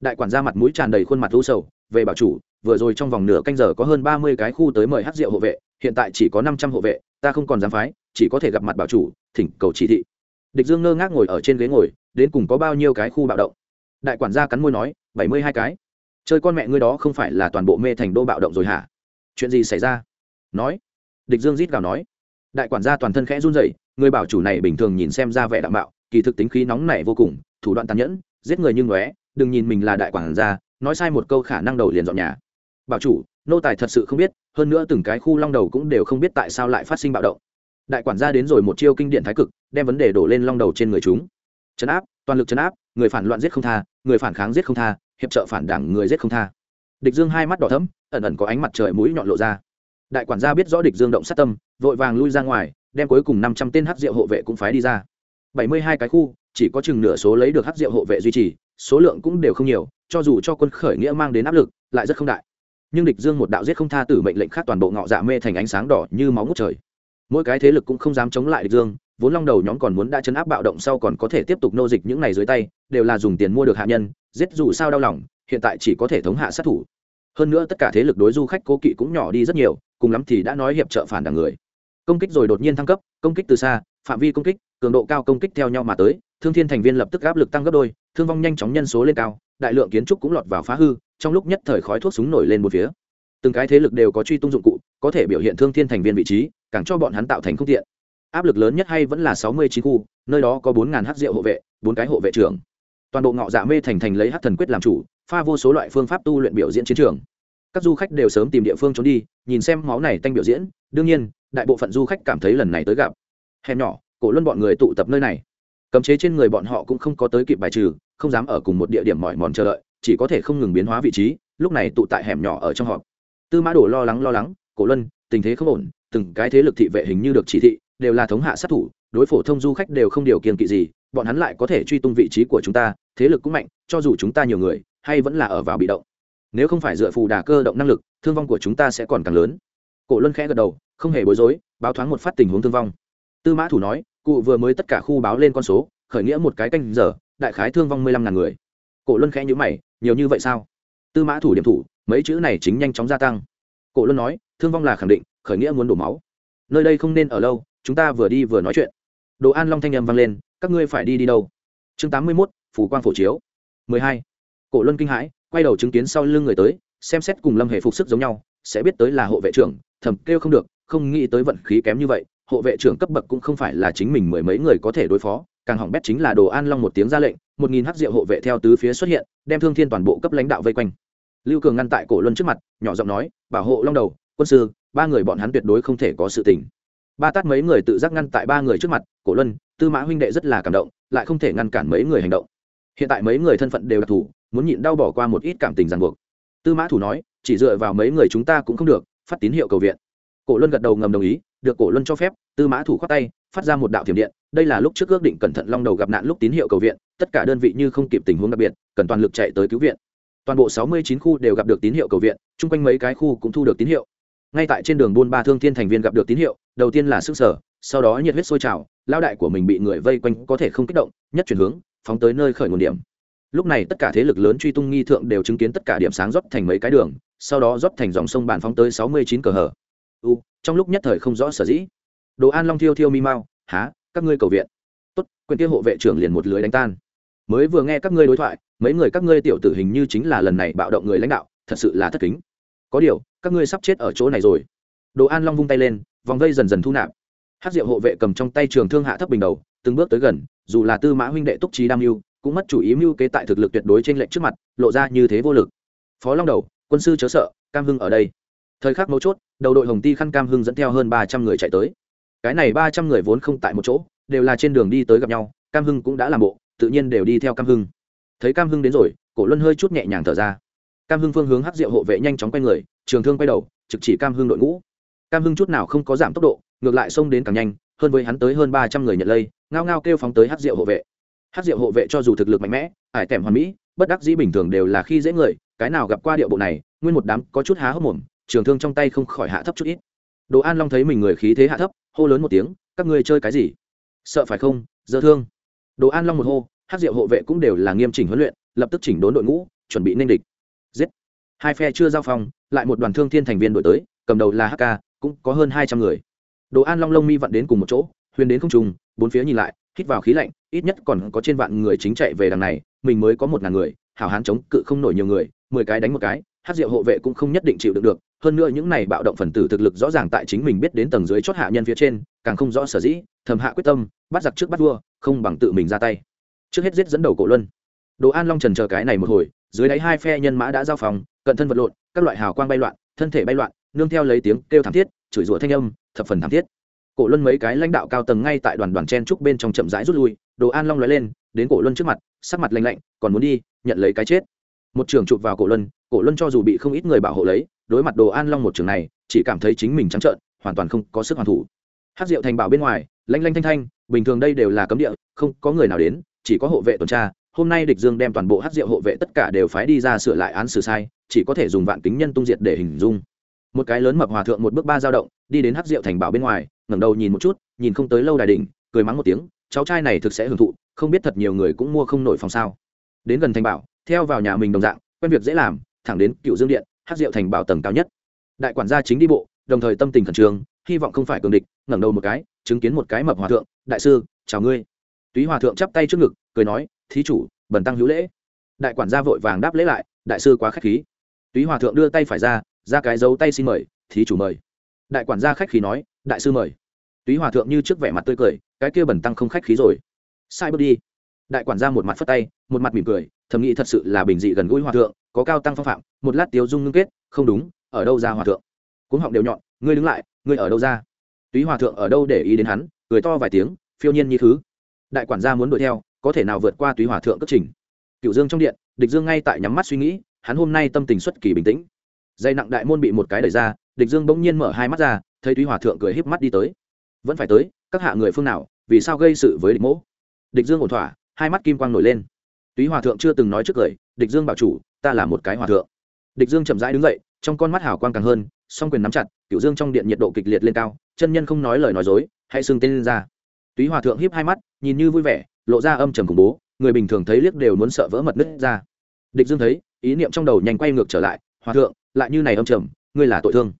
Đại quản gia mặt mũi tràn đầy khuôn mặt u sầu về bảo chủ, vừa rồi trong vòng nửa canh giờ có hơn ba mươi cái khu tới mời hát rượu hộ vệ, hiện tại chỉ có năm trăm hộ vệ, ta không còn dám phái, chỉ có thể gặp mặt bảo chủ, thỉnh cầu chỉ thị. Địch dương ngơ ngác ngồi ở trên ghế ngồi, đến cùng có bao nhiêu cái khu bạo động? Đại quản gia cắn môi nói, bảy mươi hai cái. Chơi con mẹ ngươi đó không phải là toàn bộ mê thành đô bạo động rồi hả? Chuyện gì xảy ra? Nói. Địch dương rít gào nói. Đại quản gia toàn thân khẽ run rẩy, người bảo chủ này bình thường nhìn xem ra vẻ đạm bạo kỳ thực tính khí nóng nảy vô cùng, thủ đoạn tàn nhẫn, giết người như ngóe, đừng nhìn mình là đại quản gia nói sai một câu khả năng đầu liền dọn nhà. Bảo chủ, nô tài thật sự không biết, hơn nữa từng cái khu long đầu cũng đều không biết tại sao lại phát sinh bạo động. Đại quản gia đến rồi một chiêu kinh điện thái cực, đem vấn đề đổ lên long đầu trên người chúng. Chấn áp, toàn lực chấn áp, người phản loạn giết không tha, người phản kháng giết không tha, hiệp trợ phản đảng người giết không tha. Địch dương hai mắt đỏ thấm ẩn ẩn có ánh mặt trời mũi nhọn lộ ra. Đại quản gia biết rõ địch dương động sát tâm, vội vàng lui ra ngoài, đem cuối cùng năm trăm tên hát rượu hộ vệ cũng phái đi ra. Bảy mươi hai cái khu, chỉ có chừng nửa số lấy được hát rượu hộ vệ duy trì, số lượng cũng đều không nhiều cho dù cho quân khởi nghĩa mang đến áp lực, lại rất không đại. Nhưng địch dương một đạo giết không tha tử mệnh lệnh khác toàn bộ ngọ dạ mê thành ánh sáng đỏ như máu ngút trời. Mỗi cái thế lực cũng không dám chống lại địch dương, vốn long đầu nhóm còn muốn đã chấn áp bạo động sau còn có thể tiếp tục nô dịch những này dưới tay, đều là dùng tiền mua được hạ nhân, giết dù sao đau lòng, hiện tại chỉ có thể thống hạ sát thủ. Hơn nữa tất cả thế lực đối du khách cố kỵ cũng nhỏ đi rất nhiều, cùng lắm thì đã nói hiệp trợ phản đảng người. Công kích rồi đột nhiên thăng cấp, công kích từ xa, phạm vi công kích, cường độ cao công kích theo nhau mà tới thương thiên thành viên lập tức áp lực tăng gấp đôi, thương vong nhanh chóng nhân số lên cao, đại lượng kiến trúc cũng lọt vào phá hư, trong lúc nhất thời khói thuốc súng nổi lên một phía. Từng cái thế lực đều có truy tung dụng cụ, có thể biểu hiện thương thiên thành viên vị trí, càng cho bọn hắn tạo thành không tiện. Áp lực lớn nhất hay vẫn là sáu mươi chín khu, nơi đó có bốn ngàn hát rượu hộ vệ, bốn cái hộ vệ trưởng. Toàn bộ ngọ dạ mê thành thành lấy hát thần quyết làm chủ, pha vô số loại phương pháp tu luyện biểu diễn chiến trường. Các du khách đều sớm tìm địa phương trốn đi, nhìn xem máu này tanh biểu diễn, đương nhiên, đại bộ phận du khách cảm thấy lần này tới gặp. Hẻm nhỏ, cổ luân bọn người tụ tập nơi này cấm chế trên người bọn họ cũng không có tới kịp bài trừ, không dám ở cùng một địa điểm mỏi mòn chờ đợi, chỉ có thể không ngừng biến hóa vị trí, lúc này tụ tại hẻm nhỏ ở trong họp. Tư mã đổ lo lắng lo lắng, cổ luân, tình thế không ổn, từng cái thế lực thị vệ hình như được chỉ thị, đều là thống hạ sát thủ, đối phổ thông du khách đều không điều kiện kỵ gì, bọn hắn lại có thể truy tung vị trí của chúng ta, thế lực cũng mạnh, cho dù chúng ta nhiều người, hay vẫn là ở vào bị động. Nếu không phải dựa phù đà cơ động năng lực, thương vong của chúng ta sẽ còn càng lớn. Cổ luân khẽ gật đầu, không hề bối rối, báo thoáng một phát tình huống thương vong. Tư mã thủ nói cụ vừa mới tất cả khu báo lên con số, khởi nghĩa một cái canh giờ, đại khái thương vong mười lăm ngàn người. Cổ luân khẽ nhữ mày, nhiều như vậy sao? Tư mã thủ điểm thủ, mấy chữ này chính nhanh chóng gia tăng. Cổ luân nói, thương vong là khẳng định, khởi nghĩa muốn đổ máu. Nơi đây không nên ở lâu, chúng ta vừa đi vừa nói chuyện. Đồ an long thanh â m vang lên, các ngươi phải đi đi đâu? Chương tám mươi mốt, phủ quang phổ chiếu. mười hai. Cổ luân kinh hãi, quay đầu chứng kiến sau lưng người tới, xem xét cùng lâm hệ phục sức giống nhau, sẽ biết tới là hộ vệ trưởng, thầm kêu không được, không nghĩ tới vận khí kém như vậy hộ vệ trưởng cấp bậc cũng không phải là chính mình mười mấy người có thể đối phó, càng hỏng bét chính là đồ an long một tiếng ra lệnh, một nghìn hắc diệu hộ vệ theo tứ phía xuất hiện, đem thương thiên toàn bộ cấp lãnh đạo vây quanh. Lưu cường ngăn tại cổ luân trước mặt, nhỏ giọng nói, bảo hộ long đầu, quân sư, ba người bọn hắn tuyệt đối không thể có sự tình. Ba tát mấy người tự giác ngăn tại ba người trước mặt, cổ luân, tư mã huynh đệ rất là cảm động, lại không thể ngăn cản mấy người hành động. Hiện tại mấy người thân phận đều đặc thù, muốn nhịn đau bỏ qua một ít cảm tình ràng buộc. Tư mã thủ nói, chỉ dựa vào mấy người chúng ta cũng không được, phát tín hiệu cầu viện cổ luân gật đầu ngầm đồng ý, được cổ luân cho phép, tư mã thủ khoát tay, phát ra một đạo thiểm điện. Đây là lúc trước ước định cẩn thận long đầu gặp nạn lúc tín hiệu cầu viện, tất cả đơn vị như không kịp tình huống đặc biệt, cần toàn lực chạy tới cứu viện. Toàn bộ 69 khu đều gặp được tín hiệu cầu viện, chung quanh mấy cái khu cũng thu được tín hiệu. Ngay tại trên đường buôn ba thương thiên thành viên gặp được tín hiệu, đầu tiên là sức sở, sau đó nhiệt huyết sôi trào lao đại của mình bị người vây quanh có thể không kích động, nhất chuyển hướng, phóng tới nơi khởi nguồn điểm. Lúc này tất cả thế lực lớn truy tung nghi thượng đều chứng kiến tất cả điểm sáng rót thành mấy cái đường, sau đó rót thành dòng sông bản phóng tới 69 cờ hở u, trong lúc nhất thời không rõ sở dĩ. Đồ an long thiêu thiêu mi mau há các ngươi cầu viện? Tốt, quyền tiêu hộ vệ trưởng liền một lưới đánh tan. Mới vừa nghe các ngươi đối thoại, mấy người các ngươi tiểu tử hình như chính là lần này bạo động người lãnh đạo, thật sự là thất kính. Có điều, các ngươi sắp chết ở chỗ này rồi. Đồ an long vung tay lên, vòng vây dần dần thu nạp. Hát diệu hộ vệ cầm trong tay trường thương hạ thấp bình đầu, từng bước tới gần, dù là tư mã huynh đệ túc trí đam mưu, cũng mất chủ ý mưu kế tại thực lực tuyệt đối trên lệnh trước mặt, lộ ra như thế vô lực. Phó long đầu, quân sư chớ sợ, cam hưng ở đây. Thời khắc mấu chốt đầu đội hồng ti khăn cam hưng dẫn theo hơn ba trăm người chạy tới. Cái này ba trăm người vốn không tại một chỗ, đều là trên đường đi tới gặp nhau, cam hưng cũng đã làm bộ, tự nhiên đều đi theo cam hưng. Thấy cam hưng đến rồi, cổ luân hơi chút nhẹ nhàng thở ra. Cam hưng phương hướng hắc diệu hộ vệ nhanh chóng quay người, trường thương quay đầu, trực chỉ cam hưng đội ngũ. Cam hưng chút nào không có giảm tốc độ, ngược lại xông đến càng nhanh, hơn với hắn tới hơn ba trăm người nhận lây, ngao ngao kêu phóng tới hắc diệu hộ vệ. Hắc diệu hộ vệ cho dù thực lực mạnh mẽ, ải tẻm hoàn mỹ, bất đắc dĩ bình thường đều là khi dễ người, cái nào gặp qua điệu bộ này, nguyên một đám có chút há hốc mồm trường thương trong tay không khỏi hạ thấp chút ít. Đồ an long thấy mình người khí thế hạ thấp, hô lớn một tiếng, các ngươi chơi cái gì? Sợ phải không? Dơ thương. Đồ an long một hô, hát diệu hộ vệ cũng đều là nghiêm chỉnh huấn luyện, lập tức chỉnh đốn đội ngũ, chuẩn bị nên địch. Giết! Hai phe chưa giao phong lại một đoàn thương thiên thành viên đổi tới, cầm đầu là hk cũng có hơn hai trăm người. Đồ an long lông mi vặn đến cùng một chỗ, huyền đến không trùng, bốn phía nhìn lại, hít vào khí lạnh, ít nhất còn có trên vạn người chính chạy về đằng này, mình mới có một ngàn người, hảo hán chống cự không nổi nhiều người, mười cái đánh một cái, hát diệu hộ vệ cũng không nhất định chịu được được hơn nữa những này bạo động phần tử thực lực rõ ràng tại chính mình biết đến tầng dưới chót hạ nhân phía trên, càng không rõ sở dĩ, thầm hạ quyết tâm, bắt giặc trước bắt vua, không bằng tự mình ra tay. Trước hết giết dẫn đầu cổ luân. Đồ an long trần chờ cái này một hồi, dưới đáy hai phe nhân mã đã giao phòng, cận thân vật lộn, các loại hào quang bay loạn, thân thể bay loạn, nương theo lấy tiếng kêu thảm thiết, chửi rủa thanh âm, thập phần thảm thiết. Cổ luân mấy cái lãnh đạo cao tầng ngay tại đoàn đoàn chen trúc bên trong chậm rãi rút lui, đồ an long lóe lên, đến cổ luân trước mặt, sắc mặt lạnh lạnh, còn muốn đi, nhận lấy cái chết. Một trường chụp vào cổ luân cổ luân cho dù bị không ít người bảo hộ lấy đối mặt đồ an long một trường này, chỉ cảm thấy chính mình trắng trợn, hoàn toàn không có sức hoàn thủ. Hát rượu thành bảo bên ngoài, lanh lanh thanh thanh, bình thường đây đều là cấm địa, không có người nào đến, chỉ có hộ vệ tuần tra. Hôm nay địch dương đem toàn bộ hát rượu hộ vệ tất cả đều phái đi ra sửa lại án xử sai, chỉ có thể dùng vạn kính nhân tung diệt để hình dung. Một cái lớn mập hòa thượng một bước ba dao động, đi đến hát rượu thành bảo bên ngoài, ngẩng đầu nhìn một chút, nhìn không tới lâu đài đỉnh, cười mắng một tiếng, cháu trai này thực sẽ hưởng thụ, không biết thật nhiều người cũng mua không nổi phòng sao. Đến gần thành bảo, theo vào nhà mình đồng dạng, quen việc dễ làm, thẳng đến cựu dương điện hát rượu thành bảo tầng cao nhất. Đại quản gia chính đi bộ, đồng thời tâm tình khẩn trương, hy vọng không phải cường địch, ngẩng đầu một cái, chứng kiến một cái mập hòa thượng, đại sư, chào ngươi. Túy hòa thượng chắp tay trước ngực, cười nói, thí chủ, bần tăng hữu lễ. Đại quản gia vội vàng đáp lễ lại, đại sư quá khách khí. Túy hòa thượng đưa tay phải ra ra cái dấu tay xin mời, thí chủ mời. Đại quản gia khách khí nói, đại sư mời. Túy hòa thượng như trước vẻ mặt tươi cười, cái kia bần tăng không khách khí rồi. Sai bước đi. Đại quản gia một mặt phất tay, một mặt mỉm cười, thầm nghĩ thật sự là bình dị gần gũi hòa thượng có cao tăng phong phạm, một lát tiếu dung ngưng kết, không đúng, ở đâu ra hòa thượng? Cuống họng đều nhọn, ngươi đứng lại, ngươi ở đâu ra? Túy hòa thượng ở đâu để ý đến hắn, cười to vài tiếng, phiêu nhiên như thứ. Đại quản gia muốn đuổi theo, có thể nào vượt qua túy hòa thượng cất trình? Cựu dương trong điện, địch dương ngay tại nhắm mắt suy nghĩ, hắn hôm nay tâm tình xuất kỳ bình tĩnh. Dây nặng đại môn bị một cái đẩy ra, địch dương bỗng nhiên mở hai mắt ra, thấy túy hòa thượng cười híp mắt đi tới. Vẫn phải tới, các hạ người phương nào, vì sao gây sự với địch mỗ? Địch dương ổn thỏa, hai mắt kim quang nổi lên. Túy hòa thượng chưa từng nói trước cười địch dương bảo chủ, ta là một cái hòa thượng. Địch dương chậm rãi đứng dậy, trong con mắt hào quang càng hơn, song quyền nắm chặt cựu dương trong điện nhiệt độ kịch liệt lên cao, chân nhân không nói lời nói dối, hãy xưng tên lên ra. Túy hòa thượng hiếp hai mắt, nhìn như vui vẻ, lộ ra âm trầm khủng bố, người bình thường thấy liếc đều muốn sợ vỡ mật nứt ra. Địch dương thấy, ý niệm trong đầu nhanh quay ngược trở lại, hòa thượng, lại như này âm trầm, ngươi là tội thương.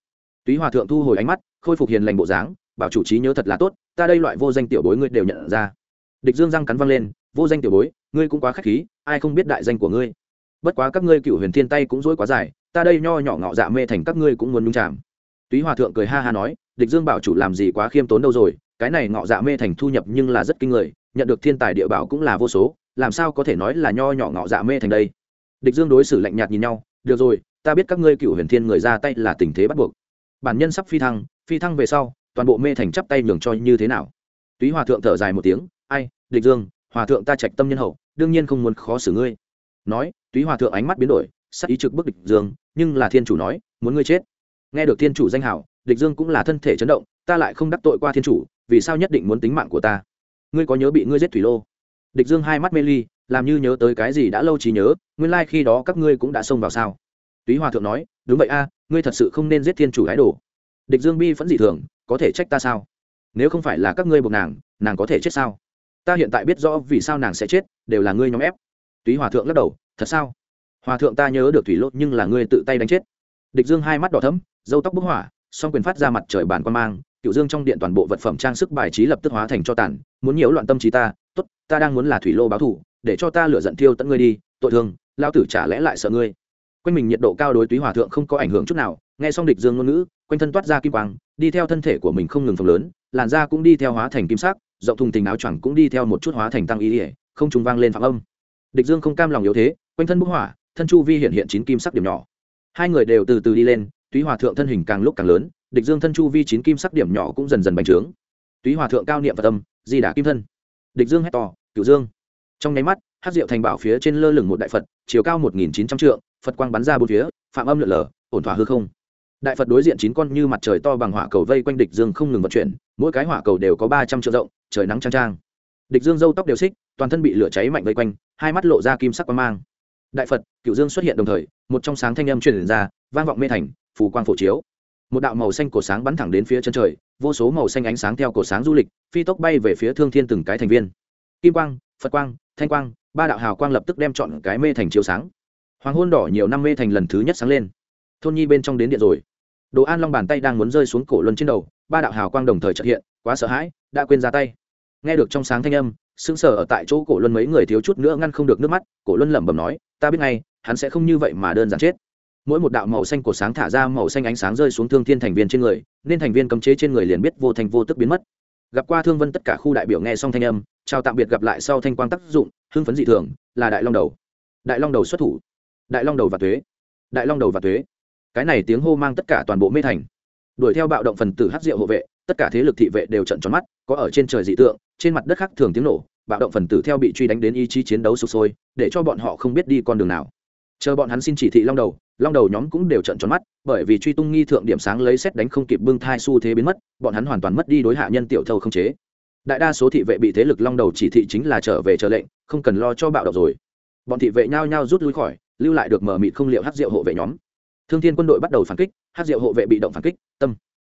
Túy hòa thượng thu hồi ánh mắt, khôi phục hiền lành bộ dáng, bảo chủ trí nhớ thật là tốt, ta đây loại vô danh tiểu bối ngươi đều nhận ra. Địch dương răng cắn văng lên, vô danh tiểu bối, ngươi cũng quá k h á c h khí, ai không biết đại danh của ngươi bất quá các ngươi cựu huyền thiên tay cũng dối quá dài, ta đây nho nhỏ ngọ dạ mê thành các ngươi cũng muốn nhung chạm túy hòa thượng cười ha ha nói, địch dương bảo chủ làm gì quá khiêm tốn đâu rồi, cái này ngọ dạ mê thành thu nhập nhưng là rất kinh người, nhận được thiên tài địa bảo cũng là vô số, làm sao có thể nói là nho nhỏ ngọ dạ mê thành đây? Địch dương đối xử lạnh nhạt nhìn nhau, được rồi, ta biết các ngươi cựu huyền thiên người ra tay là tình thế bắt buộc. Bản nhân sắp phi thăng phi thăng về sau, toàn bộ mê thành chắp tay nhường cho như thế nào? Túy hòa thượng thở dài một tiếng, ai, địch dương, hòa thượng ta trạch tâm nhân hậu, đương nhiên không muốn khó xử ngươi nói, túy hòa thượng ánh mắt biến đổi, sắc ý trực bức địch dương, nhưng là thiên chủ nói, muốn ngươi chết. Nghe được thiên chủ danh hảo địch dương cũng là thân thể chấn động, ta lại không đắc tội qua thiên chủ, vì sao nhất định muốn tính mạng của ta? Ngươi có nhớ bị ngươi giết thủy lô? Địch dương hai mắt mê ly, làm như nhớ tới cái gì đã lâu trí nhớ, nguyên lai khi đó các ngươi cũng đã xông vào sao? Túy hòa thượng nói, đúng vậy a, ngươi thật sự không nên giết thiên chủ gái đồ. Địch dương bi vẫn dị thường, có thể trách ta sao? Nếu không phải là các ngươi buộc nàng nàng có thể chết sao? Ta hiện tại biết rõ vì sao nàng sẽ chết, đều là ngươi nhóm ép túy hòa thượng lắc đầu, thật sao? Hòa thượng ta nhớ được thủy lốt nhưng là ngươi tự tay đánh chết. Địch dương hai mắt đỏ thấm dâu tóc bức hỏa, song quyền phát ra mặt trời bàn quan mang cựu dương trong điện toàn bộ vật phẩm trang sức bài trí lập tức hóa thành cho tàn, muốn nhiễu loạn tâm trí ta, tốt, ta đang muốn là thủy lô báo thủ để cho ta lựa giận thiêu tận ngươi đi, tội thương lao tử chả lẽ lại sợ ngươi? Quanh mình nhiệt độ cao đối túy hòa thượng không có ảnh hưởng chút nào, nghe xong địch dương ngôn ngữ, quanh thân toát ra kim quang, đi theo thân thể của mình không ngừng phồng lớn, làn da cũng đi theo hóa thành kim sắc, rộng thùng tình áo choàng cũng đi theo một chút hóa thành tăng ý ỉa không trùng vang lên phạm âm địch dương không cam lòng yếu thế, quanh thân bức hỏa, thân chu vi hiện hiện chín kim sắc điểm nhỏ. Hai người đều từ từ đi lên, túy hòa thượng thân hình càng lúc càng lớn, địch dương thân chu vi chín kim sắc điểm nhỏ cũng dần dần bành trướng. Túy hòa thượng cao niệm và tâm, di đả kim thân. Địch dương hét to cựu dương! Trong nháy mắt hát rượu thành bảo phía trên lơ lửng một đại phật, chiều cao một nghìn chín trăm trượng, phật quang bắn ra bốn phía, phạm âm lượn lờ, ổn thỏa hư không. Đại phật đối diện chín con như mặt trời to bằng hỏa cầu vây quanh địch dương không ngừng vận chuyển, mỗi cái hỏa cầu đều có ba trăm triệu rộng, trời nắng trang trang địch dương dâu tóc đều xích toàn thân bị lửa cháy mạnh vây quanh, hai mắt lộ ra kim sắc quang mang. Đại phật cựu dương xuất hiện đồng thời, một trong sáng thanh âm truyền ra, vang vọng mê thành, phù quang phổ chiếu. Một đạo màu xanh cổ sáng bắn thẳng đến phía chân trời, vô số màu xanh ánh sáng theo cổ sáng du lịch, phi tốc bay về phía thương thiên từng cái thành viên. Kim quang, phật quang, thanh quang, ba đạo hào quang lập tức đem chọn cái mê thành chiếu sáng. Hoàng hôn đỏ nhiều năm mê thành lần thứ nhất sáng lên. Thôn nhi bên trong đến điện rồi. Đồ an long bàn tay đang muốn rơi xuống cổ luân trên đầu, ba đạo hào quang đồng thời trợ hiện, quá sợ hãi, đã quên ra tay. Nghe được trong sáng thanh âm sững sờ ở tại chỗ cổ luân mấy người thiếu chút nữa ngăn không được nước mắt, cổ luân lẩm bẩm nói, ta biết ngay, hắn sẽ không như vậy mà đơn giản chết. Mỗi một đạo màu xanh của sáng thả ra màu xanh ánh sáng rơi xuống thương thiên thành viên trên người, nên thành viên cấm chế trên người liền biết vô thành vô tức biến mất. Gặp qua thương vân tất cả khu đại biểu nghe xong thanh âm, chào tạm biệt gặp lại sau thanh quang tác dụng, hưng phấn dị thường, là đại long đầu. Đại long đầu xuất thủ. Đại long đầu và thuế đại long đầu và thuế cái này tiếng hô mang tất cả toàn bộ mê thành. Đuổi theo bạo động phần tử hát rượu hộ vệ, tất cả thế lực thị vệ đều trận tròn mắt, có ở trên trời dị tượng trên mặt đất khác thường tiếng nổ, bạo động phần tử theo bị truy đánh đến ý chí chiến đấu sụp sôi, để cho bọn họ không biết đi con đường nào. Chờ bọn hắn xin chỉ thị long đầu long đầu nhóm cũng đều trận tròn mắt, bởi vì truy tung nghi thượng điểm sáng lấy xét đánh không kịp bưng thai xu thế biến mất, bọn hắn hoàn toàn mất đi đối hạ nhân tiểu thâu không chế. Đại đa số thị vệ bị thế lực long đầu chỉ thị chính là trở về chờ lệnh, không cần lo cho bạo động rồi. Bọn thị vệ nhao nhao rút lui khỏi, lưu lại được mở mịt không liệu hát rượu hộ vệ nhóm. Thương thiên quân đội bắt đầu phản kích hát rượu hộ vệ bị động phản kích, tâm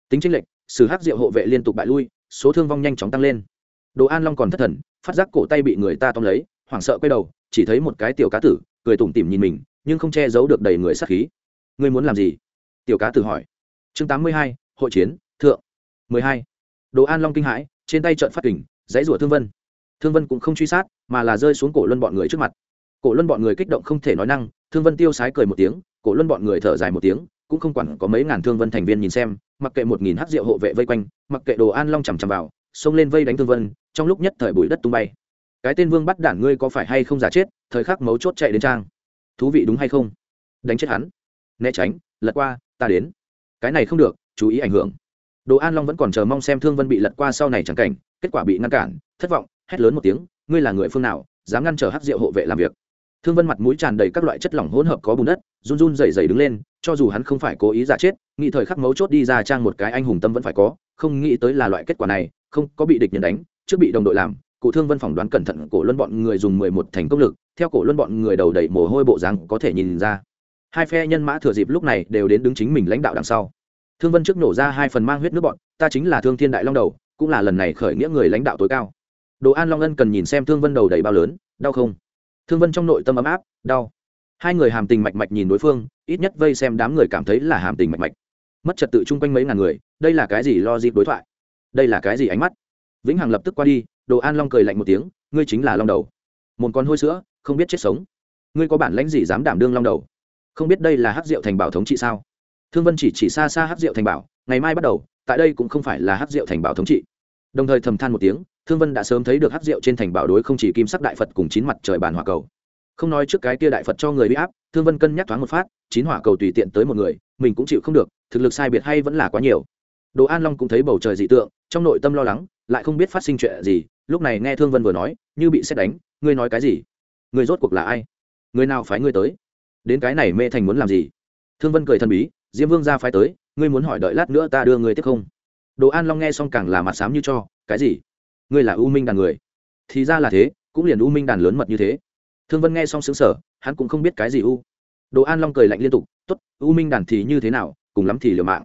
tính tranh lệch, sử hát rượu hộ vệ liên tục bại lui, số thương vong nhanh chóng tăng lên đồ an long còn thất thần, phát giác cổ tay bị người ta tóm lấy, hoảng sợ quay đầu, chỉ thấy một cái tiểu cá tử, cười tủm tỉm nhìn mình, nhưng không che giấu được đầy người sát khí. Ngươi muốn làm gì? Tiểu cá tử hỏi. Chương tám mươi hai, hội chiến, thượng. mười hai. Đồ an long kinh hãi, trên tay trợn phát kình, dãy rủa thương vân. Thương vân cũng không truy sát, mà là rơi xuống cổ luân bọn người trước mặt. Cổ luân bọn người kích động không thể nói năng, thương vân tiêu sái cười một tiếng, cổ luân bọn người thở dài một tiếng, cũng không quản có mấy ngàn thương vân thành viên nhìn xem, mặc kệ một nghìn hát rượu hộ vệ vây quanh, mặc kệ đồ an long chằm chằm vào, xông lên vây đánh thương vân trong lúc nhất thời bụi đất tung bay. Cái tên vương bắt đản ngươi có phải hay không giả chết, thời khắc mấu chốt chạy đến trang. Thú vị đúng hay không? Đánh chết hắn. Né tránh, lật qua, ta đến. Cái này không được, chú ý ảnh hưởng. Đồ an long vẫn còn chờ mong xem thương vân bị lật qua sau này chẳng cảnh, kết quả bị ngăn cản, thất vọng, hét lớn một tiếng, ngươi là người phương nào, dám ngăn trở hát rượu hộ vệ làm việc? Thương vân mặt mũi tràn đầy các loại chất lỏng hỗn hợp có bùn đất, run run dày dày đứng lên, cho dù hắn không phải cố ý giả chết, nghĩ thời khắc mấu chốt đi ra trang một cái anh hùng tâm vẫn phải có, không nghĩ tới là loại kết quả này, không có bị địch nhận đánh trước bị đồng đội làm, cụ thương vân phỏng đoán cẩn thận cổ luân bọn người dùng mười một thành công lực, theo cổ luân bọn người đầu đầy mồ hôi bộ dáng có thể nhìn ra. Hai phe nhân mã thừa dịp lúc này đều đến đứng chính mình lãnh đạo đằng sau. Thương vân trước nổ ra hai phần mang huyết nước bọn, ta chính là thương thiên đại long đầu, cũng là lần này khởi nghĩa người lãnh đạo tối cao. Đồ an long ân cần nhìn xem thương vân đầu đầy bao lớn, đau không? Thương vân trong nội tâm ấm áp, đau. Hai người hàm tình mạch mạch nhìn đối phương, ít nhất vây xem đám người cảm thấy là hàm tình mạch mạch. Mất trật tự chung quanh mấy ngàn người, đây là cái gì lo dịp đối thoại? Đây là cái gì ánh mắt? Vĩnh hằng lập tức qua đi, đồ an long cười lạnh một tiếng, ngươi chính là long đầu. Một con hôi sữa, không biết chết sống. Ngươi có bản lãnh gì dám đảm đương long đầu? Không biết đây là hát rượu thành bảo thống trị sao? Thương vân chỉ chỉ xa xa hát rượu thành bảo, ngày mai bắt đầu, tại đây cũng không phải là hát rượu thành bảo thống trị. Đồng thời thầm than một tiếng, thương vân đã sớm thấy được hát rượu trên thành bảo đối không chỉ kim sắc đại phật cùng chín mặt trời bàn hỏa cầu. Không nói trước cái kia đại phật cho người bị áp, thương vân cân nhắc thoáng một phát, chín hỏa cầu tùy tiện tới một người, mình cũng chịu không được, thực lực sai biệt hay vẫn là quá nhiều. Đồ an long cũng thấy bầu trời dị tượng, trong nội tâm lo lắng lại không biết phát sinh chuyện gì, lúc này nghe thương vân vừa nói, như bị xét đánh, ngươi nói cái gì? Ngươi rốt cuộc là ai? Người nào phái ngươi tới? Đến cái này mê thành muốn làm gì? Thương vân cười thần bí, diêm vương ra phái tới, ngươi muốn hỏi đợi lát nữa ta đưa ngươi tiếp không? Đồ an long nghe xong càng là mặt xám như cho, cái gì? Ngươi là u minh đàn người? Thì ra là thế, cũng liền u minh đàn lớn mật như thế. Thương vân nghe xong xứng sở hắn cũng không biết cái gì u. Đồ an long cười lạnh liên tục t ố t u minh đàn thì như thế nào, cùng lắm thì liều mạng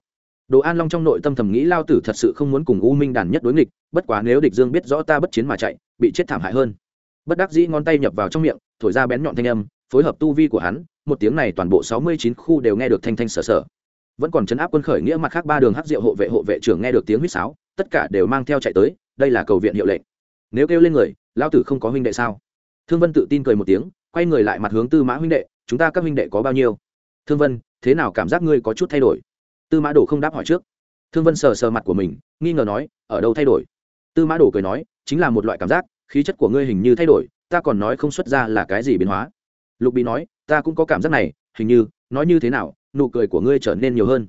đồ an long trong nội tâm thầm nghĩ lao tử thật sự không muốn cùng u minh đàn nhất đối nghịch, bất quá nếu địch dương biết rõ ta bất chiến mà chạy, bị chết thảm hại hơn. Bất đắc dĩ ngón tay nhập vào trong miệng, thổi ra bén nhọn thanh âm, phối hợp tu vi của hắn, một tiếng này toàn bộ sáu mươi chín khu đều nghe được thanh thanh sở sở. Vẫn còn chấn áp quân khởi nghĩa mặt khác ba đường hắc diệu hộ vệ hộ vệ trưởng nghe được tiếng huýt sáo, tất cả đều mang theo chạy tới, đây là cầu viện hiệu lệnh. Nếu kêu lên người, lao tử không có huynh đệ sao? Thương vân tự tin cười một tiếng, quay người lại mặt hướng tư mã huynh đệ, chúng ta các huynh đệ có bao nhiêu? Thương vân, thế nào cảm giác ngươi có chút thay đổi? Tư mã đồ không đáp hỏi trước. Thương vân sờ sờ mặt của mình, nghi ngờ nói, ở đâu thay đổi? Tư mã đồ cười nói, chính là một loại cảm giác, khí chất của ngươi hình như thay đổi, ta còn nói không xuất ra là cái gì biến hóa. Lục bị nói, ta cũng có cảm giác này, hình như, nói như thế nào, nụ cười của ngươi trở nên nhiều hơn.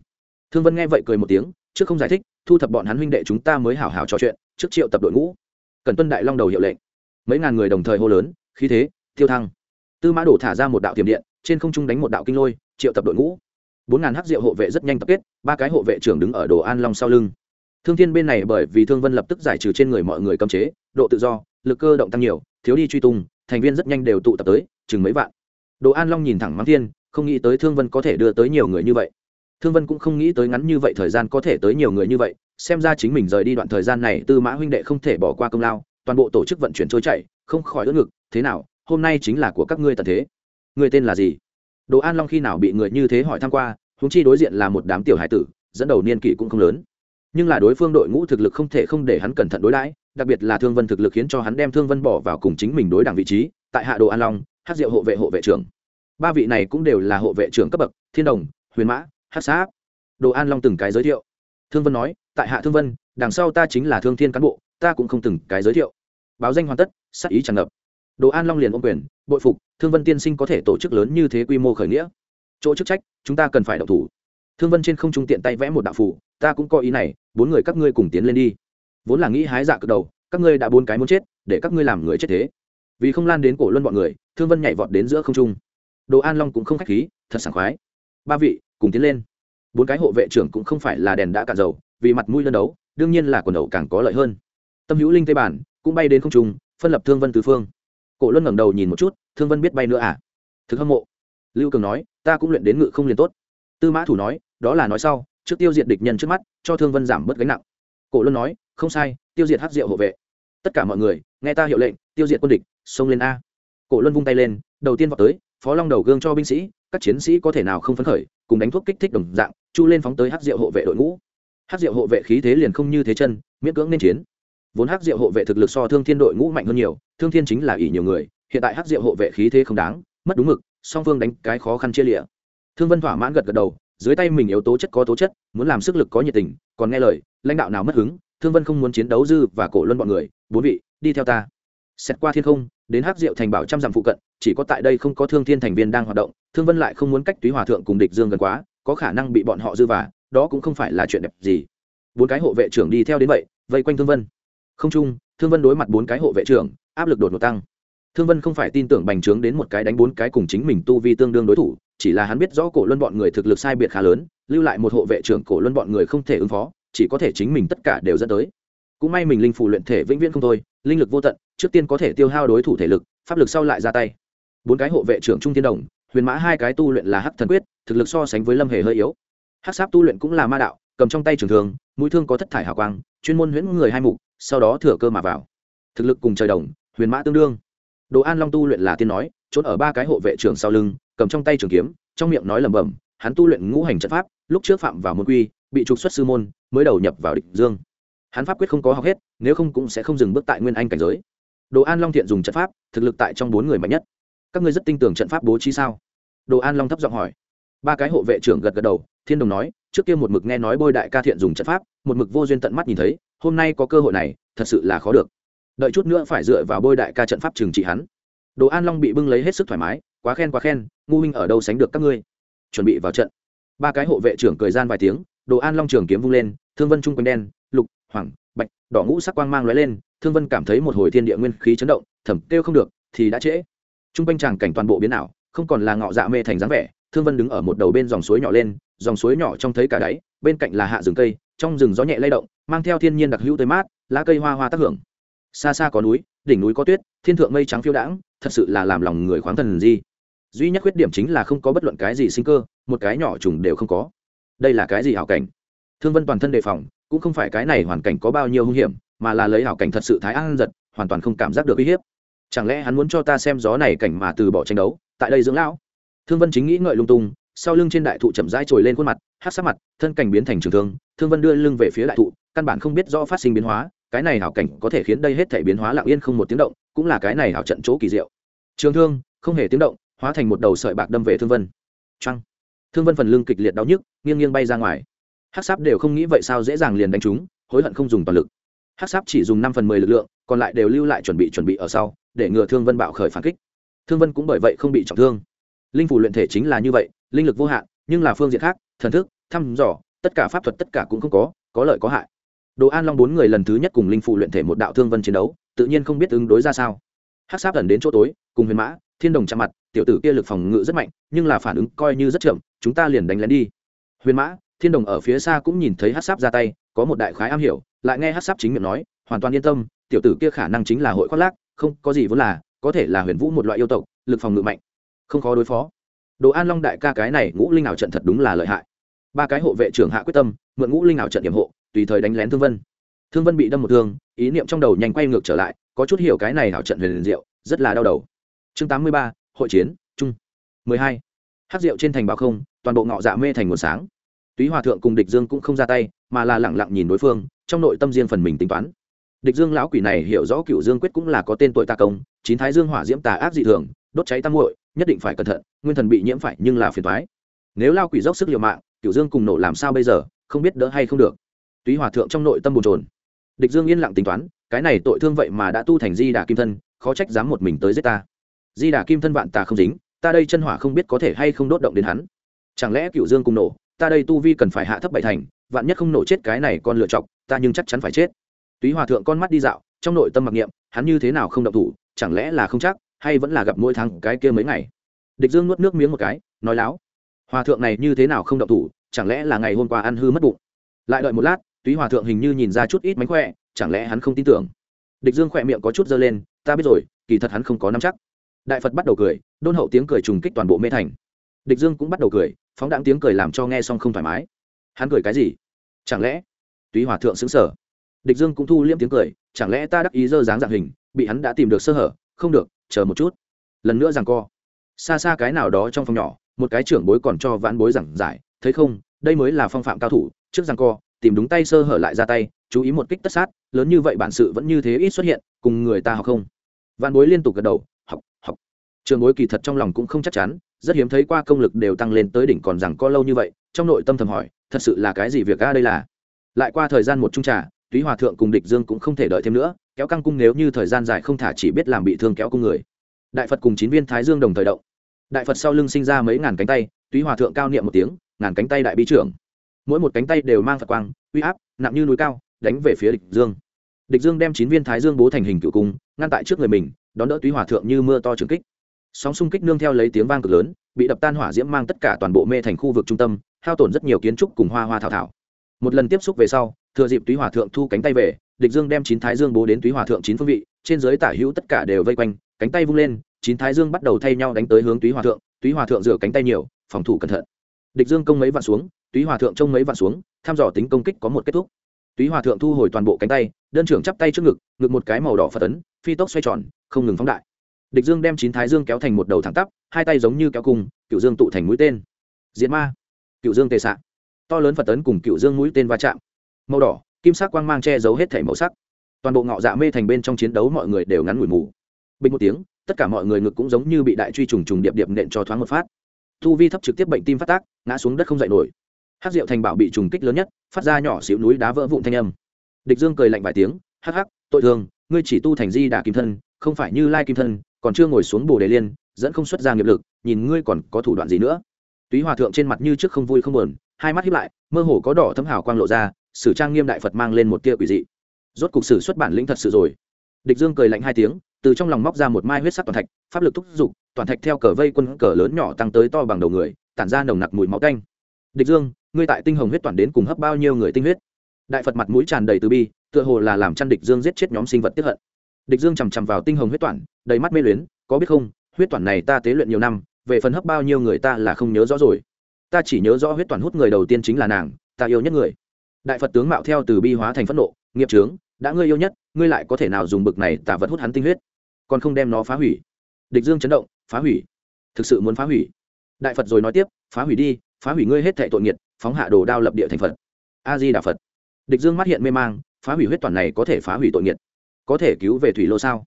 Thương vân nghe vậy cười một tiếng, trước không giải thích, thu thập bọn hắn huynh đệ chúng ta mới hảo hảo trò chuyện, trước triệu tập đội ngũ. Cần tuân đại long đầu hiệu lệnh. Mấy ngàn người đồng thời hô lớn, khí thế, tiêu thăng. Tư mã đổ thả ra một đạo tiềm điện, trên không trung đánh một đạo kinh lôi, triệu tập đội ngũ bốn ngàn hắc diệu hộ vệ rất nhanh tập kết, ba cái hộ vệ trưởng đứng ở đồ an long sau lưng. Thương thiên bên này bởi vì thương vân lập tức giải trừ trên người mọi người cấm chế, độ tự do, lực cơ động tăng nhiều, thiếu đi truy tung, thành viên rất nhanh đều tụ tập tới, chừng mấy vạn. Đồ an long nhìn thẳng mắng thiên, không nghĩ tới thương vân có thể đưa tới nhiều người như vậy. Thương vân cũng không nghĩ tới ngắn như vậy thời gian có thể tới nhiều người như vậy, xem ra chính mình rời đi đoạn thời gian này, tư mã huynh đệ không thể bỏ qua công lao, toàn bộ tổ chức vận chuyển trôi chảy, không khỏi đỡ ngực, thế nào, hôm nay chính là của các ngươi tận thế. Người tên là gì? Đồ an long khi nào bị người như thế hỏi tham q u a húng chi đối diện là một đám tiểu hải tử, dẫn đầu niên kỷ cũng không lớn. Nhưng là đối phương đội ngũ thực lực không thể không để hắn cẩn thận đối đãi, đặc biệt là thương vân thực lực khiến cho hắn đem thương vân bỏ vào cùng chính mình đối đảng vị trí, tại hạ đồ an long hát diệu hộ vệ hộ vệ trưởng. Ba vị này cũng đều là hộ vệ trưởng cấp bậc, thiên đồng, huyền mã hát xã đồ an long từng cái giới thiệu. Thương vân nói, tại hạ thương vân, đằng sau ta chính là thương thiên cán bộ, ta cũng không từng cái giới thiệu. Báo danh hoàn tất sắc ý tràn ngập đồ an long liền ôm quyền, bội phục, thương vân tiên sinh có thể tổ chức lớn như thế quy mô khởi nghĩa. Chỗ chức trách, chúng ta cần phải đọc thủ. Thương vân trên không trung tiện tay vẽ một đạo phủ, ta cũng có ý này, bốn người các ngươi cùng tiến lên đi. Vốn là nghĩ hái dạ cực đầu, các ngươi đã bốn cái muốn chết, để các ngươi làm người chết thế. Vì không lan đến cổ luân bọn người, thương vân nhảy vọt đến giữa không trung. Đồ an long cũng không k h á c h khí, thật sảng khoái. Ba vị, cùng tiến lên. Bốn cái hộ vệ trưởng cũng không phải là đèn đã cạn dầu, vì mặt mũi lân đấu, đương nhiên là quần đầu càng có lợi hơn. Tâm hữu linh tây bản cũng bay đến không trung, phân lập thương vân tứ phương cổ luân ngẩng đầu nhìn một chút, thương vân biết bay nữa à? Thực hâm mộ. Lưu cường nói, ta cũng luyện đến ngự không liền tốt. Tư mã thủ nói, đó là nói sau, trước tiêu diệt địch nhân trước mắt, cho thương vân giảm bớt gánh nặng. Cổ luân nói, không sai, tiêu diệt hát diệu hộ vệ. Tất cả mọi người, nghe ta hiệu lệnh, tiêu diệt quân địch, xông lên a. Cổ luân vung tay lên, đầu tiên vào tới, phó long đầu gương cho binh sĩ, các chiến sĩ có thể nào không phấn khởi, cùng đánh thuốc kích thích đồng dạng, chu lên phóng tới hát diệu hộ vệ đội ngũ. Hát diệu hộ vệ khí thế liền không như thế chân, miễn cưỡng nên chiến vốn hắc diệu hộ vệ thực lực so thương thiên đội ngũ mạnh hơn nhiều, thương thiên chính là ỷ nhiều người, hiện tại hắc diệu hộ vệ khí thế không đáng, mất đúng mực, song phương đánh cái khó khăn chia lịa thương vân thỏa mãn gật gật đầu, dưới tay mình yếu tố chất có tố chất, muốn làm sức lực có nhiệt tình, còn nghe lời, lãnh đạo nào mất hứng, thương vân không muốn chiến đấu dư và cổ luân bọn người, bốn vị, đi theo ta. Xét qua thiên không, đến hắc diệu thành bảo trăm dặm phụ cận, chỉ có tại đây không có thương thiên thành viên đang hoạt động, thương vân lại không muốn cách túy hòa thượng cùng địch dương gần quá, có khả năng bị bọn họ dư và đó cũng không phải là chuyện đẹp gì. Bốn cái hộ vệ trưởng đi theo đến vậy, vây quanh thương vân không chung, thương vân đối mặt bốn cái hộ vệ trưởng, áp lực đột ngột tăng. Thương vân không phải tin tưởng bành trướng đến một cái đánh bốn cái cùng chính mình tu vi tương đương đối thủ, chỉ là hắn biết rõ cổ luân bọn người thực lực sai biệt khá lớn, lưu lại một hộ vệ trưởng cổ luân bọn người không thể ứng phó, chỉ có thể chính mình tất cả đều dẫn tới. Cũng may mình linh phủ luyện thể vĩnh viễn không thôi, linh lực vô tận, trước tiên có thể tiêu hao đối thủ thể lực, pháp lực sau lại ra tay. Bốn cái hộ vệ trưởng trung tiên đồng, huyền mã hai cái tu luyện là hắc thần quyết, thực lực so sánh với lâm hề hơi yếu. Hắc sáp tu luyện cũng là ma đạo, cầm trong tay trường thường mũi thương có thất thải hào quang, chuyên môn huyễn người hai mục sau đó thừa cơ mà vào. Thực lực cùng trời đồng, huyền mã tương đương. Đồ an long tu luyện là tiên nói, trốn ở ba cái hộ vệ trưởng sau lưng, cầm trong tay trường kiếm, trong miệng nói lẩm bẩm, hắn tu luyện ngũ hành trận pháp, lúc trước phạm vào môn quy, bị trục xuất sư môn, mới đầu nhập vào địch dương. Hắn pháp quyết không có học hết, nếu không cũng sẽ không dừng bước tại nguyên anh cảnh giới. Đồ an long thiện dùng trận pháp, thực lực tại trong bốn người mạnh nhất. Các ngươi rất tin tưởng trận pháp bố trí sao? Đồ an long thấp giọng hỏi. Ba cái hộ vệ trưởng gật gật đầu, thiên đồng nói, trước kia một mực nghe nói bôi đại ca thiện dùng trận pháp, một mực vô duyên tận mắt nhìn thấy hôm nay có cơ hội này, thật sự là khó được. Đợi chút nữa phải dựa vào bôi đại ca trận pháp trừng trị hắn. Đồ an long bị bưng lấy hết sức thoải mái, quá khen quá khen, ngu huynh ở đâu sánh được các ngươi? Chuẩn bị vào trận. Ba cái hộ vệ trưởng cười gian vài tiếng, đồ an long trường kiếm vung lên, thương vân trung quanh đen, lục, hoàng, bạch, đỏ ngũ sắc quang mang lóe lên, thương vân cảm thấy một hồi thiên địa nguyên khí chấn động thẩm kêu không được, thì đã trễ. Trung quanh tràng cảnh toàn bộ biến ảo, không còn là ngọ dạ mê thành dáng vẻ, thương vân đứng ở một đầu bên dòng suối nhỏ lên, dòng suối nhỏ trong thấy cả đáy, bên cạnh là hạ rừng cây, trong rừng gió nhẹ lay động mang theo thiên nhiên đặc hữu tới mát, lá cây hoa hoa tác hưởng. Xa xa có núi, đỉnh núi có tuyết, thiên thượng mây trắng phiêu đãng, thật sự là làm lòng người khoáng thần gì. duy nhất khuyết điểm chính là không có bất luận cái gì sinh cơ, một cái nhỏ trùng đều không có. Đây là cái gì hảo cảnh? Thương vân toàn thân đề phòng, cũng không phải cái này hoàn cảnh có bao nhiêu hung hiểm, mà là lấy hảo cảnh thật sự thái an giật, hoàn toàn không cảm giác được uy hiếp. Chẳng lẽ hắn muốn cho ta xem gió này cảnh mà từ bỏ tranh đấu, tại đây dưỡng lão? Thương vân chính nghĩ ngợi lung tung sau lưng trên đại thụ chậm rãi trồi lên khuôn mặt, hát sát mặt, thân cảnh biến thành trường thương thương vân đưa lưng về phía đại thụ, căn bản không biết do phát sinh biến hóa, cái này hảo cảnh có thể khiến đây hết thể biến hóa lặng yên không một tiếng động, cũng là cái này hảo trận chỗ kỳ diệu. Trường thương, không hề tiếng động, hóa thành một đầu sợi bạc đâm về thương vân. Trăng thương vân phần lưng kịch liệt đau nhức, nghiêng nghiêng bay ra ngoài. Hát sáp đều không nghĩ vậy sao dễ dàng liền đánh chúng hối hận không dùng toàn lực. Hát sáp chỉ dùng năm phần mười lực lượng, còn lại đều lưu lại chuẩn bị chuẩn bị ở sau, để ngừa thương vân bạo khởi phản kích. Thương vân cũng bởi vậy không bị trọng thương linh phủ luyện thể chính là như vậy, linh lực vô hạn, nhưng là phương diện khác, thần thức, thăm dò, tất cả pháp thuật tất cả cũng không có có lợi có hại. Đồ an long bốn người lần thứ nhất cùng linh phụ luyện thể một đạo thương vân chiến đấu, tự nhiên không biết ứng đối ra sao. Hát sáp gần đến chỗ tối, cùng huyền mã, thiên đồng chạm mặt, tiểu tử kia lực phòng ngự rất mạnh, nhưng là phản ứng coi như rất chậm, chúng ta liền đánh lén đi. Huyền mã, thiên đồng ở phía xa cũng nhìn thấy hát sáp ra tay, có một đại khái am hiểu, lại nghe hát sáp chính miệng nói, hoàn toàn yên tâm, tiểu tử kia khả năng chính là hội khoác lác, không có gì vốn là, có thể là huyền vũ một loại yêu tộc, lực phòng ngự mạnh không khó đối phó. Đồ an long đại ca cái này ngũ linh ảo trận thật đúng là lợi hại. Ba cái hộ vệ trưởng hạ quyết tâm, mượn ngũ linh ảo trận điểm hộ, tùy thời đánh lén thương vân. Thương vân bị đâm một thương, ý niệm trong đầu nhanh quay ngược trở lại, có chút hiểu cái này ảo trận huyền diệu, rất là đau đầu. Chương tám mươi ba, hội chiến trung mười hai. Hát rượu trên thành bảo không, toàn bộ ngọ dạ mê thành nguồn sáng. Túy hòa thượng cùng địch dương cũng không ra tay, mà là lẳng lặng nhìn đối phương, trong nội tâm riêng phần mình tính toán. Địch dương lão quỷ này hiểu rõ cựu dương quyết cũng là có tên tội ta công, chín thái dương hỏa diễm tà ác dị thường đốt cháy tam muội, nhất định phải cẩn thận, nguyên thần bị nhiễm phải nhưng là phiền toái. Nếu lao quỷ dốc sức liều mạng cựu dương cùng nổ làm sao bây giờ, không biết đỡ hay không được. Túy hòa thượng trong nội tâm bồn trồn địch dương yên lặng tính toán, cái này tội thương vậy mà đã tu thành di đà kim thân, khó trách dám một mình tới giết ta. Di đà kim thân vạn tà không dính, ta đây chân hỏa không biết có thể hay không đốt động đến hắn. Chẳng lẽ cựu dương cùng nổ, ta đây tu vi cần phải hạ thấp bảy thành, vạn nhất không nổ chết cái này con lựa chọc, ta nhưng chắc chắn phải chết. Túy hòa thượng con mắt đi dạo, trong nội tâm mặc niệm, hắn như thế nào không động thủ, chẳng lẽ là không chắc? Hay vẫn là gặp mỗi tháng cái kia mấy ngày? Địch dương nuốt nước miếng một cái, nói láo, hòa thượng này như thế nào không động thủ, chẳng lẽ là ngày hôm qua ăn hư mất bụng? Lại đợi một lát, túy hòa thượng hình như nhìn ra chút ít mánh khỏe, chẳng lẽ hắn không tin tưởng? Địch dương khỏe miệng có chút dơ lên, ta biết rồi, kỳ thật hắn không có nắm chắc. Đại phật bắt đầu cười, đôn hậu tiếng cười trùng kích toàn bộ mê thành. Địch dương cũng bắt đầu cười, phóng đáng tiếng cười làm cho nghe xong không thoải mái. Hắn cười cái gì? Chẳng lẽ? Túy hòa thượng xứng sở địch dương cũng thu liếm tiếng cười, chẳng lẽ ta đắc ý dơ dáng dạng hình, bị hắn đã tìm được sơ hở không được, chờ một chút. Lần nữa rằng co. Xa xa cái nào đó trong phòng nhỏ, một cái trưởng bối còn cho vãn bối giảng giải, thấy không, đây mới là phong phạm cao thủ, trước rằng co, tìm đúng tay sơ hở lại ra tay, chú ý một kích tất sát, lớn như vậy bản sự vẫn như thế ít xuất hiện, cùng người ta học không? Vãn bối liên tục gật đầu, học học. Trường bối kỳ thật trong lòng cũng không chắc chắn, rất hiếm thấy qua công lực đều tăng lên tới đỉnh còn rằng co lâu như vậy, trong nội tâm thầm hỏi, thật sự là cái gì việc ga đây là? Lại qua thời gian một trung trà, túy hòa thượng cùng địch dương cũng không thể đợi thêm nữa kéo căng cung nếu như thời gian dài không thả chỉ biết làm bị thương kéo cung người. Đại phật cùng chín viên thái dương đồng thời động. Đại phật sau lưng sinh ra mấy ngàn cánh tay, túy hòa thượng cao niệm một tiếng, ngàn cánh tay đại bi trưởng. Mỗi một cánh tay đều mang phật quang, uy áp, nặng như núi cao, đánh về phía địch dương. Địch dương đem chín viên thái dương bố thành hình cựu cung, ngăn tại trước người mình, đón đỡ túy hòa thượng như mưa to trường kích. Sóng xung kích nương theo lấy tiếng vang cực lớn, bị đập tan hỏa diễm mang tất cả toàn bộ mê thành khu vực trung tâm, hao tổn rất nhiều kiến trúc cùng hoa hoa thảo thảo. Một lần tiếp xúc về sau, thừa dịp túy hòa thượng thu cánh tay về địch dương đem chín thái dương bố đến túy hòa thượng chín phương vị, trên dưới tả hữu tất cả đều vây quanh, cánh tay vung lên, chín thái dương bắt đầu thay nhau đánh tới hướng túy hòa thượng túy hòa thượng rửa cánh tay nhiều, phòng thủ cẩn thận. Địch dương công mấy vạn xuống túy hòa thượng trông mấy vạn xuống thăm dò tính công kích có một kết thúc. Túy hòa thượng thu hồi toàn bộ cánh tay, đơn trưởng chắp tay trước ngực ngực một cái màu đỏ phật tấn phi tốc xoay tròn, không ngừng phóng đại. Địch dương đem chín thái dương kéo thành một đầu thẳng tắp, hai tay giống như kéo cung cựu dương tụ thành mũi tên. Diễn ma. Cựu dương tề s to lớn phật tấn cùng cựu dương mũi tên va chạm. Màu đỏ kim sắc quang mang che giấu hết thể màu sắc. Toàn bộ ngọ dạ mê thành bên trong chiến đấu mọi người đều ngắn ngủi mù. Bình một tiếng, tất cả mọi người ngực cũng giống như bị đại truy trùng trùng điệp điệp nện cho thoáng một phát. Thu vi thấp trực tiếp bệnh tim phát tác, ngã xuống đất không dậy nổi. Hát rượu thành bảo bị trùng kích lớn nhất, phát ra nhỏ xịu núi đá vỡ vụn thanh âm. Địch dương cười lạnh vài tiếng, hắc hắc, tội thường ngươi chỉ tu thành di đà kim thân, không phải như lai kim thân, còn chưa ngồi xuống bồ đề liên, dẫn không xuất ra nghiệp lực, nhìn ngươi còn có thủ đoạn gì nữa? Túy hòa thượng trên mặt như trước không vui không buồn, hai mắt hiếp lại, mơ hồ có đỏ thấm hào quang lộ ra sử trang nghiêm đại phật mang lên một tia quỷ dị. Rốt cục sử xuất bản lĩnh thật sự rồi. Địch dương cười lạnh hai tiếng, từ trong lòng móc ra một mai huyết sắc toàn thạch, pháp lực thúc giục toàn thạch theo cờ vây quân cờ lớn nhỏ tăng tới to bằng đầu người, tản ra nồng nặc mùi máu canh địch dương, ngươi tại tinh hồng huyết toàn đến cùng hấp bao nhiêu người tinh huyết? Đại phật mặt mũi tràn đầy từ bi, tựa hồ là làm chăn địch dương giết chết nhóm sinh vật tiếp hận. Địch dương chằm chằm vào tinh hồng huyết toàn, đầy mắt mê luyến, có biết không, huyết toàn này ta tế luyện nhiều năm, về phần hấp bao nhiêu người ta là không nhớ rõ rồi. Ta chỉ nhớ rõ huyết toàn hút người đầu tiên chính là nàng, ta yêu nhất người đại phật tướng mạo theo từ bi hóa thành phẫn nộ, nghiệp trướng đã ngươi yêu nhất, ngươi lại có thể nào dùng bực này tả vật hút hắn tinh huyết? Còn không đem nó phá hủy. Địch dương chấn động, phá hủy? Thực sự muốn phá hủy? Đại phật rồi nói tiếp, phá hủy đi, phá hủy ngươi hết thệ tội nghiệt phóng hạ đồ đao lập địa thành phật. A di đà phật. Địch dương mắt hiện mê mang, phá hủy huyết toàn này có thể phá hủy tội nghiệt có thể cứu về thủy lô sao?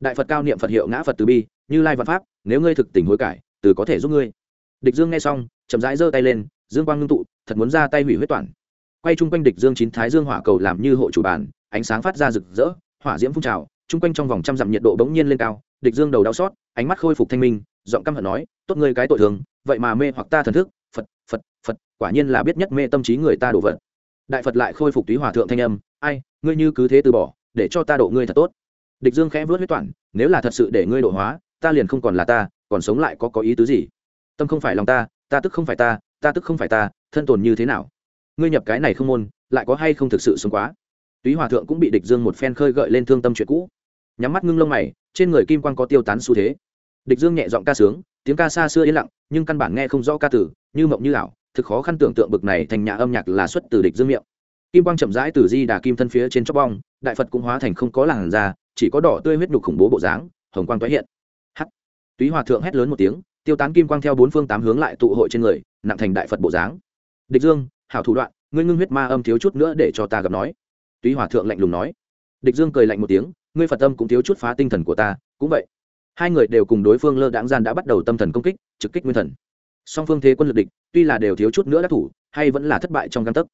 Đại phật cao niệm phật hiệu ngã phật từ bi, như lai văn pháp, nếu ngươi thực tình hối cải, từ có thể giúp ngươi. Địch dương nghe xong, chậm rãi giơ tay lên, dương quang ngưng tụ, thật muốn ra tay hủy huyết toàn quay chung quanh địch dương chín thái dương hỏa cầu làm như hộ chủ bàn ánh sáng phát ra rực rỡ, hỏa diễm phun trào, chung quanh trong vòng trăm dặm nhiệt độ bỗng nhiên lên cao, địch dương đầu đau xót, ánh mắt khôi phục thanh minh, giọng căm hận nói, tốt ngươi cái tội thường, vậy mà mê hoặc ta thần thức, phật phật phật, quả nhiên là biết nhất mê tâm trí người ta đổ vật. Đại phật lại khôi phục túy hòa thượng thanh âm, ai, ngươi như cứ thế từ bỏ, để cho ta độ ngươi thật tốt. Địch dương khẽ vớt huyết toản, nếu là thật sự để ngươi độ hóa, ta liền không còn là ta, còn sống lại có có ý tứ gì? Tâm không phải lòng ta ta tức không phải ta ta tức không phải ta, thân tồn như thế nào? Ngươi nhập cái này không môn, lại có hay không thực sự sống quá? Túy hòa thượng cũng bị địch dương một phen khơi gợi lên thương tâm chuyện cũ. Nhắm mắt ngưng lông mày, trên người kim quan có tiêu tán xu thế. Địch dương nhẹ giọng ca sướng, tiếng ca xa xưa yên lặng, nhưng căn bản nghe không rõ ca tử như mộng như ảo, thực khó khăn tưởng tượng bực này thành nhà âm nhạc là xuất từ địch dương miệng. Kim quang chậm rãi từ di đà kim thân phía trên chóc bong, đại phật cũng hóa thành không có làn da, chỉ có đỏ tươi huyết nhục khủng bố bộ dáng, hồng quang tái hiện. Hắt túy hòa thượng hét lớn một tiếng, tiêu tán kim quang theo bốn phương tám hướng lại tụ hội trên người, nặng thành đại phật bộ dáng. Địch dương hảo thủ đoạn, ngươi ngưng huyết ma âm thiếu chút nữa để cho ta gặp nói. Túy hòa thượng lạnh lùng nói. Địch dương cười lạnh một tiếng, ngươi phật tâm cũng thiếu chút phá tinh thần của ta, cũng vậy. Hai người đều cùng đối phương lơ đãng gian đã bắt đầu tâm thần công kích, trực kích nguyên thần. Song phương thế quân lực địch, tuy là đều thiếu chút nữa đắc thủ, hay vẫn là thất bại trong găng tấc.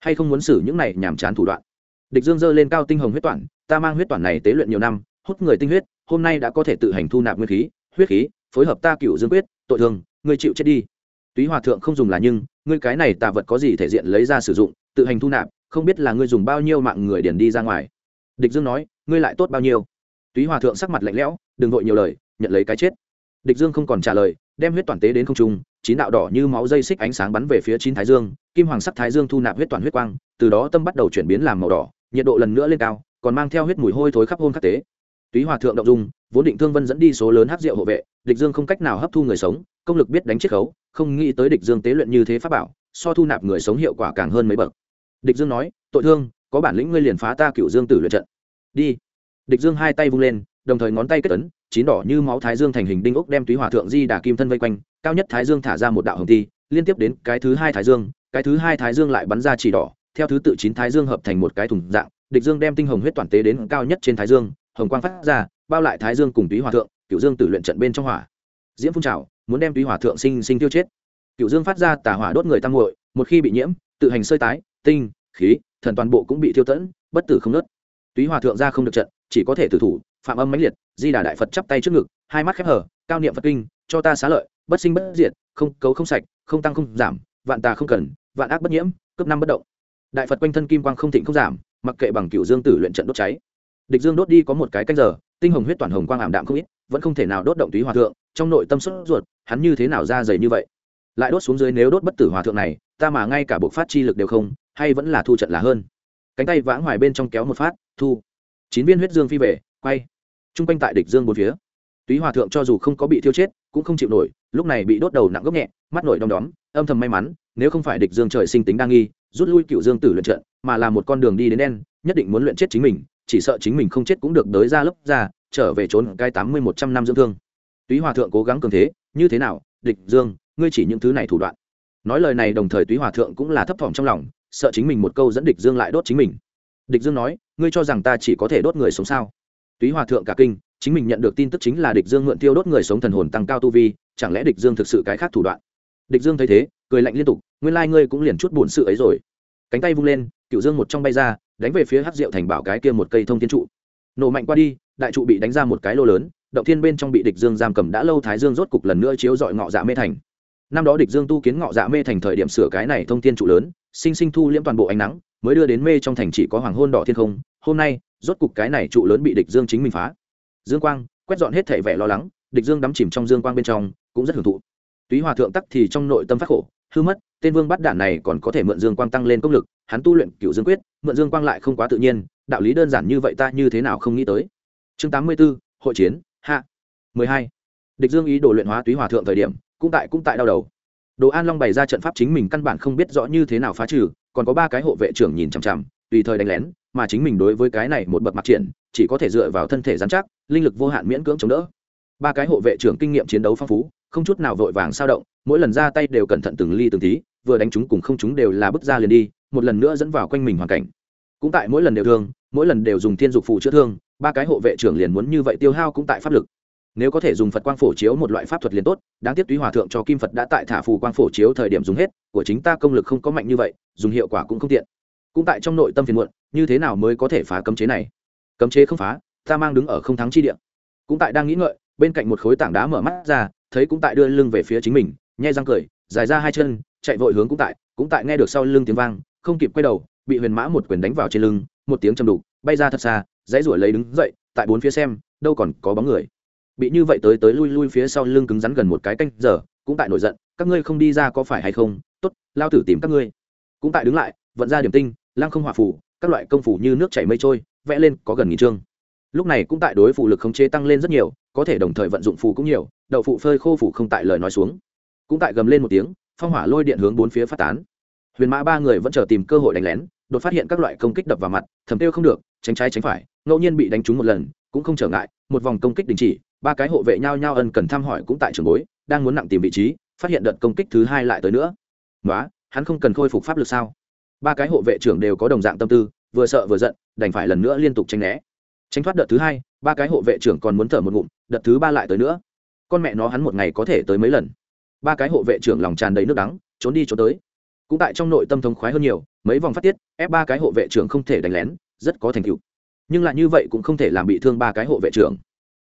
Hay không muốn xử những này nhàm chán thủ đoạn. Địch dương dơ lên cao tinh hồng huyết toản, ta mang huyết toản này tế luyện nhiều năm, hút người tinh huyết, hôm nay đã có thể tự hành thu nạp nguyên khí, huyết khí, phối hợp ta cựu dương quyết, tội thương, ngươi chịu chết đi. Túy hòa thượng không dùng là nhưng ngươi cái này tà vật có gì thể diện lấy ra sử dụng, tự hành thu nạp, không biết là ngươi dùng bao nhiêu mạng người điền đi ra ngoài. Địch dương nói, ngươi lại tốt bao nhiêu? Túy hòa thượng sắc mặt lạnh lẽo, đừng vội nhiều lời, nhận lấy cái chết. Địch dương không còn trả lời, đem huyết toàn tế đến không trung, chín đạo đỏ như máu dây xích ánh sáng bắn về phía chín thái dương, kim hoàng sắc thái dương thu nạp huyết toàn huyết quang, từ đó tâm bắt đầu chuyển biến làm màu đỏ, nhiệt độ lần nữa lên cao, còn mang theo huyết mùi hôi thối khắp hôn khắc tế. Túy hòa thượng động dung, vốn định thương vân dẫn đi số lớn hát rượu hộ vệ, địch dương không cách nào hấp thu người sống, công lực biết đánh chiết khấu không nghĩ tới địch dương tế luyện như thế pháp bảo, so thu nạp người sống hiệu quả càng hơn mấy bậc. Địch dương nói, tội thương, có bản lĩnh ngươi liền phá ta cựu dương tử luyện trận. Đi. Địch dương hai tay vung lên, đồng thời ngón tay kết ấn, chín đỏ như máu thái dương thành hình đinh ốc đem túy hòa thượng di đà kim thân vây quanh, cao nhất thái dương thả ra một đạo hồng ti, liên tiếp đến cái thứ hai thái dương, cái thứ hai thái dương lại bắn ra chỉ đỏ, theo thứ tự chín thái dương hợp thành một cái thùng dạng, địch dương đem tinh hồng huyết toàn tế đến cao nhất trên thái dương, hồng quang phát ra, bao lại thái dương cùng túy hòa thượng, cựu dương tử luyện trận bên trong hỏa. Diễm phun trào muốn đem túy hỏa thượng sinh sinh tiêu chết. Cựu dương phát ra tà hỏa đốt người tăng nguội. một khi bị nhiễm, tự hành sơi tái, tinh, khí, thần toàn bộ cũng bị tiêu tẫn, bất tử không nớt túy hòa thượng ra không được trận, chỉ có thể tử thủ, phạm âm mãnh liệt, di đà đại phật chắp tay trước ngực, hai mắt khép hở cao niệm phật kinh, cho ta xá lợi, bất sinh bất diệt, không cấu không sạch, không tăng không giảm, vạn tà không cần, vạn ác bất nhiễm cấp năm bất động. Đại phật quanh thân kim quang không thịnh không giảm, mặc kệ bằng cựu dương tử luyện trận đốt cháy. Địch dương đốt đi có một cái canh giờ, tinh hồng huyết toàn hồng quang ảm đạm không ít, vẫn không thể nào đốt động túy hòa thượng trong nội tâm sốt ruột, hắn như thế nào ra dày như vậy? Lại đốt xuống dưới nếu đốt bất tử hòa thượng này, ta mà ngay cả buộc phát chi lực đều không, hay vẫn là thu trận là hơn. Cánh tay vãng hoài bên trong kéo một phát, thu. Chín viên huyết dương phi về, quay. T r u n g quanh tại địch dương bốn phía. Túy hòa thượng cho dù không có bị thiêu chết, cũng không chịu nổi, lúc này bị đốt đầu nặng gốc nhẹ, mắt nổi đom đóm, âm thầm may mắn, nếu không phải địch dương trời sinh tính đa nghi, rút lui cựu dương tử luyện trận, mà là một con đường đi đến đen, nhất định muốn luyện chết chính mình, chỉ sợ chính mình không chết cũng được đới ra lớp ra, trở về trốn cai tám mươi một trăm năm dưỡng thương túy hòa thượng cố gắng cường thế, như thế nào? Địch dương, ngươi chỉ những thứ này thủ đoạn. Nói lời này đồng thời túy hòa thượng cũng là thấp thỏm trong lòng, sợ chính mình một câu dẫn địch dương lại đốt chính mình. Địch dương nói, ngươi cho rằng ta chỉ có thể đốt người sống sao? Túy hòa thượng cả kinh, chính mình nhận được tin tức chính là địch dương mượn tiêu đốt người sống thần hồn tăng cao tu vi, chẳng lẽ địch dương thực sự cái khác thủ đoạn? Địch dương thấy thế, cười lạnh liên tục, nguyên lai ngươi cũng liền chút buồn sự ấy rồi. Cánh tay vung lên cựu dương một trong bay ra, đánh về phía hát rượu thành bảo cái kia một cây thông thiên trụ. Nổ mạnh qua đi, đại trụ bị đánh ra một cái lô lớn động thiên bên trong bị địch dương giam cầm đã lâu thái dương rốt cục lần nữa chiếu dọi ngọ dạ mê thành. Năm đó địch dương tu kiến ngọ dạ mê thành thời điểm sửa cái này thông thiên trụ lớn sinh sinh thu liễm toàn bộ ánh nắng mới đưa đến mê trong thành chỉ có hoàng hôn đỏ thiên không. Hôm nay rốt cục cái này trụ lớn bị địch dương chính mình phá. Dương quang quét dọn hết thể vẻ lo lắng địch dương đắm chìm trong dương quang bên trong cũng rất hưởng thụ. Túy hòa thượng tắc thì trong nội tâm phát khổ hư mất tên vương bắt đạn này còn có thể mượn dương quang tăng lên công lực hắn tu luyện cựu dương quyết mượn dương quang lại không quá tự nhiên đạo lý đơn giản như vậy ta như thế nào không nghĩ tới. Chương tám mươi 84, hội chiến hạ. mười hai. Địch dương ý đồ luyện hóa túy hòa thượng thời điểm, cũng tại cũng tại đau đầu. Đồ an long bày ra trận pháp chính mình căn bản không biết rõ như thế nào phá trừ, còn có ba cái hộ vệ trưởng nhìn chằm chằm, tùy thời đánh lén, mà chính mình đối với cái này một bậc mặt triển, chỉ có thể dựa vào thân thể giám chắc, linh lực vô hạn miễn cưỡng chống đỡ. Ba cái hộ vệ trưởng kinh nghiệm chiến đấu phong phú, không chút nào vội vàng sao động, mỗi lần ra tay đều cẩn thận từng ly từng tí, vừa đánh chúng cùng không chúng đều là bước ra liền đi, một lần nữa dẫn vào quanh mình hoàn cảnh. Cũng tại mỗi lần đều thương, mỗi lần đều dùng thiên dục phụ chữa thương ba cái hộ vệ trưởng liền muốn như vậy tiêu hao cũng tại pháp lực. Nếu có thể dùng phật quang phổ chiếu một loại pháp thuật liền tốt, đáng tiếc túy hòa thượng cho kim phật đã tại thả phù quang phổ chiếu thời điểm dùng hết, của chính ta công lực không có mạnh như vậy, dùng hiệu quả cũng không tiện. Cũng tại trong nội tâm phiền muộn, như thế nào mới có thể phá cấm chế này? Cấm chế không phá, ta mang đứng ở không thắng chi địa. Cũng tại đang nghĩ ngợi, bên cạnh một khối tảng đá mở mắt ra, thấy cũng tại đưa lưng về phía chính mình, nhai răng cười, dài ra hai chân, chạy vội hướng cũng tại cũng tại nghe được sau lưng tiếng vang, không kịp quay đầu, bị huyền mã một quyền đánh vào trên lưng, một tiếng chầm đục, bay ra thật xa dãy ruổi lấy đứng dậy, tại bốn phía xem, đâu còn có bóng người. Bị như vậy tới tới lui lui phía sau lưng cứng rắn gần một cái canh giờ, cũng tại nổi giận, các ngươi không đi ra có phải hay không? Tốt, lao tử tìm các ngươi. Cũng tại đứng lại, vận ra điểm tinh lang không hòa phủ, các loại công phủ như nước chảy mây trôi, vẽ lên có gần nghìn chương. Lúc này cũng tại đối phụ lực khống chế tăng lên rất nhiều, có thể đồng thời vận dụng phù cũng nhiều, đậu phụ phơi khô phủ không tại lời nói xuống. Cũng tại gầm lên một tiếng, phong hỏa lôi điện hướng bốn phía phát tán. Huyền mã ba người vẫn chờ tìm cơ hội đánh lén, đột phát hiện các loại công kích đập vào mặt, thầm tiêu không được, tránh trái tránh phải ngẫu nhiên bị đánh trúng một lần, cũng không trở ngại, một vòng công kích đình chỉ, ba cái hộ vệ nhau nhau ân cần thăm hỏi cũng tại trường bối, đang muốn nặng tìm vị trí, phát hiện đợt công kích thứ hai lại tới nữa. Nói hắn không cần khôi phục pháp lực sao? Ba cái hộ vệ trưởng đều có đồng dạng tâm tư, vừa sợ vừa giận, đành phải lần nữa liên tục tranh né. Tránh thoát đợt thứ hai, ba cái hộ vệ trưởng còn muốn thở một ngụm, đợt thứ ba lại tới nữa. Con mẹ nó hắn một ngày có thể tới mấy lần? Ba cái hộ vệ trưởng lòng tràn đầy nước đắng, trốn đi trốn tới. Cũng tại trong nội tâm thông khoái hơn nhiều, mấy vòng phát tiết, ép ba cái hộ vệ trưởng không thể đánh lén, rất có thành tựu nhưng lại như vậy cũng không thể làm bị thương ba cái hộ vệ trưởng.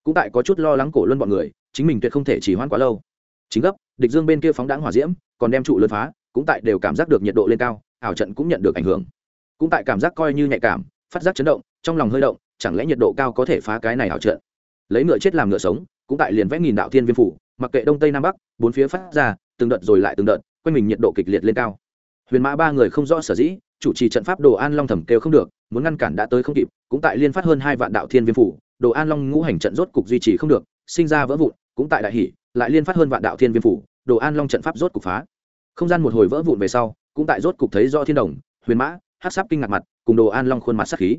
Cũng tại có chút lo lắng cổ luân bọn người, chính mình tuyệt không thể chỉ hoãn quá lâu. Chính gấp, địch dương bên kia phóng đáng hỏa diễm, còn đem trụ lớn phá, cũng tại đều cảm giác được nhiệt độ lên cao, ảo trận cũng nhận được ảnh hưởng. Cũng tại cảm giác coi như nhạy cảm, phát giác chấn động, trong lòng hơi động, chẳng lẽ nhiệt độ cao có thể phá cái này ảo trận? Lấy ngựa chết làm ngựa sống, cũng tại liền vẽ nghìn đạo thiên viêm phủ, mặc kệ đông tây nam bắc, bốn phía phát ra, từng đợt rồi lại từng đợt, quanh mình nhiệt độ kịch liệt lên cao. Huyền mã ba người không rõ sở dĩ, chủ trì trận pháp đồ an long thẩm kêu không được, muốn ngăn cản đã tới không kịp cũng tại liên phát hơn hai vạn đạo thiên viêm phủ, đồ an long ngũ hành trận rốt cục duy trì không được, sinh ra vỡ vụn, cũng tại đại hỷ, lại liên phát hơn vạn đạo thiên viêm phủ, đồ an long trận pháp rốt cục phá. Không gian một hồi vỡ vụn về sau, cũng tại rốt cục thấy do thiên đồng, huyền mã hát sáp kinh ngạc mặt, cùng đồ an long khuôn mặt sắc khí.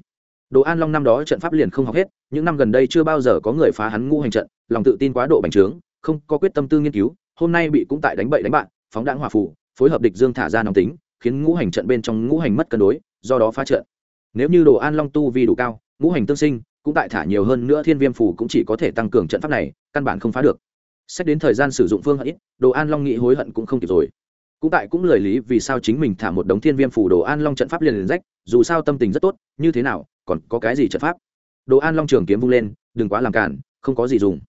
Đồ an long năm đó trận pháp liền không học hết, những năm gần đây chưa bao giờ có người phá hắn ngũ hành trận, lòng tự tin quá độ bành trướng, không có quyết tâm tư nghiên cứu, hôm nay bị cũng tại đánh bậy đánh bạn, phóng đạn hòa phủ phối hợp địch dương thả ra nóng tính, khiến ngũ hành trận bên trong ngũ hành mất cân đối, do đó phá trận nếu như đồ an long tu vi đủ cao, ngũ hành tương sinh, cũng tại thả nhiều hơn nữa thiên viêm phủ cũng chỉ có thể tăng cường trận pháp này, căn bản không phá được. Xét đến thời gian sử dụng phương hận ít, đồ an long nghĩ hối hận cũng không kịp rồi. Cũng tại cũng lời lý vì sao chính mình thả một đống thiên viêm phủ đồ an long trận pháp liền liền rách, dù sao tâm tình rất tốt, như thế nào, còn có cái gì trận pháp? Đồ an long trường kiếm vung lên, đừng quá làm cản không có gì dùng.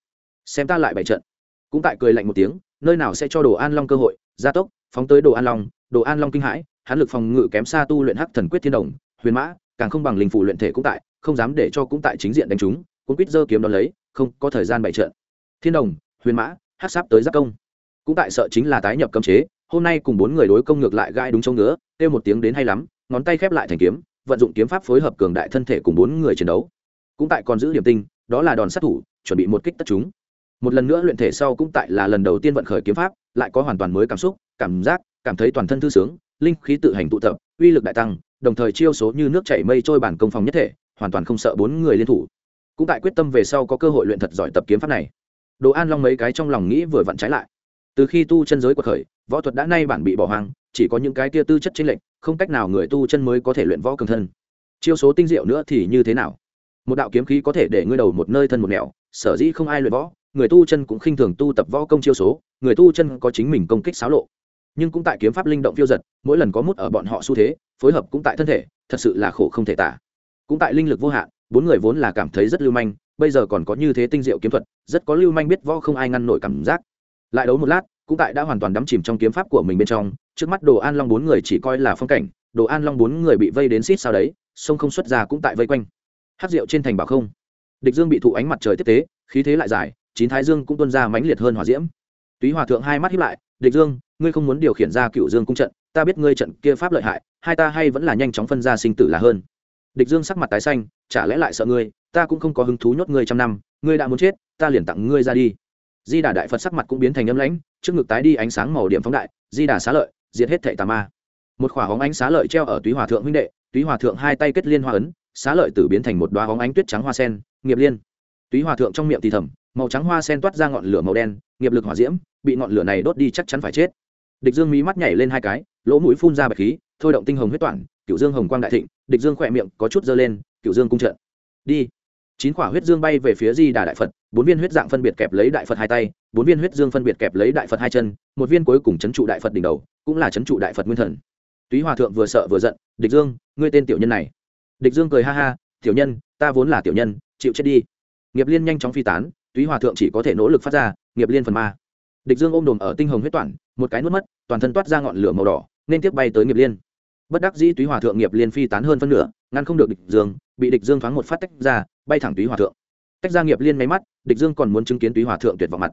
Xem ta lại bày trận. Cũng tại cười lạnh một tiếng, nơi nào sẽ cho đồ an long cơ hội, gia tốc, phóng tới đồ an long. Đồ an long kinh hãi hán lực phòng ngự kém xa tu luyện hắc thần quyết thiên đồng, huyền mã càng không bằng linh phủ luyện thể cũng tại, không dám để cho cũng tại chính diện đánh chúng cũng quýt giơ kiếm đón lấy, không, có thời gian bày trận. Thiên đồng, huyền mã, hát sáp tới giáp công. Cũng tại sợ chính là tái nhập cấm chế, hôm nay cùng bốn người đối công ngược lại gai đúng châu ngứa, kêu một tiếng đến hay lắm, ngón tay khép lại thành kiếm, vận dụng kiếm pháp phối hợp cường đại thân thể cùng bốn người chiến đấu. Cũng tại còn giữ điểm tinh, đó là đòn sát thủ, chuẩn bị một kích tất chúng. Một lần nữa luyện thể sau cũng tại là lần đầu tiên vận khởi kiếm pháp, lại có hoàn toàn mới cảm xúc, cảm giác, cảm thấy toàn thân thư sướng, linh khí tự hành tụ tập, uy lực đại tăng đồng thời chiêu số như nước chảy mây trôi bản công phòng nhất thể, hoàn toàn không sợ bốn người liên thủ. Cũng tại quyết tâm về sau có cơ hội luyện thật giỏi tập kiếm pháp này. Đồ an long mấy cái trong lòng nghĩ vừa vặn trái lại. Từ khi tu chân giới quật khởi, võ thuật đã nay bản bị bỏ hoang, chỉ có những cái tia tư chất chính lệnh không cách nào người tu chân mới có thể luyện võ cường thân. Chiêu số tinh diệu nữa thì như thế nào? Một đạo kiếm khí có thể để ngươi đầu một nơi thân một nẻo, sở dĩ không ai luyện võ, người tu chân cũng khinh thường tu tập võ công chiêu số, người tu chân có chính mình công kích xáo lộ. Nhưng cũng tại kiếm pháp linh động phiêu giật, mỗi lần có mút ở bọn họ xu thế phối hợp cũng tại thân thể, thật sự là khổ không thể tả. Cũng tại linh lực vô hạn, bốn người vốn là cảm thấy rất lưu manh, bây giờ còn có như thế tinh diệu kiếm thuật, rất có lưu manh biết võ không ai ngăn nổi cảm giác. Lại đấu một lát, cũng tại đã hoàn toàn đắm chìm trong kiếm pháp của mình bên trong, trước mắt đồ an long bốn người chỉ coi là phong cảnh, đồ an long bốn người bị vây đến xít sao đấy, sông không xuất ra cũng tại vây quanh. Hát rượu trên thành bảo không. Địch dương bị thụ ánh mặt trời tiếp tế, khí thế lại dài, chín thái dương cũng tuân ra mãnh liệt hơn hỏa diễm. Túy hòa thượng hai mắt hiếp lại, địch dương, ngươi không muốn điều khiển ra cựu dương cung trận, ta biết ngươi trận kia pháp lợi hại hai ta hay vẫn là nhanh chóng phân ra sinh tử là hơn. Địch dương sắc mặt tái xanh, chả lẽ lại sợ ngươi, ta cũng không có hứng thú nhốt ngươi trăm năm, ngươi đã muốn chết, ta liền tặng ngươi ra đi. Di đà đại phật sắc mặt cũng biến thành âm lãnh, trước ngực tái đi ánh sáng màu điểm phóng đại, di đà xá lợi, diệt hết thệ tà ma. Một khỏa hóng ánh xá lợi treo ở túy hòa thượng huynh đệ, túy hòa thượng hai tay kết liên hoa ấn, xá lợi tử biến thành một đoá hóng ánh tuyết trắng hoa sen, nghiệp liên. Túy hòa thượng trong miệng thì thầm, màu trắng hoa sen toát ra ngọn lửa màu đen, nghiệp lực hỏa diễm, bị ngọn lửa này đốt đi chắc chắn phải chết. Địch dương mí mắt nhảy lên hai cái, lỗ mũi phun ra bạch khí thôi động tinh hồng huyết toản cựu dương hồng quang đại thịnh, địch dương khỏe miệng có chút dơ lên cựu dương cung trận. Đi. Chín quả huyết dương bay về phía di đà đại phật, bốn viên huyết dạng phân biệt kẹp lấy đại phật hai tay, bốn viên huyết dương phân biệt kẹp lấy đại phật hai chân, một viên cuối cùng chấn trụ đại phật đỉnh đầu, cũng là chấn trụ đại phật nguyên thần. Túy hòa thượng vừa sợ vừa giận, địch dương, ngươi tên tiểu nhân này. Địch dương cười ha ha, tiểu nhân, ta vốn là tiểu nhân, chịu chết đi. Nghiệp liên nhanh chóng phi tán, túy hòa thượng chỉ có thể nỗ lực phát ra, nghiệp liên phần ma. Địch dương ôm đồm ở tinh hồng huyết toản, một cái nuốt mất, toàn thân toát ra ngọn lửa màu đỏ, nên tiếp bay tới nghiệp liên bất đắc dĩ túy hòa thượng nghiệp liên phi tán hơn phân nửa, ngăn không được địch dương, bị địch dương thoáng một phát tách ra, bay thẳng túy hòa thượng. Tách ra nghiệp liên máy mắt, địch dương còn muốn chứng kiến túy hòa thượng tuyệt vọng mặt.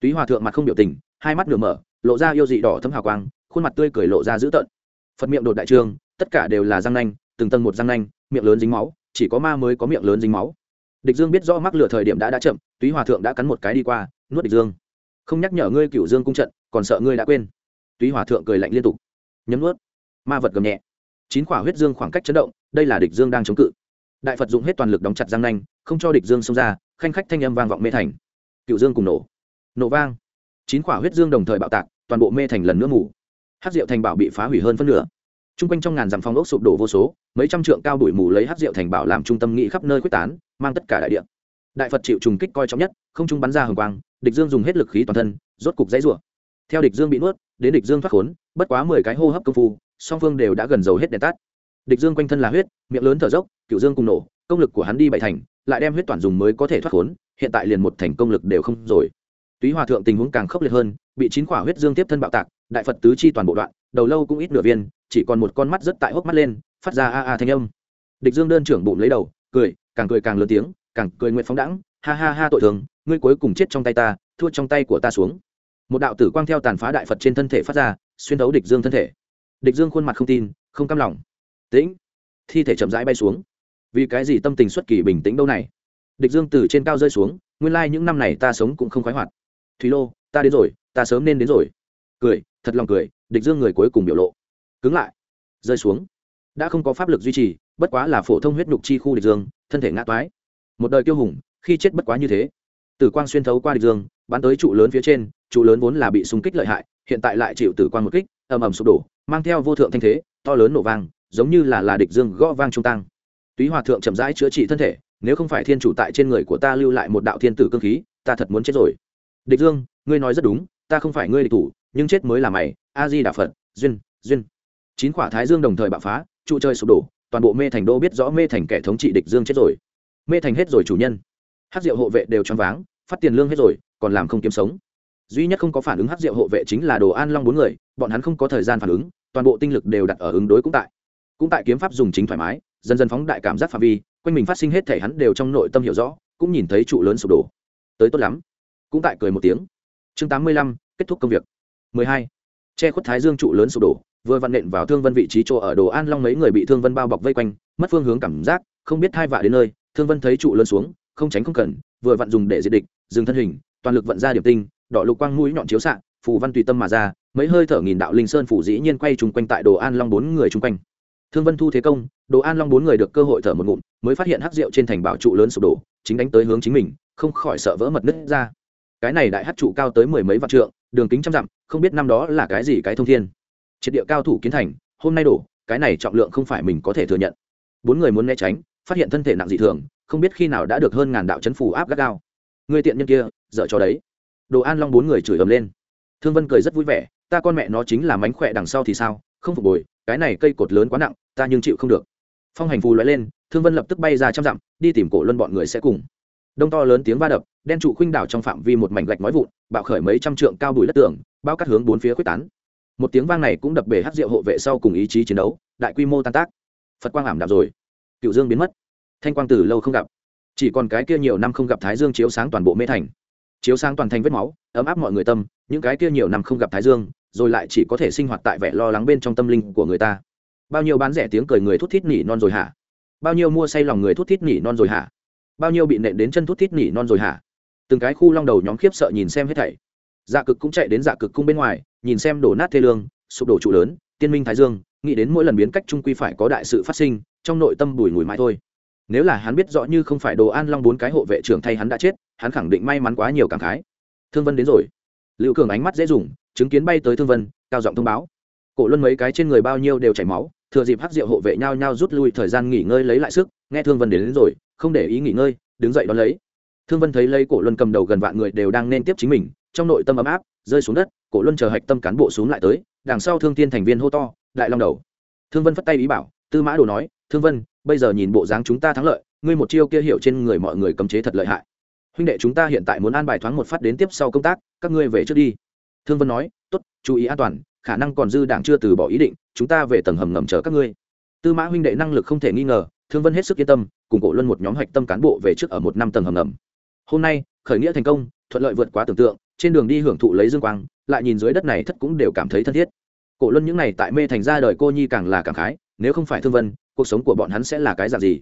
Túy hòa thượng mặt không biểu tình, hai mắt nửa mở, lộ ra yêu dị đỏ thấm hào quang, khuôn mặt tươi cười lộ ra dữ tợn. Phật miệng đột đại trương tất cả đều là răng nanh, từng tầng một răng nanh, miệng lớn dính máu, chỉ có ma mới có miệng lớn dính máu. Địch dương biết rõ mắc lửa thời điểm đã đã chậm, túy hòa thượng đã cắn một cái đi qua, nuốt địch dương. Không nhắc nhở ngươi cửu dương cung trận, còn sợ ngươi đã quên. Túy hòa thượng cười lạnh liên tục. Nhấm nuốt ma vật gầm nhẹ. Chín quả huyết dương khoảng cách chấn động, đây là địch dương đang chống cự. Đại phật dùng hết toàn lực đóng chặt giang nanh, không cho địch dương xông ra, khanh khách thanh âm vang vọng mê thành. Cựu dương cùng nổ. Nổ vang. Chín quả huyết dương đồng thời bạo tạc, toàn bộ mê thành lần nữa mù. Hát rượu thành bảo bị phá hủy hơn phân nửa. T r u n g quanh trong ngàn dặm phong ốc sụp đổ vô số, mấy trăm trượng cao đuổi mù lấy hát rượu thành bảo làm trung tâm nghị khắp nơi quyết tán, mang tất cả đại địa. Đại phật chịu trùng kích coi trọng nhất, không trung bắn ra hồng quang, địch dương dùng hết lực khí toàn thân, rốt cục dãy rủa. Theo địch dương bị nuốt, đến địch dương thoát khốn, bất quá mười cái hô hấp công phu song phương đều đã gần dầu hết đèn tắt. Địch dương quanh thân là huyết, miệng lớn thở dốc, cựu dương cùng nổ, công lực của hắn đi bảy thành, lại đem huyết toàn dùng mới có thể thoát khốn, hiện tại liền một thành công lực đều không rồi. Túy hòa thượng tình huống càng khốc liệt hơn, bị chín quả huyết dương tiếp thân bạo tạc, đại phật tứ chi toàn bộ đoạn, đầu lâu cũng ít nửa viên, chỉ còn một con mắt rất tại hốc mắt lên, phát ra a a thanh âm. Địch dương đơn trưởng bụng lấy đầu, cười, càng cười càng lớn tiếng, càng cười nguyện phóng đẳng ha ha ha tội thường, ngươi cuối cùng chết trong tay ta, thua trong tay của ta xuống. Một đạo tử quang theo tàn phá đại phật trên thân thể phát ra, xuyên thấu địch dương thân thể địch dương khuôn mặt không tin, không cam lòng. Tĩnh, thi thể chậm rãi bay xuống. Vì cái gì tâm tình xuất kỳ bình tĩnh đâu này? Địch dương từ trên cao rơi xuống, nguyên lai những năm này ta sống cũng không khoái hoạt. Thúy lô, ta đến rồi, ta sớm nên đến rồi. Cười, thật lòng cười, địch dương người cuối cùng biểu lộ. Cứng lại. Rơi xuống. Đã không có pháp lực duy trì, bất quá là phổ thông huyết nhục chi khu địch dương, thân thể ngã toái. Một đời kiêu hùng, khi chết bất quá như thế. Tử quang xuyên thấu qua địch dương, bắn tới trụ lớn phía trên, trụ lớn vốn là bị súng kích lợi hại, hiện tại lại chịu tử quang một kích ầm ầm sụp đổ, mang theo vô thượng thanh thế, to lớn nổ vang, giống như là là địch dương gõ vang trung tăng. Túy hòa thượng chậm rãi chữa trị thân thể, nếu không phải thiên chủ tại trên người của ta lưu lại một đạo thiên tử cương khí, ta thật muốn chết rồi. Địch dương, ngươi nói rất đúng, ta không phải ngươi địch thủ, nhưng chết mới là mày, a di đà phật, duyên duyên. Chín quả thái dương đồng thời bạo phá, trụ chơi sụp đổ, toàn bộ mê thành đô biết rõ mê thành kẻ thống trị địch dương chết rồi. Mê thành hết rồi chủ nhân. Hát rượu hộ vệ đều choáng váng, phát tiền lương hết rồi, còn làm không kiếm sống duy nhất không có phản ứng hát rượu hộ vệ chính là đồ an long bốn người, bọn hắn không có thời gian phản ứng, toàn bộ tinh lực đều đặt ở ứng đối cũng tại. Cũng tại kiếm pháp dùng chính thoải mái, dần dần phóng đại cảm giác phạm vi, quanh mình phát sinh hết thể hắn đều trong nội tâm hiểu rõ, cũng nhìn thấy trụ lớn sụp đổ. Tới tốt lắm. Cũng tại cười một tiếng. Chương tám mươi lăm, kết thúc công việc. mười hai. Che khuất thái dương trụ lớn sụp đổ, vừa vặn nện vào thương vân vị trí chỗ ở đồ an long mấy người bị thương vân bao bọc vây quanh, mất phương hướng cảm giác, không biết hai vạ đến nơi, thương vân thấy trụ lớn xuống, không tránh không cần, vừa vặn dùng để diệt địch, dừng thân hình, toàn lực vận ra điểm tinh đỏ lục quang mũi nhọn chiếu xạ, phù văn tùy tâm mà ra, mấy hơi thở nghìn đạo linh sơn phủ dĩ nhiên quay chung quanh tại đồ an long bốn người chung quanh. Thương vân thu thế công, đồ an long bốn người được cơ hội thở một ngụm, mới phát hiện hắc rượu trên thành bảo trụ lớn sụp đổ, chính đánh tới hướng chính mình, không khỏi sợ vỡ mật nứt ra. Cái này đại hát trụ cao tới mười mấy vạn trượng, đường kính trăm dặm, không biết năm đó là cái gì cái thông thiên. Triệt địa cao thủ kiến thành, hôm nay đổ, cái này trọng lượng không phải mình có thể thừa nhận. Bốn người muốn né tránh, phát hiện thân thể nặng dị thường, không biết khi nào đã được hơn ngàn đạo chấn phù áp gắt gao. Người tiện nhân kia, dở cho đấy đồ an long bốn người chửi ầm lên. Thương vân cười rất vui vẻ, ta con mẹ nó chính là mánh khỏe đằng sau thì sao? Không phục hồi cái này cây cột lớn quá nặng, ta nhưng chịu không được. Phong hành phù loại lên, thương vân lập tức bay ra trăm dặm, đi tìm cổ luân bọn người sẽ cùng. Đông to lớn tiếng va đập, đen trụ khuynh đảo trong phạm vi một mảnh gạch nói vụn, bạo khởi mấy trăm trượng cao bùi đất tường, bao cắt hướng bốn phía quyết tán. Một tiếng vang này cũng đập bể hát rượu hộ vệ sau cùng ý chí chiến đấu, đại quy mô tan tác. Phật quang ảm đạm rồi. Cựu dương biến mất. Thanh quang từ lâu không gặp. Chỉ còn cái kia nhiều năm không gặp thái dương chiếu sáng toàn bộ mê thành chiếu sáng toàn thành vết máu, ấm áp mọi người tâm, những cái kia nhiều năm không gặp thái dương, rồi lại chỉ có thể sinh hoạt tại vẻ lo lắng bên trong tâm linh của người ta. Bao nhiêu bán rẻ tiếng cười người thút thít nỉ non rồi hả? Bao nhiêu mua say lòng người thút thít nỉ non rồi hả? Bao nhiêu bị nện đến chân thút thít nỉ non rồi hả? Từng cái khu long đầu nhóm khiếp sợ nhìn xem hết thảy. Dạ cực cũng chạy đến dạ cực cung bên ngoài, nhìn xem đổ nát thê lương, sụp đổ trụ lớn, tiên minh thái dương, nghĩ đến mỗi lần biến cách trung quy phải có đại sự phát sinh, trong nội tâm bùi ngùi mãi thôi. Nếu là hắn biết rõ như không phải đồ an long bốn cái hộ vệ trưởng thay hắn đã chết hắn khẳng định may mắn quá nhiều cảm khái. Thương vân đến rồi. Lưu cường ánh mắt dễ dùng chứng kiến bay tới thương vân cao giọng thông báo. Cổ luân mấy cái trên người bao nhiêu đều chảy máu thừa dịp hắc rượu hộ vệ nhau nhau rút lui thời gian nghỉ ngơi lấy lại sức nghe thương vân đến, đến rồi không để ý nghỉ ngơi đứng dậy đón lấy. Thương vân thấy lấy cổ luân cầm đầu gần vạn người đều đang nên tiếp chính mình trong nội tâm ấm áp rơi xuống đất cổ luân chờ hạch tâm cán bộ xuống lại tới đằng sau thương Thiên thành viên hô to đại long đầu. Thương vân phất tay ý bảo tư mã đồ nói thương vân bây giờ nhìn bộ dáng chúng ta thắng lợi ngươi một chiêu kia hiệu trên người mọi người cấm chế thật lợi hại huynh đệ chúng ta hiện tại muốn an bài thoáng một phát đến tiếp sau công tác, các ngươi về trước đi. Thương vân nói, tốt, chú ý an toàn, khả năng còn dư đảng chưa từ bỏ ý định, chúng ta về tầng hầm ngầm chờ các ngươi. Tư mã huynh đệ năng lực không thể nghi ngờ, thương vân hết sức yên tâm, cùng cổ luân một nhóm hạch tâm cán bộ về trước ở một năm tầng hầm ngầm. Hôm nay, khởi nghĩa thành công, thuận lợi vượt quá tưởng tượng, trên đường đi hưởng thụ lấy dương quang, lại nhìn dưới đất này thất cũng đều cảm thấy thân thiết. Cổ luân những n à y tại mê thành ra đời cô nhi càng là càng khái, nếu không phải thương vân, cuộc sống của bọn hắn sẽ là cái dạng gì?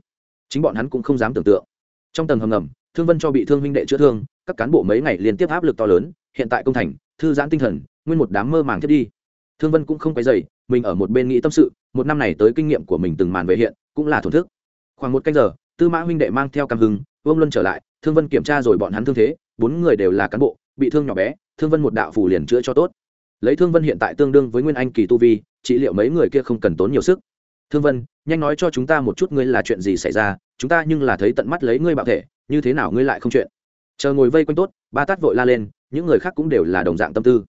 Chính bọn hắn cũng không dám tưởng tượng. Trong tầng hầm ngầm thương vân cho bị thương minh đệ chữa thương, các cán bộ mấy ngày liên tiếp áp lực to lớn, hiện tại công thành, thư giãn tinh thần, nguyên một đám mơ màng thiết đi. Thương vân cũng không quấy dày mình ở một bên nghĩ tâm sự, một năm này tới kinh nghiệm của mình từng màn về hiện, cũng là thổn thức. Khoảng một canh giờ, tư mã huynh đệ mang theo cam hưng, vương luân trở lại, thương vân kiểm tra rồi bọn hắn thương thế, bốn người đều là cán bộ, bị thương nhỏ bé, thương vân một đạo phủ liền chữa cho tốt. Lấy thương vân hiện tại tương đương với nguyên anh kỳ tu vi, trị liệu mấy người kia không cần tốn nhiều sức thương vân, nhanh nói cho chúng ta một chút ngươi là chuyện gì xảy ra, chúng ta nhưng là thấy tận mắt lấy ngươi bạo thể, như thế nào ngươi lại không chuyện? Chờ ngồi vây quanh tốt, ba tát vội la lên, những người khác cũng đều là đồng dạng tâm tư.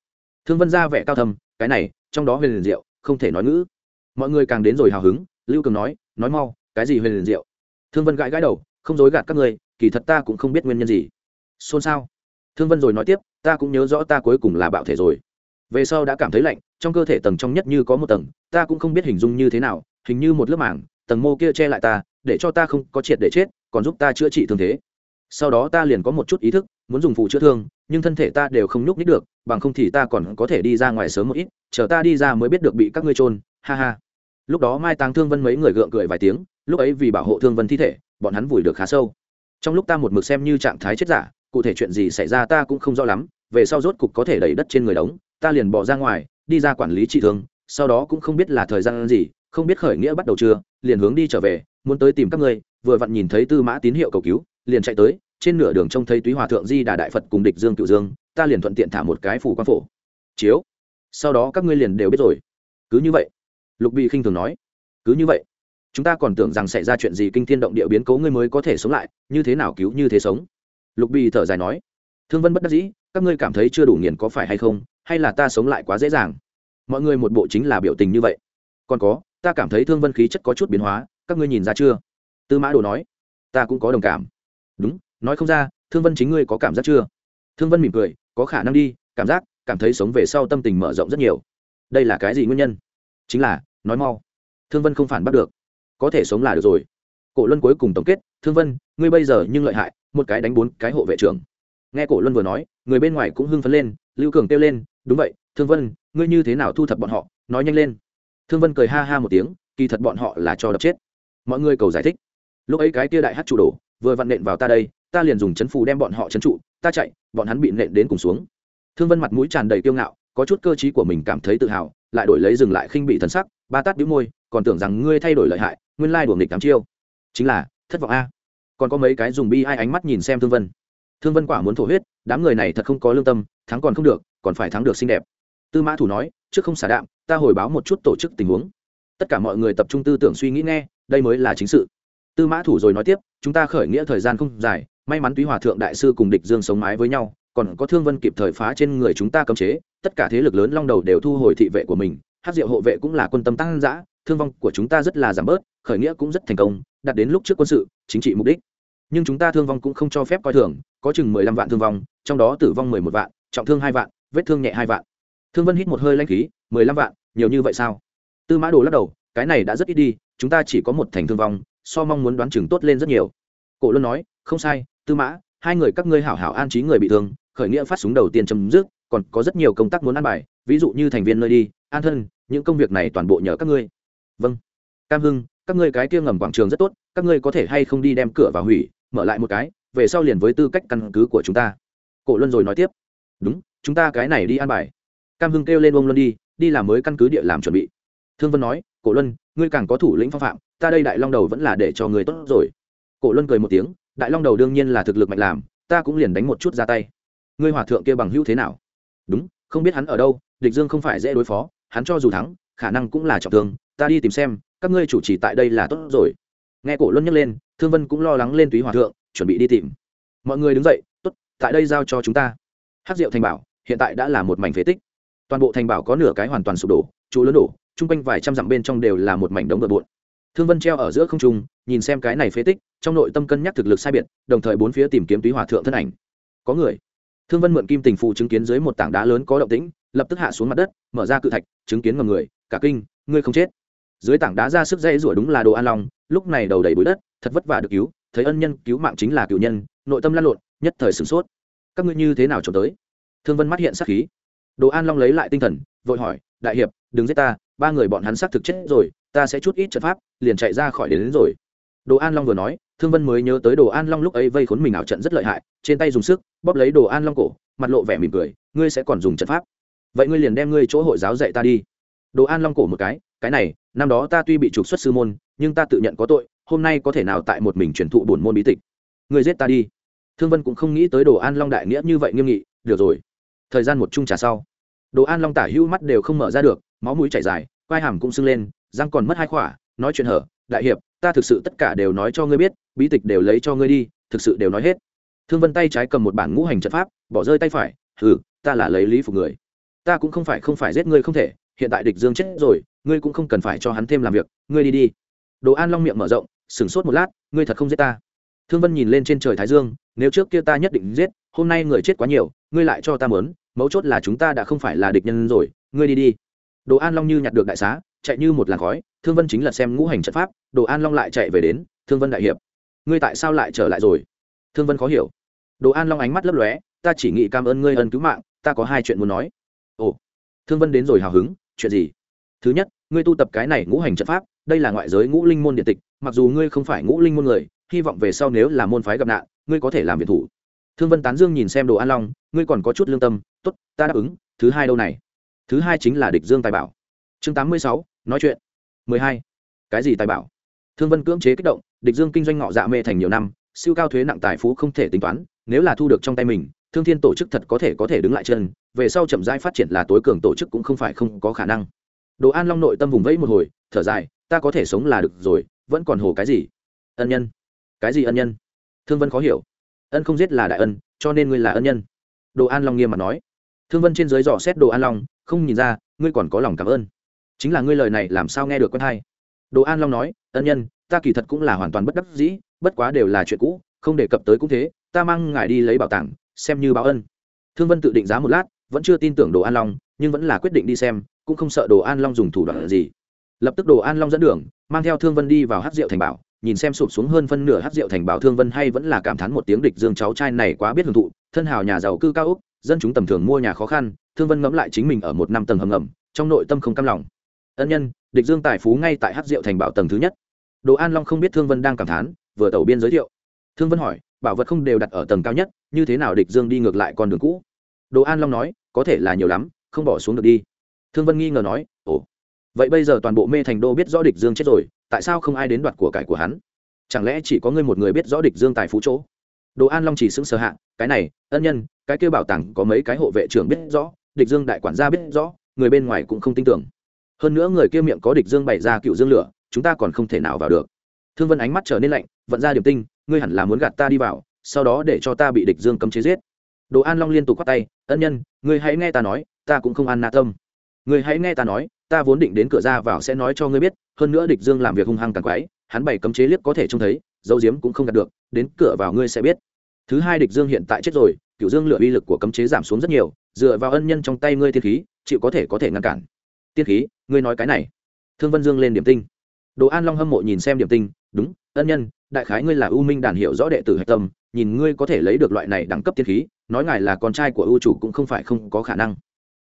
Thương vân ra vẻ cao thầm cái này, trong đó huyền liền diệu, không thể nói ngữ. Mọi người càng đến rồi hào hứng, lưu cường nói nói mau, cái gì huyền liền diệu? Thương vân gãi gãi đầu, không dối gạt các ngươi, kỳ thật ta cũng không biết nguyên nhân gì. Xôn xao. Thương vân rồi nói tiếp, ta cũng nhớ rõ ta cuối cùng là bạo thể rồi về sau đã cảm thấy lạnh, trong cơ thể tầng trong nhất như có một tầng, ta cũng không biết hình dung như thế nào, hình như một lớp mảng tầng mô kia che lại ta, để cho ta không có triệt để chết, còn giúp ta chữa trị thương thế. Sau đó ta liền có một chút ý thức, muốn dùng phụ chữa thương, nhưng thân thể ta đều không nhúc nhích được, bằng không thì ta còn có thể đi ra ngoài sớm một ít, chờ ta đi ra mới biết được bị các ngươi trôn ha ha. Lúc đó mai táng thương vân mấy người gượng cười vài tiếng, lúc ấy vì bảo hộ thương vân thi thể, bọn hắn vùi được khá sâu. Trong lúc ta một mực xem như trạng thái chết giả, cụ thể chuyện gì xảy ra ta cũng không rõ lắm, về sau rốt cục có thể đẩy đất trên người đống ta liền bỏ ra ngoài, đi ra quản lý trị thương, sau đó cũng không biết là thời gian gì, không biết khởi nghĩa bắt đầu chưa, liền hướng đi trở về, muốn tới tìm các ngươi, vừa vặn nhìn thấy tư mã tín hiệu cầu cứu, liền chạy tới, trên nửa đường trông thấy túy hòa thượng di đà đại phật cùng địch dương cựu dương, ta liền thuận tiện thả một cái phủ quan phổ. Chiếu. Sau đó các ngươi liền đều biết rồi. Cứ như vậy. Lục bị khinh thường nói. Cứ như vậy. Chúng ta còn tưởng rằng xảy ra chuyện gì kinh thiên động địa biến cố ngươi mới có thể sống lại, như thế nào cứu như thế sống? Lục bị thở dài nói. Thương vân bất đắc dĩ, các ngươi cảm thấy chưa đủ nghiền có phải hay không? Hay là ta sống lại quá dễ dàng? Mọi người một bộ chính là biểu tình như vậy. Còn có, ta cảm thấy thương vân khí chất có chút biến hóa, các ngươi nhìn ra chưa? Tư mã đồ nói. Ta cũng có đồng cảm. Đúng, nói không ra, thương vân chính ngươi có cảm giác chưa? Thương vân mỉm cười, có khả năng đi, cảm giác, cảm thấy sống về sau tâm tình mở rộng rất nhiều. Đây là cái gì nguyên nhân? Chính là, nói mau. Thương vân không phản bắt được. Có thể sống là được rồi. Cổ luân cuối cùng tổng kết, thương vân, ngươi bây giờ nhưng lợi hại, một cái đánh bốn cái hộ vệ trưởng. Nghe cổ luân vừa nói, người bên ngoài cũng hưng phấn lên, lưu cường kêu lên đúng vậy, thương vân, ngươi như thế nào thu thập bọn họ? Nói nhanh lên. Thương vân cười ha ha một tiếng, kỳ thật bọn họ là cho đập chết. Mọi người cầu giải thích. Lúc ấy cái kia đại hát chủ đổ, vừa vặn nện vào ta đây, ta liền dùng chấn phù đem bọn họ chấn trụ, ta chạy, bọn hắn bị nện đến cùng xuống. Thương vân mặt mũi tràn đầy kiêu ngạo, có chút cơ t của mình cảm thấy tự hào, lại đổi lấy dừng lại khinh bị thần sắc, ba tát bĩu môi, còn tưởng rằng ngươi thay đổi lợi hại, nguyên lai đuổi nghịch tám chiêu. Chính là, thất vọng a. Còn có mấy cái dùng bi ai ánh mắt nhìn xem thương vân. Thương vân quả muốn thổ huyết, đám người này thật không có lương tâm, thắng còn không được còn phải thắng được xinh đẹp. Tư mã thủ nói, trước không xả đạm, ta hồi báo một chút tổ chức tình huống. Tất cả mọi người tập trung tư tưởng suy nghĩ nghe, đây mới là chính sự. Tư mã thủ rồi nói tiếp, chúng ta khởi nghĩa thời gian không dài, may mắn túy hòa thượng đại sư cùng địch dương sống mái với nhau, còn có thương vân kịp thời phá trên người chúng ta cấm chế, tất cả thế lực lớn long đầu đều thu hồi thị vệ của mình hát diệu hộ vệ cũng là quân tâm tăng giã thương vong của chúng ta rất là giảm bớt, khởi nghĩa cũng rất thành công, đạt đến lúc trước quân sự, chính trị mục đích. Nhưng chúng ta thương vong cũng không cho phép coi thường, có chừng mười lăm vạn thương vong, trong đó tử vong mười một vạn, trọng thương hai vạn vết thương nhẹ hai vạn. Thương vân hít một hơi lanh khí, mười lăm vạn, nhiều như vậy sao? Tư mã đồ lắc đầu, cái này đã rất ít đi, chúng ta chỉ có một thành thương vong, so mong muốn đoán chừng tốt lên rất nhiều. Cổ luân nói, không sai, tư mã, hai người các ngươi hảo hảo an trí người bị thương, khởi nghĩa phát súng đầu tiên chấm dứt, còn có rất nhiều công tác muốn an bài, ví dụ như thành viên nơi đi, an thân, những công việc này toàn bộ nhờ các ngươi. Vâng. Cam hưng, các ngươi cái kia ngầm quảng trường rất tốt, các ngươi có thể hay không đi đem cửa và hủy, mở lại một cái, về sau liền với tư cách căn cứ của chúng ta. Cổ luân rồi nói tiếp. Đúng chúng ta cái này đi an bài. Cam hưng kêu lên ông luân đi đi làm mới căn cứ địa làm chuẩn bị. Thương vân nói, cổ luân, ngươi càng có thủ lĩnh phong phạm, ta đây đại long đầu vẫn là để cho người tốt rồi. Cổ luân cười một tiếng, đại long đầu đương nhiên là thực lực mạnh làm, ta cũng liền đánh một chút ra tay. Ngươi hòa thượng kia bằng hữu thế nào? Đúng, không biết hắn ở đâu, địch dương không phải dễ đối phó, hắn cho dù thắng, khả năng cũng là trọng thương, ta đi tìm xem, các ngươi chủ trì tại đây là tốt rồi. Nghe cổ luân nhắc lên, thương vân cũng lo lắng lên túy hòa thượng, chuẩn bị đi tìm. Mọi người đứng dậy, tốt, tại đây giao cho chúng ta. Hát rượu thành bảo hiện tại đã là một mảnh phế tích. Toàn bộ thành bảo có nửa cái hoàn toàn sụp đổ trụ lớn đổ, chung quanh vài trăm dặm bên trong đều là một mảnh đống bừa bộn. Thương vân treo ở giữa không trung, nhìn xem cái này phế tích, trong nội tâm cân nhắc thực lực sai biệt, đồng thời bốn phía tìm kiếm túy hòa thượng thân ảnh. Có người. Thương vân mượn kim tình phụ chứng kiến dưới một tảng đá lớn có động tĩnh, lập tức hạ xuống mặt đất, mở ra cự thạch, chứng kiến ngầm người, cả kinh, ngươi không chết. Dưới tảng đá ra sức dây rủa đúng là đồ an long, lúc này đầu đầy bụi đất, thật vất vả được cứu, thấy ân nhân cứu mạng chính là cựu nhân, nội tâm lăn lộn, nhất thời sửng sốt. Các ngươi như thế nào trốn tới? Thương vân mắt hiện sắc khí. Đồ an long lấy lại tinh thần vội hỏi đại hiệp đừng giết ta ba người bọn hắn xác thực chết rồi ta sẽ chút ít trận pháp liền chạy ra khỏi đến, đến rồi. Đồ an long vừa nói thương vân mới nhớ tới đồ an long lúc ấy vây khốn mình ảo trận rất lợi hại trên tay dùng sức bóp lấy đồ an long cổ mặt lộ vẻ mỉm cười ngươi sẽ còn dùng trận pháp. Vậy ngươi liền đem ngươi chỗ hội giáo dạy ta đi. Đồ an long cổ một cái cái này năm đó ta tuy bị trục xuất sư môn nhưng ta tự nhận có tội hôm nay có thể nào tại một mình truyền thụ bổn môn bí tịch? Ngươi giết ta đi. Thương vân cũng không nghĩ tới đồ an long đại nghĩa như vậy nghiêm nghị được rồi thời gian một chung trà sau. Đồ an long tả hữu mắt đều không mở ra được, máu mũi chảy dài, quai hàm cũng sưng lên, răng còn mất hai khỏa, nói chuyện hở, đại hiệp, ta thực sự tất cả đều nói cho ngươi biết, bí tịch đều lấy cho ngươi đi, thực sự đều nói hết. Thương vân tay trái cầm một bản ngũ hành trận pháp, bỏ rơi tay phải ừ ta là lấy lý phục người. Ta cũng không phải không phải giết ngươi không thể, hiện tại địch dương chết rồi, ngươi cũng không cần phải cho hắn thêm làm việc, ngươi đi đi. Đồ an long miệng mở rộng, sửng sốt một lát, ngươi thật không giết ta. Thương vân nhìn lên trên trời thái dương, nếu trước kia ta nhất định giết, hôm nay người chết quá nhiều, ngươi lại cho ta mớn mấu chốt là chúng ta đã không phải là địch nhân rồi, ngươi đi đi. Đồ an long như nhặt được đại xá, chạy như một làn khói, thương vân chính là xem ngũ hành trận pháp, đồ an long lại chạy về đến, thương vân đại hiệp. Ngươi tại sao lại trở lại rồi? Thương vân khó hiểu. Đồ an long ánh mắt lấp lóe, ta chỉ nghĩ cảm ơn ngươi ân cứu mạng, ta có hai chuyện muốn nói. Ồ. Thương vân đến rồi hào hứng, chuyện gì? Thứ nhất, ngươi tu tập cái này ngũ hành trận pháp, đây là ngoại giới ngũ linh môn điện tịch, mặc dù ngươi không phải ngũ linh môn người, hy vọng về sau nếu là môn phái gặp nạn, ngươi có thể làm việc thủ. Thương vân tán dương nhìn xem đồ an long, ngươi còn có chút lương tâm t ố t ta đáp ứng, thứ hai đâu này? Thứ hai chính là địch dương tài bảo. Chương tám mươi sáu, nói chuyện. Mười hai, cái gì tài bảo? Thương vân cưỡng chế kích động, địch dương kinh doanh ngọ dạ mê thành nhiều năm, siêu cao thuế nặng tài phú không thể tính toán, nếu là thu được trong tay mình, thương thiên tổ chức thật có thể có thể đứng lại chân, về sau chậm rãi phát triển là tối cường tổ chức cũng không phải không có khả năng. Đồ an long nội tâm vùng vẫy một hồi, thở dài, ta có thể sống là được rồi, vẫn còn hồ cái gì? Ân nhân. Cái gì ân nhân? Thương vân khó hiểu. Ân không giết là đại ân, cho nên ngươi là ân nhân. Đồ an long nghiêm mặt nói thương vân trên dưới dò xét đồ an long, không nhìn ra, ngươi còn có lòng cảm ơn. Chính là ngươi lời này làm sao nghe được quen hay? Đồ an long nói, ân nhân, ta kỳ thật cũng là hoàn toàn bất đắc dĩ, bất quá đều là chuyện cũ, không đề cập tới cũng thế, ta mang ngài đi lấy bảo tàng, xem như báo ân. Thương vân tự định giá một lát, vẫn chưa tin tưởng đồ an long, nhưng vẫn là quyết định đi xem, cũng không sợ đồ an long dùng thủ đoạn gì. Lập tức đồ an long dẫn đường, mang theo thương vân đi vào hát rượu thành bảo, nhìn xem sụp xuống hơn phân nửa hát rượu thành bảo, thương vân hay vẫn là cảm thán một tiếng địch dương cháu trai này quá biết hưởng thụ, thân hào nhà giàu cư cao úc dân chúng tầm thường mua nhà khó khăn, thương vân ngẫm lại chính mình ở một năm tầng hầm ngầm, trong nội tâm không cam lòng. Ân nhân, địch dương tài phú ngay tại hát rượu thành bảo tầng thứ nhất. Đồ an long không biết thương vân đang cảm thán, vừa tẩu biên giới thiệu. Thương vân hỏi, bảo vật không đều đặt ở tầng cao nhất, như thế nào địch dương đi ngược lại con đường cũ? Đồ an long nói, có thể là nhiều lắm, không bỏ xuống được đi. Thương vân nghi ngờ nói, ồ, vậy bây giờ toàn bộ mê thành đô biết rõ địch dương chết rồi, tại sao không ai đến đoạt của cải của hắn? Chẳng lẽ chỉ có ngươi một người biết rõ địch dương tài phú chỗ? Đồ an long chỉ xứng sở hạ, cái này, ân nhân, cái kêu bảo tàng có mấy cái hộ vệ trưởng biết rõ, địch dương đại quản gia biết rõ, người bên ngoài cũng không tin tưởng. Hơn nữa người kia miệng có địch dương bày ra cựu dương lửa, chúng ta còn không thể nào vào được. Thương vân ánh mắt trở nên lạnh, vận ra điểm tinh, ngươi hẳn là muốn gạt ta đi vào, sau đó để cho ta bị địch dương cấm chế giết. Đồ an long liên tục quát tay, ân nhân, ngươi hãy nghe ta nói, ta cũng không an na tâm. Ngươi hãy nghe ta nói, ta vốn định đến cửa ra vào sẽ nói cho ngươi biết, hơn nữa địch dương làm việc hung hăng càng quái, hắn bày cấm chế liếc có thể trông thấy dấu diếm cũng không đạt được, đến cửa vào ngươi sẽ biết. Thứ hai địch dương hiện tại chết rồi cựu dương lửa uy lực của cấm chế giảm xuống rất nhiều, dựa vào ân nhân trong tay ngươi tiên khí, chịu có thể có thể ngăn cản. Tiên khí, ngươi nói cái này. Thương vân dương lên điểm tinh. Đồ an long hâm mộ nhìn xem điểm tinh, đúng, ân nhân, đại khái ngươi là u minh đàn hiểu rõ đệ tử hạch tâm, nhìn ngươi có thể lấy được loại này đẳng cấp tiên khí, nói ngài là con trai của ưu chủ cũng không phải không có khả năng.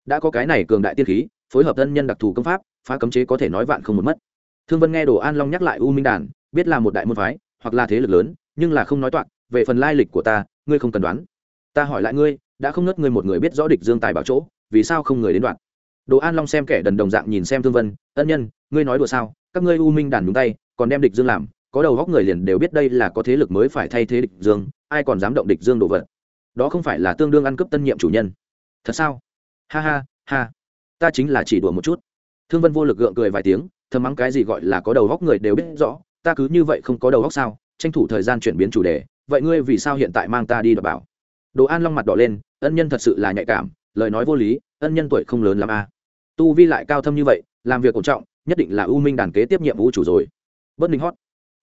Đã có cái này cường đại tiên khí, phối hợp ân nhân đặc thù công pháp, phá cấm chế có thể nói vạn không một mất. Thương vân nghe đồ an long nhắc lại u minh đàn, biết là một đại môn phái hoặc là thế lực lớn, nhưng là không nói toạc, về phần lai lịch của ta, ngươi không cần đoán. Ta hỏi lại ngươi, đã không nớt ngươi một người biết rõ địch dương tài bảo chỗ, vì sao không người đến đoạn đồ an long xem kẻ đần đồng dạng nhìn xem thương vân, ân nhân, ngươi nói đùa sao? Các ngươi u minh đàn đúng tay, còn đem địch dương làm, có đầu góc người liền đều biết đây là có thế lực mới phải thay thế địch dương, ai còn dám động địch dương đồ vật? Đó không phải là tương đương ăn cướp tân nhiệm chủ nhân. Thật sao? Ha ha ha. Ta chính là chỉ đùa một chút. Thương vân vô lực gượng cười vài tiếng, thầm mắng cái gì gọi là có đầu góc người đều biết rõ ta cứ như vậy không có đầu óc sao? Tranh thủ thời gian chuyển biến chủ đề. Vậy ngươi vì sao hiện tại mang ta đi đọc bảo đồ an long mặt đỏ lên, ân nhân thật sự là nhạy cảm, lời nói vô lý, ân nhân tuổi không lớn l a. À. tu vi lại cao thâm như vậy, làm việc cổ trọng, nhất định là u minh đàn kế tiếp nhiệm vụ chủ rồi. Bất ninh hót.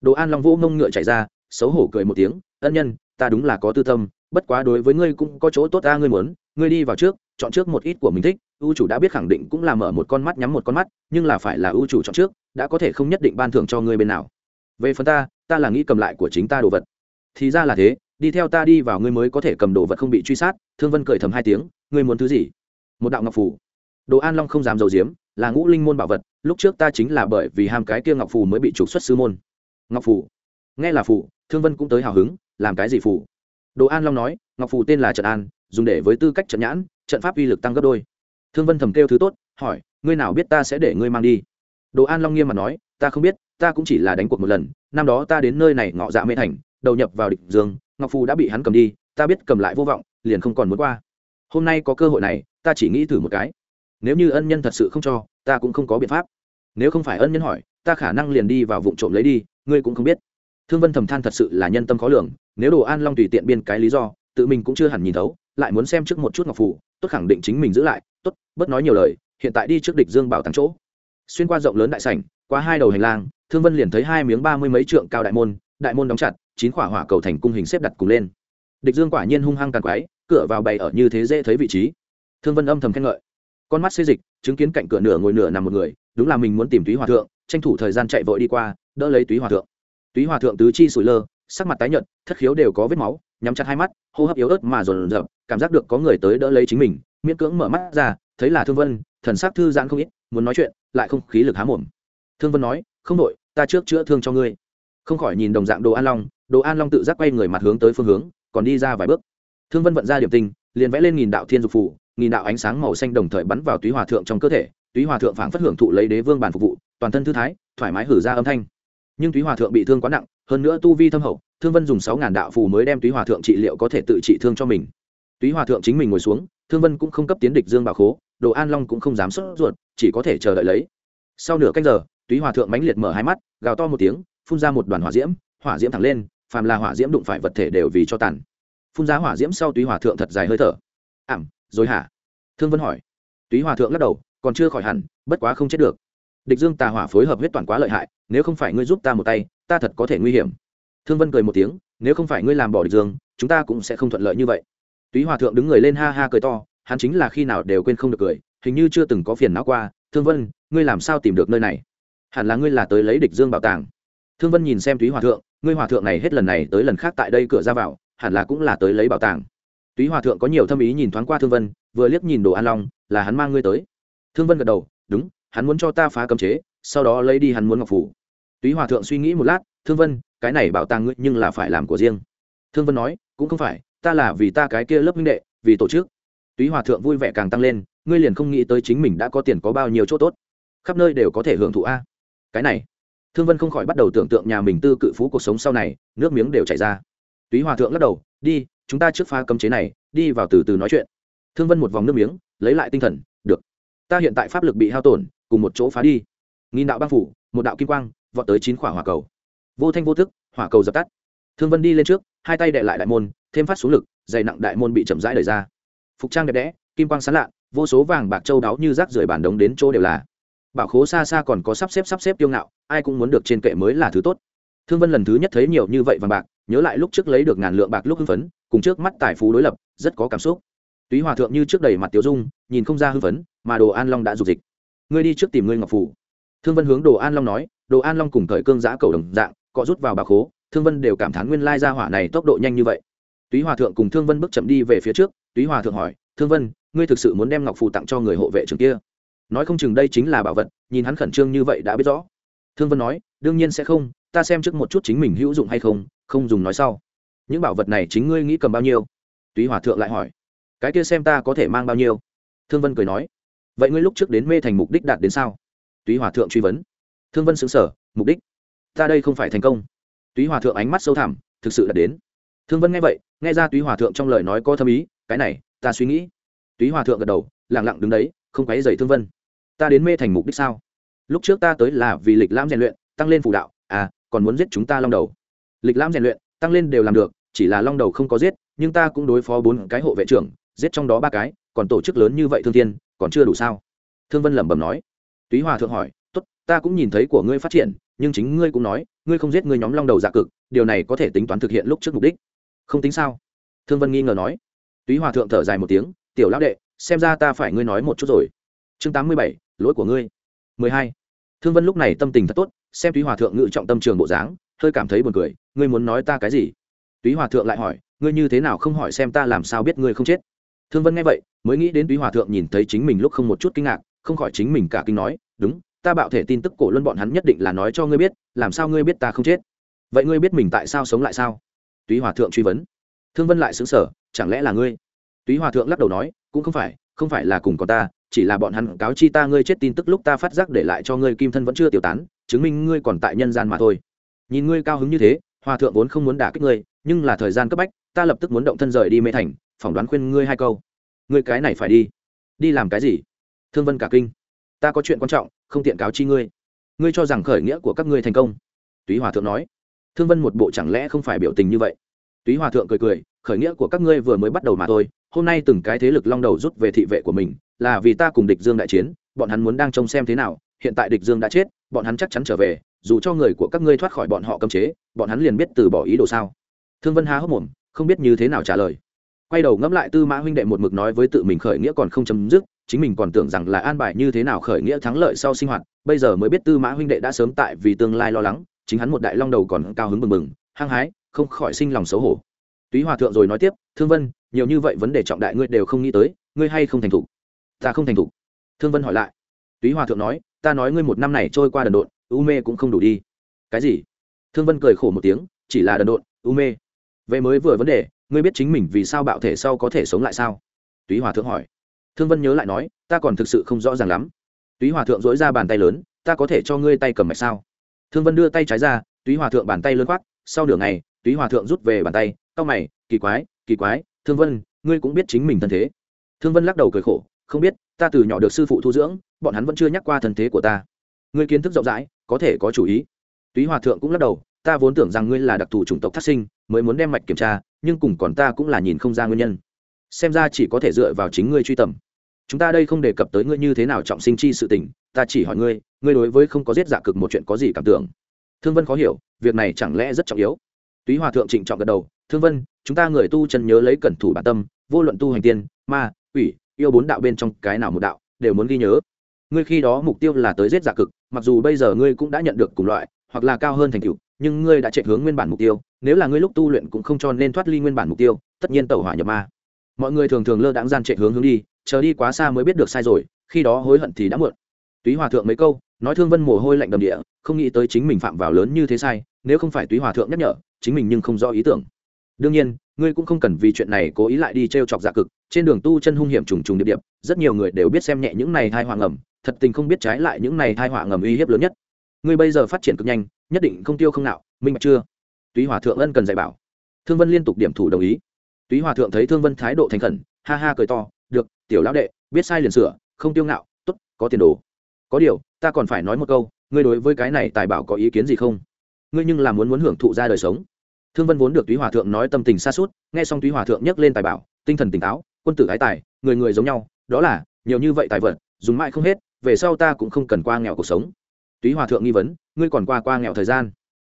Đồ an long vô mông ngựa chạy ra, xấu hổ cười một tiếng, ân nhân, ta đúng là có tư tâm, bất quá đối với ngươi cũng có chỗ tốt ta ngươi muốn, ngươi đi vào trước, chọn trước một ít của mình thích ưu chủ đã biết khẳng định cũng là mở một con mắt, nhắm một con mắt, nhưng là phải là ưu chủ chọn trước, đã có thể không nhất định ban thưởng cho ngươi bên nào về phần ta ta là nghĩ cầm lại của chính ta đồ vật. Thì ra là thế, đi theo ta đi vào ngươi mới có thể cầm đồ vật không bị truy sát. Thương vân cười thầm hai tiếng, ngươi muốn thứ gì? Một đạo ngọc phủ đồ an long không dám dầu diếm là ngũ linh môn bảo vật, lúc trước ta chính là bởi vì ham cái kia ngọc phù mới bị trục xuất sư môn. Ngọc phù. Nghe là phù, thương vân cũng tới hào hứng, làm cái gì phù? Đồ an long nói, ngọc phù tên là trận an, dùng để với tư cách trận nhãn, trận pháp uy lực tăng gấp đôi. Thương vân thầm kêu thứ tốt, hỏi, ngươi nào biết ta sẽ để ngươi mang đi? Đồ an long nghiêm mà nói, ta không biết ta cũng chỉ là đánh cuộc một lần, năm đó ta đến nơi này ngọ dạ mê thành, đầu nhập vào địch dương, ngọc phù đã bị hắn cầm đi, ta biết cầm lại vô vọng, liền không còn muốn qua. Hôm nay có cơ hội này, ta chỉ nghĩ thử một cái. Nếu như ân nhân thật sự không cho, ta cũng không có biện pháp. Nếu không phải ân nhân hỏi, ta khả năng liền đi vào vụ trộm lấy đi, ngươi cũng không biết. Thương vân thầm than thật sự là nhân tâm khó lường, nếu đồ an long tùy tiện biên cái lý do, tự mình cũng chưa hẳn nhìn thấu, lại muốn xem trước một chút ngọc phủ tốt khẳng định chính mình giữ lại, tốt, bớt nói nhiều lời, hiện tại đi trước địch dương bảo tàng chỗ. Xuyên qua rộng lớn đại sảnh, qua hai đầu hành lang thương vân liền thấy hai miếng ba mươi mấy trượng cao đại môn đại môn đóng chặt, chín quả hỏa cầu thành cung hình xếp đặt cùng lên. Địch dương quả nhiên hung hăng càng quái, cửa vào bày ở như thế dễ thấy vị trí. Thương vân âm thầm khen ngợi. Con mắt xê dịch, chứng kiến cạnh cửa nửa ngồi nửa nằm một người, đúng là mình muốn tìm túy hòa thượng, tranh thủ thời gian chạy vội đi qua, đỡ lấy túy hòa thượng. Túy hòa thượng tứ chi sủi lơ, sắc mặt tái nhợt, thất khiếu đều có vết máu, nhắm chặt hai mắt, hô hấp yếu ớt mà dồn dập cảm giác được có người tới đỡ lấy chính mình, miễn cưỡng mở mắt ra, thấy là thương vân, thần sắc thư giãn không ít, muốn nói chuyện, lại không khí lực há mồm. Thương vân nói không đội, ta trước chữa thương cho ngươi. Không khỏi nhìn đồng dạng đồ an long, đồ an long tự giác quay người mặt hướng tới phương hướng, còn đi ra vài bước. Thương vân vận ra điểm tinh, liền vẽ lên nghìn đạo thiên dục phủ nghìn đạo ánh sáng màu xanh đồng thời bắn vào túy hòa thượng trong cơ thể, túy hòa thượng phảng phất hưởng thụ lấy đế vương bản phục vụ, toàn thân thư thái, thoải mái hử ra âm thanh. Nhưng túy hòa thượng bị thương quá nặng, hơn nữa tu vi thâm hậu, thương vân dùng sáu ngàn đạo phù mới đem túy hòa thượng trị liệu có thể tự trị thương cho mình. Túy hòa thượng chính mình ngồi xuống, thương vân cũng không cấp tiến địch dương bảo khố, đồ an long cũng không dám sốt ruột, chỉ có thể chờ đợi lấy. Sau nửa canh giờ túy hòa thượng mãnh liệt mở hai mắt, gào to một tiếng, phun ra một đoàn hỏa diễm hỏa diễm thẳng lên, phàm là hỏa diễm đụng phải vật thể đều vì cho tàn. Phun ra hỏa diễm sau túy hòa thượng thật dài hơi thở. Ảm, rồi hả? Thương vân hỏi. Túy hòa thượng lắc đầu, còn chưa khỏi hẳn, bất quá không chết được. Địch dương tà hỏa phối hợp huyết toàn quá lợi hại, nếu không phải ngươi giúp ta một tay, ta thật có thể nguy hiểm. Thương vân cười một tiếng, nếu không phải ngươi làm bỏ địch dương, chúng ta cũng sẽ không thuận lợi như vậy. Túy hòa thượng đứng người lên ha ha cười to, hắn chính là khi nào đều quên không được cười, hình như chưa từng có phiền não qua. Thương vân, ngươi làm sao tìm được nơi này? Hẳn là ngươi là tới lấy địch dương bảo tàng. Thương vân nhìn xem túy hòa thượng, ngươi hòa thượng này hết lần này tới lần khác tại đây cửa ra vào, hẳn là cũng là tới lấy bảo tàng. Túy hòa thượng có nhiều thâm ý nhìn thoáng qua thương vân, vừa liếc nhìn đồ an long, là hắn mang ngươi tới. Thương vân gật đầu, đúng, hắn muốn cho ta phá cấm chế, sau đó lấy đi hắn muốn ngọc phủ. Túy hòa thượng suy nghĩ một lát, thương vân, cái này bảo tàng ngươi nhưng là phải làm của riêng. Thương vân nói, cũng không phải, ta là vì ta cái kia lớp minh đệ, vì tổ chức. Túy hòa thượng vui vẻ càng tăng lên, ngươi liền không nghĩ tới chính mình đã có tiền có bao nhiêu chỗ tốt. Khắp nơi đều có thể hưởng thụ a cái này, thương vân không khỏi bắt đầu tưởng tượng nhà mình tư cự phú cuộc sống sau này, nước miếng đều chảy ra. Túy hòa thượng lắc đầu, đi, chúng ta trước pha cấm chế này, đi vào từ từ nói chuyện. Thương vân một vòng nước miếng, lấy lại tinh thần, được, ta hiện tại pháp lực bị hao tổn, cùng một chỗ phá đi. Nghìn đạo băng phủ, một đạo kim quang, vọt tới chín khỏa hỏa cầu. Vô thanh vô thức, hỏa cầu dập tắt. Thương vân đi lên trước, hai tay đệ lại đại môn, thêm phát xuống lực, dày nặng đại môn bị chậm rãi đẩy ra. Phục trang đẹp đẽ, kim quang sán lạ, vô số vàng bạc châu đáo như rác rưởi bàn đống đến chỗ đều là bảo khố xa xa còn có sắp xếp sắp xếp tiêu ngạo, ai cũng muốn được trên kệ mới là thứ tốt. Thương vân lần thứ nhất thấy nhiều như vậy vàng bạc, nhớ lại lúc trước lấy được ngàn lượng bạc lúc hưng phấn, cùng trước mắt tài phú đối lập, rất có cảm xúc. Túy hòa thượng như trước đầy mặt tiểu dung, nhìn không ra hưng phấn, mà đồ an long đã dục dịch. Ngươi đi trước tìm ngươi ngọc phủ thương vân hướng đồ an long nói, đồ an long cùng thời cương giã cầu đồng dạng, cọ rút vào bà khố, thương vân đều cảm thán nguyên lai ra hỏa này tốc độ nhanh như vậy. Túy hòa thượng cùng thương vân bước chậm đi về phía trước, túy hòa thượng hỏi, thương vân, ngươi thực sự muốn đem ngọc phù tặng cho người hộ vệ trưởng kia? Nói không chừng đây chính là bảo vật, nhìn hắn khẩn trương như vậy đã biết rõ. Thương vân nói, đương nhiên sẽ không, ta xem trước một chút chính mình hữu dụng hay không không dùng nói sau. Những bảo vật này chính ngươi nghĩ cầm bao nhiêu? Túy hòa thượng lại hỏi. Cái kia xem ta có thể mang bao nhiêu? Thương vân cười nói. Vậy ngươi lúc trước đến mê thành mục đích đạt đến sao? Túy hòa thượng truy vấn. Thương vân xứng sở mục đích? Ta đây không phải thành công. Túy hòa thượng ánh mắt sâu thẳm, thực sự đạt đến. Thương vân nghe vậy, nghe ra túy hòa thượng trong lời nói có thâm ý, cái này, ta suy nghĩ. Túy hòa thượng gật đầu lẳng lặng đứng đấy, không quấy dày thương vân ta đến mê thành mục đích sao? Lúc trước ta tới là vì lịch lãm rèn luyện, tăng lên phủ đạo. À còn muốn giết chúng ta long đầu. Lịch lãm rèn luyện, tăng lên đều làm được, chỉ là long đầu không có giết, nhưng ta cũng đối phó bốn cái hộ vệ trưởng, giết trong đó ba cái, còn tổ chức lớn như vậy thương thiên, còn chưa đủ sao? Thương vân lẩm bẩm nói. Túy hòa thượng hỏi, tốt, ta cũng nhìn thấy của ngươi phát triển, nhưng chính ngươi cũng nói, ngươi không giết ngươi nhóm long đầu dạ cực, điều này có thể tính toán thực hiện lúc trước mục đích. Không tính sao? Thương vân nghi ngờ nói. Túy hòa thượng thở dài một tiếng, tiểu lão đệ, xem ra ta phải ngươi nói một chút rồi. Chương tám mươi bảy lỗi của ngươi. Mười hai. Thương vân lúc này tâm tình thật tốt, xem túy hòa thượng ngự trọng tâm trường bộ dáng, hơi cảm thấy buồn cười, ngươi muốn nói ta cái gì? Túy hòa thượng lại hỏi, ngươi như thế nào không hỏi xem ta làm sao biết ngươi không chết? Thương vân nghe vậy, mới nghĩ đến túy hòa thượng nhìn thấy chính mình lúc không một chút kinh ngạc, không khỏi chính mình cả kinh nói, đúng, ta bạo thể tin tức cổ luân bọn hắn nhất định là nói cho ngươi biết, làm sao ngươi biết ta không chết? Vậy ngươi biết mình tại sao sống lại sao? Túy hòa thượng truy vấn. Thương vân lại xứng sở chẳng lẽ là ngươi? Túy hòa thượng lắc đầu nói, cũng không phải không phải là cùng có ta chỉ là bọn hắn cáo chi ta ngươi chết tin tức lúc ta phát giác để lại cho ngươi kim thân vẫn chưa tiêu tán, chứng minh ngươi còn tại nhân gian mà thôi. Nhìn ngươi cao hứng như thế, hòa thượng vốn không muốn đả kích ngươi, nhưng là thời gian cấp bách, ta lập tức muốn động thân rời đi mê thành, phỏng đoán khuyên ngươi hai câu. Ngươi cái này phải đi. Đi làm cái gì? Thương vân cả kinh. Ta có chuyện quan trọng, không tiện cáo chi ngươi. Ngươi cho rằng khởi nghĩa của các ngươi thành công. Túy hòa thượng nói. Thương vân một bộ chẳng lẽ không phải biểu tình như vậy? Túy hòa thượng cười cười, khởi nghĩa của các ngươi vừa mới bắt đầu mà thôi, hôm nay từng cái thế lực long đầu rút về thị vệ của mình, là vì ta cùng địch dương đại chiến, bọn hắn muốn đang trông xem thế nào, hiện tại địch dương đã chết, bọn hắn chắc chắn trở về, dù cho người của các ngươi thoát khỏi bọn họ cấm chế, bọn hắn liền biết từ bỏ ý đồ sao. Thương vân há hốc mồm, không biết như thế nào trả lời. Quay đầu ngẫm lại tư mã huynh đệ một mực nói với tự mình khởi nghĩa còn không chấm dứt, chính mình còn tưởng rằng là an bài như thế nào khởi nghĩa thắng lợi sau sinh hoạt, bây giờ mới biết tư mã huynh đệ đã sớm tại vì tương lai lo lắng, chính hắn một đại long đầu còn cao hứng mừng mừng hăng hái không khỏi sinh lòng xấu hổ. Túy hòa thượng rồi nói tiếp, thương vân, nhiều như vậy vấn đề trọng đại ngươi đều không nghĩ tới, ngươi hay không thành thục? Ta không thành thục. Thương vân hỏi lại. Túy hòa thượng nói, ta nói ngươi một năm này trôi qua đần độn, u mê cũng không đủ đi. Cái gì? Thương vân cười khổ một tiếng, chỉ là đần độn, u mê. Vậy mới vừa vấn đề, ngươi biết chính mình vì sao bạo thể sau có thể sống lại sao? Túy hòa thượng hỏi. Thương vân nhớ lại nói, ta còn thực sự không rõ ràng lắm. Túy hòa thượng dối ra bàn tay lớn, ta có thể cho ngươi tay cầm mạch sao? Thương vân đưa tay trái ra, túy hòa thượng bàn tay lớn khoác, sau nửa ngày túy hòa thượng rút về bàn tay cau mày, kỳ quái kỳ quái, thương vân, ngươi cũng biết chính mình thân thế. Thương vân lắc đầu cười khổ, không biết, ta từ nhỏ được sư phụ thu dưỡng, bọn hắn vẫn chưa nhắc qua thân thế của ta. Ngươi kiến thức rộng rãi, có thể có chủ ý. Túy hòa thượng cũng lắc đầu, ta vốn tưởng rằng ngươi là đặc thù chủng tộc thác sinh, mới muốn đem mạch kiểm tra, nhưng cùng còn ta cũng là nhìn không ra nguyên nhân. Xem ra chỉ có thể dựa vào chính ngươi truy tầm. Chúng ta đây không đề cập tới ngươi như thế nào trọng sinh chi sự tình, ta chỉ hỏi ngươi ngươi đối với không có giết dạ cực một chuyện có gì cảm tưởng? Thương vân khó hiểu, việc này chẳng lẽ rất trọng yếu? Túy hòa thượng trịnh trọng gật đầu, thương vân, chúng ta người tu chân nhớ lấy cẩn thủ bản tâm, vô luận tu hành tiên, ma, quỷ, yêu bốn đạo bên trong cái nào một đạo, đều muốn ghi nhớ. Ngươi khi đó mục tiêu là tới giết giả cực, mặc dù bây giờ ngươi cũng đã nhận được cùng loại, hoặc là cao hơn thành tựu, nhưng ngươi đã chạy hướng nguyên bản mục tiêu, nếu là ngươi lúc tu luyện cũng không cho nên thoát ly nguyên bản mục tiêu, tất nhiên tẩu hỏa nhập ma. Mọi người thường thường lơ đãng gian chạy hướng hướng đi, chờ đi quá xa mới biết được sai rồi, khi đó hối hận thì đã muộn. Túy hòa thượng mấy câu, nói thương vân mồ hôi lạnh đầm địa, không nghĩ tới chính mình phạm vào lớn như thế sai, nếu không phải túy hòa thượng nhắc nhở chính mình nhưng không rõ ý tưởng. Đương nhiên, ngươi cũng không cần vì chuyện này cố ý lại đi t r e o chọc dạ cực, trên đường tu chân hung hiểm trùng trùng điệp điệp, rất nhiều người đều biết xem nhẹ những này thai họa ngầm, thật tình không biết trái lại những này thai họa ngầm uy hiếp lớn nhất. Ngươi bây giờ phát triển cực nhanh, nhất định không tiêu không nạo, minh bạch chưa? Túy hòa thượng ân cần dạy bảo. Thương vân liên tục điểm thủ đồng ý. Túy hòa thượng thấy thương vân thái độ thành khẩn, ha ha cười to, được, tiểu lão đệ, biết sai liền sửa, không tiêu ngạo t ố t có tiền đồ. Có điều, ta còn phải nói một câu, ngươi đối với cái này tài bảo có ý kiến gì không? Ngươi nhưng là muốn muốn hưởng thụ ra đời sống. Thương vân vốn được túy hòa thượng nói tâm tình xa suốt, nghe xong túy hòa thượng nhắc lên tài bảo, tinh thần tỉnh táo, quân tử ái tài, người người giống nhau, đó là, nhiều như vậy tài vật, dùng mãi không hết, về sau ta cũng không cần qua nghèo cuộc sống. Túy hòa thượng nghi vấn, ngươi còn qua qua nghèo thời gian?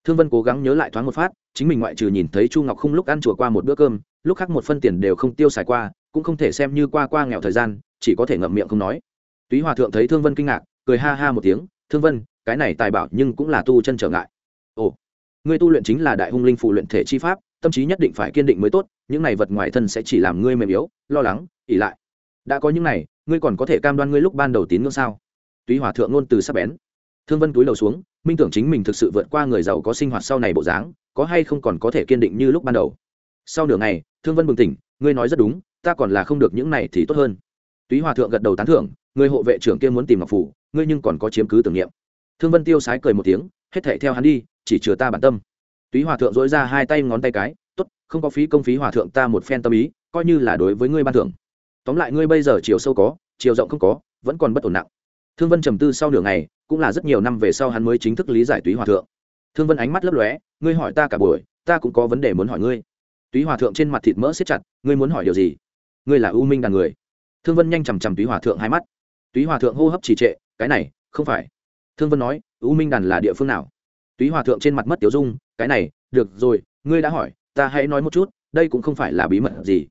Thương vân cố gắng nhớ lại thoáng một phát, chính mình ngoại trừ nhìn thấy chu ngọc không lúc ăn chùa qua một bữa cơm, lúc khác một phân tiền đều không tiêu xài qua, cũng không thể xem như qua qua nghèo thời gian, chỉ có thể ngậm miệng không nói. Túy hòa thượng thấy thương vân kinh ngạc, cười ha ha một tiếng, thương vân, cái này tài bảo nhưng cũng là tu chân trở ngại ồ, ngươi tu luyện chính là đại hung linh phụ luyện thể chi pháp, tâm trí nhất định phải kiên định mới tốt, những này vật ngoài thân sẽ chỉ làm ngươi mềm yếu, lo lắng ỉ lại. Đã có những này, ngươi còn có thể cam đoan ngươi lúc ban đầu tín ngưỡng sao? Túy hòa thượng ngôn từ sắp bén. Thương vân túi đầu xuống, minh tưởng chính mình thực sự vượt qua người giàu có sinh hoạt sau này bộ dáng, có hay không còn có thể kiên định như lúc ban đầu? Sau nửa ngày, thương vân bừng tỉnh, ngươi nói rất đúng, ta còn là không được những này thì tốt hơn. Túy hòa thượng gật đầu tán thưởng, người hộ vệ trưởng kia muốn tìm ngọc phủ, ngươi nhưng còn có chiếm cứ tưởng niệm. Thương vân tiêu sái cười một tiếng hết thệ theo hắn đi, chỉ chừa ta bản tâm. Túy hòa thượng dối ra hai tay ngón tay cái t ố t không có phí công phí hòa thượng ta một phen tâm ý, coi như là đối với ngươi ban thưởng. Tóm lại ngươi bây giờ chiều sâu có, chiều rộng không có, vẫn còn bất ổn nặng. Thương vân trầm tư sau nửa ngày, cũng là rất nhiều năm về sau hắn mới chính thức lý giải túy hòa thượng. Thương vân ánh mắt lấp lóe, ngươi hỏi ta cả buổi, ta cũng có vấn đề muốn hỏi ngươi. Túy hòa thượng trên mặt thịt mỡ xếp chặt, ngươi muốn hỏi điều gì? Ngươi là u minh đàn người. Thương vân nhanh chằm chằm túy hòa thượng hai mắt. Túy hòa thượng hô hấp trì trệ, cái này, không phải. Thương vân nói u minh đàn là địa phương nào? Túy hòa thượng trên mặt mất tiểu dung, cái này, được rồi, ngươi đã hỏi, ta hãy nói một chút, đây cũng không phải là bí mật gì.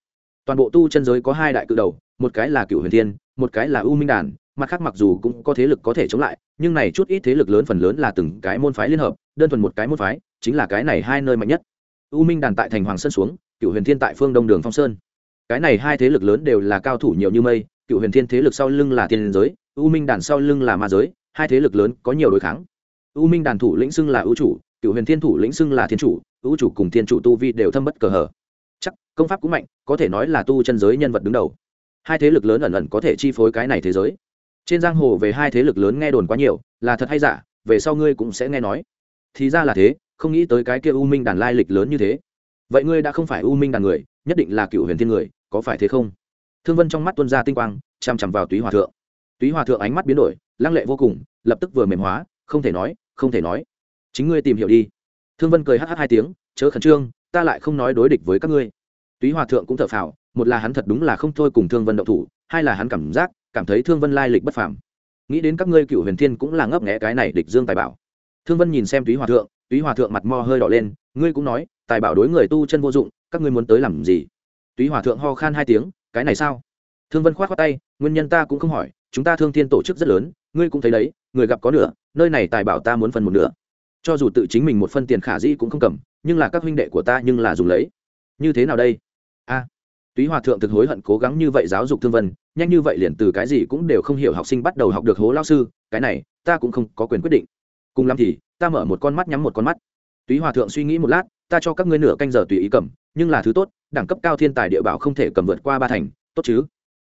Toàn bộ tu chân giới có hai đại cự đầu, một cái là cựu huyền thiên, một cái là u minh đàn, mặt khác mặc dù cũng có thế lực có thể chống lại, nhưng này chút ít thế lực lớn phần lớn là từng cái môn phái liên hợp, đơn thuần một cái môn phái, chính là cái này hai nơi mạnh nhất. U minh đàn tại thành hoàng sơn xuống cựu huyền thiên tại phương đông đường phong sơn. Cái này hai thế lực lớn đều là cao thủ nhiều như mây cựu huyền thiên thế lực sau lưng là Thiên giới, u minh đàn sau lưng là ma giới hai thế lực lớn có nhiều đối kháng. U minh đàn thủ lĩnh xưng là ưu chủ cựu huyền thiên thủ lĩnh xưng là thiên chủ, ưu chủ cùng thiên chủ tu vi đều thâm bất cờ hở chắc, công pháp cũng mạnh, có thể nói là tu chân giới nhân vật đứng đầu. Hai thế lực lớn ẩn ẩn có thể chi phối cái này thế giới. Trên giang hồ về hai thế lực lớn nghe đồn quá nhiều, là thật hay giả, về sau ngươi cũng sẽ nghe nói. Thì ra là thế, không nghĩ tới cái kia u minh đàn lai lịch lớn như thế. Vậy ngươi đã không phải u minh đàn người, nhất định là cựu huyền thiên người, có phải thế không? Thương vân trong mắt tuân ra tinh quang chằm chằm vào túy hòa thượng. Túy hòa thượng ánh mắt biến đổi lăng lệ vô cùng, lập tức vừa mềm hóa, không thể nói, không thể nói. Chính ngươi tìm hiểu đi. Thương vân cười hh hai tiếng, chớ khẩn trương, ta lại không nói đối địch với các ngươi. Túy hòa thượng cũng thở phào, một là hắn thật đúng là không thôi cùng thương vân động thủ, hai là hắn cảm giác, cảm thấy thương vân lai lịch bất phàm. Nghĩ đến các ngươi cựu huyền thiên cũng là ngấp nghẽ cái này địch dương tài bảo. Thương vân nhìn xem túy hòa thượng, túy hòa thượng mặt mo hơi đỏ lên, ngươi cũng nói, tài bảo đối người tu chân vô dụng, các ngươi muốn tới làm gì? Túy hòa thượng ho khan hai tiếng, cái này sao? Thương vân k h o á t khoác tay, nguyên nhân ta cũng không hỏi, chúng ta thương thiên tổ chức rất lớn ngươi cũng thấy đấy, người gặp có nửa, nơi này tài bảo ta muốn phân một nửa. Cho dù tự chính mình một phân tiền khả dĩ cũng không cầm, nhưng là các huynh đệ của ta nhưng là dùng lấy. Như thế nào đây? A, túy hòa thượng thực hối hận cố gắng như vậy giáo dục thương vân, nhanh như vậy liền từ cái gì cũng đều không hiểu học sinh bắt đầu học được hố lao sư, cái này, ta cũng không có quyền quyết định. Cùng lắm thì, ta mở một con mắt nhắm một con mắt. Túy hòa thượng suy nghĩ một lát, ta cho các ngươi nửa canh giờ tùy ý cầm, nhưng là thứ tốt, đẳng cấp cao thiên tài địa bảo không thể cầm vượt qua ba thành, tốt chứ?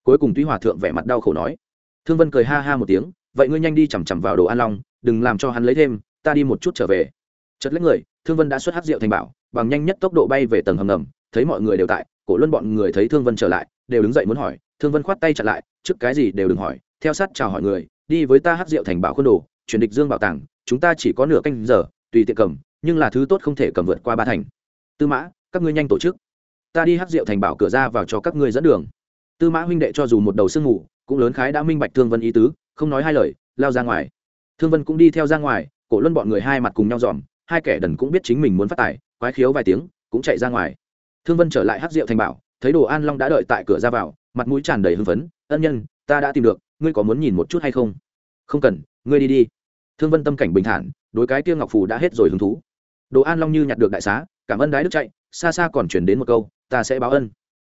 Cuối cùng túy hòa thượng vẻ mặt đau khổ nói. Thương vân cười ha ha một tiếng vậy ngươi nhanh đi chằm chằm vào đồ an long, đừng làm cho hắn lấy thêm, ta đi một chút trở về. Chật lấy người, thương vân đã xuất hát rượu thành bảo, bằng nhanh nhất tốc độ bay về tầng hầm ngầm, thấy mọi người đều tại, cổ luân bọn người thấy thương vân trở lại, đều đứng dậy muốn hỏi, thương vân khoát tay chặn lại, trước cái gì đều đừng hỏi, theo sát chào hỏi người, đi với ta hát rượu thành bảo khuôn đồ, chuyển địch dương bảo tàng, chúng ta chỉ có nửa canh giờ, tùy tiện cầm, nhưng là thứ tốt không thể cầm vượt qua ba thành. Tư mã, các ngươi nhanh tổ chức. Ta đi hát rượu thành bảo cửa ra vào cho các ngươi dẫn đường. Tư mã huynh đệ cho dù một đầu sương ngủ cũng lớn khái đã minh bạch thương vân ý tứ không nói hai lời, lao ra ngoài. Thương vân cũng đi theo ra ngoài, cổ luân bọn người hai mặt cùng nhau dòm hai kẻ đần cũng biết chính mình muốn phát tài, quái khiếu vài tiếng, cũng chạy ra ngoài. Thương vân trở lại hát rượu thành bảo, thấy đồ an long đã đợi tại cửa ra vào, mặt mũi tràn đầy hưng phấn, ân nhân, ta đã tìm được, ngươi có muốn nhìn một chút hay không? Không cần, ngươi đi đi. Thương vân tâm cảnh bình thản, đối cái tiêu ngọc phù đã hết rồi hứng thú. Đồ an long như nhặt được đại xá, cảm ơn đái đức chạy, xa xa còn chuyển đến một câu, ta sẽ báo ân.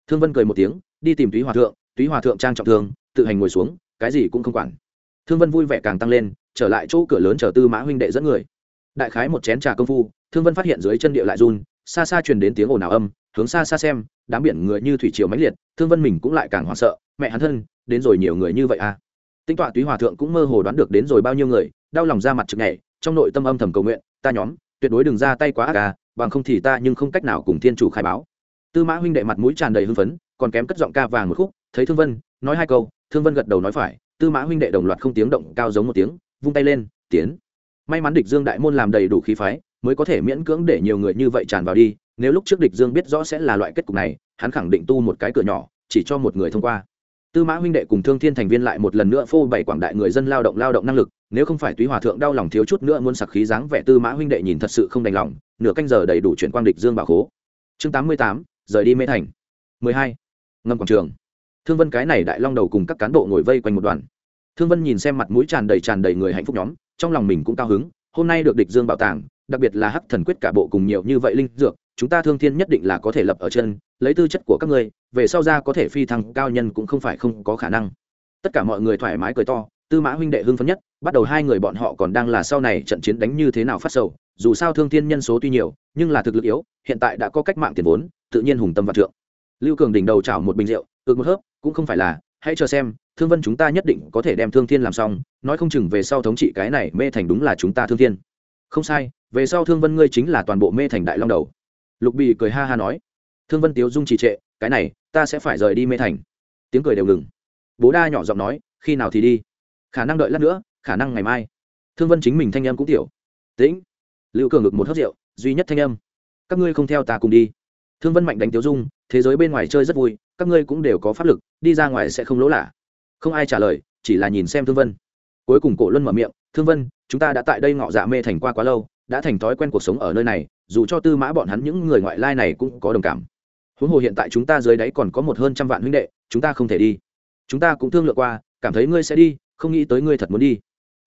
Thương vân cười một tiếng, đi tìm túy hòa thượng, túy hòa thượng trang trọng thương, tự hành ngồi xuống, cái gì cũng không quản thương vân vui vẻ càng tăng lên, trở lại chỗ cửa lớn chờ tư mã huynh đệ dẫn người. Đại khái một chén trà công phu, thương vân phát hiện dưới chân địa lại run, xa xa truyền đến tiếng ồn ào âm, hướng xa xa xem, đám biển người như thủy triều mãnh liệt, thương vân mình cũng lại càng hoảng sợ, mẹ hắn thân, đến rồi nhiều người như vậy à? Tinh tọa túy hòa thượng cũng mơ hồ đoán được đến rồi bao nhiêu người, đau lòng ra mặt trực nhảy, trong nội tâm âm thầm cầu nguyện, ta nhóm, tuyệt đối đừng ra tay quá ác à bằng không thì ta nhưng không cách nào cùng thiên chủ khai báo. Tư mã huynh đệ mặt mũi tràn đầy hưng phấn, còn kém cất giọng ca vàng một khúc, thấy thương vân, nói hai câu, thương vân gật đầu nói phải tư mã huynh đệ đồng loạt không tiếng động cao giống một tiếng, vung tay lên, tiến. May mắn địch dương đại môn làm đầy đủ khí phái, mới có thể miễn cưỡng để nhiều người như vậy tràn vào đi, nếu lúc trước địch dương biết rõ sẽ là loại kết cục này, hắn khẳng định tu một cái cửa nhỏ, chỉ cho một người thông qua. Tư mã huynh đệ cùng thương thiên thành viên lại một lần nữa phô bày quảng đại người dân lao động lao động năng lực, nếu không phải túy hòa thượng đau lòng thiếu chút nữa muốn sặc khí dáng vẻ, tư mã huynh đệ nhìn thật sự không đành lòng, nửa canh giờ đầy đủ chuyển quang địch dương bảo khố. Chương tám mươi tám, rời đi mê thành. mười hai, ngâm quảng trường thương vân cái này đại long đầu cùng các cán bộ ngồi vây quanh một đoàn. Thương vân nhìn xem mặt mũi tràn đầy tràn đầy người hạnh phúc nhóm, trong lòng mình cũng cao hứng, hôm nay được địch dương bảo tàng, đặc biệt là hắc thần quyết cả bộ cùng nhiều như vậy linh dược, chúng ta thương thiên nhất định là có thể lập ở chân, lấy tư chất của các ngươi, về sau ra có thể phi thăng cao nhân cũng không phải không có khả năng. Tất cả mọi người thoải mái cười to, tư mã huynh đệ hưng phấn nhất, bắt đầu hai người bọn họ còn đang là sau này trận chiến đánh như thế nào phát sầu, dù sao thương thiên nhân số tuy nhiều, nhưng là thực lực yếu, hiện tại đã có cách mạng tiền vốn, tự nhiên hùng tâm và trượng lưu cường đỉnh đầu chảo một bình rượu ước một hớp, cũng không phải là, hãy chờ xem, thương vân chúng ta nhất định có thể đem thương thiên làm xong, nói không chừng về sau thống trị cái này mê thành đúng là chúng ta thương thiên. Không sai, về sau thương vân ngươi chính là toàn bộ mê thành đại long đầu. Lục bì cười ha ha nói. Thương vân tiếu dung trì trệ, cái này, ta sẽ phải rời đi mê thành. Tiếng cười đều ngừng. Bố đa nhỏ giọng nói, khi nào thì đi? Khả năng đợi lát nữa, khả năng ngày mai. Thương vân chính mình thanh âm cũng tiểu. Tĩnh. Lưu cường ngực một hớt rượu, duy nhất thanh âm. Các ngươi không theo ta cùng đi thương vân mạnh đánh tiếu dung, thế giới bên ngoài chơi rất vui, các ngươi cũng đều có pháp lực, đi ra ngoài sẽ không lỗ lạ. Không ai trả lời, chỉ là nhìn xem thương vân. Cuối cùng cổ luân mở miệng, thương vân, chúng ta đã tại đây ngọ dạ mê thành qua quá lâu, đã thành thói quen cuộc sống ở nơi này, dù cho tư mã bọn hắn những người ngoại lai này cũng có đồng cảm. Huống hồ hiện tại chúng ta dưới đáy còn có một hơn trăm vạn huynh đệ, chúng ta không thể đi. Chúng ta cũng thương lượng qua, cảm thấy ngươi sẽ đi, không nghĩ tới ngươi thật muốn đi.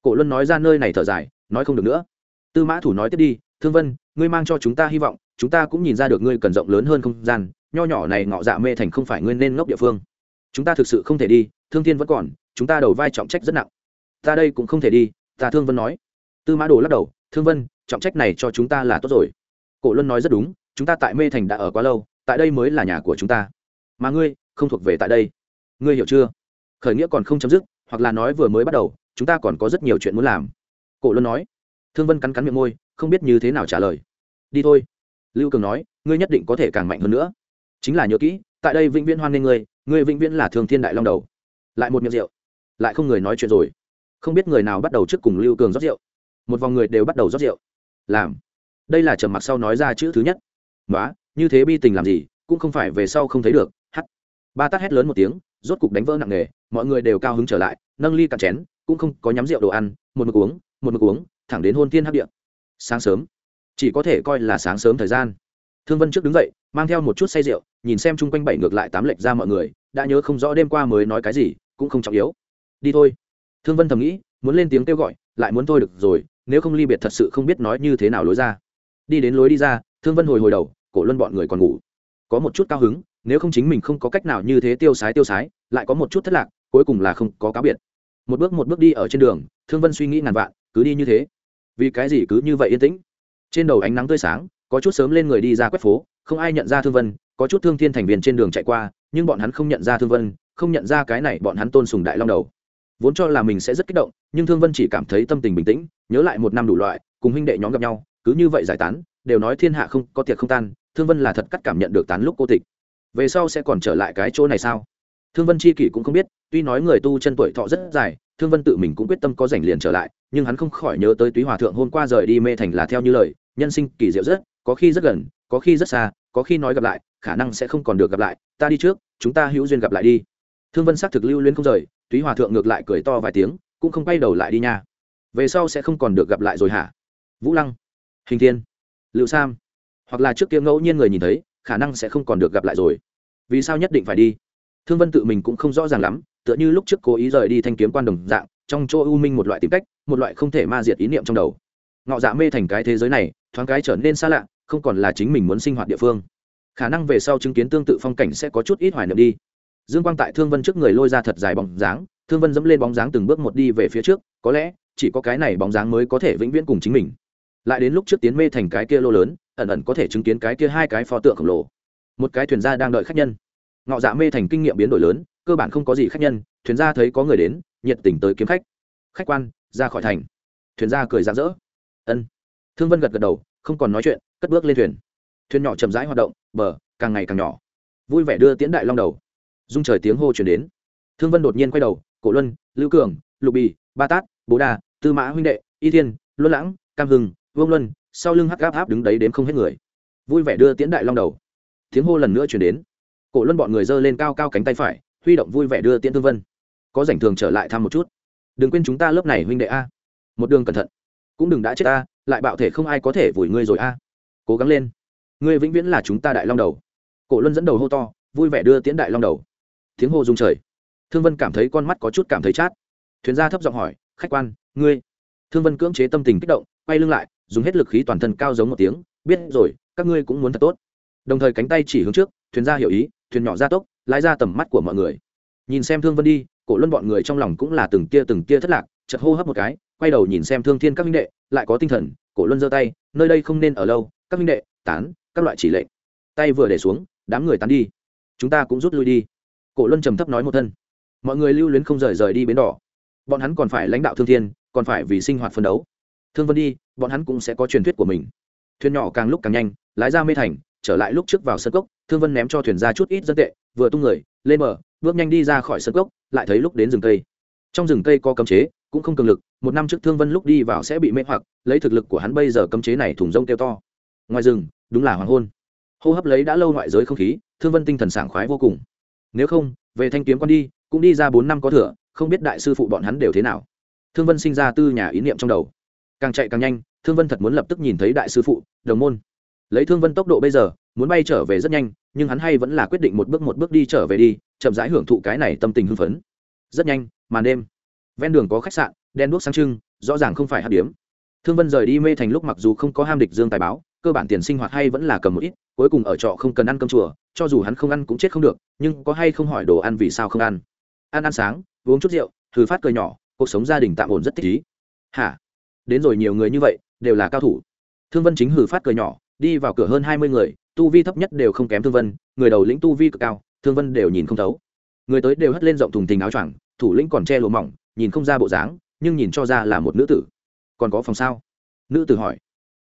Cổ luân nói ra nơi này thở dài, nói không được nữa. Tư mã thủ nói tiếp đi, thương vân, ngươi mang cho chúng ta hy vọng chúng ta cũng nhìn ra được ngươi cần rộng lớn hơn không gian, nho nhỏ này ngọ dạ mê thành không phải ngươi nên ngốc địa phương. Chúng ta thực sự không thể đi, thương thiên vẫn còn, chúng ta đầu vai trọng trách rất nặng. Ta đây cũng không thể đi, ta thương vân nói. Tư mã đồ lắc đầu, thương vân, trọng trách này cho chúng ta là tốt rồi. Cổ luân nói rất đúng, chúng ta tại mê thành đã ở quá lâu, tại đây mới là nhà của chúng ta. Mà ngươi, không thuộc về tại đây. Ngươi hiểu chưa? Khởi nghĩa còn không chấm dứt, hoặc là nói vừa mới bắt đầu, chúng ta còn có rất nhiều chuyện muốn làm. Cổ luân nói. Thương vân cắn cắn miệng môi, không biết như thế nào trả lời. Đi thôi lưu cường nói, ngươi nhất định có thể càng mạnh hơn nữa. Chính là nhớ kỹ, tại đây vĩnh viễn hoan nghênh ngươi ngươi vĩnh viễn là thường thiên đại long đầu. Lại một miệng rượu. Lại không người nói chuyện rồi. Không biết người nào bắt đầu trước cùng lưu cường rót rượu. Một vòng người đều bắt đầu rót rượu. Làm. Đây là trầm mặc sau nói ra chữ thứ nhất. Nói như thế bi tình làm gì, cũng không phải về sau không thấy được. Hắt. Ba tát hét lớn một tiếng, rốt cục đánh vỡ nặng nề, mọi người đều cao hứng trở lại, nâng ly cạn chén, cũng không có nhắm rượu đồ ăn, một mực uống, một mực uống, thẳng đến hôn thiên hấp điện sáng sớm chỉ có thể coi là sáng sớm thời gian. Thương vân trước đứng dậy, mang theo một chút say rượu, nhìn xem chung quanh bảy ngược lại tám lệch ra mọi người, đã nhớ không rõ đêm qua mới nói cái gì, cũng không trọng yếu. Đi thôi. Thương vân thầm nghĩ, muốn lên tiếng kêu gọi, lại muốn thôi được rồi, nếu không ly biệt thật sự không biết nói như thế nào lối ra. Đi đến lối đi ra, thương vân hồi hồi đầu, cổ luân bọn người còn ngủ. Có một chút cao hứng, nếu không chính mình không có cách nào như thế tiêu sái tiêu sái, lại có một chút thất lạc, cuối cùng là không có cáo biệt. Một bước một bước đi ở trên đường, thương vân suy nghĩ ngàn vạn, cứ đi như thế. Vì cái gì cứ như vậy yên tĩnh? Trên đầu ánh nắng tươi sáng, có chút sớm lên người đi ra quét phố, không ai nhận ra thương vân, có chút thương thiên thành viên trên đường chạy qua, nhưng bọn hắn không nhận ra thương vân, không nhận ra cái này bọn hắn tôn sùng đại long đầu. Vốn cho là mình sẽ rất kích động, nhưng thương vân chỉ cảm thấy tâm tình bình tĩnh, nhớ lại một năm đủ loại, cùng huynh đệ nhóm gặp nhau, cứ như vậy giải tán, đều nói thiên hạ không có tiệc không tan, thương vân là thật cắt cảm nhận được tán lúc cô tịch. Về sau sẽ còn trở lại cái chỗ này sao? Thương vân chi kỷ cũng không biết, tuy nói người tu chân tuổi thọ rất dài, thương vân tự mình cũng quyết tâm có rảnh liền trở lại, nhưng hắn không khỏi nhớ tới túy hòa thượng hôm qua rời đi mê thành là theo như lời nhân sinh kỳ diệu rất, có khi rất gần, có khi rất xa, có khi nói gặp lại, khả năng sẽ không còn được gặp lại, ta đi trước, chúng ta hữu duyên gặp lại đi. Thương vân xác thực lưu liên không rời túy hòa thượng ngược lại cười to vài tiếng, cũng không quay đầu lại đi nha. Về sau sẽ không còn được gặp lại rồi hả? Vũ lăng, hình thiên liệu sam, hoặc là trước kia ngẫu nhiên người nhìn thấy, khả năng sẽ không còn được gặp lại rồi. Vì sao nhất định phải đi? Thương vân tự mình cũng không rõ ràng lắm, tựa như lúc trước cố ý rời đi thanh kiếm quan đồng dạng, trong chỗ u minh một loại tìm cách, một loại không thể ma diệt ý niệm trong đầu. Ngọ dạ mê thành cái thế giới này thoáng cái trở nên xa lạ, không còn là chính mình muốn sinh hoạt địa phương. Khả năng về sau chứng kiến tương tự phong cảnh sẽ có chút ít hoài niệm đi. Dương quang tại thương vân trước người lôi ra thật dài bóng dáng, thương vân dẫm lên bóng dáng từng bước một đi về phía trước, có lẽ chỉ có cái này bóng dáng mới có thể vĩnh viễn cùng chính mình. Lại đến lúc trước tiến mê thành cái kia lô lớn, ẩn ẩn có thể chứng kiến cái kia hai cái pho tượng khổng lồ. Một cái thuyền gia đang đợi khách nhân. Ngọ dạ mê thành kinh nghiệm biến đổi lớn, cơ bản không có gì khách nhân, thuyền gia thấy có người đến, nhiệt tình tới kiếm khách. Khách quan, ra khỏi thành. Thuyền gia cười rạng rỡ. Ân thương vân gật gật đầu, không còn nói chuyện, cất bước lên thuyền. Thuyền nhỏ chậm rãi hoạt động, bờ, càng ngày càng nhỏ. Vui vẻ đưa tiễn đại long đầu. Dung trời tiếng hô chuyển đến. Thương vân đột nhiên quay đầu, cổ luân, lưu cường, lục bì, ba tát, bố đà tư mã huynh đệ, y thiên, luân lãng, cam hưng, vương luân, sau lưng hắc gáp áp đứng đấy đến không hết người. Vui vẻ đưa tiễn đại long đầu. Tiếng hô lần nữa chuyển đến. Cổ luân bọn người giơ lên cao cao cánh tay phải, huy động vui vẻ đưa tiễn thương vân. Có rảnh thường trở lại thăm một chút. Đừng quên chúng ta lớp này huynh đệ a. Một đường cẩn thận. Cũng đừng đã chết ta lại bạo thể không ai có thể vùi ngươi rồi a. Cố gắng lên. Ngươi vĩnh viễn là chúng ta đại long đầu. Cổ luân dẫn đầu hô to, vui vẻ đưa tiễn đại long đầu. Tiếng hô rung trời. Thương vân cảm thấy con mắt có chút cảm thấy chát. Thuyền gia thấp giọng hỏi, khách quan, ngươi? Thương vân cưỡng chế tâm tình kích động, quay lưng lại, dùng hết lực khí toàn thân cao giống một tiếng, biết rồi, các ngươi cũng muốn thật tốt. Đồng thời cánh tay chỉ hướng trước, thuyền ra hiểu ý, thuyền nhỏ ra tốc, lái ra tầm mắt của mọi người. Nhìn xem thương vân đi, cổ luân bọn người trong lòng cũng là từng tia từng tia thất lạc chật hô hấp một cái, quay đầu nhìn xem thương thiên các minh đệ lại có tinh thần, cổ luân giơ tay, nơi đây không nên ở lâu, các minh đệ, tán, các loại chỉ lệnh. Tay vừa để xuống, đám người tán đi. Chúng ta cũng rút lui đi. Cổ luân trầm thấp nói một thân. Mọi người lưu luyến không rời rời đi bến đỏ. Bọn hắn còn phải lãnh đạo thương thiên, còn phải vì sinh hoạt phân đấu. Thương vân đi, bọn hắn cũng sẽ có truyền thuyết của mình. Thuyền nhỏ càng lúc càng nhanh, lái ra mê thành, trở lại lúc trước vào sân cốc, thương vân ném cho thuyền ra chút ít dân tệ, vừa tung người, lên bờ, bước nhanh đi ra khỏi sân cốc, lại thấy lúc đến rừng cây. Trong rừng cây có cấm chế cũng không cường lực, một năm trước thương vân lúc đi vào sẽ bị mê hoặc, lấy thực lực của hắn bây giờ cấm chế này thủng rông kêu to. Ngoài rừng, đúng là hoàng hôn. Hô hấp lấy đã lâu ngoại giới không khí, thương vân tinh thần sảng khoái vô cùng. Nếu không, về thanh kiếm con đi, cũng đi ra bốn năm có thừa, không biết đại sư phụ bọn hắn đều thế nào. Thương vân sinh ra tư nhà ý niệm trong đầu. Càng chạy càng nhanh, thương vân thật muốn lập tức nhìn thấy đại sư phụ, đồng môn. Lấy thương vân tốc độ bây giờ, muốn bay trở về rất nhanh, nhưng hắn hay vẫn là quyết định một bước một bước đi trở về đi, chậm rãi hưởng thụ cái này tâm tình hưng phấn. Rất nhanh, màn đêm ven đường có khách sạn đen đuốc sáng trưng, rõ ràng không phải hát điếm. Thương vân rời đi mê thành lúc mặc dù không có ham địch dương tài báo, cơ bản tiền sinh hoạt hay vẫn là cầm một ít, cuối cùng ở trọ không cần ăn cơm chùa, cho dù hắn không ăn cũng chết không được, nhưng có hay không hỏi đồ ăn vì sao không ăn. Ăn ăn sáng, uống chút rượu, thử phát cười nhỏ, cuộc sống gia đình tạm ổn rất thích ý. Hả? Đến rồi nhiều người như vậy, đều là cao thủ. Thương vân chính hử phát cười nhỏ, đi vào cửa hơn hai mươi người, tu vi thấp nhất đều không kém thương vân, người đầu lĩnh tu vi cực cao, thương vân đều nhìn không thấu. Người tới đều hất lên rộng thùng tình áo choàng, thủ lĩnh còn che lụa mỏng nhìn không ra bộ dáng, nhưng nhìn cho ra là một nữ tử. Còn có phòng sao? Nữ tử hỏi.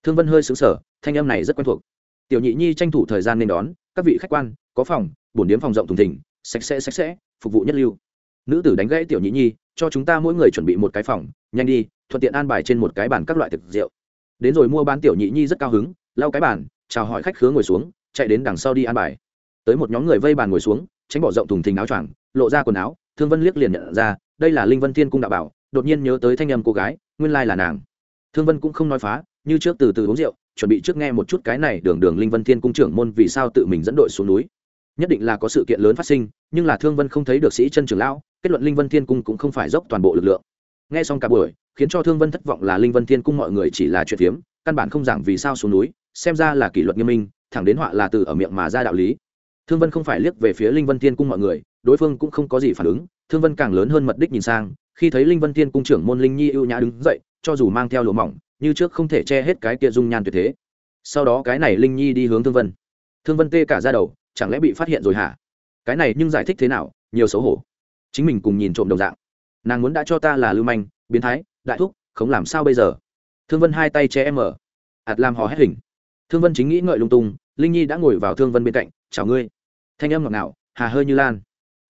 Thương vân hơi xứng sở thanh âm này rất quen thuộc. Tiểu nhị nhi tranh thủ thời gian nên đón, các vị khách quan, có phòng, bổn điếm phòng rộng thùng thình, sạch sẽ sạch sẽ, phục vụ nhất lưu. Nữ tử đánh gãy tiểu nhị nhi, cho chúng ta mỗi người chuẩn bị một cái phòng, nhanh đi, thuận tiện an bài trên một cái bàn các loại thực rượu. Đến rồi mua bán tiểu nhị nhi rất cao hứng, lau cái bàn, chào hỏi khách khứa ngồi xuống, chạy đến đằng sau đi an bài. Tới một nhóm người vây bàn ngồi xuống, tránh bỏ rộng thùng thình áo choàng, lộ ra quần áo, thương vân liếc liền nhận ra đây là linh vân thiên cung đạo bảo, đột nhiên nhớ tới thanh âm cô gái, nguyên lai là nàng. Thương vân cũng không nói phá, như trước từ từ uống rượu, chuẩn bị trước nghe một chút cái này đường đường linh vân thiên cung trưởng môn vì sao tự mình dẫn đội xuống núi. Nhất định là có sự kiện lớn phát sinh, nhưng là thương vân không thấy được sĩ chân trưởng lão, kết luận linh vân thiên cung cũng không phải dốc toàn bộ lực lượng. Nghe xong cả buổi, khiến cho thương vân thất vọng là linh vân thiên cung mọi người chỉ là chuyện phiếm, căn bản không giảng vì sao xuống núi, xem ra là kỷ luật nghiêm minh, thẳng đến họa là từ ở miệng mà ra đạo lý. Thương vân không phải liếc về phía linh vân thiên cung mọi người, đối phương cũng không có gì phản ứng thương vân càng lớn hơn mật đích nhìn sang, khi thấy linh vân thiên cung trưởng môn linh nhi ưu nhã đứng dậy, cho dù mang theo lụa mỏng, như trước không thể che hết cái kia dung nhan tuyệt thế. Sau đó cái này linh nhi đi hướng thương vân. Thương vân tê cả ra đầu, chẳng lẽ bị phát hiện rồi hả? Cái này nhưng giải thích thế nào? Nhiều xấu hổ. Chính mình cùng nhìn trộm đồng dạng. Nàng muốn đã cho ta là lưu manh, biến thái, đại thúc, không làm sao bây giờ? Thương vân hai tay che em mở ạt làm hò hét hình. Thương vân chính nghĩ ngợi lung tung, linh nhi đã ngồi vào thương vân bên cạnh, chào ngươi. Thanh âm ngọt ngào, hà hơi như lan.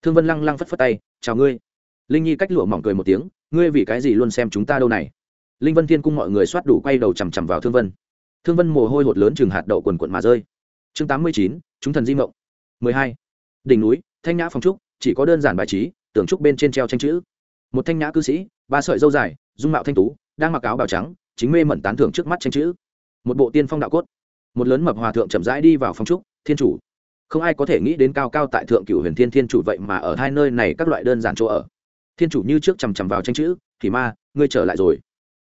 Thương vân lăng lăng phất phất tay chào ngươi. Linh nhi cách lụa mỏng cười một tiếng, ngươi vì cái gì luôn xem chúng ta đâu này? Linh vân thiên cung mọi người soát đủ quay đầu chằm chằm vào thương vân. Thương vân mồ hôi hột lớn chừng hạt đậu quần quận mà rơi. Chương tám mươi chín, chúng thần di mộng. mười hai, đỉnh núi, thanh nhã phong trúc, chỉ có đơn giản bài trí tưởng trúc bên trên treo tranh chữ. Một thanh nhã cư sĩ, ba sợi dâu dài, dung mạo thanh tú, đang mặc áo bào trắng, chính mê mẩn tán thưởng trước mắt tranh chữ. Một bộ tiên phong đạo cốt. Một lớn mập hòa thượng chậm rãi đi vào phong trúc, thiên chủ không ai có thể nghĩ đến cao cao tại thượng cửu huyền thiên thiên chủ vậy mà ở hai nơi này các loại đơn giản chỗ ở. Thiên chủ như trước chằm chằm vào tranh chữ thì ma, ngươi trở lại rồi.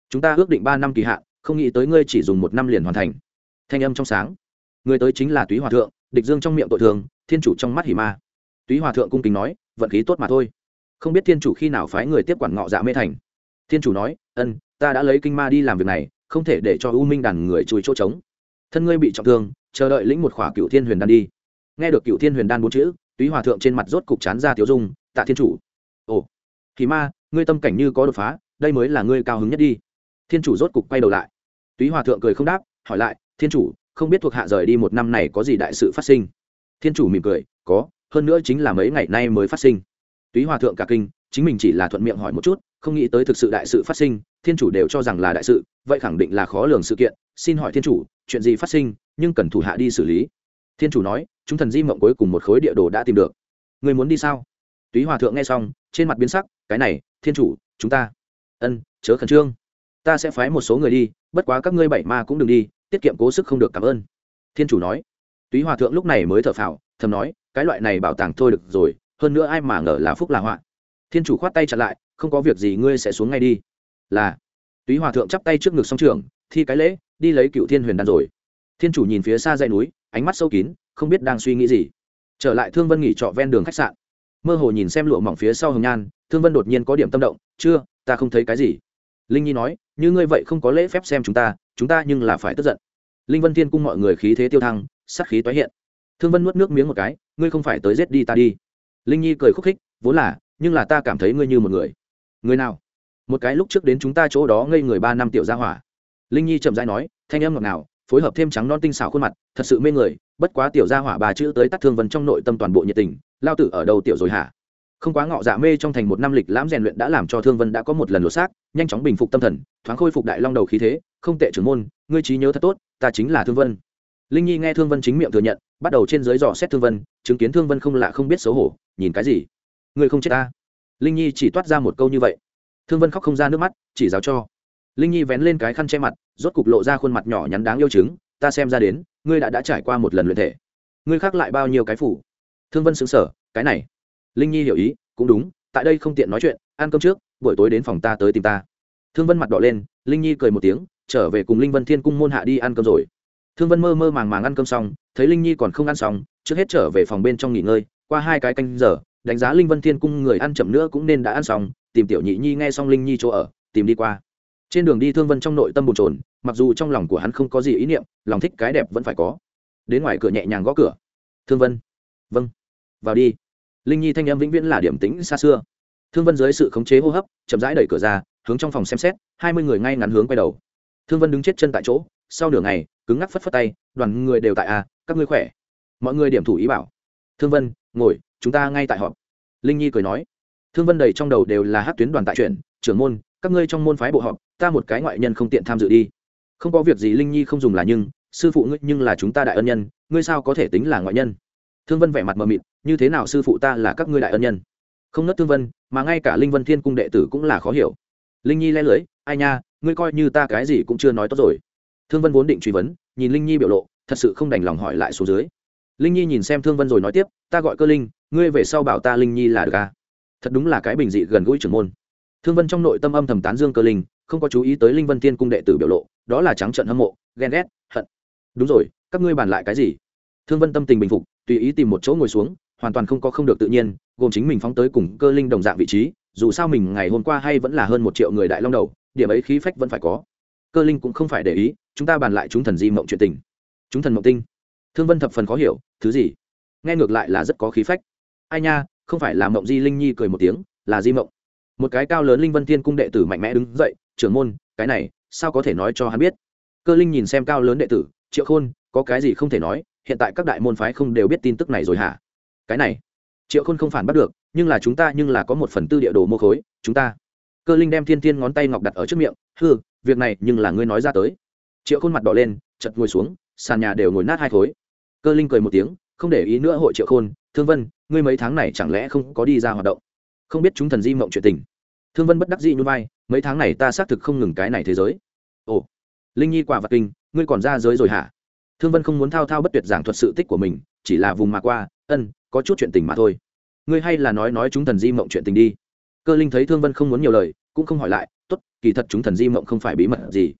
Chúng ta ước định ba năm kỳ hạn, không nghĩ tới ngươi chỉ dùng một năm liền hoàn thành. Thanh âm trong sáng. Người tới chính là túy hòa thượng, địch dương trong miệng tội thường, thiên chủ trong mắt hỉ ma. Túy hòa thượng cung kính nói, vận khí tốt mà thôi. Không biết thiên chủ khi nào phái người tiếp quản ngọ dạ mê thành. Thiên chủ nói, ân, ta đã lấy kinh ma đi làm việc này, không thể để cho u minh đàn người chui chỗ trống. Thân ngươi bị trọng thương, chờ đợi lĩnh một khỏa cựu thiên huyền đan đi nghe được cựu thiên huyền đan bốn chữ, túy hòa thượng trên mặt rốt cục chán ra tiểu dung, tạ thiên chủ. Ồ thì ma, ngươi tâm cảnh như có đột phá, đây mới là ngươi cao hứng nhất đi. Thiên chủ rốt cục quay đầu lại. Túy hòa thượng cười không đáp, hỏi lại, thiên chủ, không biết thuộc hạ rời đi một năm này có gì đại sự phát sinh? Thiên chủ mỉm cười, có, hơn nữa chính là mấy ngày nay mới phát sinh. Túy hòa thượng cả kinh, chính mình chỉ là thuận miệng hỏi một chút, không nghĩ tới thực sự đại sự phát sinh, thiên chủ đều cho rằng là đại sự, vậy khẳng định là khó lường sự kiện, xin hỏi thiên chủ, chuyện gì phát sinh, nhưng cần thủ hạ đi xử lý thiên chủ nói, chúng thần di mộng cuối cùng một khối địa đồ đã tìm được. Người muốn đi sao? Túy hòa thượng nghe xong, trên mặt biến sắc, cái này, thiên chủ, chúng ta. Ân, chớ khẩn trương. Ta sẽ phái một số người đi, bất quá các ngươi bảy ma cũng đừng đi, tiết kiệm cố sức không được cảm ơn. Thiên chủ nói. Túy hòa thượng lúc này mới thở phào, thầm nói, cái loại này bảo tàng thôi được rồi, hơn nữa ai mà ngờ là phúc là họa. Thiên chủ khoát tay chặn lại, không có việc gì ngươi sẽ xuống ngay đi. Là. Túy hòa thượng chắp tay trước ngực song trường, thi cái lễ, đi lấy cựu thiên huyền đan rồi. Thiên chủ nhìn phía xa dãy núi ánh mắt sâu kín, không biết đang suy nghĩ gì. Trở lại thương vân nghỉ trọ ven đường khách sạn. Mơ hồ nhìn xem lụa mỏng phía sau hồng nhan, thương vân đột nhiên có điểm tâm động, chưa, ta không thấy cái gì. Linh nhi nói, như ngươi vậy không có lễ phép xem chúng ta chúng ta nhưng là phải tức giận. Linh vân thiên cung mọi người khí thế tiêu thăng, sắc khí tái hiện. Thương vân nuốt nước miếng một cái, ngươi không phải tới giết đi ta đi. Linh nhi cười khúc khích, vốn là, nhưng là ta cảm thấy ngươi như một người. Người nào? Một cái lúc trước đến chúng ta chỗ đó ngây người ba năm tiểu gia hỏa. Linh nhi chậm rãi nói, thanh âm ngọt nào phối hợp thêm trắng non tinh xảo khuôn mặt, thật sự mê người, bất quá tiểu gia hỏa bà chữ tới tắt thương vân trong nội tâm toàn bộ nhiệt tình, lao tử ở đầu tiểu rồi hả? Không quá ngọ dạ mê trong thành một năm lịch lãm rèn luyện đã làm cho thương vân đã có một lần lột xác, nhanh chóng bình phục tâm thần, thoáng khôi phục đại long đầu khí thế, không tệ trưởng môn, ngươi trí nhớ thật tốt, ta chính là thương vân. Linh nhi nghe thương vân chính miệng thừa nhận, bắt đầu trên dưới dò xét thương vân, chứng kiến thương vân không lạ không biết xấu hổ, nhìn cái gì? Ngươi không chết ta. Linh nhi chỉ toát ra một câu như vậy. Thương vân khóc không ra nước mắt, chỉ giáo cho linh nhi vén lên cái khăn che mặt, rốt cục lộ ra khuôn mặt nhỏ nhắn đáng yêu chứng ta xem ra đến, ngươi đã đã trải qua một lần luyện thể. Ngươi khác lại bao nhiêu cái phủ? Thương vân xứng sở cái này. Linh nhi hiểu ý, cũng đúng, tại đây không tiện nói chuyện, ăn cơm trước, buổi tối đến phòng ta tới tìm ta. Thương vân mặt đỏ lên, linh nhi cười một tiếng, trở về cùng linh vân thiên cung môn hạ đi ăn cơm rồi. Thương vân mơ mơ màng màng ăn cơm xong, thấy linh nhi còn không ăn xong, trước hết trở về phòng bên trong nghỉ ngơi, qua hai cái canh giờ, đánh giá linh vân thiên cung người ăn chậm nữa cũng nên đã ăn xong, tìm tiểu nhị nhi nghe xong linh nhi chỗ ở, tìm đi qua trên đường đi thương vân trong nội tâm bồn trồn mặc dù trong lòng của hắn không có gì ý niệm, lòng thích cái đẹp vẫn phải có. Đến ngoài cửa nhẹ nhàng gõ cửa. Thương vân. Vâng vào đi. Linh nhi thanh em vĩnh viễn là điểm tính xa xưa. Thương vân dưới sự khống chế hô hấp, chậm rãi đẩy cửa ra, hướng trong phòng xem xét, hai mươi người ngay ngắn hướng quay đầu. Thương vân đứng chết chân tại chỗ, sau nửa ngày, cứng ngắc phất phất tay, đoàn người đều tại a các ngươi khỏe? Mọi người điểm thủ ý bảo. Thương vân, ngồi, chúng ta ngay tại họp. Linh nhi cười nói. Thương vân đầy trong đầu đều là hát tuyến đoàn tại chuyển trưởng môn các ngươi trong môn phái bộ họp, ta một cái ngoại nhân không tiện tham dự đi. Không có việc gì, linh nhi không dùng là nhưng, sư phụ ngươi nhưng là chúng ta đại ân nhân, ngươi sao có thể tính là ngoại nhân? Thương vân vẻ mặt mờ mịt, như thế nào sư phụ ta là các ngươi đại ân nhân? Không nớt thương vân, mà ngay cả linh vân thiên cung đệ tử cũng là khó hiểu. Linh nhi le lưới, ai nha, ngươi coi như ta cái gì cũng chưa nói tốt rồi. Thương vân vốn định truy vấn, nhìn linh nhi biểu lộ, thật sự không đành lòng hỏi lại xuống dưới. Linh nhi nhìn xem thương vân rồi nói tiếp, ta gọi cơ linh, ngươi về sau bảo ta linh nhi là được à? thật đúng là cái bình dị gần gũi trưởng môn thương vân trong nội tâm âm thầm tán dương cơ linh, không có chú ý tới linh vân tiên cung đệ tử biểu lộ, đó là trắng trận hâm mộ, ghen ghét, hận. Đúng rồi, các ngươi bàn lại cái gì? Thương vân tâm tình bình phục, tùy ý tìm một chỗ ngồi xuống, hoàn toàn không có không được tự nhiên, gồm chính mình phóng tới cùng cơ linh đồng dạng vị trí, dù sao mình ngày hôm qua hay vẫn là hơn một triệu người đại long đầu, điểm ấy khí phách vẫn phải có. Cơ linh cũng không phải để ý, chúng ta bàn lại chúng thần di mộng chuyện tình. Chúng thần mộng tinh. Thương vân thập phần khó hiểu, thứ gì? Nghe ngược lại là rất có khí phách. Ai nha, không phải là mộng di linh nhi cười một tiếng, là di mộng một cái cao lớn linh vân thiên cung đệ tử mạnh mẽ đứng dậy, trưởng môn, cái này, sao có thể nói cho hắn biết? Cơ linh nhìn xem cao lớn đệ tử, triệu khôn, có cái gì không thể nói, hiện tại các đại môn phái không đều biết tin tức này rồi hả? Cái này. Triệu khôn không phản bắt được, nhưng là chúng ta, nhưng là có một phần tư địa đồ mô khối, chúng ta. Cơ linh đem thiên thiên ngón tay ngọc đặt ở trước miệng hư việc này, nhưng là ngươi nói ra tới. Triệu khôn mặt đỏ lên chật ngồi xuống, sàn nhà đều ngồi nát hai khối. Cơ linh cười một tiếng, không để ý nữa hội triệu khôn, thương vân, ngươi mấy tháng này chẳng lẽ không có đi ra hoạt động? Không biết chúng thần di mộng chuyện tình. Thương vân bất đắc dĩ như vai, mấy tháng này ta xác thực không ngừng cái này thế giới. Ồ, linh nhi quả vật kinh, ngươi còn ra giới rồi hả? Thương vân không muốn thao thao bất tuyệt giảng thuật sự tích của mình, chỉ là vùng mà qua, ân, có chút chuyện tình mà thôi. Ngươi hay là nói nói chúng thần di mộng chuyện tình đi. Cơ linh thấy thương vân không muốn nhiều lời, cũng không hỏi lại, tốt, kỳ thật chúng thần di mộng không phải bí mật gì.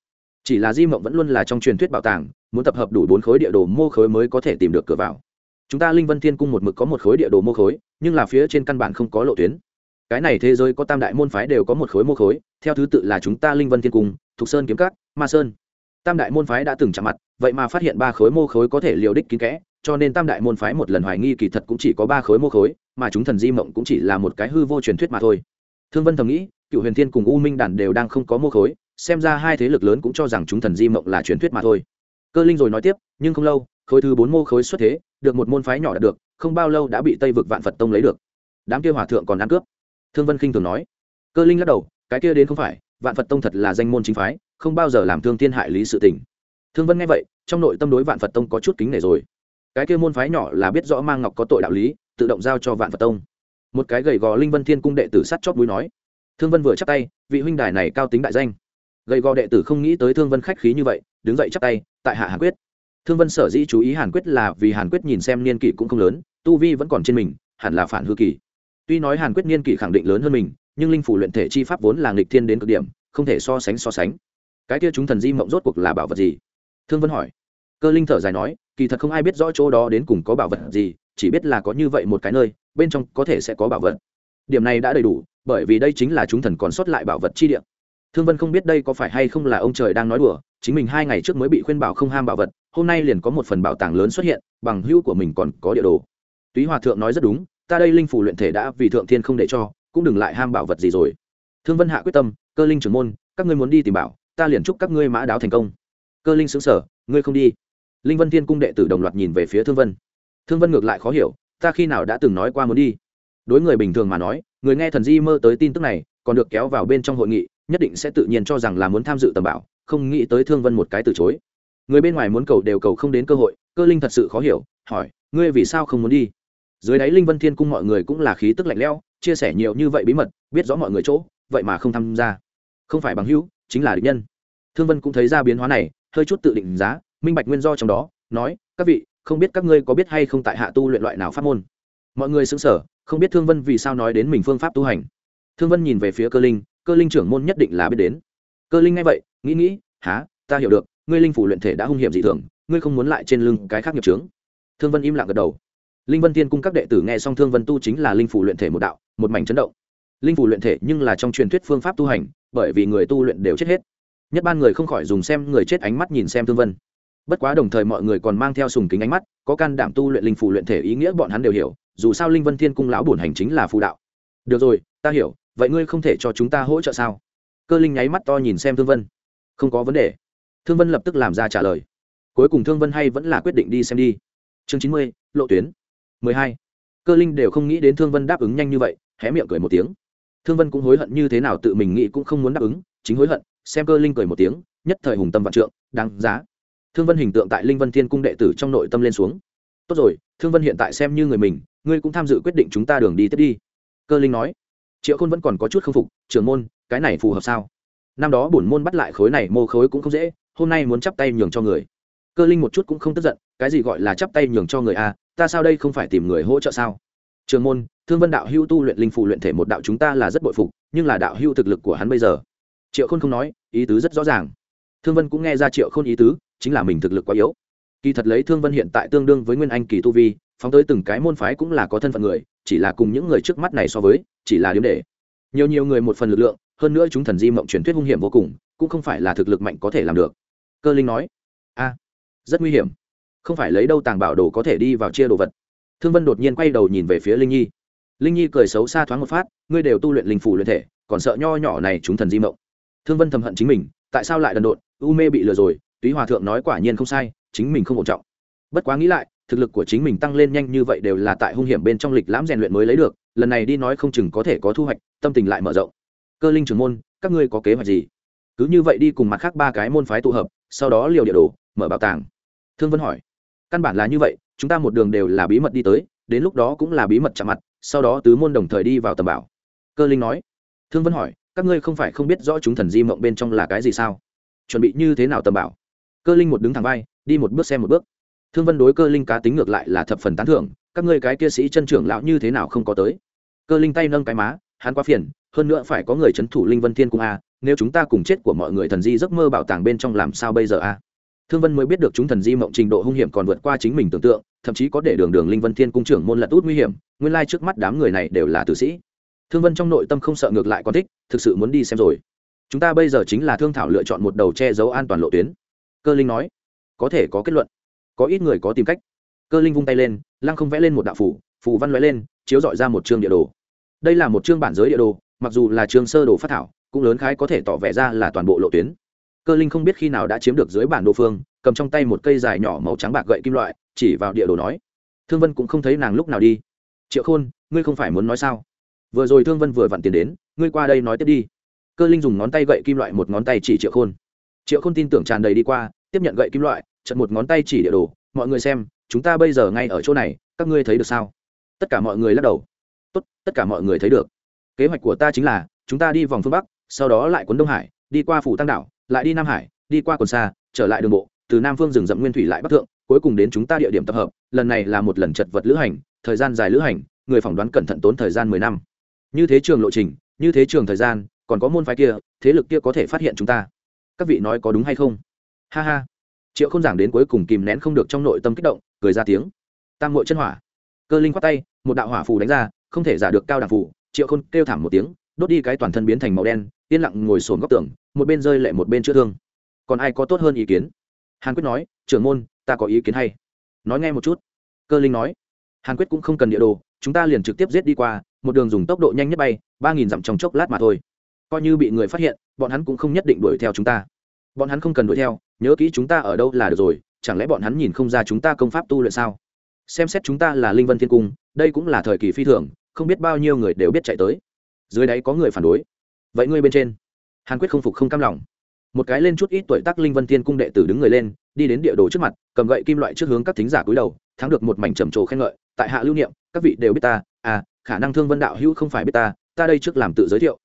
Chỉ là di mộng vẫn luôn là trong truyền thuyết bảo tàng, muốn tập hợp đủ bốn khối địa đồ mô khối mới có thể tìm được cửa vào. Chúng ta linh vân thiên cung một mực có một khối địa đồ mô khối, nhưng là phía trên căn bản không có lộ tuyến cái này thế giới có tam đại môn phái đều có một khối mô khối, theo thứ tự là chúng ta linh vân thiên cung, thục sơn kiếm cát ma sơn. Tam đại môn phái đã từng chạm mặt, vậy mà phát hiện ba khối mô khối có thể liều đích kín kẽ, cho nên tam đại môn phái một lần hoài nghi kỳ thật cũng chỉ có ba khối mô khối, mà chúng thần di mộng cũng chỉ là một cái hư vô truyền thuyết mà thôi. Thương vân thầm nghĩ, cựu huyền thiên cùng u minh đàn đều đang không có mô khối, xem ra hai thế lực lớn cũng cho rằng chúng thần di mộng là truyền thuyết mà thôi. Cơ linh rồi nói tiếp, nhưng không lâu, khối thứ bốn mô khối xuất thế, được một môn phái nhỏ đạt được, không bao lâu đã bị tây vực vạn phật tông lấy được. Đám kia hòa thượng còn ăn cướp thương vân khinh thường nói. Cơ linh lắc đầu, cái kia đến không phải, vạn phật tông thật là danh môn chính phái, không bao giờ làm thương thiên hại lý sự tình. Thương vân nghe vậy, trong nội tâm đối vạn phật tông có chút kính nể rồi. Cái kia môn phái nhỏ là biết rõ mang ngọc có tội đạo lý, tự động giao cho vạn phật tông. Một cái gầy gò linh vân thiên cung đệ tử sắt chót mũi nói. Thương vân vừa chắc tay, vị huynh đài này cao tính đại danh. Gầy gò đệ tử không nghĩ tới thương vân khách khí như vậy, đứng dậy chắc tay, tại hạ hàn quyết. Thương vân sở dĩ chú ý hàn quyết là vì hàn quyết nhìn xem niên kỷ cũng không lớn, tu vi vẫn còn trên mình, hẳn là phản hư kỳ tuy nói hàn quyết niên kỷ khẳng định lớn hơn mình, nhưng linh phủ luyện thể chi pháp vốn là nghịch thiên đến cực điểm, không thể so sánh so sánh. Cái kia chúng thần di mộng rốt cuộc là bảo vật gì? Thương vân hỏi. Cơ linh thở dài nói, kỳ thật không ai biết rõ chỗ đó đến cùng có bảo vật gì, chỉ biết là có như vậy một cái nơi, bên trong có thể sẽ có bảo vật. Điểm này đã đầy đủ, bởi vì đây chính là chúng thần còn sót lại bảo vật chi địa. Thương vân không biết đây có phải hay không là ông trời đang nói đùa, chính mình hai ngày trước mới bị khuyên bảo không ham bảo vật, hôm nay liền có một phần bảo tàng lớn xuất hiện, bằng hữu của mình còn có địa đồ. Túy hòa thượng nói rất đúng ta đây linh phủ luyện thể đã vì thượng thiên không để cho, cũng đừng lại ham bảo vật gì rồi. Thương vân hạ quyết tâm, cơ linh trưởng môn, các ngươi muốn đi tìm bảo, ta liền chúc các ngươi mã đáo thành công. Cơ linh xứng sở ngươi không đi. Linh vân thiên cung đệ tử đồng loạt nhìn về phía thương vân. Thương vân ngược lại khó hiểu, ta khi nào đã từng nói qua muốn đi? Đối người bình thường mà nói, người nghe thần di mơ tới tin tức này, còn được kéo vào bên trong hội nghị, nhất định sẽ tự nhiên cho rằng là muốn tham dự tầm bảo, không nghĩ tới thương vân một cái từ chối. Người bên ngoài muốn cầu đều cầu không đến cơ hội, cơ linh thật sự khó hiểu, hỏi, ngươi vì sao không muốn đi? Dưới đáy linh vân thiên cung mọi người cũng là khí tức lạnh lẽo, chia sẻ nhiều như vậy bí mật, biết rõ mọi người chỗ, vậy mà không tham gia. Không phải bằng hữu, chính là địch nhân. Thương vân cũng thấy ra biến hóa này, hơi chút tự định giá, minh bạch nguyên do trong đó, nói, các vị, không biết các ngươi có biết hay không tại hạ tu luyện loại nào pháp môn? Mọi người xứng sở không biết thương vân vì sao nói đến mình phương pháp tu hành. Thương vân nhìn về phía cơ linh cơ linh trưởng môn nhất định là biết đến. Cơ linh nghe vậy, nghĩ nghĩ há ta hiểu được, ngươi linh phủ luyện thể đã hung hiểm dị thường, ngươi không muốn lại trên lưng cái khác nghiệp trướng thương vân im lặng gật đầu linh vân tiên cung các đệ tử nghe xong thương vân tu chính là linh phủ luyện thể một đạo, một mảnh chấn động. Linh phủ luyện thể nhưng là trong truyền thuyết phương pháp tu hành, bởi vì người tu luyện đều chết hết. Nhất ban người không khỏi dùng xem người chết ánh mắt nhìn xem thương vân. Bất quá đồng thời mọi người còn mang theo sùng kính ánh mắt, có can đảm tu luyện linh phủ luyện thể ý nghĩa bọn hắn đều hiểu, dù sao linh vân thiên cung lão bổn hành chính là phù đạo. Được rồi, ta hiểu, vậy ngươi không thể cho chúng ta hỗ trợ sao? Cơ linh nháy mắt to nhìn xem thương vân. Không có vấn đề. Thương vân lập tức làm ra trả lời. Cuối cùng thương vân hay vẫn là quyết định đi xem đi. Chương chín mươi, lộ tuyến mười hai. Cơ linh đều không nghĩ đến thương vân đáp ứng nhanh như vậy, hé miệng cười một tiếng. Thương vân cũng hối hận như thế nào tự mình nghĩ cũng không muốn đáp ứng, chính hối hận, xem cơ linh cười một tiếng, nhất thời hùng tâm vạn trượng, đáng giá. Thương vân hình tượng tại linh vân thiên cung đệ tử trong nội tâm lên xuống. Tốt rồi, thương vân hiện tại xem như người mình, ngươi cũng tham dự quyết định chúng ta đường đi tiếp đi. Cơ linh nói. Triệu khôn vẫn còn có chút k phục, trưởng môn, cái này phù hợp sao? Năm đó bổn môn bắt lại khối này, mô khối cũng không dễ, hôm nay muốn chắp tay nhường cho người cơ linh một chút cũng không tức giận, cái gì gọi là chắp tay nhường cho người a, ta sao đây không phải tìm người hỗ trợ sao? Trường môn, thương vân đạo hưu tu luyện linh phụ luyện thể một đạo chúng ta là rất bội phục, nhưng là đạo hưu thực lực của hắn bây giờ. Triệu khôn không nói, ý tứ rất rõ ràng. Thương vân cũng nghe ra triệu khôn ý tứ, chính là mình thực lực quá yếu. Kỳ thật lấy thương vân hiện tại tương đương với nguyên anh kỳ tu vi, phóng tới từng cái môn phái cũng là có thân phận người, chỉ là cùng những người trước mắt này so với, chỉ là điếm để. Nhiều nhiều người một phần lực lượng, hơn nữa chúng thần di mộng truyền thuyết hung hiểm vô cùng, cũng không phải là thực lực mạnh có thể làm được. Cơ linh nói, a rất nguy hiểm. Không phải lấy đâu tàng bảo đồ có thể đi vào chia đồ vật. Thương vân đột nhiên quay đầu nhìn về phía linh nhi. Linh nhi cười xấu xa thoáng một phát, ngươi đều tu luyện linh phủ luyện thể, còn sợ nho nhỏ này chúng thần di mộng. Thương vân thầm hận chính mình, tại sao lại đần độn, u mê bị lừa rồi, túy hòa thượng nói quả nhiên không sai, chính mình không ổn trọng. Bất quá nghĩ lại, thực lực của chính mình tăng lên nhanh như vậy đều là tại hung hiểm bên trong lịch lãm rèn luyện mới lấy được, lần này đi nói không chừng có thể có thu hoạch, tâm tình lại mở rộng. Cơ linh trưởng môn, các ngươi có kế hoạch gì? Cứ như vậy đi cùng mặt khác ba cái môn phái tụ hợp, sau đó liều địa đồ, mở bảo tàng thương vân hỏi. Căn bản là như vậy, chúng ta một đường đều là bí mật đi tới, đến lúc đó cũng là bí mật chạm mặt, sau đó tứ môn đồng thời đi vào tầm bảo. Cơ linh nói. Thương vân hỏi, các ngươi không phải không biết rõ chúng thần di mộng bên trong là cái gì sao? Chuẩn bị như thế nào tầm bảo? Cơ linh một đứng thẳng vai, đi một bước xem một bước. Thương vân đối cơ linh cá tính ngược lại là thập phần tán thưởng, các ngươi cái kia sĩ chân trưởng lão như thế nào không có tới? Cơ linh tay nâng cái má, hắn quá phiền, hơn nữa phải có người c h ấ n thủ linh vân thiên cung a, nếu chúng ta cùng chết của mọi người thần di giấc mơ bảo tàng bên trong làm sao bây giờ a? Thương vân mới biết được chúng thần di mộng trình độ hung hiểm còn vượt qua chính mình tưởng tượng, thậm chí có để đường đường linh vân thiên cung trưởng môn lật út nguy hiểm, nguyên lai trước mắt đám người này đều là tử sĩ. Thương vân trong nội tâm không sợ ngược lại còn thích, thực sự muốn đi xem rồi. Chúng ta bây giờ chính là thương thảo lựa chọn một đầu che giấu an toàn lộ tuyến. Cơ linh nói, có thể có kết luận. Có ít người có tìm cách. Cơ linh vung tay lên, lăng không vẽ lên một đạo phủ phủ văn l lên, chiếu dọi ra một chương địa đồ. Đây là một chương bản giới địa đồ, mặc dù là chương sơ đồ phát thảo, cũng lớn khái có thể tỏ vẻ ra là toàn bộ lộ tuyến cơ linh không biết khi nào đã chiếm được dưới bản đồ phương, cầm trong tay một cây dài nhỏ màu trắng bạc gậy kim loại, chỉ vào địa đồ nói, thương vân cũng không thấy nàng lúc nào đi. Triệu khôn, ngươi không phải muốn nói sao? Vừa rồi thương vân vừa vặn tiền đến, ngươi qua đây nói tiếp đi. Cơ linh dùng ngón tay gậy kim loại một ngón tay chỉ triệu khôn. Triệu khôn tin tưởng tràn đầy đi qua, tiếp nhận gậy kim loại chật một ngón tay chỉ địa đồ, mọi người xem, chúng ta bây giờ ngay ở chỗ này, các ngươi thấy được sao? Tất cả mọi người lắc đầu. Tốt, tất cả mọi người thấy được. Kế hoạch của ta chính là, chúng ta đi vòng phương bắc, sau đó lại quấn đông hải, đi qua phủ tăng đảo lại đi nam hải, đi qua quần xa trở lại đường bộ, từ nam phương rừng rậm nguyên thủy lại bắc thượng, cuối cùng đến chúng ta địa điểm tập hợp, lần này là một lần chật vật lữ hành, thời gian dài lữ hành, người phỏng đoán cẩn thận tốn thời gian mười năm. Như thế trường lộ trình, như thế trường thời gian, còn có môn phái kia, thế lực kia có thể phát hiện chúng ta. Các vị nói có đúng hay không? Ha ha. Triệu không giảng đến cuối cùng kìm nén không được trong nội tâm kích động, cười ra tiếng. Tam mội chân hỏa. Cơ linh khoát tay, một đạo hỏa phù đánh ra, không thể giả được cao đẳng phù, triệu khôn kêu thảm một tiếng đốt đi cái toàn thân biến thành màu đen, yên lặng ngồi sồn góc tường, một bên rơi lệ một bên chữa thương. Còn ai có tốt hơn ý kiến? Hàn quyết nói, trưởng môn, ta có ý kiến hay. Nói nghe một chút. Cơ linh nói, hàn quyết cũng không cần địa đồ, chúng ta liền trực tiếp giết đi qua, một đường dùng tốc độ nhanh nhất bay, ba nghìn dặm trong chốc lát mà thôi. Coi như bị người phát hiện, bọn hắn cũng không nhất định đuổi theo chúng ta. Bọn hắn không cần đuổi theo, nhớ kỹ chúng ta ở đâu là được rồi, chẳng lẽ bọn hắn nhìn không ra chúng ta công pháp tu luyện sao? Xem xét chúng ta là linh vân thiên cung, đây cũng là thời kỳ phi thường, không biết bao nhiêu người đều biết chạy tới dưới đáy có người phản đối. Vậy ngươi bên trên? Hàn quyết không phục không cam lòng. Một cái lên chút ít tuổi tác linh vân thiên cung đệ tử đứng người lên, đi đến địa đồ trước mặt, cầm gậy kim loại trước hướng các thính giả cúi đầu, thắng được một mảnh trầm trồ khen ngợi. Tại hạ lưu niệm, các vị đều biết ta à khả năng thương vân đạo hữu không phải biết ta ta đây trước làm tự giới thiệu.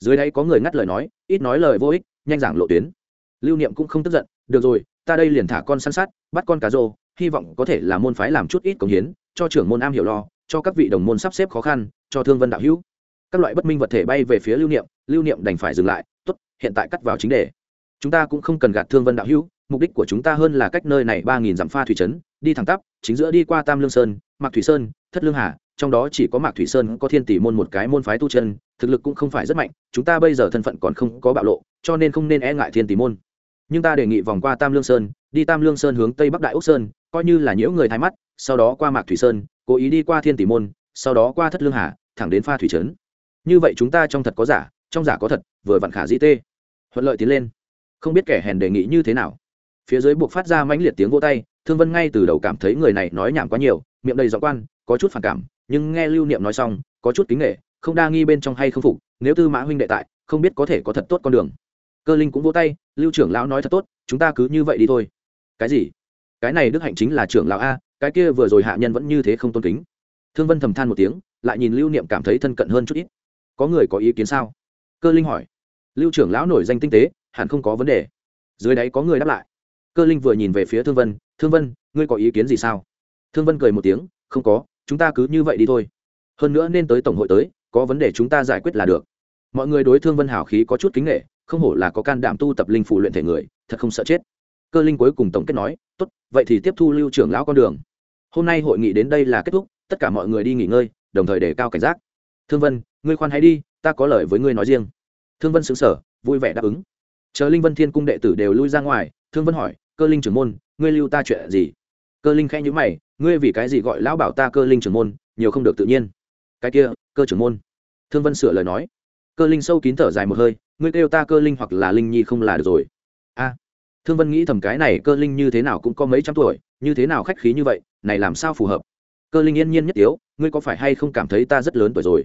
Dưới đây có người ngắt lời nói, ít nói lời vô ích, nhanh giảng lộ tuyến. Lưu niệm cũng không tức giận, được rồi, ta đây liền thả con săn sát, bắt con cá rô, hy vọng có thể là môn phái làm chút ít công hiến, cho trưởng môn am hiểu lo, cho các vị đồng môn sắp xếp khó khăn, cho thương vân đạo hữu các loại bất minh vật thể bay về phía lưu niệm lưu niệm đành phải dừng lại, tốt, hiện tại cắt vào chính đề. Chúng ta cũng không cần gạt thương vân đạo hữu, mục đích của chúng ta hơn là cách nơi này ba nghìn dặm pha thủy trấn, đi thẳng tắp, chính giữa đi qua tam lương sơn, mạc thủy sơn, thất lương hà, trong đó chỉ có mạc thủy sơn có thiên tỷ môn một cái môn phái tu chân, thực lực cũng không phải rất mạnh, chúng ta bây giờ thân phận còn không có bạo lộ, cho nên không nên e ngại thiên tỷ môn. Nhưng ta đề nghị vòng qua tam lương sơn, đi tam lương sơn hướng tây bắc đại úc sơn, coi như là nhiễu người thái mắt, sau đó qua mạc thủy sơn, cố ý đi qua thiên tỷ môn, sau đó qua thất lương hà, thẳng đến pha thủy trấn như vậy chúng ta trong thật có giả, trong giả có thật, vừa vặn khả dĩ tê. Thuận lợi tiến lên. Không biết kẻ hèn đề nghị như thế nào. Phía dưới buộc phát ra mãnh liệt tiếng vô tay, thương vân ngay từ đầu cảm thấy người này nói nhảm quá nhiều, miệng đầy giọng quan, có chút phản cảm, nhưng nghe lưu niệm nói xong, có chút kính nghệ không đa nghi bên trong hay không phục, nếu tư mã huynh đệ tại, không biết có thể có thật tốt con đường. Cơ linh cũng vỗ tay, lưu trưởng lão nói thật tốt, chúng ta cứ như vậy đi thôi. Cái gì? Cái này đức hạnh chính là trưởng lão a, cái kia vừa rồi hạ nhân vẫn như thế không tôn kính. Thương vân thầm than một tiếng, lại nhìn lưu niệm cảm thấy thân cận hơn chút ít có người có ý kiến sao? Cơ linh hỏi. Lưu trưởng lão nổi danh tinh tế, hẳn không có vấn đề. Dưới đáy có người đáp lại. Cơ linh vừa nhìn về phía thương vân thương vân, ngươi có ý kiến gì sao? Thương vân cười một tiếng, không có, chúng ta cứ như vậy đi thôi. Hơn nữa nên tới tổng hội tới, có vấn đề chúng ta giải quyết là được. Mọi người đối thương vân hảo khí có chút kính nghệ không hổ là có can đảm tu tập linh phủ luyện thể người, thật không sợ chết. Cơ linh cuối cùng tổng kết nói, tốt, vậy thì tiếp thu lưu trưởng lão con đường. Hôm nay hội nghị đến đây là kết thúc, tất cả mọi người đi nghỉ ngơi, đồng thời đề cao cảnh giác. Thương vân ngươi khoan hãy đi ta có lời với ngươi nói riêng. Thương vân xứng sở vui vẻ đáp ứng. Chờ linh vân thiên cung đệ tử đều lui ra ngoài thương vân hỏi cơ linh trưởng môn ngươi lưu ta chuyện gì? Cơ linh khẽ nhữ mày ngươi vì cái gì gọi lão bảo ta cơ linh trưởng môn nhiều không được tự nhiên. Cái kia cơ trưởng môn. Thương vân sửa lời nói. Cơ linh sâu kín thở dài một hơi ngươi kêu ta cơ linh hoặc là linh nhi không là được rồi. A. Thương vân nghĩ thầm cái này cơ linh như thế nào cũng có mấy trăm tuổi như thế nào khách khí như vậy này làm sao phù hợp? Cơ linh yên nhiên nhất yếu, ngươi có phải hay không cảm thấy ta rất lớn tuổi rồi?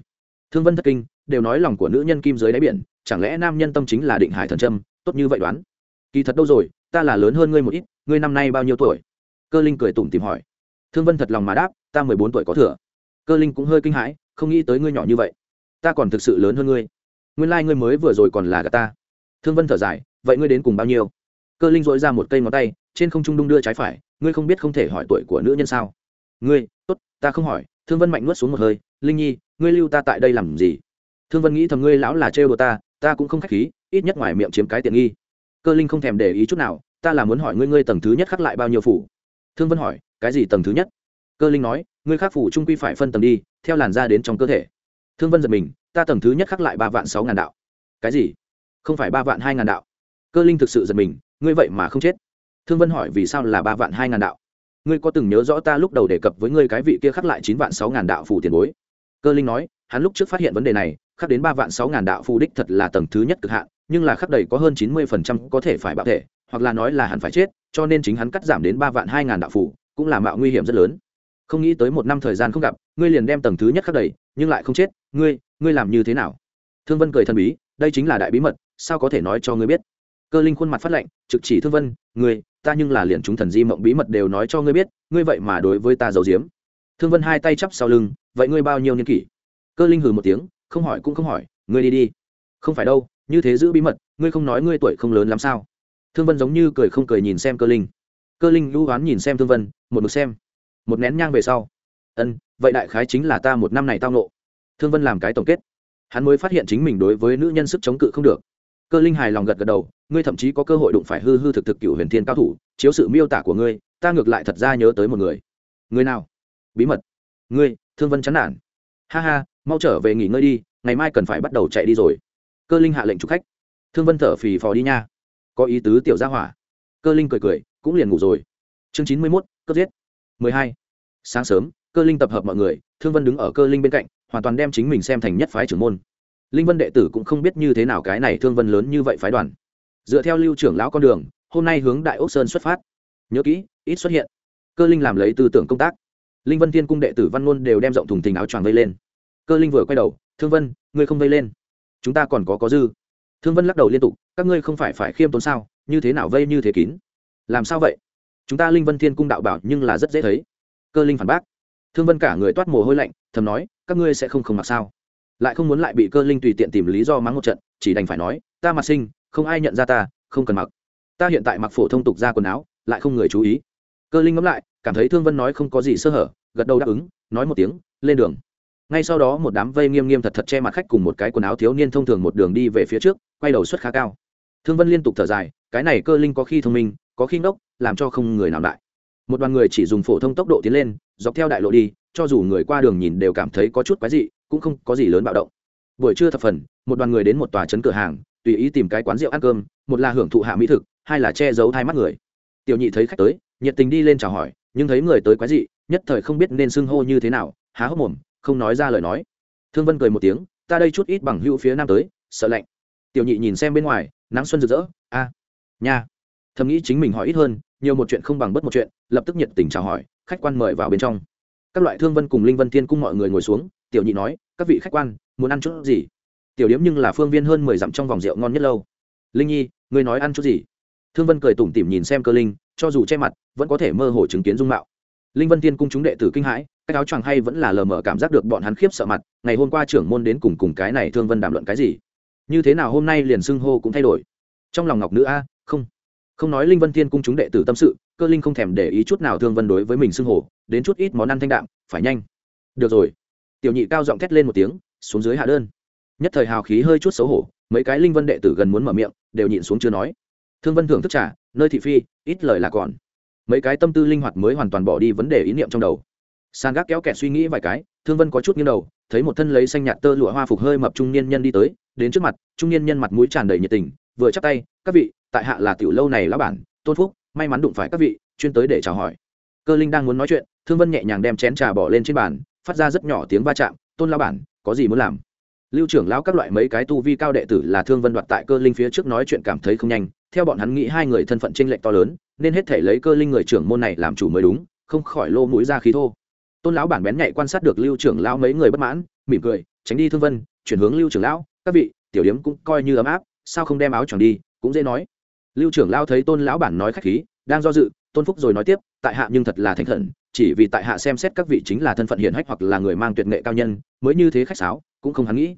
Thương vân thất kinh, đều nói lòng của nữ nhân kim dưới đáy biển, chẳng lẽ nam nhân tâm chính là định hải thần trâm tốt như vậy đoán. Kỳ thật đâu rồi, ta là lớn hơn ngươi một ít, ngươi năm nay bao nhiêu tuổi? Cơ linh cười tủm tìm hỏi. Thương vân thật lòng mà đáp, ta mười bốn tuổi có thừa. Cơ linh cũng hơi kinh hãi, không nghĩ tới ngươi nhỏ như vậy. Ta còn thực sự lớn hơn ngươi. Nguyên lai、like、ngươi mới vừa rồi còn là gà ta. Thương vân thở dài, vậy ngươi đến cùng bao nhiêu? Cơ linh dội ra một cây ngón tay, trên không trung đung đưa trái phải, ngươi không biết không thể hỏi tuổi của nữ nhân sao? Ngươi, tốt, ta không hỏi. Thương vân mạnh nuốt xuống một hơi linh nhi, ngươi lưu ta tại đây làm gì? Thương vân nghĩ thầm, ngươi lão là trêu đồ ta ta cũng không k h á c h khí, ít nhất ngoài miệng chiếm cái tiện nghi. Cơ linh không thèm để ý chút nào, ta là muốn hỏi ngươi ngươi tầng thứ nhất khắc lại bao nhiêu phủ? Thương vân hỏi, cái gì tầng thứ nhất? Cơ linh nói, ngươi khắc phủ trung quy phải phân tầng đi, theo làn da đến trong cơ thể. Thương vân giật mình, ta tầng thứ nhất khắc lại ba vạn sáu ngàn đạo. Cái gì? Không phải ba vạn hai ngàn đạo. Cơ linh thực sự giật mình, ngươi vậy mà không chết. Thương vân hỏi, vì sao là ba vạn hai ngàn đạo? Ngươi có từng nhớ rõ ta lúc đầu đề cập với ngươi cái vị kia khắc lại chín vạn sáu ngàn đạo phủ tiền bối? Cơ linh nói, hắn lúc trước phát hiện vấn đề này, khắc đến ba vạn sáu ngàn đạo phù đích thật là tầng thứ nhất cực hạn, nhưng là khắc đầy có hơn chín mươi phần trăm có thể phải bạo thể, hoặc là nói là hắn phải chết, cho nên chính hắn cắt giảm đến ba vạn hai ngàn đạo phù, cũng là mạo nguy hiểm rất lớn. Không nghĩ tới một năm thời gian không gặp, ngươi liền đem tầng thứ nhất khắc đầy, nhưng lại không chết, ngươi ngươi làm như thế nào? Thương vân cười thần bí, đây chính là đại bí mật, sao có thể nói cho ngươi biết? Cơ linh khuôn mặt phát lệnh trực chỉ thương vân, ngươi, ta nhưng là liền chúng thần di mộng bí mật đều nói cho ngươi biết, ngươi vậy mà đối với ta giấu giếm. Thương vân hai tay chắp sau lưng vậy ngươi bao nhiêu niên kỷ? Cơ linh hừ một tiếng, không hỏi cũng không hỏi, ngươi đi đi. Không phải đâu, như thế giữ bí mật, ngươi không nói ngươi tuổi không lớn lắm sao? Thương vân giống như cười không cười nhìn xem cơ linh. Cơ linh lũ oán nhìn xem thương vân, một mực xem. Một nén nhang về sau. Ân, vậy đại khái chính là ta một năm này tao nộ thương vân làm cái tổng kết. Hắn mới phát hiện chính mình đối với nữ nhân sức chống cự không được. Cơ linh hài lòng gật gật đầu, ngươi thậm chí có cơ hội đụng phải hư hư thực thực cựu huyền thiên cao thủ, chiếu sự miêu tả của ngươi, ta ngược lại thật ra nhớ tới một người. Người nào? Bí mật. Ngươi thương vân chán nản. Ha ha, mau trở về nghỉ ngơi đi, ngày mai cần phải bắt đầu chạy đi rồi. Cơ linh hạ lệnh chụp khách. Thương vân thở phì phò đi nha. Có ý tứ tiểu gia hỏa. Cơ linh cười cười, cũng liền ngủ rồi. Chương chín mươi mốt, cướp giết. mười hai. Sáng sớm, cơ linh tập hợp mọi người, thương vân đứng ở cơ linh bên cạnh, hoàn toàn đem chính mình xem thành nhất phái trưởng môn. Linh vân đệ tử cũng không biết như thế nào cái này thương vân lớn như vậy phái đoàn. Dựa theo lưu trưởng lão con đường, hôm nay hướng đại ốc sơn xuất phát. Nhớ kỹ, ít xuất hiện. Cơ linh làm lấy tư tưởng công tác linh vân thiên cung đệ tử văn ngôn đều đem rộng thùng thình áo choàng vây lên. Cơ linh vừa quay đầu, thương vân, ngươi không vây lên. Chúng ta còn có có dư. Thương vân lắc đầu liên tục, các ngươi không phải phải khiêm tốn sao? Như thế nào vây như thế kín? Làm sao vậy? Chúng ta linh vân thiên cung đạo bảo nhưng là rất dễ thấy. Cơ linh phản bác. Thương vân cả người toát mồ hôi lạnh, thầm nói, các ngươi sẽ không không mặc sao? Lại không muốn lại bị cơ linh tùy tiện tìm lý do mắng một trận, chỉ đành phải nói, ta mặc sinh, không ai nhận ra ta, không cần mặc. Ta hiện tại mặc phổ thông tục ra quần áo, lại không người chú ý cơ linh ngẫm lại, cảm thấy thương vân nói không có gì sơ hở, gật đầu đáp ứng, nói một tiếng, lên đường. Ngay sau đó một đám vây nghiêm nghiêm thật thật che mặt khách cùng một cái quần áo thiếu niên thông thường một đường đi về phía trước, quay đầu suất khá cao. Thương vân liên tục thở dài, cái này cơ linh có khi thông minh, có khi ngốc, làm cho không người nào lại. một đoàn người chỉ dùng phổ thông tốc độ tiến lên, dọc theo đại lộ đi, cho dù người qua đường nhìn đều cảm thấy có chút quái dị, cũng không có gì lớn bạo động. Buổi trưa thập phần, một đoàn người đến một tòa trấn cửa hàng, tùy ý tìm cái quán rượu ăn cơm, một là hưởng thụ hạ mỹ thực, hai là che giấu hai mắt người. Tiểu nhị thấy khách tới nhiệt tình đi lên chào hỏi, nhưng thấy người tới quái dị, nhất thời không biết nên xưng hô như thế nào, há hốc mồm, không nói ra lời nói. Thương vân cười một tiếng, ta đây chút ít bằng hữu phía nam tới, sợ lạnh. Tiểu nhị nhìn xem bên ngoài, nắng xuân rực rỡ, a, nha. Thầm nghĩ chính mình hỏi ít hơn, nhiều một chuyện không bằng bất một chuyện, lập tức nhiệt tình chào hỏi, khách quan mời vào bên trong. Các loại thương vân cùng linh vân thiên cung mọi người ngồi xuống, tiểu nhị nói, các vị khách quan, muốn ăn chút gì? Tiểu điếm nhưng là phương viên hơn mười dặm trong vòng rượu ngon nhất lâu. Linh nhi, ngươi nói ăn chút gì? Thương vân cười tủm tỉm nhìn xem cơ linh cho dù che mặt, vẫn có thể mơ hồ chứng kiến dung mạo. Linh vân tiên cung chúng đệ tử kinh hãi, cái áo choàng hay vẫn là lờ mờ cảm giác được bọn hắn khiếp sợ mặt, ngày hôm qua trưởng môn đến cùng cùng cái này thương vân đàm luận cái gì? Như thế nào hôm nay liền xưng hô cũng thay đổi? Trong lòng ngọc nữ a, không. Không nói linh vân thiên cung chúng đệ tử tâm sự, cơ linh không thèm để ý chút nào thương vân đối với mình xưng hô, đến chút ít món ăn thanh đạm, phải nhanh. Được rồi. Tiểu nhị cao giọng thét lên một tiếng, xuống dưới hạ đơn. Nhất thời hào khí hơi chút xấu hổ, mấy cái linh vân đệ tử gần muốn mở miệng, đều nhịn xuống chưa nói. Thương vân thưởng thức trả nơi thị phi, ít lời là còn. Mấy cái tâm tư linh hoạt mới hoàn toàn bỏ đi vấn đề ý niệm trong đầu. Sàn gác kéo kẹt suy nghĩ vài cái, thương vân có chút nghiêng đầu, thấy một thân lấy xanh nhạt tơ lụa hoa phục hơi mập trung niên nhân đi tới, đến trước mặt, trung niên nhân mặt mũi tràn đầy nhiệt tình, vừa chắp tay, các vị, tại hạ là tiểu lâu này lão bản, tôn phúc, may mắn đụng phải các vị, chuyên tới để chào hỏi. Cơ linh đang muốn nói chuyện, thương vân nhẹ nhàng đem chén trà bỏ lên trên bàn, phát ra rất nhỏ tiếng va chạm, tôn lao bản, có gì muốn làm? Lưu trưởng lão các loại mấy cái tu vi cao đệ tử là thương vân đoạt tại cơ linh phía trước nói chuyện cảm thấy không nhanh theo bọn hắn nghĩ hai người thân phận chênh lệch to lớn, nên hết thể lấy cơ linh người trưởng môn này làm chủ mới đúng, không khỏi lô mũi ra khí thô. Tôn lão bản bén nhạy quan sát được lưu trưởng lão mấy người bất mãn, mỉm cười, tránh đi thương vân, chuyển hướng lưu trưởng lão, các vị, tiểu điếm cũng coi như ấm áp, sao không đem áo choàng đi? Cũng dễ nói. Lưu trưởng lão thấy tôn lão bản nói khách khí, đang do dự, tôn phúc rồi nói tiếp, tại hạ nhưng thật là thành khẩn, chỉ vì tại hạ xem xét các vị chính là thân phận hiển hách hoặc là người mang tuyệt nghệ cao nhân, mới như thế khách sáo, cũng không hắn nghĩ.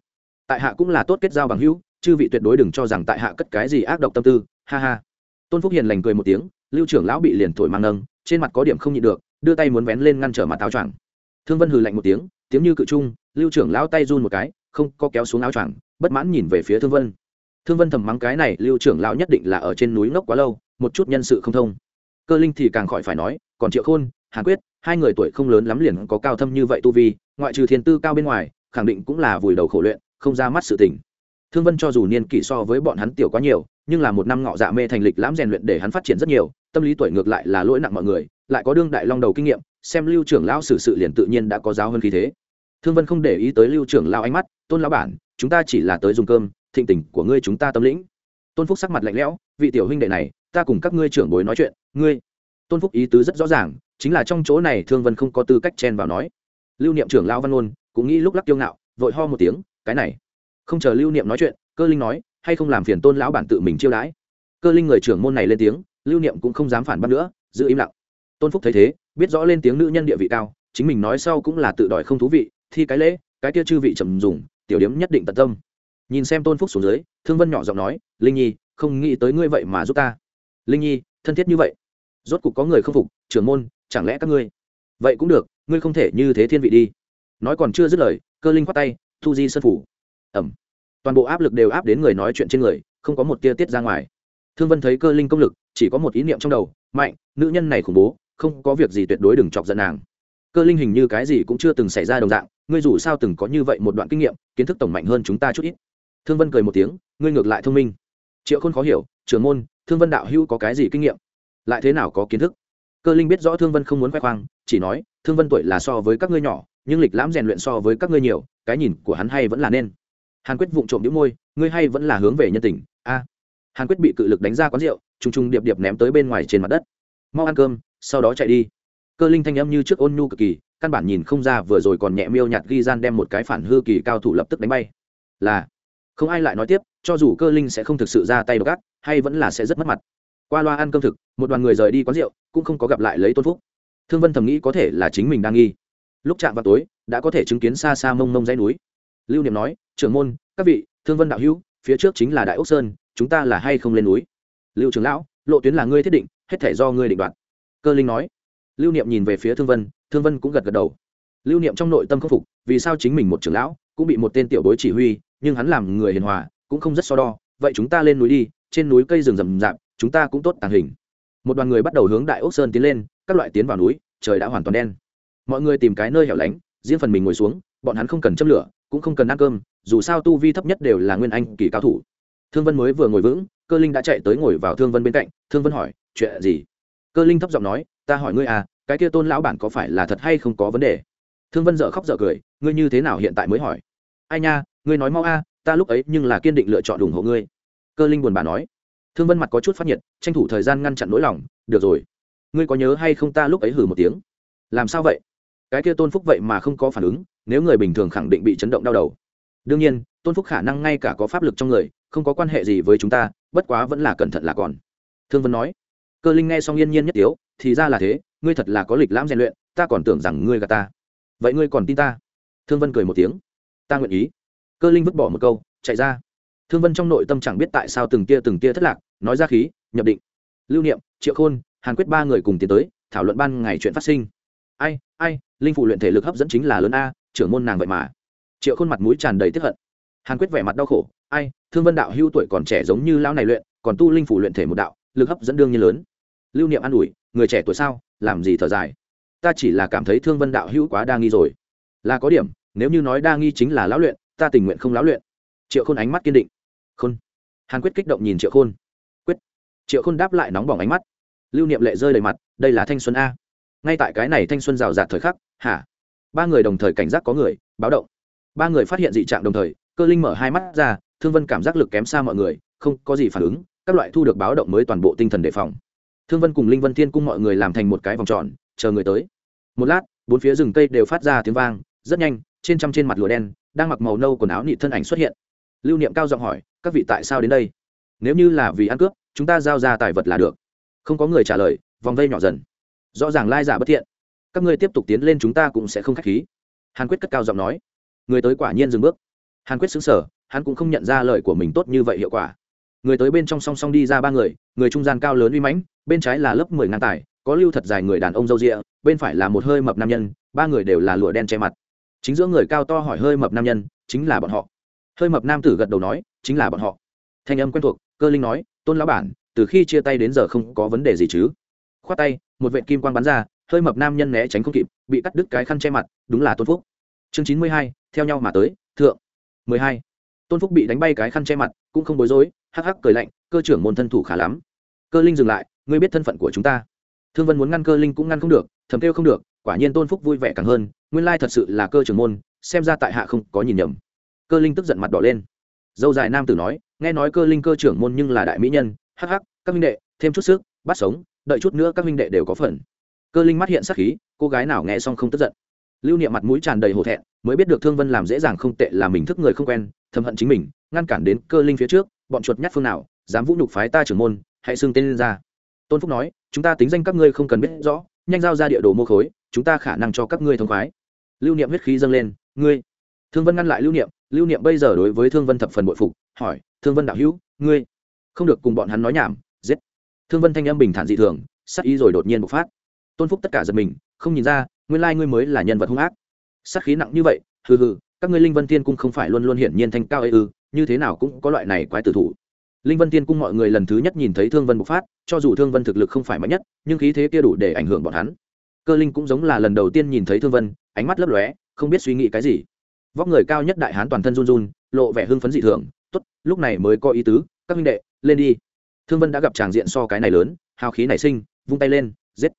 Tại hạ cũng là tốt kết giao bằng hữu chư vị tuyệt đối đừng cho rằng tại hạ cất cái gì ác độc tâm tư, ha ha. Tôn phúc hiền lành cười một tiếng, lưu trưởng lão bị liền thổi mang nâng trên mặt có điểm không nhịn được, đưa tay muốn vén lên ngăn trở mặt áo choàng. Thương vân hừ lạnh một tiếng tiếng như cự trung, lưu trưởng lão tay run một cái, không có kéo xuống áo choàng, bất mãn nhìn về phía thương vân. Thương vân thầm mắng cái này, lưu trưởng lão nhất định là ở trên núi ngốc quá lâu, một chút nhân sự không thông. Cơ linh thì càng khỏi phải nói, còn triệu khôn, hàn quyết, hai người tuổi không lớn lắm liền có cao thâm như vậy tu vi, ngoại trừ thiên tư cao bên ngoài, khẳng định cũng là vùi đầu khổ luyện, không ra mắt sự tình thương vân cho dù niên kỷ so với bọn hắn tiểu quá nhiều, nhưng là một năm ngọ dạ mê thành lịch lãm rèn luyện để hắn phát triển rất nhiều, tâm lý tuổi ngược lại là lỗi nặng mọi người, lại có đương đại long đầu kinh nghiệm, xem lưu trưởng lão xử sự liền tự nhiên đã có giáo hơn khí thế. Thương vân không để ý tới lưu trưởng lão ánh mắt, tôn lão bản, chúng ta chỉ là tới dùng cơm, thịnh tình của ngươi chúng ta tâm lĩnh. Tôn phúc sắc mặt lạnh lẽo, vị tiểu huynh đệ này, ta cùng các ngươi trưởng bối nói chuyện, ngươi tôn phúc ý tứ rất rõ ràng, chính là trong chỗ này thương vân không có tư cách chen vào nói. Lưu niệm trưởng lão văn ôn cũng nghĩ lúc lắc kiêu ngạo, vội ho một tiếng, cái này không chờ lưu niệm nói chuyện, cơ linh nói, hay không làm phiền tôn lão bản tự mình chiêu đãi? Cơ linh người trưởng môn này lên tiếng, lưu niệm cũng không dám phản bác nữa, giữ im lặng. Tôn phúc thấy thế, biết rõ lên tiếng nữ nhân địa vị cao, chính mình nói sau cũng là tự đòi không thú vị, thi cái lễ, cái kia chư vị trầm dùng, tiểu điếm nhất định tận tâm. Nhìn xem tôn phúc xuống dưới, thương vân nhỏ giọng nói, linh nhi, không nghĩ tới ngươi vậy mà giúp ta. Linh nhi, thân thiết như vậy, rốt cục có người không phục, trưởng môn, chẳng lẽ các ngươi? Vậy cũng được, ngươi không thể như thế thiên vị đi. Nói còn chưa dứt lời, cơ linh khoát tay, thu di sân phủ ẩm. Toàn bộ áp lực đều áp đến người nói chuyện trên người, không có một tia tiết ra ngoài. Thương vân thấy cơ linh công lực, chỉ có một ý niệm trong đầu, mạnh, nữ nhân này khủng bố, không có việc gì tuyệt đối đừng chọc giận nàng. Cơ linh hình như cái gì cũng chưa từng xảy ra đồng dạng, ngươi dù sao từng có như vậy một đoạn kinh nghiệm, kiến thức tổng mạnh hơn chúng ta chút ít. Thương vân cười một tiếng, ngươi ngược lại thông minh. Triệu khôn khó hiểu, trưởng môn, thương vân đạo hữu có cái gì kinh nghiệm? Lại thế nào có kiến thức? Cơ linh biết rõ thương vân không muốn khoe khoang, chỉ nói, thương vân tuổi là so với các ngươi nhỏ, nhưng lịch lãm rèn luyện so với các ngươi nhiều, cái nhìn của hắn hay vẫn là nên hàn quyết vụng trộm đĩu môi, ngươi hay vẫn là hướng về nhân tình. A. Hàn quyết bị cự lực đánh ra quán rượu t r điệp điệp ném tới bên ngoài trên mặt đất. Mau ăn cơm, sau đó chạy đi. Cơ linh thanh âm như trước ôn nhu cực kỳ, căn bản nhìn không ra vừa rồi còn nhẹ miêu nhạt ghi gian đem một cái phản hư kỳ cao thủ lập tức đánh bay. Là. Không ai lại nói tiếp, cho dù cơ linh sẽ không thực sự ra tay gắt hay vẫn là sẽ rất mất mặt. Qua loa ăn cơm thực, một đoàn người rời đi quán rượu, cũng không có gặp lại lấy tôn phúc. Thương vân thầm nghĩ có thể là chính mình đang nghi. Lúc chạm vào tối, đã có thể chứng kiến xa xa mông mông dãy núi lưu niệm nói, trưởng môn, các vị, thương vân đạo hữu, phía trước chính là đại ốc sơn, chúng ta là hay không lên núi? Lưu trưởng lão, lộ tuyến là ngươi thiết định, hết thể do ngươi định đoạt. Cơ linh nói. Lưu niệm nhìn về phía thương vân thương vân cũng gật gật đầu. Lưu niệm trong nội tâm khâm phục, vì sao chính mình một trưởng lão cũng bị một tên tiểu bối chỉ huy, nhưng hắn làm người hiền hòa, cũng không rất so đo, vậy chúng ta lên núi đi, trên núi cây rừng rậm rạp, chúng ta cũng tốt tàng hình. Một đoàn người bắt đầu hướng đại ốc sơn tiến lên, các loại tiến vào núi, trời đã hoàn toàn đen. Mọi người tìm cái nơi hẻo lánh, riêng phần mình ngồi xuống, bọn hắn không cần châm lửa cũng không cần ăn cơm, dù sao tu vi thấp nhất đều là nguyên anh kỳ cao thủ. Thương vân mới vừa ngồi vững, cơ linh đã chạy tới ngồi vào thương vân bên cạnh. Thương vân hỏi, chuyện gì? Cơ linh thấp giọng nói, ta hỏi ngươi à cái kia tôn lão bản có phải là thật hay không có vấn đề? Thương vân dợ khóc dợ cười, ngươi như thế nào hiện tại mới hỏi? Ai nha, ngươi nói mau a, ta lúc ấy nhưng là kiên định lựa chọn ủng hộ ngươi. Cơ linh buồn bã nói. Thương vân mặt có chút phát nhiệt, tranh thủ thời gian ngăn chặn nỗi lòng, được rồi, ngươi có nhớ hay không ta lúc ấy hử một tiếng? Làm sao vậy? Cái kia tôn phúc vậy mà không có phản ứng nếu người bình thường khẳng định bị chấn động đau đầu. Đương nhiên, tôn phúc khả năng ngay cả có pháp lực trong người, không có quan hệ gì với chúng ta, bất quá vẫn là cẩn thận là còn. Thương vân nói. Cơ linh nghe xong yên nhiên nhất tiếu, thì ra là thế, ngươi thật là có lịch lãm rèn luyện, ta còn tưởng rằng ngươi gà ta. Vậy ngươi còn tin ta? Thương vân cười một tiếng. Ta nguyện ý. Cơ linh vứt bỏ một câu, chạy ra. Thương vân trong nội tâm chẳng biết tại sao từng tia từng tia thất lạc, nói ra khí, nhập định. Lưu niệm, triệu khôn, hàn quyết ba người cùng tiến tới, thảo luận ban ngày chuyện phát sinh. Ai ai, linh phụ luyện thể lực hấp dẫn chính là lớn a trưởng môn nàng vậy mà. Triệu khuôn mặt mũi tràn đầy tiếp hận. Hàn quyết vẻ mặt đau khổ, ai, thương vân đạo hưu tuổi còn trẻ giống như lão này luyện, còn tu linh phủ luyện thể một đạo, lực hấp dẫn đương nhiên lớn. Lưu niệm an ủi, người trẻ tuổi sao, làm gì thở dài? Ta chỉ là cảm thấy thương vân đạo hữu quá đa nghi rồi. Là có điểm, nếu như nói đa nghi chính là lão luyện, ta tình nguyện không lão luyện. Triệu khôn ánh mắt kiên định. Khôn. Hàn quyết kích động nhìn triệu khôn. Quyết. Triệu khôn đáp lại nóng bỏng ánh mắt. Lưu niệm lệ rơi đầy mặt, đây là thanh xuân a. Ngay tại cái này thanh xuân rào rạt thời khắc, hả? Ba người đồng thời cảnh giác có người, báo động. Ba người phát hiện dị trạng đồng thời, cơ linh mở hai mắt ra, thương vân cảm giác lực kém xa mọi người, không có gì phản ứng, các loại thu được báo động mới toàn bộ tinh thần đề phòng. Thương vân cùng linh vân thiên cung mọi người làm thành một cái vòng tròn, chờ người tới. Một lát, bốn phía rừng cây đều phát ra tiếng vang, rất nhanh, trên trăm trên mặt lụa đen, đang mặc màu nâu quần áo nị thân ảnh xuất hiện. Lưu niệm cao giọng hỏi, các vị tại sao đến đây? Nếu như là vì ăn cướp, chúng ta giao ra tài vật là được. Không có người trả lời, vòng vây nhỏ dần. Rõ ràng lai giả bất thiện các ngươi tiếp tục tiến lên chúng ta cũng sẽ không k h á c h khí. Hàn quyết cất cao giọng nói. Người tới quả nhiên dừng bước. Hàn quyết xứng sở hắn cũng không nhận ra lời của mình tốt như vậy hiệu quả. Người tới bên trong song song đi ra ba người người trung gian cao lớn uy mãnh, bên trái là lớp mười ngàn tài, có lưu thật dài người đàn ông râu rịa, bên phải là một hơi mập nam nhân, ba người đều là lụa đen che mặt. Chính giữa người cao to hỏi hơi mập nam nhân, chính là bọn họ. Hơi mập nam tử gật đầu nói, chính là bọn họ. Thanh âm quen thuộc, cơ linh nói, tôn lão bản, từ khi chia tay đến giờ không có vấn đề gì chứ? Khoát tay, một vệ kim quang bắn ra hơi mập nam nhân né tránh không kịp, bị cắt đứt cái khăn che mặt, đúng là tôn phúc. Chương chín mươi hai, theo nhau mà tới, thượng. mười hai. Tôn phúc bị đánh bay cái khăn che mặt, cũng không bối rối, hắc hắc cười lạnh, cơ trưởng môn thân thủ khá lắm. Cơ linh dừng lại, ngươi biết thân phận của chúng ta. Thương vân muốn ngăn cơ linh cũng ngăn không được, thầm kêu không được, quả nhiên tôn phúc vui vẻ càng hơn, nguyên lai thật sự là cơ trưởng môn, xem ra tại hạ không có nhìn nhầm. Cơ linh tức giận mặt đỏ lên. Dâu dài nam tử nói, nghe nói cơ linh cơ trưởng môn nhưng là đại mỹ nhân, hắc hắc, các minh đệ, thêm chút sức, bắt sống, đợi chút nữa các minh đệ đều có phần cơ linh mắt hiện sắc khí, cô gái nào nghe xong không tức giận. Lưu niệm mặt mũi tràn đầy hổ thẹn, mới biết được thương vân làm dễ dàng không tệ là mình thức người không quen, thầm hận chính mình, ngăn cản đến cơ linh phía trước, bọn chuột nhát phương nào, dám vũ nhục phái ta trưởng môn, hãy xưng tên lên ra. Tôn phúc nói, chúng ta tính danh các ngươi không cần biết rõ, nhanh giao ra địa đồ mô khối, chúng ta khả năng cho các ngươi thông khoái. Lưu niệm huyết khí dâng lên, ngươi? Thương vân ngăn lại lưu niệm lưu niệm bây giờ đối với thương vân thập phần bội phục, hỏi, thương vân đạo hữu, ngươi? Không được cùng bọn hắn nói nhảm, giết. Thương vân thanh âm bình thản dị thường, sắc ý rồi đột nhiên bộc phát tôn phúc tất cả giật mình, không nhìn ra, nguyên lai ngươi mới là nhân vật hung ác. Sát khí nặng như vậy, hừ hừ, các ngươi linh vân thiên cung không phải luôn luôn hiển nhiên thanh cao ấy ư, như thế nào cũng có loại này quái tử thủ. Linh vân tiên cung mọi người lần thứ nhất nhìn thấy thương vân bộc phát, cho dù thương vân thực lực không phải mạnh nhất, nhưng khí thế kia đủ để ảnh hưởng bọn hắn. Cơ linh cũng giống là lần đầu tiên nhìn thấy thương vân, ánh mắt lấp lóe, không biết suy nghĩ cái gì. Vóc người cao nhất đại hán toàn thân run run, lộ vẻ hưng phấn dị thường, tốt, lúc này mới có ý tứ, các huynh đệ, lên đi. Thương vân đã gặp tràng diện so cái này lớn, hào khí nảy sinh, vung tay lên, giết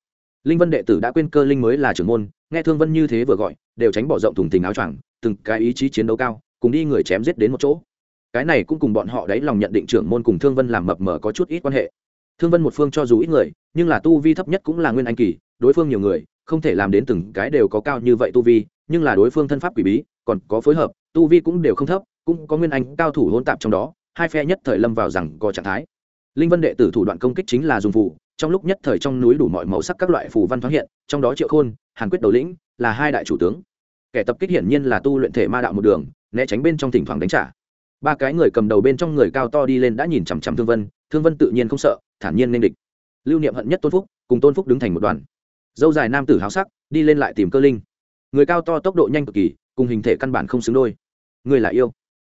linh vân đệ tử đã quên cơ linh mới là trưởng môn, nghe thương vân như thế vừa gọi, đều tránh bỏ rộng thùng tình áo choàng, từng cái ý chí chiến đấu cao, cùng đi người chém giết đến một chỗ. Cái này cũng cùng bọn họ đấy lòng nhận định trưởng môn cùng thương vân làm mập mờ có chút ít quan hệ. Thương vân một phương cho dù ít người, nhưng là tu vi thấp nhất cũng là nguyên anh kỳ, đối phương nhiều người, không thể làm đến từng cái đều có cao như vậy tu vi, nhưng là đối phương thân pháp quỷ bí, còn có phối hợp, tu vi cũng đều không thấp, cũng có nguyên anh cao thủ hỗn tạp trong đó, hai phe nhất thời lâm vào rằng có trạng thái linh vân đệ tử thủ đoạn công kích chính là dùng phù, trong lúc nhất thời trong núi đủ mọi màu sắc các loại phù văn thoáng hiện, trong đó triệu khôn, hàn quyết đầu lĩnh là hai đại chủ tướng. Kẻ tập kích hiển nhiên là tu luyện thể ma đạo một đường, né tránh bên trong thỉnh thoảng đánh trả. Ba cái người cầm đầu bên trong người cao to đi lên đã nhìn chằm chằm thương vân thương vân tự nhiên không sợ, thản nhiên nên địch. Lưu niệm hận nhất tôn phúc, cùng tôn phúc đứng thành một đoàn. Dâu dài nam tử háo sắc, đi lên lại tìm cơ linh. Người cao to tốc độ nhanh cực kỳ, cùng hình thể căn bản không xứng đôi. Người là yêu.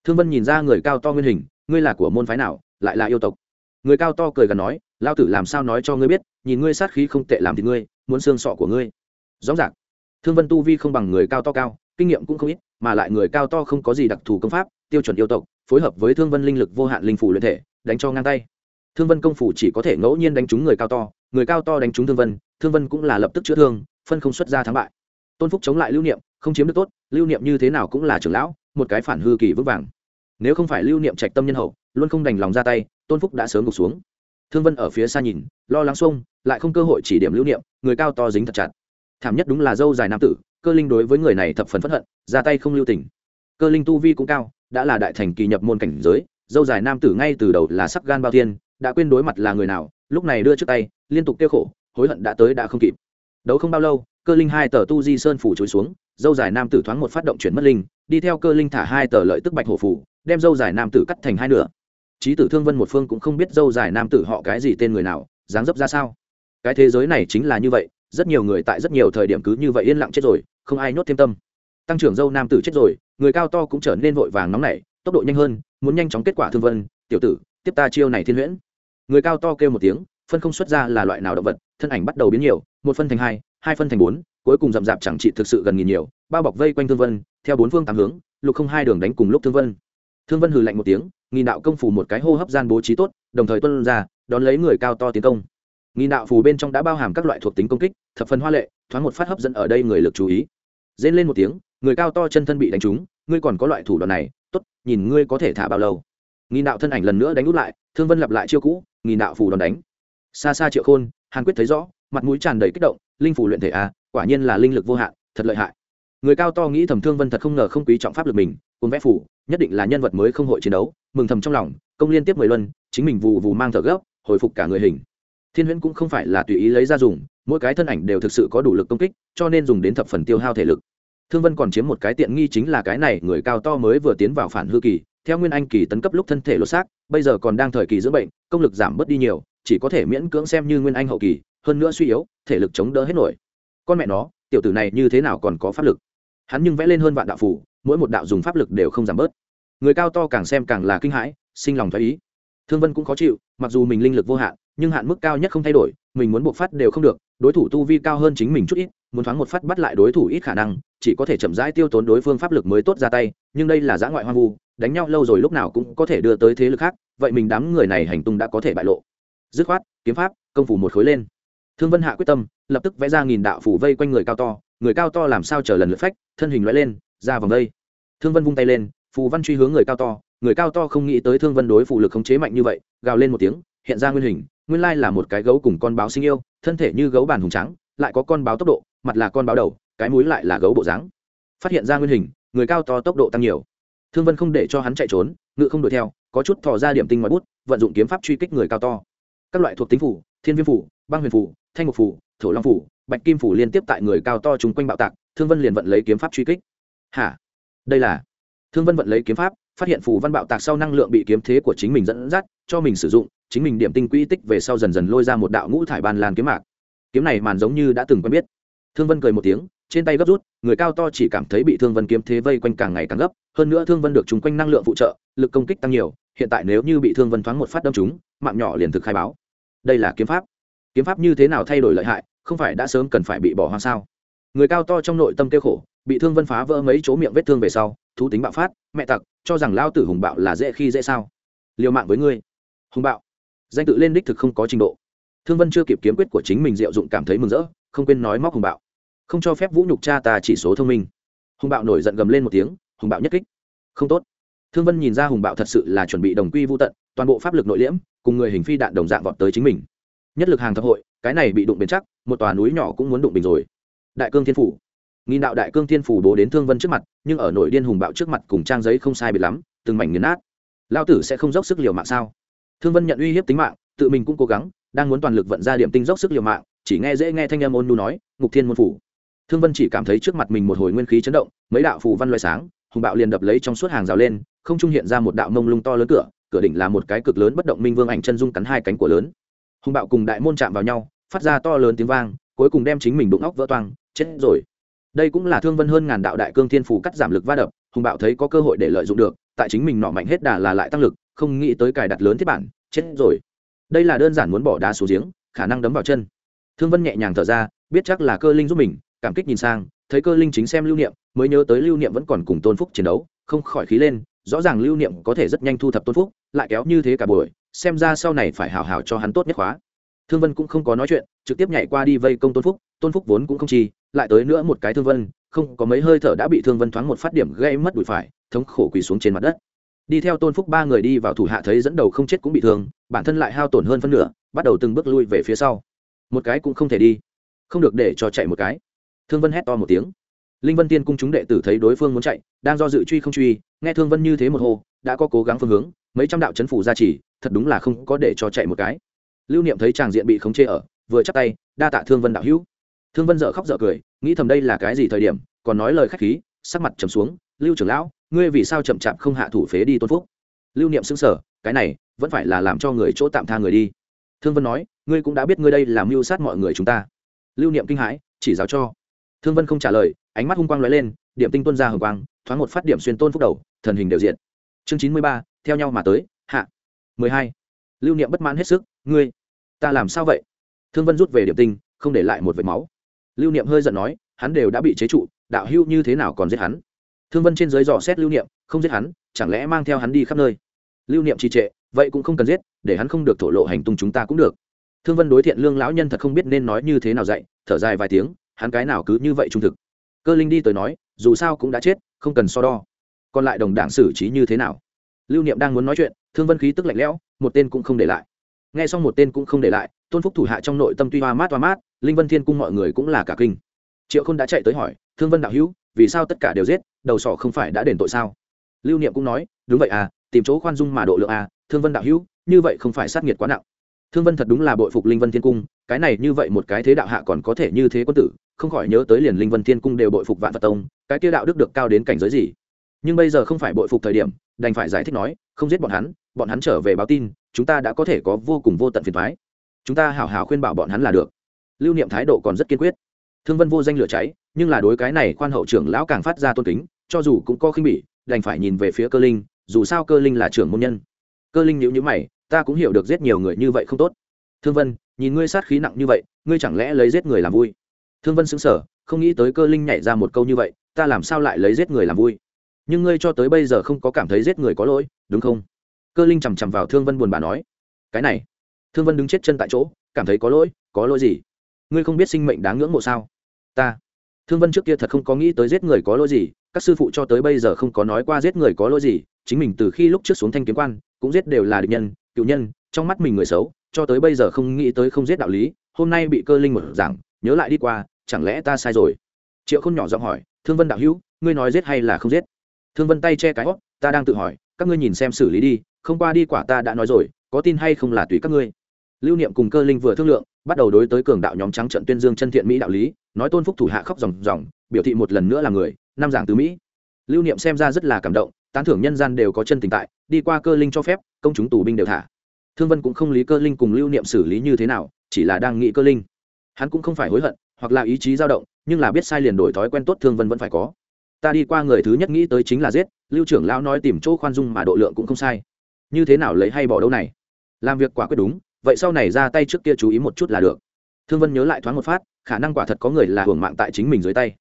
Thương vân nhìn ra người cao to nguyên hình, ngươi là của môn phái nào, lại là yêu tộc người cao to cười gần nói lao tử làm sao nói cho ngươi biết, nhìn ngươi sát khí không tệ làm thì ngươi, muốn xương sọ của ngươi. Rõ ràng, thương vân tu vi không bằng người cao to cao, kinh nghiệm cũng không ít, mà lại người cao to không có gì đặc thù công pháp, tiêu chuẩn yêu tộc, phối hợp với thương vân linh lực vô hạn linh phủ luyện thể, đánh cho ngang tay. Thương vân công phủ chỉ có thể ngẫu nhiên đánh trúng người cao to, người cao to đánh trúng thương vân thương vân cũng là lập tức chữa thương, phân không xuất ra thắng bại. Tôn phúc chống lại lưu niệm, không chiếm được tốt, lưu niệm như thế nào cũng là trưởng lão, một cái phản hư kỳ vững vàng. Nếu không phải lưu niệm trạch tâm nhân hậu, luôn không đành lòng ra tay tôn phúc đã sớm gục xuống. Thương vân ở phía xa nhìn, lo lắng xuông, lại không cơ hội chỉ điểm lưu niệm, người cao to dính thật chặt. Thảm nhất đúng là dâu dài nam tử, cơ linh đối với người này thập phần phẫn hận, ra tay không lưu tình. Cơ linh tu vi cũng cao, đã là đại thành kỳ nhập môn cảnh giới, dâu dài nam tử ngay từ đầu là sắc gan bao tiên đã quên đối mặt là người nào, lúc này đưa trước tay, liên tục tiêu khổ, hối hận đã tới đã không kịp. Đấu không bao lâu, cơ linh hai tờ tu di sơn phủ chối xuống, dâu dài nam tử thoáng một phát động chuyển mất linh, đi theo cơ linh thả hai tờ lợi tức bạch hổ phủ, đem dâu dài nam tử cắt thành hai nửa trí tử thương vân một phương cũng không biết dâu dài nam tử họ cái gì tên người nào, dáng dấp ra sao. Cái thế giới này chính là như vậy, rất nhiều người tại rất nhiều thời điểm cứ như vậy yên lặng chết rồi, không ai nhốt thêm tâm. Tăng trưởng dâu nam tử chết rồi, người cao to cũng trở nên vội vàng nóng nảy, tốc độ nhanh hơn, muốn nhanh chóng kết quả thương vân, tiểu tử, tiếp ta chiêu này thiên huyễn. Người cao to kêu một tiếng, phân không xuất ra là loại nào động vật, thân ảnh bắt đầu biến nhiều, một phân thành hai hai phân thành bốn, cuối cùng rậm rạp chẳng trị thực sự gần nghìn nhiều, bao bọc vây quanh thương vân, theo bốn phương tám hướng, lục không hai đường đánh cùng lúc thương vân. Thương vân hừ lạnh một tiếng nghìn đạo công phủ một cái hô hấp gian bố trí tốt đồng thời tuân ra đón lấy người cao to tiến công. Nghìn đạo phù bên trong đã bao hàm các loại thuộc tính công kích thập phần hoa lệ thoáng một phát hấp dẫn ở đây người lực chú ý. Rên lên một tiếng người cao to chân thân bị đánh trúng ngươi còn có loại thủ đoạn này tốt nhìn ngươi có thể thả bao lâu. Nghìn đạo thân ảnh lần nữa đánh út lại thương vân lặp lại chiêu cũ nghìn đạo phù đòn đánh. Xa xa triệu khôn hàn quyết thấy rõ mặt mũi tràn đầy kích động linh phủ luyện thể a à, quả nhiên là linh lực vô hạn thật lợi hại người cao to nghĩ thầm thương vân thật không ngờ không quý trọng pháp lực mình cồn vẽ phủ, nhất định là nhân vật mới không hội chiến đấu, mừng thầm trong lòng, công liên tiếp mười luân, chính mình vù vù mang thở gấp, hồi phục cả người hình. Thiên huyễn cũng không phải là tùy ý lấy ra dùng, mỗi cái thân ảnh đều thực sự có đủ lực công kích, cho nên dùng đến thập phần tiêu hao thể lực. Thương vân còn chiếm một cái tiện nghi chính là cái này, người cao to mới vừa tiến vào phản hư kỳ, theo nguyên anh kỳ tấn cấp lúc thân thể lột xác, bây giờ còn đang thời kỳ dưỡng bệnh, công lực giảm bớt đi nhiều, chỉ có thể miễn cưỡng xem như nguyên anh hậu kỳ, hơn nữa suy yếu, thể lực chống đỡ hết nổi. Con mẹ nó, tiểu tử này như thế nào còn có pháp lực? Hắn nhưng vẽ lên hơn vạn đạo phủ, mỗi một đạo dùng pháp lực đều không giảm bớt. Người cao to càng xem càng là kinh hãi, sinh lòng thoái ý. Thương vân cũng khó chịu, mặc dù mình linh lực vô hạn, nhưng hạn mức cao nhất không thay đổi, mình muốn buộc phát đều không được, đối thủ tu vi cao hơn chính mình chút ít, muốn thoáng một phát bắt lại đối thủ ít khả năng, chỉ có thể chậm rãi tiêu tốn đối phương pháp lực mới tốt ra tay, nhưng đây là giã ngoại hoang vu, đánh nhau lâu rồi lúc nào cũng có thể đưa tới thế lực khác, vậy mình đám người này hành tung đã có thể bại lộ. Dứt khoát, kiếm pháp, công phủ một khối lên. Thương vân hạ quyết tâm, lập tức vẽ ra nghìn đạo phủ vây quanh người cao to người cao to làm sao chờ lần lượt phách, thân hình loại lên, ra vòng đây. Thương vân vung tay lên, phù văn truy hướng người cao to, người cao to không nghĩ tới thương vân đối phụ lực khống chế mạnh như vậy, gào lên một tiếng, hiện ra nguyên hình, nguyên lai là một cái gấu cùng con báo sinh yêu, thân thể như gấu bàn hùng trắng lại có con báo tốc độ, mặt là con báo đầu, cái mũi lại là gấu bộ dáng. Phát hiện ra nguyên hình, người cao to tốc độ tăng nhiều. Thương vân không để cho hắn chạy trốn, ngự không đuổi theo, có chút thò ra điểm tinh ngoài bút, vận dụng kiếm pháp truy kích người cao to. Các loại thuộc tính phủ thiên viêm phủ băng huyền phủ thanh ngục phủ thổ long phủ, bạch kim phủ liên tiếp tại người cao to chung quanh bạo tạc, thương vân liền vận lấy kiếm pháp truy kích. Hả? Đây là? Thương vân vận lấy kiếm pháp, phát hiện phù văn bạo tạc sau năng lượng bị kiếm thế của chính mình dẫn dắt, cho mình sử dụng, chính mình điểm tinh quỹ tích về sau dần dần lôi ra một đạo ngũ thải ban lan kiếm mạc. Kiếm này màn giống như đã từng quen biết. Thương vân cười một tiếng, trên tay gấp rút, người cao to chỉ cảm thấy bị thương vân kiếm thế vây quanh càng ngày càng gấp, hơn nữa thương vân được chung quanh năng lượng phụ trợ, lực công kích tăng nhiều, hiện tại nếu như bị thương vân thoáng một phát đâm chúng mạng nhỏ liền thực khai báo. Đây là kiếm pháp kiếm pháp như thế nào thay đổi lợi hại, không phải đã sớm cần phải bị bỏ hoang sao? Người cao to trong nội tâm kêu khổ, bị thương vân phá vỡ mấy chỗ miệng vết thương về sau, thú tính bạo phát, mẹ tặc, cho rằng lao tử hùng bạo là dễ khi dễ sao? Liều mạng với ngươi. Hùng bạo. Danh tự lên đích thực không có trình độ. Thương vân chưa kịp kiếm quyết của chính mình, diệu dụng cảm thấy mừng rỡ, không quên nói móc hùng bạo. Không cho phép vũ nhục cha ta chỉ số thông minh. Hùng bạo nổi giận gầm lên một tiếng, hùng bạo nhất kích. Không tốt. Thương vân nhìn ra hùng bạo thật sự là chuẩn bị đồng quy vô tận, toàn bộ pháp lực nội liễm, cùng người hình phi đạn đồng dạng vọt tới chính mình nhất lực hàng thập hội, cái này bị đụng bền chắc, một tòa núi nhỏ cũng muốn đụng bình rồi. Đại cương thiên phủ. Nghìn đạo đại cương thiên phủ bố đến thương vân trước mặt, nhưng ở nội điên hùng bạo trước mặt cùng trang giấy không sai biệt lắm, từng mảnh nghiền nát. Lao tử sẽ không dốc sức liều mạng sao? Thương vân nhận uy hiếp tính mạng, tự mình cũng cố gắng, đang muốn toàn lực vận ra điểm tinh dốc sức liều mạng, chỉ nghe dễ nghe thanh âm ôn nu nói, ngục thiên môn phủ. Thương vân chỉ cảm thấy trước mặt mình một hồi nguyên khí chấn động, mấy đạo phù văn loại sáng, hùng bạo liền đập lấy trong suốt hàng rào lên, không trung hiện ra một đạo mông lung to lớn cửa cửa đỉnh là một cái cực lớn bất động minh vương ảnh chân dung cắn hai cánh của lớn hùng bạo cùng đại môn chạm vào nhau, phát ra to lớn tiếng vang, cuối cùng đem chính mình đụng óc vỡ toang, chết rồi. Đây cũng là thương vân hơn ngàn đạo đại cương thiên phủ cắt giảm lực va đập, hùng bạo thấy có cơ hội để lợi dụng được, tại chính mình nọ mạnh hết đà là lại tăng lực, không nghĩ tới cài đặt lớn thiết bản, chết rồi. Đây là đơn giản muốn bỏ đá xuống giếng, khả năng đấm vào chân. Thương vân nhẹ nhàng thở ra, biết chắc là cơ linh giúp mình, cảm kích nhìn sang, thấy cơ linh chính xem lưu niệm, mới nhớ tới lưu niệm vẫn còn cùng tôn phúc chiến đấu, không khỏi khí lên, rõ ràng lưu niệm có thể rất nhanh thu thập tôn phúc, lại kéo như thế cả buổi xem ra sau này phải hào hào cho hắn tốt nhất khóa. Thương vân cũng không có nói chuyện, trực tiếp nhảy qua đi vây công tôn phúc tôn phúc vốn cũng không chi, lại tới nữa một cái thương vân, không có mấy hơi thở đã bị thương vân thoáng một phát điểm gây mất đùi phải, thống khổ quỳ xuống trên mặt đất. Đi theo tôn phúc ba người đi vào thủ hạ thấy dẫn đầu không chết cũng bị thương, bản thân lại hao tổn hơn phân nửa, bắt đầu từng bước lui về phía sau. Một cái cũng không thể đi, không được để cho chạy một cái. Thương vân hét to một tiếng. Linh vân tiên cung chúng đệ tử thấy đối phương muốn chạy, đang do dự truy không truy, nghe thương vân như thế một hồ, đã có cố gắng phương hướng, mấy trăm đạo chấn phủ ra chỉ thật đúng là không có để cho chạy một cái. Lưu niệm thấy chàng diện bị khống chế ở, vừa chắc tay, đa tạ thương vân đạo hữu. Thương vân dợ khóc dợ cười, nghĩ thầm đây là cái gì thời điểm, còn nói lời khách khí, sắc mặt trầm xuống, lưu trưởng lão, ngươi vì sao chậm chạp không hạ thủ phế đi tôn phúc? Lưu niệm xứng sở cái này, vẫn phải là làm cho người chỗ tạm tha người đi. Thương vân nói, ngươi cũng đã biết ngươi đây làm mưu sát mọi người chúng ta. Lưu niệm kinh hãi, chỉ giáo cho. Thương vân không trả lời, ánh mắt hung quang lóe lên, điểm tinh tuân ra hồng quang, thoáng một phát điểm xuyên tôn phúc đầu, thần hình đều diện chương chín mươi ba, theo nhau mà tới mười hai. Lưu niệm bất mãn hết sức, ngươi, ta làm sao vậy? Thương vân rút về điểm tinh, không để lại một vệt máu. Lưu niệm hơi giận nói, hắn đều đã bị chế trụ, đạo hưu như thế nào còn giết hắn? Thương vân trên dưới dò xét lưu niệm, không giết hắn, chẳng lẽ mang theo hắn đi khắp nơi? Lưu niệm trì trệ, vậy cũng không cần giết, để hắn không được thổ lộ hành tung chúng ta cũng được. Thương vân đối thiện lương lão nhân thật không biết nên nói như thế nào dạy, thở dài vài tiếng, hắn cái nào cứ như vậy trung thực? Cơ linh đi tới nói, dù sao cũng đã chết, không cần so đo. Còn lại đồng đảng xử trí như thế nào? Lưu niệm đang muốn nói chuyện, thương vân khí tức lạnh lẽo, một tên cũng không để lại. Nghe xong một tên cũng không để lại, tôn phúc thủ hạ trong nội tâm tuy hoa mát hoa mát, linh vân thiên cung mọi người cũng là cả kinh. Triệu k h ô n đã chạy tới hỏi, thương vân đạo hữu, vì sao tất cả đều giết, đầu sỏ không phải đã đền tội sao? Lưu niệm cũng nói, đúng vậy à tìm chỗ khoan dung mà độ lượng à thương vân đạo hữu, như vậy không phải sát nghiệt quá nặng. Thương vân thật đúng là bội phục linh vân thiên cung, cái này như vậy một cái thế đạo hạ còn có thể như thế quân tử, không khỏi nhớ tới liền linh vân thiên cung đều bội phục vạn phật tông, cái kia đạo đức được cao đến cảnh giới gì. Nhưng bây giờ không phải bội phục thời điểm đành phải giải thích nói, không giết bọn hắn bọn hắn trở về báo tin, chúng ta đã có thể có vô cùng vô tận phiền thoái chúng ta hảo hảo khuyên bảo bọn hắn là được. Lưu niệm thái độ còn rất kiên quyết. Thương vân vô danh lửa cháy, nhưng là đối cái này khoan hậu trưởng lão càng phát ra tôn kính, cho dù cũng có khinh bỉ, đành phải nhìn về phía cơ linh, dù sao cơ linh là trưởng môn nhân. Cơ linh nhữ nhữ mày, ta cũng hiểu được giết nhiều người như vậy không tốt. Thương vân, nhìn ngươi sát khí nặng như vậy, ngươi chẳng lẽ lấy giết người làm vui? Thương vân xứng sở không nghĩ tới cơ linh nhảy ra một câu như vậy, ta làm sao lại lấy giết người làm vui? Nhưng ngươi cho tới bây giờ không có cảm thấy giết người có lỗi, đúng không? Cơ linh chằm chằm vào thương vân buồn bã nói. Cái này, thương vân đứng chết chân tại chỗ, cảm thấy có lỗi có lỗi gì? Ngươi không biết sinh mệnh đáng ngưỡng mộ sao? Ta. Thương vân trước kia thật không có nghĩ tới giết người có lỗi gì, các sư phụ cho tới bây giờ không có nói qua giết người có lỗi gì, chính mình từ khi lúc trước xuống thanh kiếm quan, cũng giết đều là địch nhân, cựu nhân, trong mắt mình người xấu, cho tới bây giờ không nghĩ tới không giết đạo lý, hôm nay bị cơ linh một giảng, nhớ lại đi qua, chẳng lẽ ta sai rồi? Triệu không nhỏ giọng hỏi, thương vân đạo hữu, ngươi nói giết hay là không giết? Thương vân tay che cái hót ta đang tự hỏi, các ngươi nhìn xem xử lý đi, không qua đi quả ta đã nói rồi, có tin hay không là tùy các ngươi. Lưu niệm cùng cơ linh vừa thương lượng, bắt đầu đối tới cường đạo nhóm trắng trận tuyên dương chân thiện mỹ đạo lý, nói tôn phúc thủ hạ khóc ròng ròng, biểu thị một lần nữa là người Nam giảng từ mỹ. Lưu niệm xem ra rất là cảm động, tán thưởng nhân gian đều có chân tình tại, đi qua cơ linh cho phép, công chúng tù binh đều thả. Thương vân cũng không lý cơ linh cùng lưu niệm xử lý như thế nào, chỉ là đang nghĩ cơ linh. Hắn cũng không phải hối hận, hoặc là ý chí dao động, nhưng là biết sai liền đổi thói quen tốt thương vân vẫn phải có ta đi qua người thứ nhất nghĩ tới chính là giết, lưu trưởng lão nói tìm chỗ khoan dung mà độ lượng cũng không sai. Như thế nào lấy hay bỏ đâu này? Làm việc quả quyết đúng, vậy sau này ra tay trước kia chú ý một chút là được. Thương vân nhớ lại thoáng một phát, khả năng quả thật có người là hưởng mạng tại chính mình dưới tay.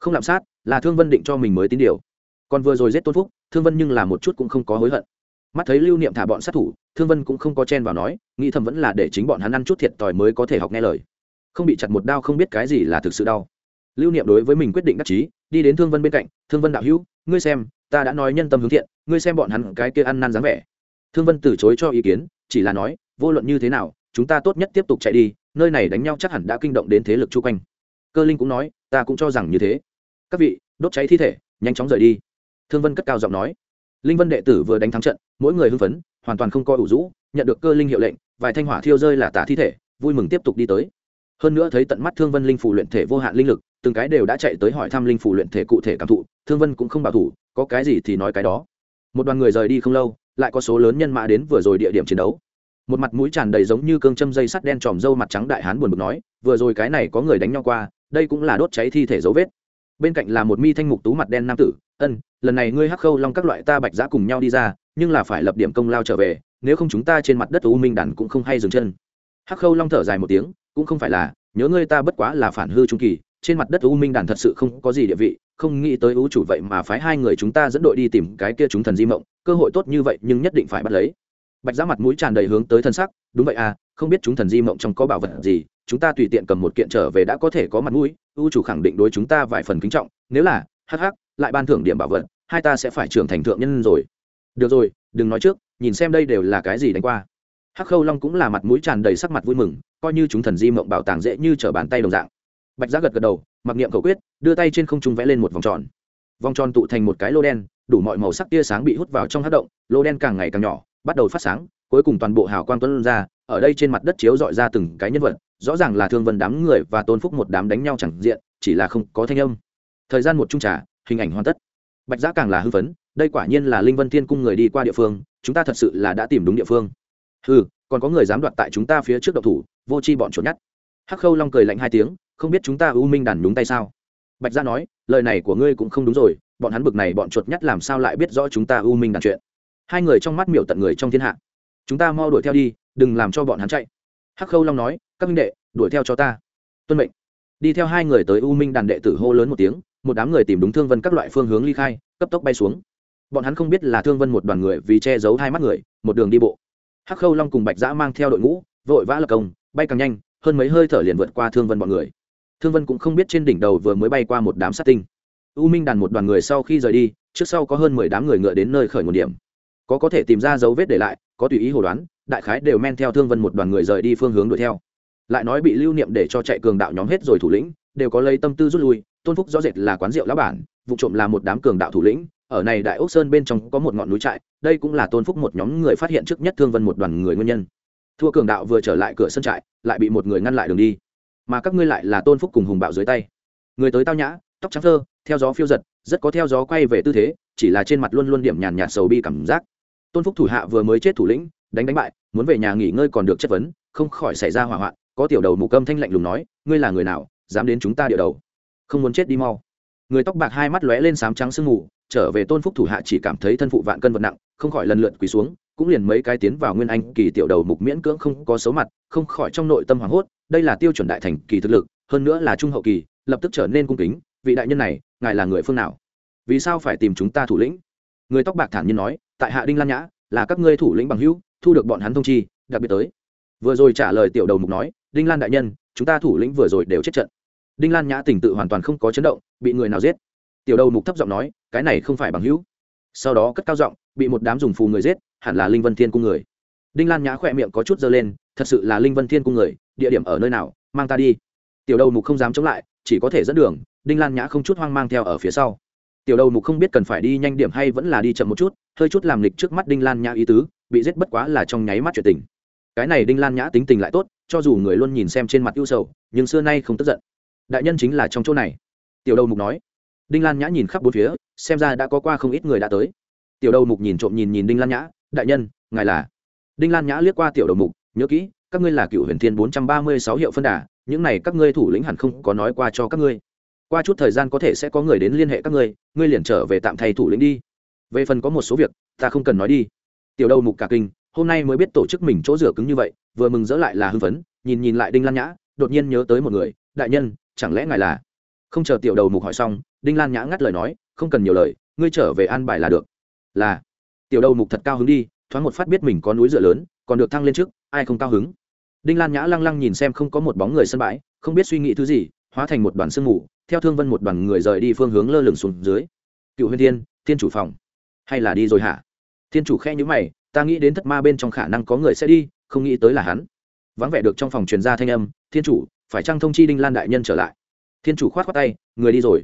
Không lạm sát, là thương vân định cho mình mới tín điều. Còn vừa rồi giết tôn phúc, thương vân nhưng là một chút cũng không có hối hận. Mắt thấy lưu niệm thả bọn sát thủ, thương vân cũng không có chen vào nói, nghĩ thầm vẫn là để chính bọn hắn ăn chút thiệt tòi mới có thể học nghe lời. Không bị chặt một đao không biết cái gì là thực sự đau lưu niệm đối với mình quyết định đắc chí, đi đến thương vân bên cạnh, thương vân đạo hữu, ngươi xem, ta đã nói nhân tâm hướng thiện, ngươi xem bọn hắn cái kia ăn năn dáng vẻ. Thương vân từ chối cho ý kiến, chỉ là nói, vô luận như thế nào, chúng ta tốt nhất tiếp tục chạy đi, nơi này đánh nhau chắc hẳn đã kinh động đến thế lực chung quanh. Cơ linh cũng nói, ta cũng cho rằng như thế. Các vị, đốt cháy thi thể, nhanh chóng rời đi. Thương vân cất cao giọng nói. Linh vân đệ tử vừa đánh thắng trận, mỗi người hưng phấn, hoàn toàn không coi ủ rũ, nhận được cơ linh hiệu lệnh, vài thanh hỏa thiêu rơi là tả thi thể, vui mừng tiếp tục đi tới. Hơn nữa thấy tận mắt thương vân linh phủ luyện thể vô hạn linh lực từng cái đều đã chạy tới hỏi thăm linh phủ luyện thể cụ thể cảm thụ, thương vân cũng không bảo thủ, có cái gì thì nói cái đó. Một đoàn người rời đi không lâu, lại có số lớn nhân mã đến vừa rồi địa điểm chiến đấu. Một mặt mũi tràn đầy giống như cương châm dây sắt đen tròm dâu mặt trắng đại hán buồn bực nói, vừa rồi cái này có người đánh nhau qua, đây cũng là đốt cháy thi thể dấu vết. Bên cạnh là một mi thanh mục tú mặt đen nam tử, ân, lần này ngươi hắc khâu long các loại ta bạch giã cùng nhau đi ra, nhưng là phải lập điểm công lao trở về, nếu không chúng ta trên mặt đất u minh đàn cũng không hay dừng chân. Hắc khâu long thở dài một tiếng, cũng không phải là, nhớ ngươi ta bất quá là phản hư trung kỳ trên mặt đất u minh đàn thật sự không có gì địa vị, không nghĩ tới U chủ vậy mà phái hai người chúng ta dẫn đội đi tìm cái kia chúng thần di mộng, cơ hội tốt như vậy nhưng nhất định phải bắt lấy. Bạch giá mặt mũi tràn đầy hướng tới thân sắc, đúng vậy à không biết chúng thần di mộng trong có bảo vật gì, chúng ta tùy tiện cầm một kiện trở về đã có thể có mặt mũi, U chủ khẳng định đối chúng ta vài phần kính trọng, nếu là, hắc hắc, lại ban thưởng điểm bảo vật, hai ta sẽ phải trưởng thành thượng nhân rồi. Được rồi, đừng nói trước, nhìn xem đây đều là cái gì đánh qua. Hắc khâu long cũng là mặt mũi tràn đầy sắc mặt vui mừng, coi như chúng thần di mộng bảo tàng dễ như trở bàn tay đồng dạng bạch giá gật gật đầu, mặc niệm cầu quyết, đưa tay trên không trung vẽ lên một vòng tròn. Vòng tròn tụ thành một cái lô đen, đủ mọi màu sắc tia sáng bị hút vào trong hát động, lô đen càng ngày càng nhỏ, bắt đầu phát sáng, cuối cùng toàn bộ hào quang tuấn ra, ở đây trên mặt đất chiếu dọi ra từng cái nhân vật, rõ ràng là thương vân đám người và tôn phúc một đám đánh nhau chẳng diện, chỉ là không có thanh âm. Thời gian một trung trà, hình ảnh hoàn tất. Bạch Giá càng là hưng phấn, đây quả nhiên là linh vân thiên cung người đi qua địa phương, chúng ta thật sự là đã tìm đúng địa phương. Ừ còn có người dám đoạt tại chúng ta phía trước độc thủ, vô c h i bọn trốn nhát hắc khâu long cười lạnh hai tiếng, không biết chúng ta u minh đàn đúng tay sao? Bạch gia nói, lời này của ngươi cũng không đúng rồi, bọn hắn bực này bọn chuột nhắt làm sao lại biết rõ chúng ta u minh đàn chuyện? Hai người trong mắt miểu tận người trong thiên hạ. Chúng ta mau đuổi theo đi, đừng làm cho bọn hắn chạy. Hắc khâu long nói, các minh đệ, đuổi theo cho ta. Tuân mệnh. Đi theo hai người tới u minh đàn đệ tử hô lớn một tiếng, một đám người tìm đúng thương vân các loại phương hướng ly khai, cấp tốc bay xuống. Bọn hắn không biết là thương vân một đoàn người vì che giấu hai mắt người, một đường đi bộ. Hắc khâu long cùng bạch giã mang theo đội ngũ, vội vã lập công, bay càng nhanh hơn mấy hơi thở liền vượt qua thương vân bọn người. Thương vân cũng không biết trên đỉnh đầu vừa mới bay qua một đám sát tinh. U minh đàn một đoàn người sau khi rời đi, trước sau có hơn mười đám người ngựa đến nơi khởi nguồn điểm. Có có thể tìm ra dấu vết để lại, có tùy ý hồ đoán, đại khái đều men theo thương vân một đoàn người rời đi phương hướng đuổi theo. Lại nói bị lưu niệm để cho chạy cường đạo nhóm hết rồi thủ lĩnh, đều có lấy tâm tư rút lui, tôn phúc rõ rệt là quán rượu lá bản, vụ trộm là một đám cường đạo thủ lĩnh, ở này đại ốc sơn bên trong có một ngọn núi trại, đây cũng là tôn phúc một nhóm người phát hiện trước nhất thương vân một đoàn người nguyên nhân thua cường đạo vừa trở lại cửa sân trại, lại bị một người ngăn lại đường đi. Mà các ngươi lại là tôn phúc cùng hùng bạo dưới tay. Người tới tao nhã, tóc trắng thơ, theo gió phiêu giật, rất có theo gió quay về tư thế, chỉ là trên mặt luôn luôn điểm nhàn nhạt sầu bi cảm giác. Tôn phúc thủ hạ vừa mới chết thủ lĩnh, đánh đánh bại, muốn về nhà nghỉ ngơi còn được chất vấn, không khỏi xảy ra hỏa hoạn, có tiểu đầu mù câm thanh lạnh lùng nói, ngươi là người nào, dám đến chúng ta địa đầu? Không muốn chết đi mau. Người tóc bạc hai mắt lóe lên sám trắng sương mù, trở về tôn phúc thủ hạ chỉ cảm thấy thân phụ vạn cân vật nặng, không khỏi lần lượt quỳ xuống cũng liền mấy cái tiến vào nguyên anh kỳ tiểu đầu mục miễn cưỡng không có xấu mặt, không khỏi trong nội tâm hoảng hốt, đây là tiêu chuẩn đại thành kỳ thực lực, hơn nữa là trung hậu kỳ, lập tức trở nên cung kính, vị đại nhân này, ngài là người phương nào? Vì sao phải tìm chúng ta thủ lĩnh? Người tóc bạc thản nhiên nói, tại hạ đinh lan nhã, là các ngươi thủ lĩnh bằng hữu, thu được bọn hắn thông chi, đặc biệt tới. Vừa rồi trả lời tiểu đầu mục nói, đinh lan đại nhân, chúng ta thủ lĩnh vừa rồi đều chết trận. Đinh lan nhã tình tự hoàn toàn không có chấn động, bị người nào giết. Tiểu đầu mục thấp giọng nói, cái này không phải bằng hữu. Sau đó cất cao giọng bị một đám dùng phù người giết, hẳn là linh vân thiên cung người. Đinh lan nhã khỏe miệng có chút dơ lên, thật sự là linh vân thiên cung người, địa điểm ở nơi nào, mang ta đi. Tiểu đầu mục không dám chống lại, chỉ có thể dẫn đường, đinh lan nhã không chút hoang mang theo ở phía sau. Tiểu đầu mục không biết cần phải đi nhanh điểm hay vẫn là đi chậm một chút, hơi chút làm lịch trước mắt đinh lan nhã ý tứ, bị giết bất quá là trong nháy mắt chuyện tình. Cái này đinh lan nhã tính tình lại tốt, cho dù người luôn nhìn xem trên mặt ưu sầu, nhưng xưa nay không tức giận. Đại nhân chính là trong chỗ này. Tiểu đầu mục nói. Đinh lan nhã nhìn khắp bốn phía, xem ra đã có qua không ít người đã tới tiểu đầu mục nhìn trộm nhìn nhìn đinh lan nhã, đại nhân, ngài là? Đinh lan nhã liếc qua tiểu đầu mục, nhớ kỹ, các ngươi là cựu huyền thiên bốn trăm ba mươi sáu hiệu phân đà, những này các ngươi thủ lĩnh hẳn không có nói qua cho các ngươi. Qua chút thời gian có thể sẽ có người đến liên hệ các ngươi ngươi liền trở về tạm thay thủ lĩnh đi. Về phần có một số việc, ta không cần nói đi. Tiểu đầu mục cả kinh, hôm nay mới biết tổ chức mình chỗ rửa cứng như vậy, vừa mừng dỡ lại là hưng phấn, nhìn nhìn lại đinh lan nhã, đột nhiên nhớ tới một người, đại nhân, chẳng lẽ ngài là? Không chờ tiểu đầu mục hỏi xong, đinh lan nhã ngắt lời nói, không cần nhiều lời, ngươi trở về an bài là được là, tiểu đầu mục thật cao hứng đi, thoáng một phát biết mình có núi dựa lớn, còn được thăng lên trước, ai không cao hứng? Đinh lan nhã lăng lăng nhìn xem không có một bóng người sân bãi, không biết suy nghĩ thứ gì, hóa thành một đoàn sương mù, theo thương vân một đoàn người rời đi phương hướng lơ lửng xuống dưới. Cựu huyền thiên thiên chủ phòng, hay là đi rồi hả? Thiên chủ khe nhữ mày, ta nghĩ đến thất ma bên trong khả năng có người sẽ đi, không nghĩ tới là hắn. Vắng vẻ được trong phòng truyền ra thanh âm, thiên chủ, phải trăng thông chi đinh lan đại nhân trở lại? Thiên chủ khoát khoát tay, người đi rồi.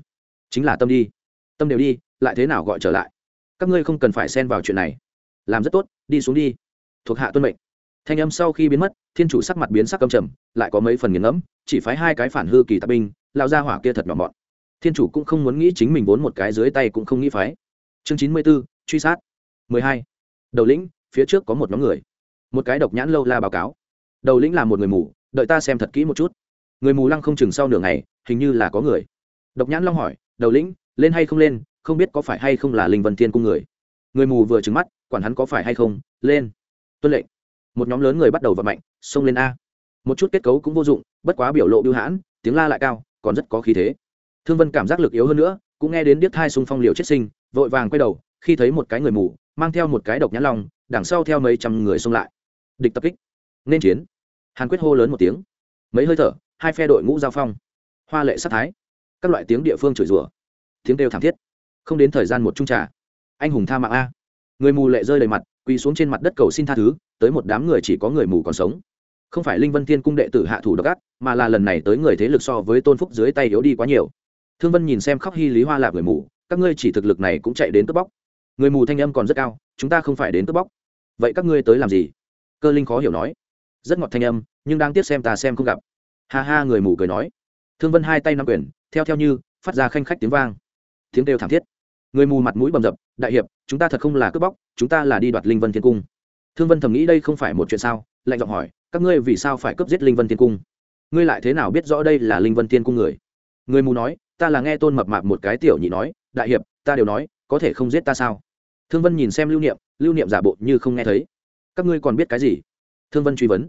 Chính là tâm đi. Tâm đều đi, lại thế nào gọi trở lại? Các ngươi không cần phải xen vào chuyện này. Làm rất tốt, đi xuống đi. Thuộc hạ tuân mệnh. Thanh âm sau khi biến mất, thiên chủ sắc mặt biến sắc cầm trầm, lại có mấy phần nghiền ngẫm, chỉ phái hai cái phản hư kỳ tạp binh lao ra hỏa kia thật nhỏ mọn. Thiên chủ cũng không muốn nghĩ chính mình vốn một cái dưới tay cũng không nghĩ phái. Chương chín mươi b ố truy sát. mười hai. Đầu lĩnh, phía trước có một nhóm người. Một cái độc nhãn lâu la báo cáo. Đầu lĩnh là một người mù, đợi ta xem thật kỹ một chút. Người mù lăng không chừng sau nửa ngày, hình như là có người. Độc nhãn long hỏi, đầu lĩnh, lên hay không lên? Không biết có phải hay không là linh vân thiên cung người người mù vừa trứng mắt quản hắn có phải hay không lên tuân lệnh một nhóm lớn người bắt đầu vận mạnh xông lên a một chút kết cấu cũng vô dụng bất quá biểu lộ biêu hãn tiếng la lại cao còn rất có khí thế thương vân cảm giác lực yếu hơn nữa cũng nghe đến điếc thai xung phong liều chết sinh vội vàng quay đầu khi thấy một cái người mù mang theo một cái độc nhãn long đằng sau theo mấy trăm người xông lại địch tập kích nên chiến hàn quyết hô lớn một tiếng mấy hơi thở hai phe đội ngũ giao phong hoa lệ sát thái các loại tiếng địa phương chửi rủa tiếng đều thảm thiết không đến thời gian một trung trả, anh hùng tha mạng a. Người mù lệ rơi đầy mặt quỳ xuống trên mặt đất cầu xin tha thứ tới một đám người chỉ có người mù còn sống. Không phải linh vân thiên cung đệ tử hạ thủ độc ác mà là lần này tới người thế lực so với tôn phúc dưới tay yếu đi quá nhiều. Thương vân nhìn xem khóc hy lý hoa lạp người mù các ngươi chỉ thực lực này cũng chạy đến cướp bóc. Người mù thanh âm còn rất cao chúng ta không phải đến cướp bóc. Vậy các ngươi tới làm gì? Cơ linh khó hiểu nói. Rất ngọt thanh âm nhưng đang tiếc xem ta xem không gặp. Ha ha người mù cười nói. Thương vân hai tay nắm quyền theo theo như phát ra khanh khách tiếng vang. Tiếng đều thảm thiết người mù mặt mũi bầm dập, đại hiệp, chúng ta thật không là cướp bóc, chúng ta là đi đoạt linh vân thiên cung. Thương vân thầm nghĩ đây không phải một chuyện sao, lạnh giọng hỏi, các ngươi vì sao phải cướp giết linh vân thiên cung? Ngươi lại thế nào biết rõ đây là linh vân thiên cung người? Người mù nói, ta là nghe tôn mập mạp một cái tiểu nhị nói, đại hiệp, ta đều nói, có thể không giết ta sao? Thương vân nhìn xem lưu niệm lưu niệm giả bộ như không nghe thấy. Các ngươi còn biết cái gì? Thương vân truy vấn.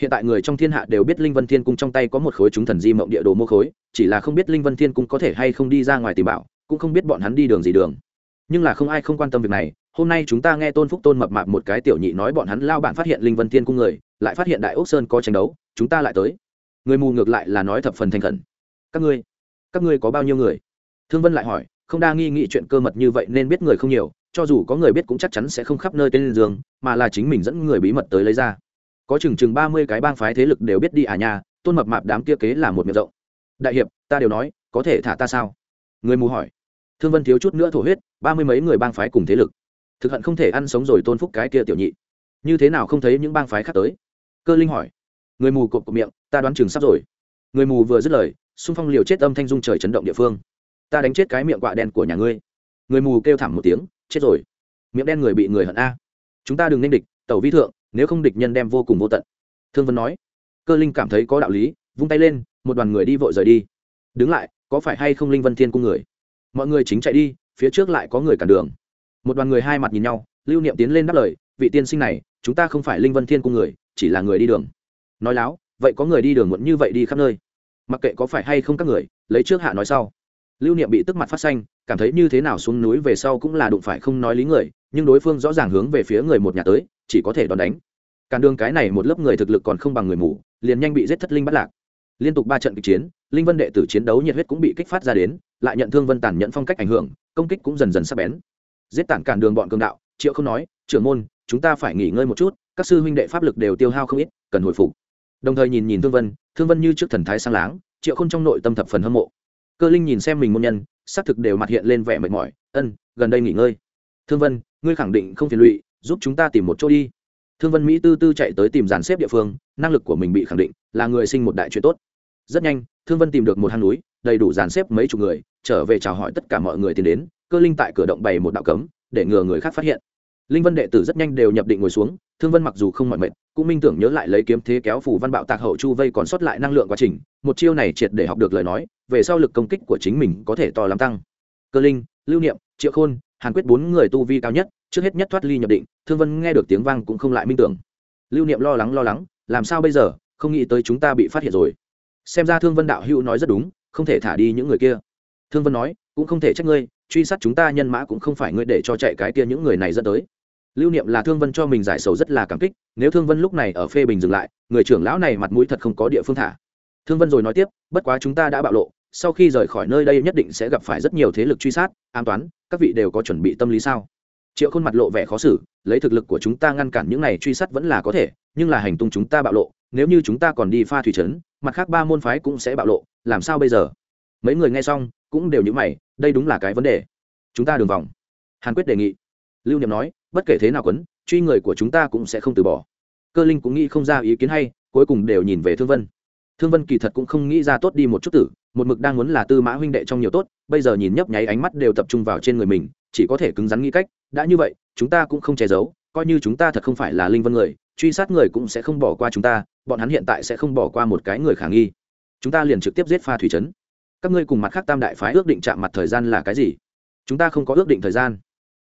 Hiện tại người trong thiên hạ đều biết linh vân thiên cung trong tay có một khối chúng thần di mộng địa đồ mô khối, chỉ là không biết linh vân thiên cung có thể hay không đi ra ngoài tìm bảo cũng không biết bọn hắn đi đường gì đường. Nhưng là không ai không quan tâm việc này, hôm nay chúng ta nghe tôn phúc tôn mập mạp một cái tiểu nhị nói bọn hắn lao bản phát hiện linh vân thiên cung người, lại phát hiện đại ốc sơn có tranh đấu, chúng ta lại tới. Người mù ngược lại là nói thập phần thành khẩn. Các ngươi các ngươi có bao nhiêu người? Thương vân lại hỏi, không đa nghi nghị chuyện cơ mật như vậy nên biết người không nhiều, cho dù có người biết cũng chắc chắn sẽ không khắp nơi tên giường, mà là chính mình dẫn người bí mật tới lấy ra. Có chừng chừng ba mươi cái bang phái thế lực đều biết đi à nhà tôn mập mạp đám kia kế là một miệng rộng. Đại hiệp, ta đều nói, có thể thả ta sao? Người mù hỏi thương vân thiếu chút nữa thổ huyết, ba mươi mấy người bang phái cùng thế lực. Thực hận không thể ăn sống rồi tôn phúc cái kia tiểu nhị. Như thế nào không thấy những bang phái khác tới? Cơ linh hỏi. Người mù cộp cộp miệng, ta đoán chừng sắp rồi. Người mù vừa dứt lời, xung phong liều chết âm thanh dung trời chấn động địa phương. Ta đánh chết cái miệng quạ đen của nhà ngươi. Người mù kêu thảm một tiếng, chết rồi. Miệng đen người bị người hận a. Chúng ta đừng nên địch, tẩu vi thượng, nếu không địch nhân đem vô cùng vô tận. Thương vân nói. Cơ linh cảm thấy có đạo lý, vung tay lên, một đoàn người đi vội rời đi. Đứng lại, có phải hay không linh vân thiên cung người? Mọi người chính chạy đi, phía trước lại có người cản đường. Một đoàn người hai mặt nhìn nhau, lưu niệm tiến lên đáp lời, vị tiên sinh này, chúng ta không phải linh vân thiên cung người, chỉ là người đi đường. Nói láo, vậy có người đi đường muộn như vậy đi khắp nơi? Mặc kệ có phải hay không các người, lấy trước hạ nói sau. Lưu niệm bị tức mặt phát xanh, cảm thấy như thế nào xuống núi về sau cũng là đụng phải không nói lý người, nhưng đối phương rõ ràng hướng về phía người một nhà tới, chỉ có thể đòn đánh. Cản đường cái này một lớp người thực lực còn không bằng người mù, liền nhanh bị giết thất linh bắt lạc. Liên tục ba trận kịch chiến, linh vân đệ tử chiến đấu nhiệt huyết cũng bị kích phát ra đến lại nhận thương vân tàn nhận phong cách ảnh hưởng, công kích cũng dần dần sắp bén. Giết tản cản đường bọn cường đạo, triệu không nói, trưởng môn, chúng ta phải nghỉ ngơi một chút, các sư huynh đệ pháp lực đều tiêu hao không ít, cần hồi phục. Đồng thời nhìn nhìn thương vân thương vân như trước thần thái sang láng, triệu không trong nội tâm thập phần hâm mộ. Cơ linh nhìn xem mình môn nhân xác thực đều mặt hiện lên vẻ mệt mỏi, ân, gần đây nghỉ ngơi. Thương vân, ngươi khẳng định không phiền lụy, giúp chúng ta tìm một chỗ đi. Thương vân mỹ tư tư chạy tới tìm dàn xếp địa phương, năng lực của mình bị khẳng định, là người sinh một đại chuyện tốt. Rất nhanh, thương vân tìm được một hang núi đầy đủ dàn xếp mấy chục người, trở về chào hỏi tất cả mọi người tiến đến, cơ linh tại cửa động bày một đạo cấm, để ngừa người khác phát hiện. Linh vân đệ tử rất nhanh đều nhập định ngồi xuống, thương vân mặc dù không mọi mệt, cũng minh tưởng nhớ lại lấy kiếm thế kéo phủ văn bạo tạc hậu chu vây còn sót lại năng lượng quá trình, một chiêu này triệt để học được lời nói, về sau lực công kích của chính mình có thể to lắm tăng. Cơ linh, lưu niệm, triệu khôn, hàn quyết bốn người tu vi cao nhất, trước hết nhất thoát ly nhập định, thương vân nghe được tiếng vang cũng không lại minh tưởng. Lưu niệm lo lắng lo lắng, làm sao bây giờ, không nghĩ tới chúng ta bị phát hiện rồi. Xem ra thương vân đạo hữu nói rất đúng không thể thả đi những người kia. Thương vân nói, cũng không thể trách ngươi, truy sát chúng ta nhân mã cũng không phải ngươi để cho chạy cái kia những người này dẫn tới. Lưu niệm là thương vân cho mình giải sầu rất là cảm kích, nếu thương vân lúc này ở phê bình dừng lại, người trưởng lão này mặt mũi thật không có địa phương thả. Thương vân rồi nói tiếp, bất quá chúng ta đã bạo lộ, sau khi rời khỏi nơi đây nhất định sẽ gặp phải rất nhiều thế lực truy sát, an toán các vị đều có chuẩn bị tâm lý sao? Triệu khôn mặt lộ vẻ khó xử, lấy thực lực của chúng ta ngăn cản những này truy sát vẫn là có thể, nhưng là hành tung chúng ta bạo lộ, nếu như chúng ta còn đi pha thủy trấn mặt khác ba môn phái cũng sẽ bạo lộ, làm sao bây giờ? Mấy người nghe xong, cũng đều nhữ mày, đây đúng là cái vấn đề. Chúng ta đường vòng. Hàn quyết đề nghị. Lưu niệm nói, bất kể thế nào quấn, truy người của chúng ta cũng sẽ không từ bỏ. Cơ linh cũng nghĩ không ra ý kiến hay, cuối cùng đều nhìn về thương vân. Thương vân kỳ thật cũng không nghĩ ra tốt đi một chút tử, một mực đang muốn là tư mã huynh đệ trong nhiều tốt, bây giờ nhìn nhấp nháy ánh mắt đều tập trung vào trên người mình, chỉ có thể cứng rắn nghĩ cách, đã như vậy, chúng ta cũng không che giấu, coi như chúng ta thật không phải là linh vân người truy sát người cũng sẽ không bỏ qua chúng ta, bọn hắn hiện tại sẽ không bỏ qua một cái người khả nghi. Chúng ta liền trực tiếp giết pha thủy trấn. Các ngươi cùng mặt khác tam đại phái ước định chạm mặt thời gian là cái gì? Chúng ta không có ước định thời gian.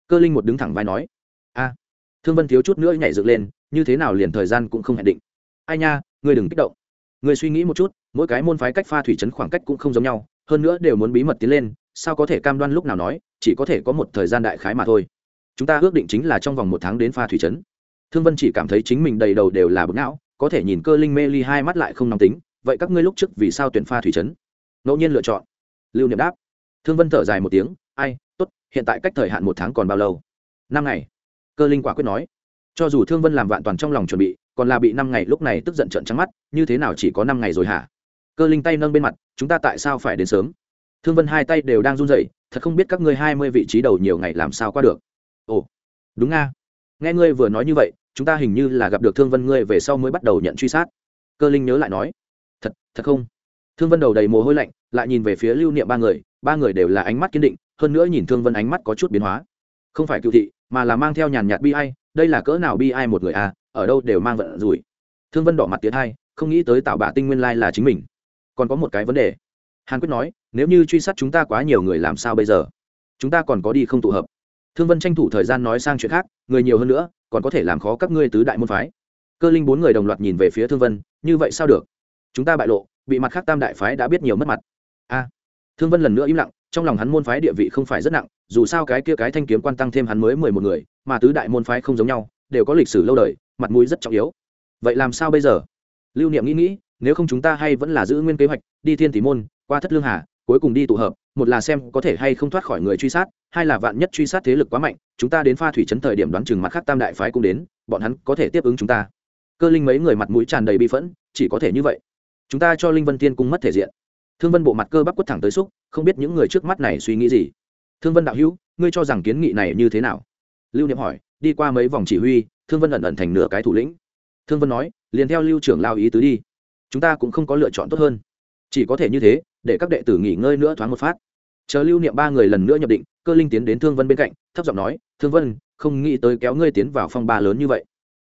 Cơ linh một đứng thẳng vai nói, a, thương vân thiếu chút nữa nhảy dựng lên, như thế nào liền thời gian cũng không hẹn định. Ai nha, ngươi đừng kích động. Ngươi suy nghĩ một chút, mỗi cái môn phái cách pha thủy trấn khoảng cách cũng không giống nhau, hơn nữa đều muốn bí mật tiến lên, sao có thể cam đoan lúc nào nói, chỉ có thể có một thời gian đại khái mà thôi. Chúng ta ước định chính là trong vòng một tháng đến pha thủy trấn thương vân chỉ cảm thấy chính mình đầy đầu đều là bực não, có thể nhìn cơ linh mê ly hai mắt lại không nóng tính, vậy các ngươi lúc trước vì sao tuyển pha thủy trấn ngẫu nhiên lựa chọn. Lưu niệm đáp. Thương vân thở dài một tiếng, ai t ố t hiện tại cách thời hạn một tháng còn bao lâu? Năm ngày. Cơ linh quả quyết nói. Cho dù thương vân làm vạn toàn trong lòng chuẩn bị, còn là bị năm ngày lúc này tức giận trận trắng mắt, như thế nào chỉ có năm ngày rồi hả? Cơ linh tay nâng bên mặt, chúng ta tại sao phải đến sớm? Thương vân hai tay đều đang run rẩy, thật không biết các ngươi hai mươi vị trí đầu nhiều ngày làm sao qua được. Ồ, đúng nga nghe ngươi vừa nói như vậy, chúng ta hình như là gặp được thương vân ngươi về sau mới bắt đầu nhận truy sát. Cơ linh nhớ lại nói, thật thật không? Thương vân đầu đầy mồ hôi lạnh, lại nhìn về phía lưu niệm ba người ba người đều là ánh mắt kiên định, hơn nữa nhìn thương vân ánh mắt có chút biến hóa. Không phải cựu thị, mà là mang theo nhàn nhạt bi ai, đây là cỡ nào bi ai một người à ở đâu đều mang vận rủi. Thương vân đỏ mặt tiến hai, không nghĩ tới tạo bạ tinh nguyên lai là chính mình. Còn có một cái vấn đề. Hàn quyết nói, nếu như truy sát chúng ta quá nhiều người làm sao bây giờ? Chúng ta còn có đi không tụ hợp thương vân tranh thủ thời gian nói sang chuyện khác, người nhiều hơn nữa, còn có thể làm khó các ngươi tứ đại môn phái. Cơ linh bốn người đồng loạt nhìn về phía thương vân, như vậy sao được? Chúng ta bại lộ, bị mặt khác tam đại phái đã biết nhiều mất mặt. A. À, thương vân lần nữa im lặng, trong lòng hắn môn phái địa vị không phải rất nặng, dù sao cái kia cái thanh kiếm quan tăng thêm hắn mới mười một người, mà tứ đại môn phái không giống nhau, đều có lịch sử lâu đời, mặt mũi rất trọng yếu. Vậy làm sao bây giờ? Lưu niệm nghĩ nghĩ, nếu không chúng ta hay vẫn là giữ nguyên kế hoạch, đi thiên tỷ môn, qua thất lương hà, cuối cùng đi tụ hợp một là xem có thể hay không thoát khỏi người truy sát, hai là vạn nhất truy sát thế lực quá mạnh, chúng ta đến pha thủy trấn thời điểm đoán chừng mặt khác tam đại phái cũng đến, bọn hắn có thể tiếp ứng chúng ta. Cơ linh mấy người mặt mũi tràn đầy bi phẫn, chỉ có thể như vậy. Chúng ta cho linh vân tiên cung mất thể diện. Thương vân bộ mặt cơ bắp quất thẳng tới xúc, không biết những người trước mắt này suy nghĩ gì. Thương vân đạo hữu, ngươi cho rằng kiến nghị này như thế nào? Lưu niệm hỏi, đi qua mấy vòng chỉ huy, thương vân ẩn ẩn thành nửa cái thủ lĩnh. Thương vân nói, liền theo lưu trưởng lao ý tứ đi. Chúng ta cũng không có lựa chọn tốt hơn. Chỉ có thể như thế, để các đệ tử nghỉ ngơi nữa thoáng một phát chờ lưu niệm ba người lần nữa nhập định, cơ linh tiến đến thương vân bên cạnh, thấp giọng nói, thương vân, không nghĩ tới kéo ngươi tiến vào phong ba lớn như vậy.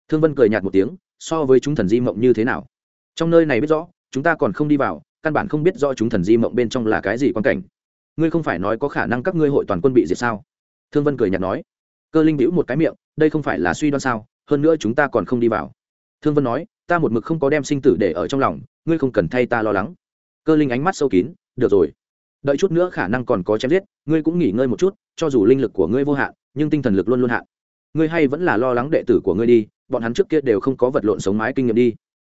Thương vân cười nhạt một tiếng, so với chúng thần di mộng như thế nào? Trong nơi này biết rõ, chúng ta còn không đi vào, căn bản không biết rõ chúng thần di mộng bên trong là cái gì quan cảnh. Ngươi không phải nói có khả năng các ngươi hội toàn quân bị diệt sao? Thương vân cười nhạt nói. Cơ linh bĩu một cái miệng, đây không phải là suy đoán sao, hơn nữa chúng ta còn không đi vào. Thương vân nói, ta một mực không có đem sinh tử để ở trong lòng, ngươi không cần thay ta lo lắng. Cơ linh ánh mắt sâu kín, được rồi đợi chút nữa khả năng còn có chém giết, ngươi cũng nghỉ ngơi một chút, cho dù linh lực của ngươi vô hạn, nhưng tinh thần lực luôn luôn hạn. Ngươi hay vẫn là lo lắng đệ tử của ngươi đi, bọn hắn trước kia đều không có vật lộn sống mái kinh nghiệm đi.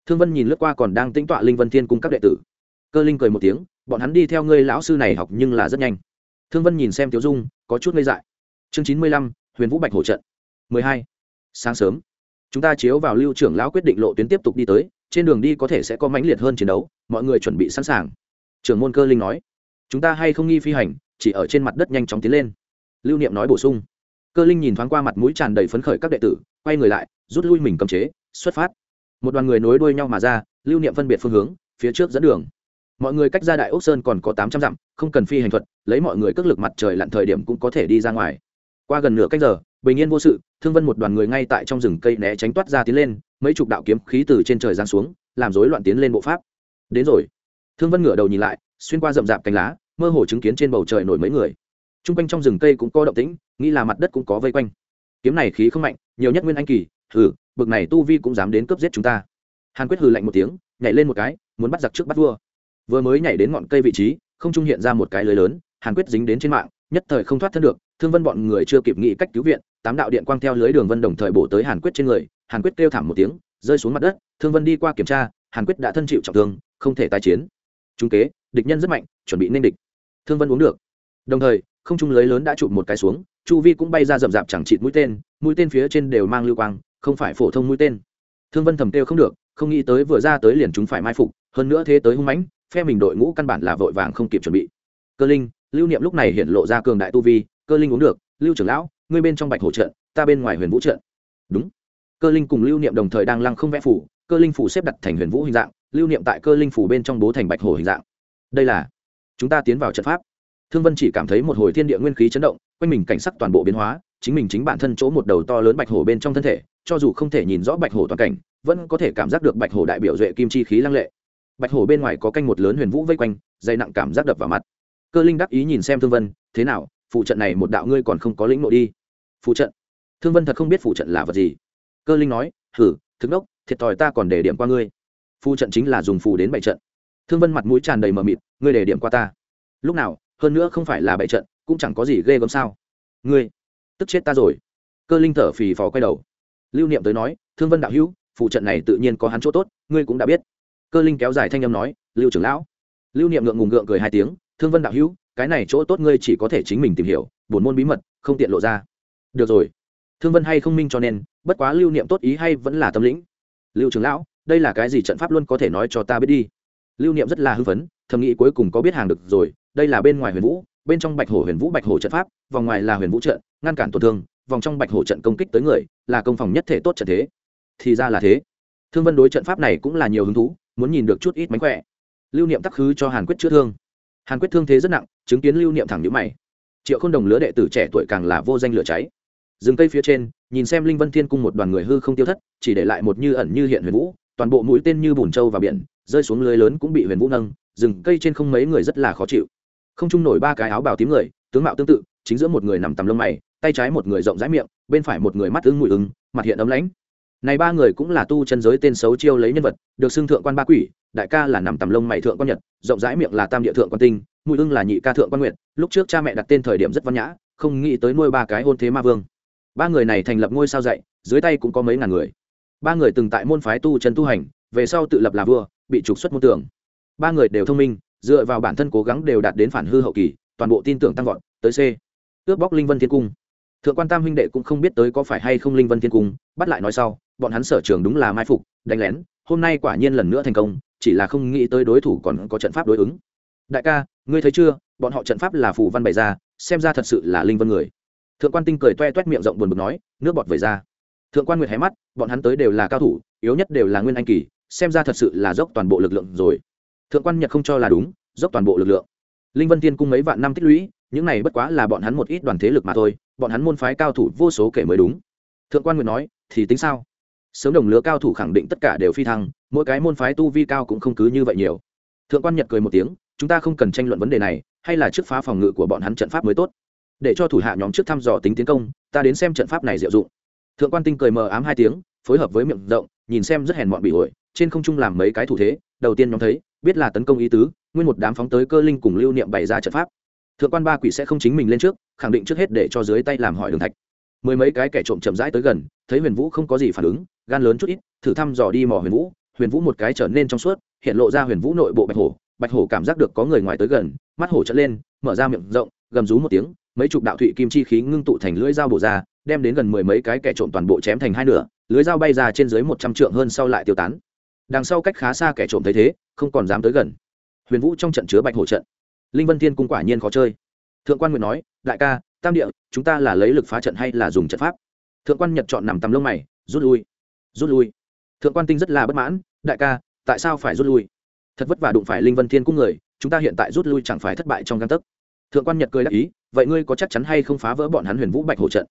Thương vân nhìn lướt qua còn đang tĩnh tọa linh vân thiên cung các đệ tử. Cơ linh cười một tiếng, bọn hắn đi theo ngươi lão sư này học nhưng là rất nhanh. Thương vân nhìn xem tiểu dung, có chút ngây dại. Chương chín mươi lăm, huyền vũ bạch hỗ trận. mười hai, sáng sớm. Chúng ta chiếu vào lưu trưởng lão quyết định lộ tuyến tiếp tục đi tới, trên đường đi có thể sẽ có mãnh liệt hơn chiến đấu, mọi người chuẩn bị sẵn sàng. Trưởng môn cơ linh nói chúng ta hay không nghi phi hành, chỉ ở trên mặt đất nhanh chóng tiến lên. Lưu niệm nói bổ sung. Cơ linh nhìn thoáng qua mặt mũi tràn đầy phấn khởi các đệ tử, quay người lại, rút lui mình cầm chế, xuất phát. Một đoàn người nối đuôi nhau mà ra, lưu niệm phân biệt phương hướng, phía trước dẫn đường. Mọi người cách ra đại ốc sơn còn có tám trăm dặm, không cần phi hành thuật, lấy mọi người cước lực mặt trời lặn thời điểm cũng có thể đi ra ngoài. Qua gần nửa cách giờ, bình yên vô sự, thương vân một đoàn người ngay tại trong rừng cây né tránh toát ra tiến lên, mấy chục đạo kiếm khí từ trên trời giáng xuống, làm rối loạn tiến lên bộ pháp. Đến rồi. Thương vân ngửa đầu nhìn lại, xuyên qua rậm rạp cánh lá mơ hồ chứng kiến trên bầu trời nổi mấy người. T r u n g quanh trong rừng cây cũng có động tĩnh, nghĩ là mặt đất cũng có vây quanh. Kiếm này khí không mạnh, nhiều nhất nguyên anh kỳ, hừ, bực này tu vi cũng dám đến cướp giết chúng ta. Hàn quyết hừ lạnh một tiếng, nhảy lên một cái, muốn bắt giặc trước bắt vua. Vừa mới nhảy đến ngọn cây vị trí, không trung hiện ra một cái lưới lớn, hàn quyết dính đến trên mạng, nhất thời không thoát thân được, thương vân bọn người chưa kịp nghĩ cách cứu viện, tám đạo điện quang theo lưới đường vân đồng thời bổ tới hàn quyết trên người, hàn quyết kêu thảm một tiếng, rơi xuống mặt đất, thương vân đi qua kiểm tra, hàn quyết đã thân chịu trọng thương, không thể tái chiến. Trung kế, địch nhân rất mạnh, chuẩn bị nên địch thương vân uống được. Đồng thời, không trung lưới lớn đã chụp một cái xuống, chu vi cũng bay ra rậm rạp chẳng chịt mũi tên mũi tên phía trên đều mang lưu quang, không phải phổ thông mũi tên. Thương vân thầm kêu không được, không nghĩ tới vừa ra tới liền chúng phải mai phục, hơn nữa thế tới hung mãnh, phe mình đội ngũ căn bản là vội vàng không kịp chuẩn bị. Cơ linh, lưu niệm lúc này hiện lộ ra cường đại tu vi, cơ linh uống được, lưu trưởng lão, ngươi bên trong bạch hổ trận, ta bên ngoài huyền vũ trận. Đúng. Cơ linh cùng lưu niệm đồng thời đang lăng không vẽ phủ, cơ linh phủ xếp đặt thành huyền vũ hình dạng, lưu niệm tại cơ linh phủ bên trong bố thành bạch hổ hình dạng. Đây là chúng ta tiến vào trận pháp. Thương vân chỉ cảm thấy một hồi thiên địa nguyên khí chấn động, quanh mình cảnh sắc toàn bộ biến hóa, chính mình chính bản thân chỗ một đầu to lớn bạch hổ bên trong thân thể, cho dù không thể nhìn rõ bạch hổ toàn cảnh, vẫn có thể cảm giác được bạch hổ đại biểu duệ kim chi khí lăng lệ. Bạch hổ bên ngoài có canh một lớn huyền vũ vây quanh, dày nặng cảm giác đập vào mặt. Cơ linh đắc ý nhìn xem thương vân, thế nào, phụ trận này một đạo ngươi còn không có lĩnh nội đi? Phụ trận? Thương vân thật không biết phụ trận là vật gì. Cơ linh nói, hử thức đốc, thiệt thòi ta còn để điểm qua ngươi. Phụ trận chính là dùng phù đến bảy trận thương vân mặt mũi tràn đầy mờ mịt, ngươi để điểm qua ta. Lúc nào, hơn nữa không phải là bại trận, cũng chẳng có gì ghê gớm sao? Ngươi, tức chết ta rồi. Cơ linh thở phì phò quay đầu. Lưu niệm tới nói, thương vân đạo hữu, phụ trận này tự nhiên có hắn chỗ tốt, ngươi cũng đã biết. Cơ linh kéo dài thanh âm nói, lưu trưởng lão. Lưu niệm ngượng ngùng ngượng cười hai tiếng, thương vân đạo hữu, cái này chỗ tốt ngươi chỉ có thể chính mình tìm hiểu, bổn môn bí mật, không tiện lộ ra. Được rồi. Thương vân hay không minh cho nên, bất quá lưu niệm tốt ý hay vẫn là tâm lĩnh. Lưu trưởng lão, đây là cái gì trận pháp luôn có thể nói cho ta biết đi? Lưu niệm rất là hư vấn thầm nghĩ cuối cùng có biết hàng được rồi, đây là bên ngoài huyền vũ, bên trong bạch hổ huyền vũ bạch hổ trận pháp, vòng ngoài là huyền vũ trận, ngăn cản tổn thương, vòng trong bạch hổ trận công kích tới người, là công phòng nhất thể tốt trận thế. Thì ra là thế. Thương vân đối trận pháp này cũng là nhiều hứng thú, muốn nhìn được chút ít mánh khỏe. Lưu niệm tắc khứ cho hàn quyết chữa thương. Hàn quyết thương thế rất nặng, chứng kiến lưu niệm thẳng nhữ mày. Triệu k h ô n đồng lứa đệ tử trẻ tuổi càng là vô danh lửa cháy. Rừng cây phía trên, nhìn xem linh vân thiên cung một đoàn người hư không tiêu thất, chỉ để lại một như ẩn như hiện huyền vũ, toàn bộ mũi tên như bùn trâu và biển rơi xuống lưới lớn cũng bị huyền vũ nâng, rừng cây trên không mấy người rất là khó chịu. Không chung nổi ba cái áo bào tím người, tướng mạo tương tự, chính giữa một người nằm tầm lông mày, tay trái một người rộng rãi miệng, bên phải một người mắt ứng mùi ứng mặt hiện ấm lãnh. Này ba người cũng là tu chân giới tên xấu chiêu lấy nhân vật, được xưng thượng quan ba quỷ, đại ca là nằm tầm lông mày thượng quan nhật, rộng rãi miệng là tam địa thượng quan tinh, mùi ưng là nhị ca thượng quan nguyệt, lúc trước cha mẹ đặt tên thời điểm rất văn nhã, không nghĩ tới nuôi ba cái hôn thế ma vương. Ba người này thành lập ngôi sao dạy, dưới tay cũng có mấy ngàn người. Ba người từng tại môn phái tu chân tu hành, về sau tự lập là vua bị trục xuất môn tưởng ba người đều thông minh, dựa vào bản thân cố gắng đều đạt đến phản hư hậu kỳ, toàn bộ tin tưởng tăng vọt, tới c. Ước bóc linh vân thiên cung. Thượng quan tam huynh đệ cũng không biết tới có phải hay không linh vân thiên cung, bắt lại nói sau, bọn hắn sở trường đúng là mai phục, đánh lén, hôm nay quả nhiên lần nữa thành công, chỉ là không nghĩ tới đối thủ còn có trận pháp đối ứng. Đại ca, ngươi thấy chưa, bọn họ trận pháp là phù văn bày ra, xem ra thật sự là linh vân người. Thượng quan tinh cười toe toét miệng rộng buồn bực nói, nước bọt vẩy ra. Thượng quan nguyệt hé mắt, bọn hắn tới đều là cao thủ, yếu nhất đều là nguyên anh kỳ xem ra thật sự là dốc toàn bộ lực lượng rồi. Thượng quan nhật không cho là đúng, dốc toàn bộ lực lượng. Linh vân tiên cung mấy vạn năm tích lũy, những này bất quá là bọn hắn một ít đoàn thế lực mà thôi, bọn hắn môn phái cao thủ vô số kể mới đúng. Thượng quan nguyệt nói, thì tính sao? Sớm đồng lứa cao thủ khẳng định tất cả đều phi thăng, mỗi cái môn phái tu vi cao cũng không cứ như vậy nhiều. Thượng quan nhật cười một tiếng, chúng ta không cần tranh luận vấn đề này, hay là trước phá phòng ngự của bọn hắn trận pháp mới tốt. Để cho thủ hạ nhóm trước thăm dò tính tiến công, ta đến xem trận pháp này diệu dụng. Thượng quan tinh cười mờ ám hai tiếng, phối hợp với miệng rộng, nhìn xem rất hèn mọn bị ổi trên không trung làm mấy cái thủ thế, đầu tiên nhóm thấy, biết là tấn công ý tứ, nguyên một đám phóng tới cơ linh cùng lưu niệm bày ra trận pháp. Thượng quan ba quỷ sẽ không chính mình lên trước, khẳng định trước hết để cho dưới tay làm hỏi đường thạch. Mười mấy cái kẻ trộm chậm rãi tới gần, thấy huyền vũ không có gì phản ứng, gan lớn chút ít, thử thăm dò đi mò huyền vũ. Huyền vũ một cái trở nên trong suốt, hiện lộ ra huyền vũ nội bộ bạch hổ. Bạch hổ cảm giác được có người ngoài tới gần, mắt hổ trở lên, mở ra miệng rộng, gầm rú một tiếng, mấy chục đạo thụy kim chi khí ngưng tụ thành lưỡi dao bổ ra, đem đến gần mười mấy cái kẻ trộm toàn bộ chém thành hai nửa lưới dao bay ra trên dưới một trăm trượng hơn sau lại tiêu tán đằng sau cách khá xa kẻ trộm thấy thế, không còn dám tới gần. Huyền vũ trong trận chứa bạch hổ trận. Linh vân thiên cung quả nhiên khó chơi. Thượng quan nguyện nói, đại ca, tam địa, chúng ta là lấy lực phá trận hay là dùng trận pháp? Thượng quan nhật chọn nằm tầm lông mày, rút lui rút lui. Thượng quan tinh rất là bất mãn, đại ca, tại sao phải rút lui? Thật vất vả đụng phải linh vân thiên cung người, chúng ta hiện tại rút lui chẳng phải thất bại trong căn tấc. Thượng quan nhật cười đáp ý, vậy ngươi có chắc chắn hay không phá vỡ bọn hắn huyền vũ bạch hổ trận?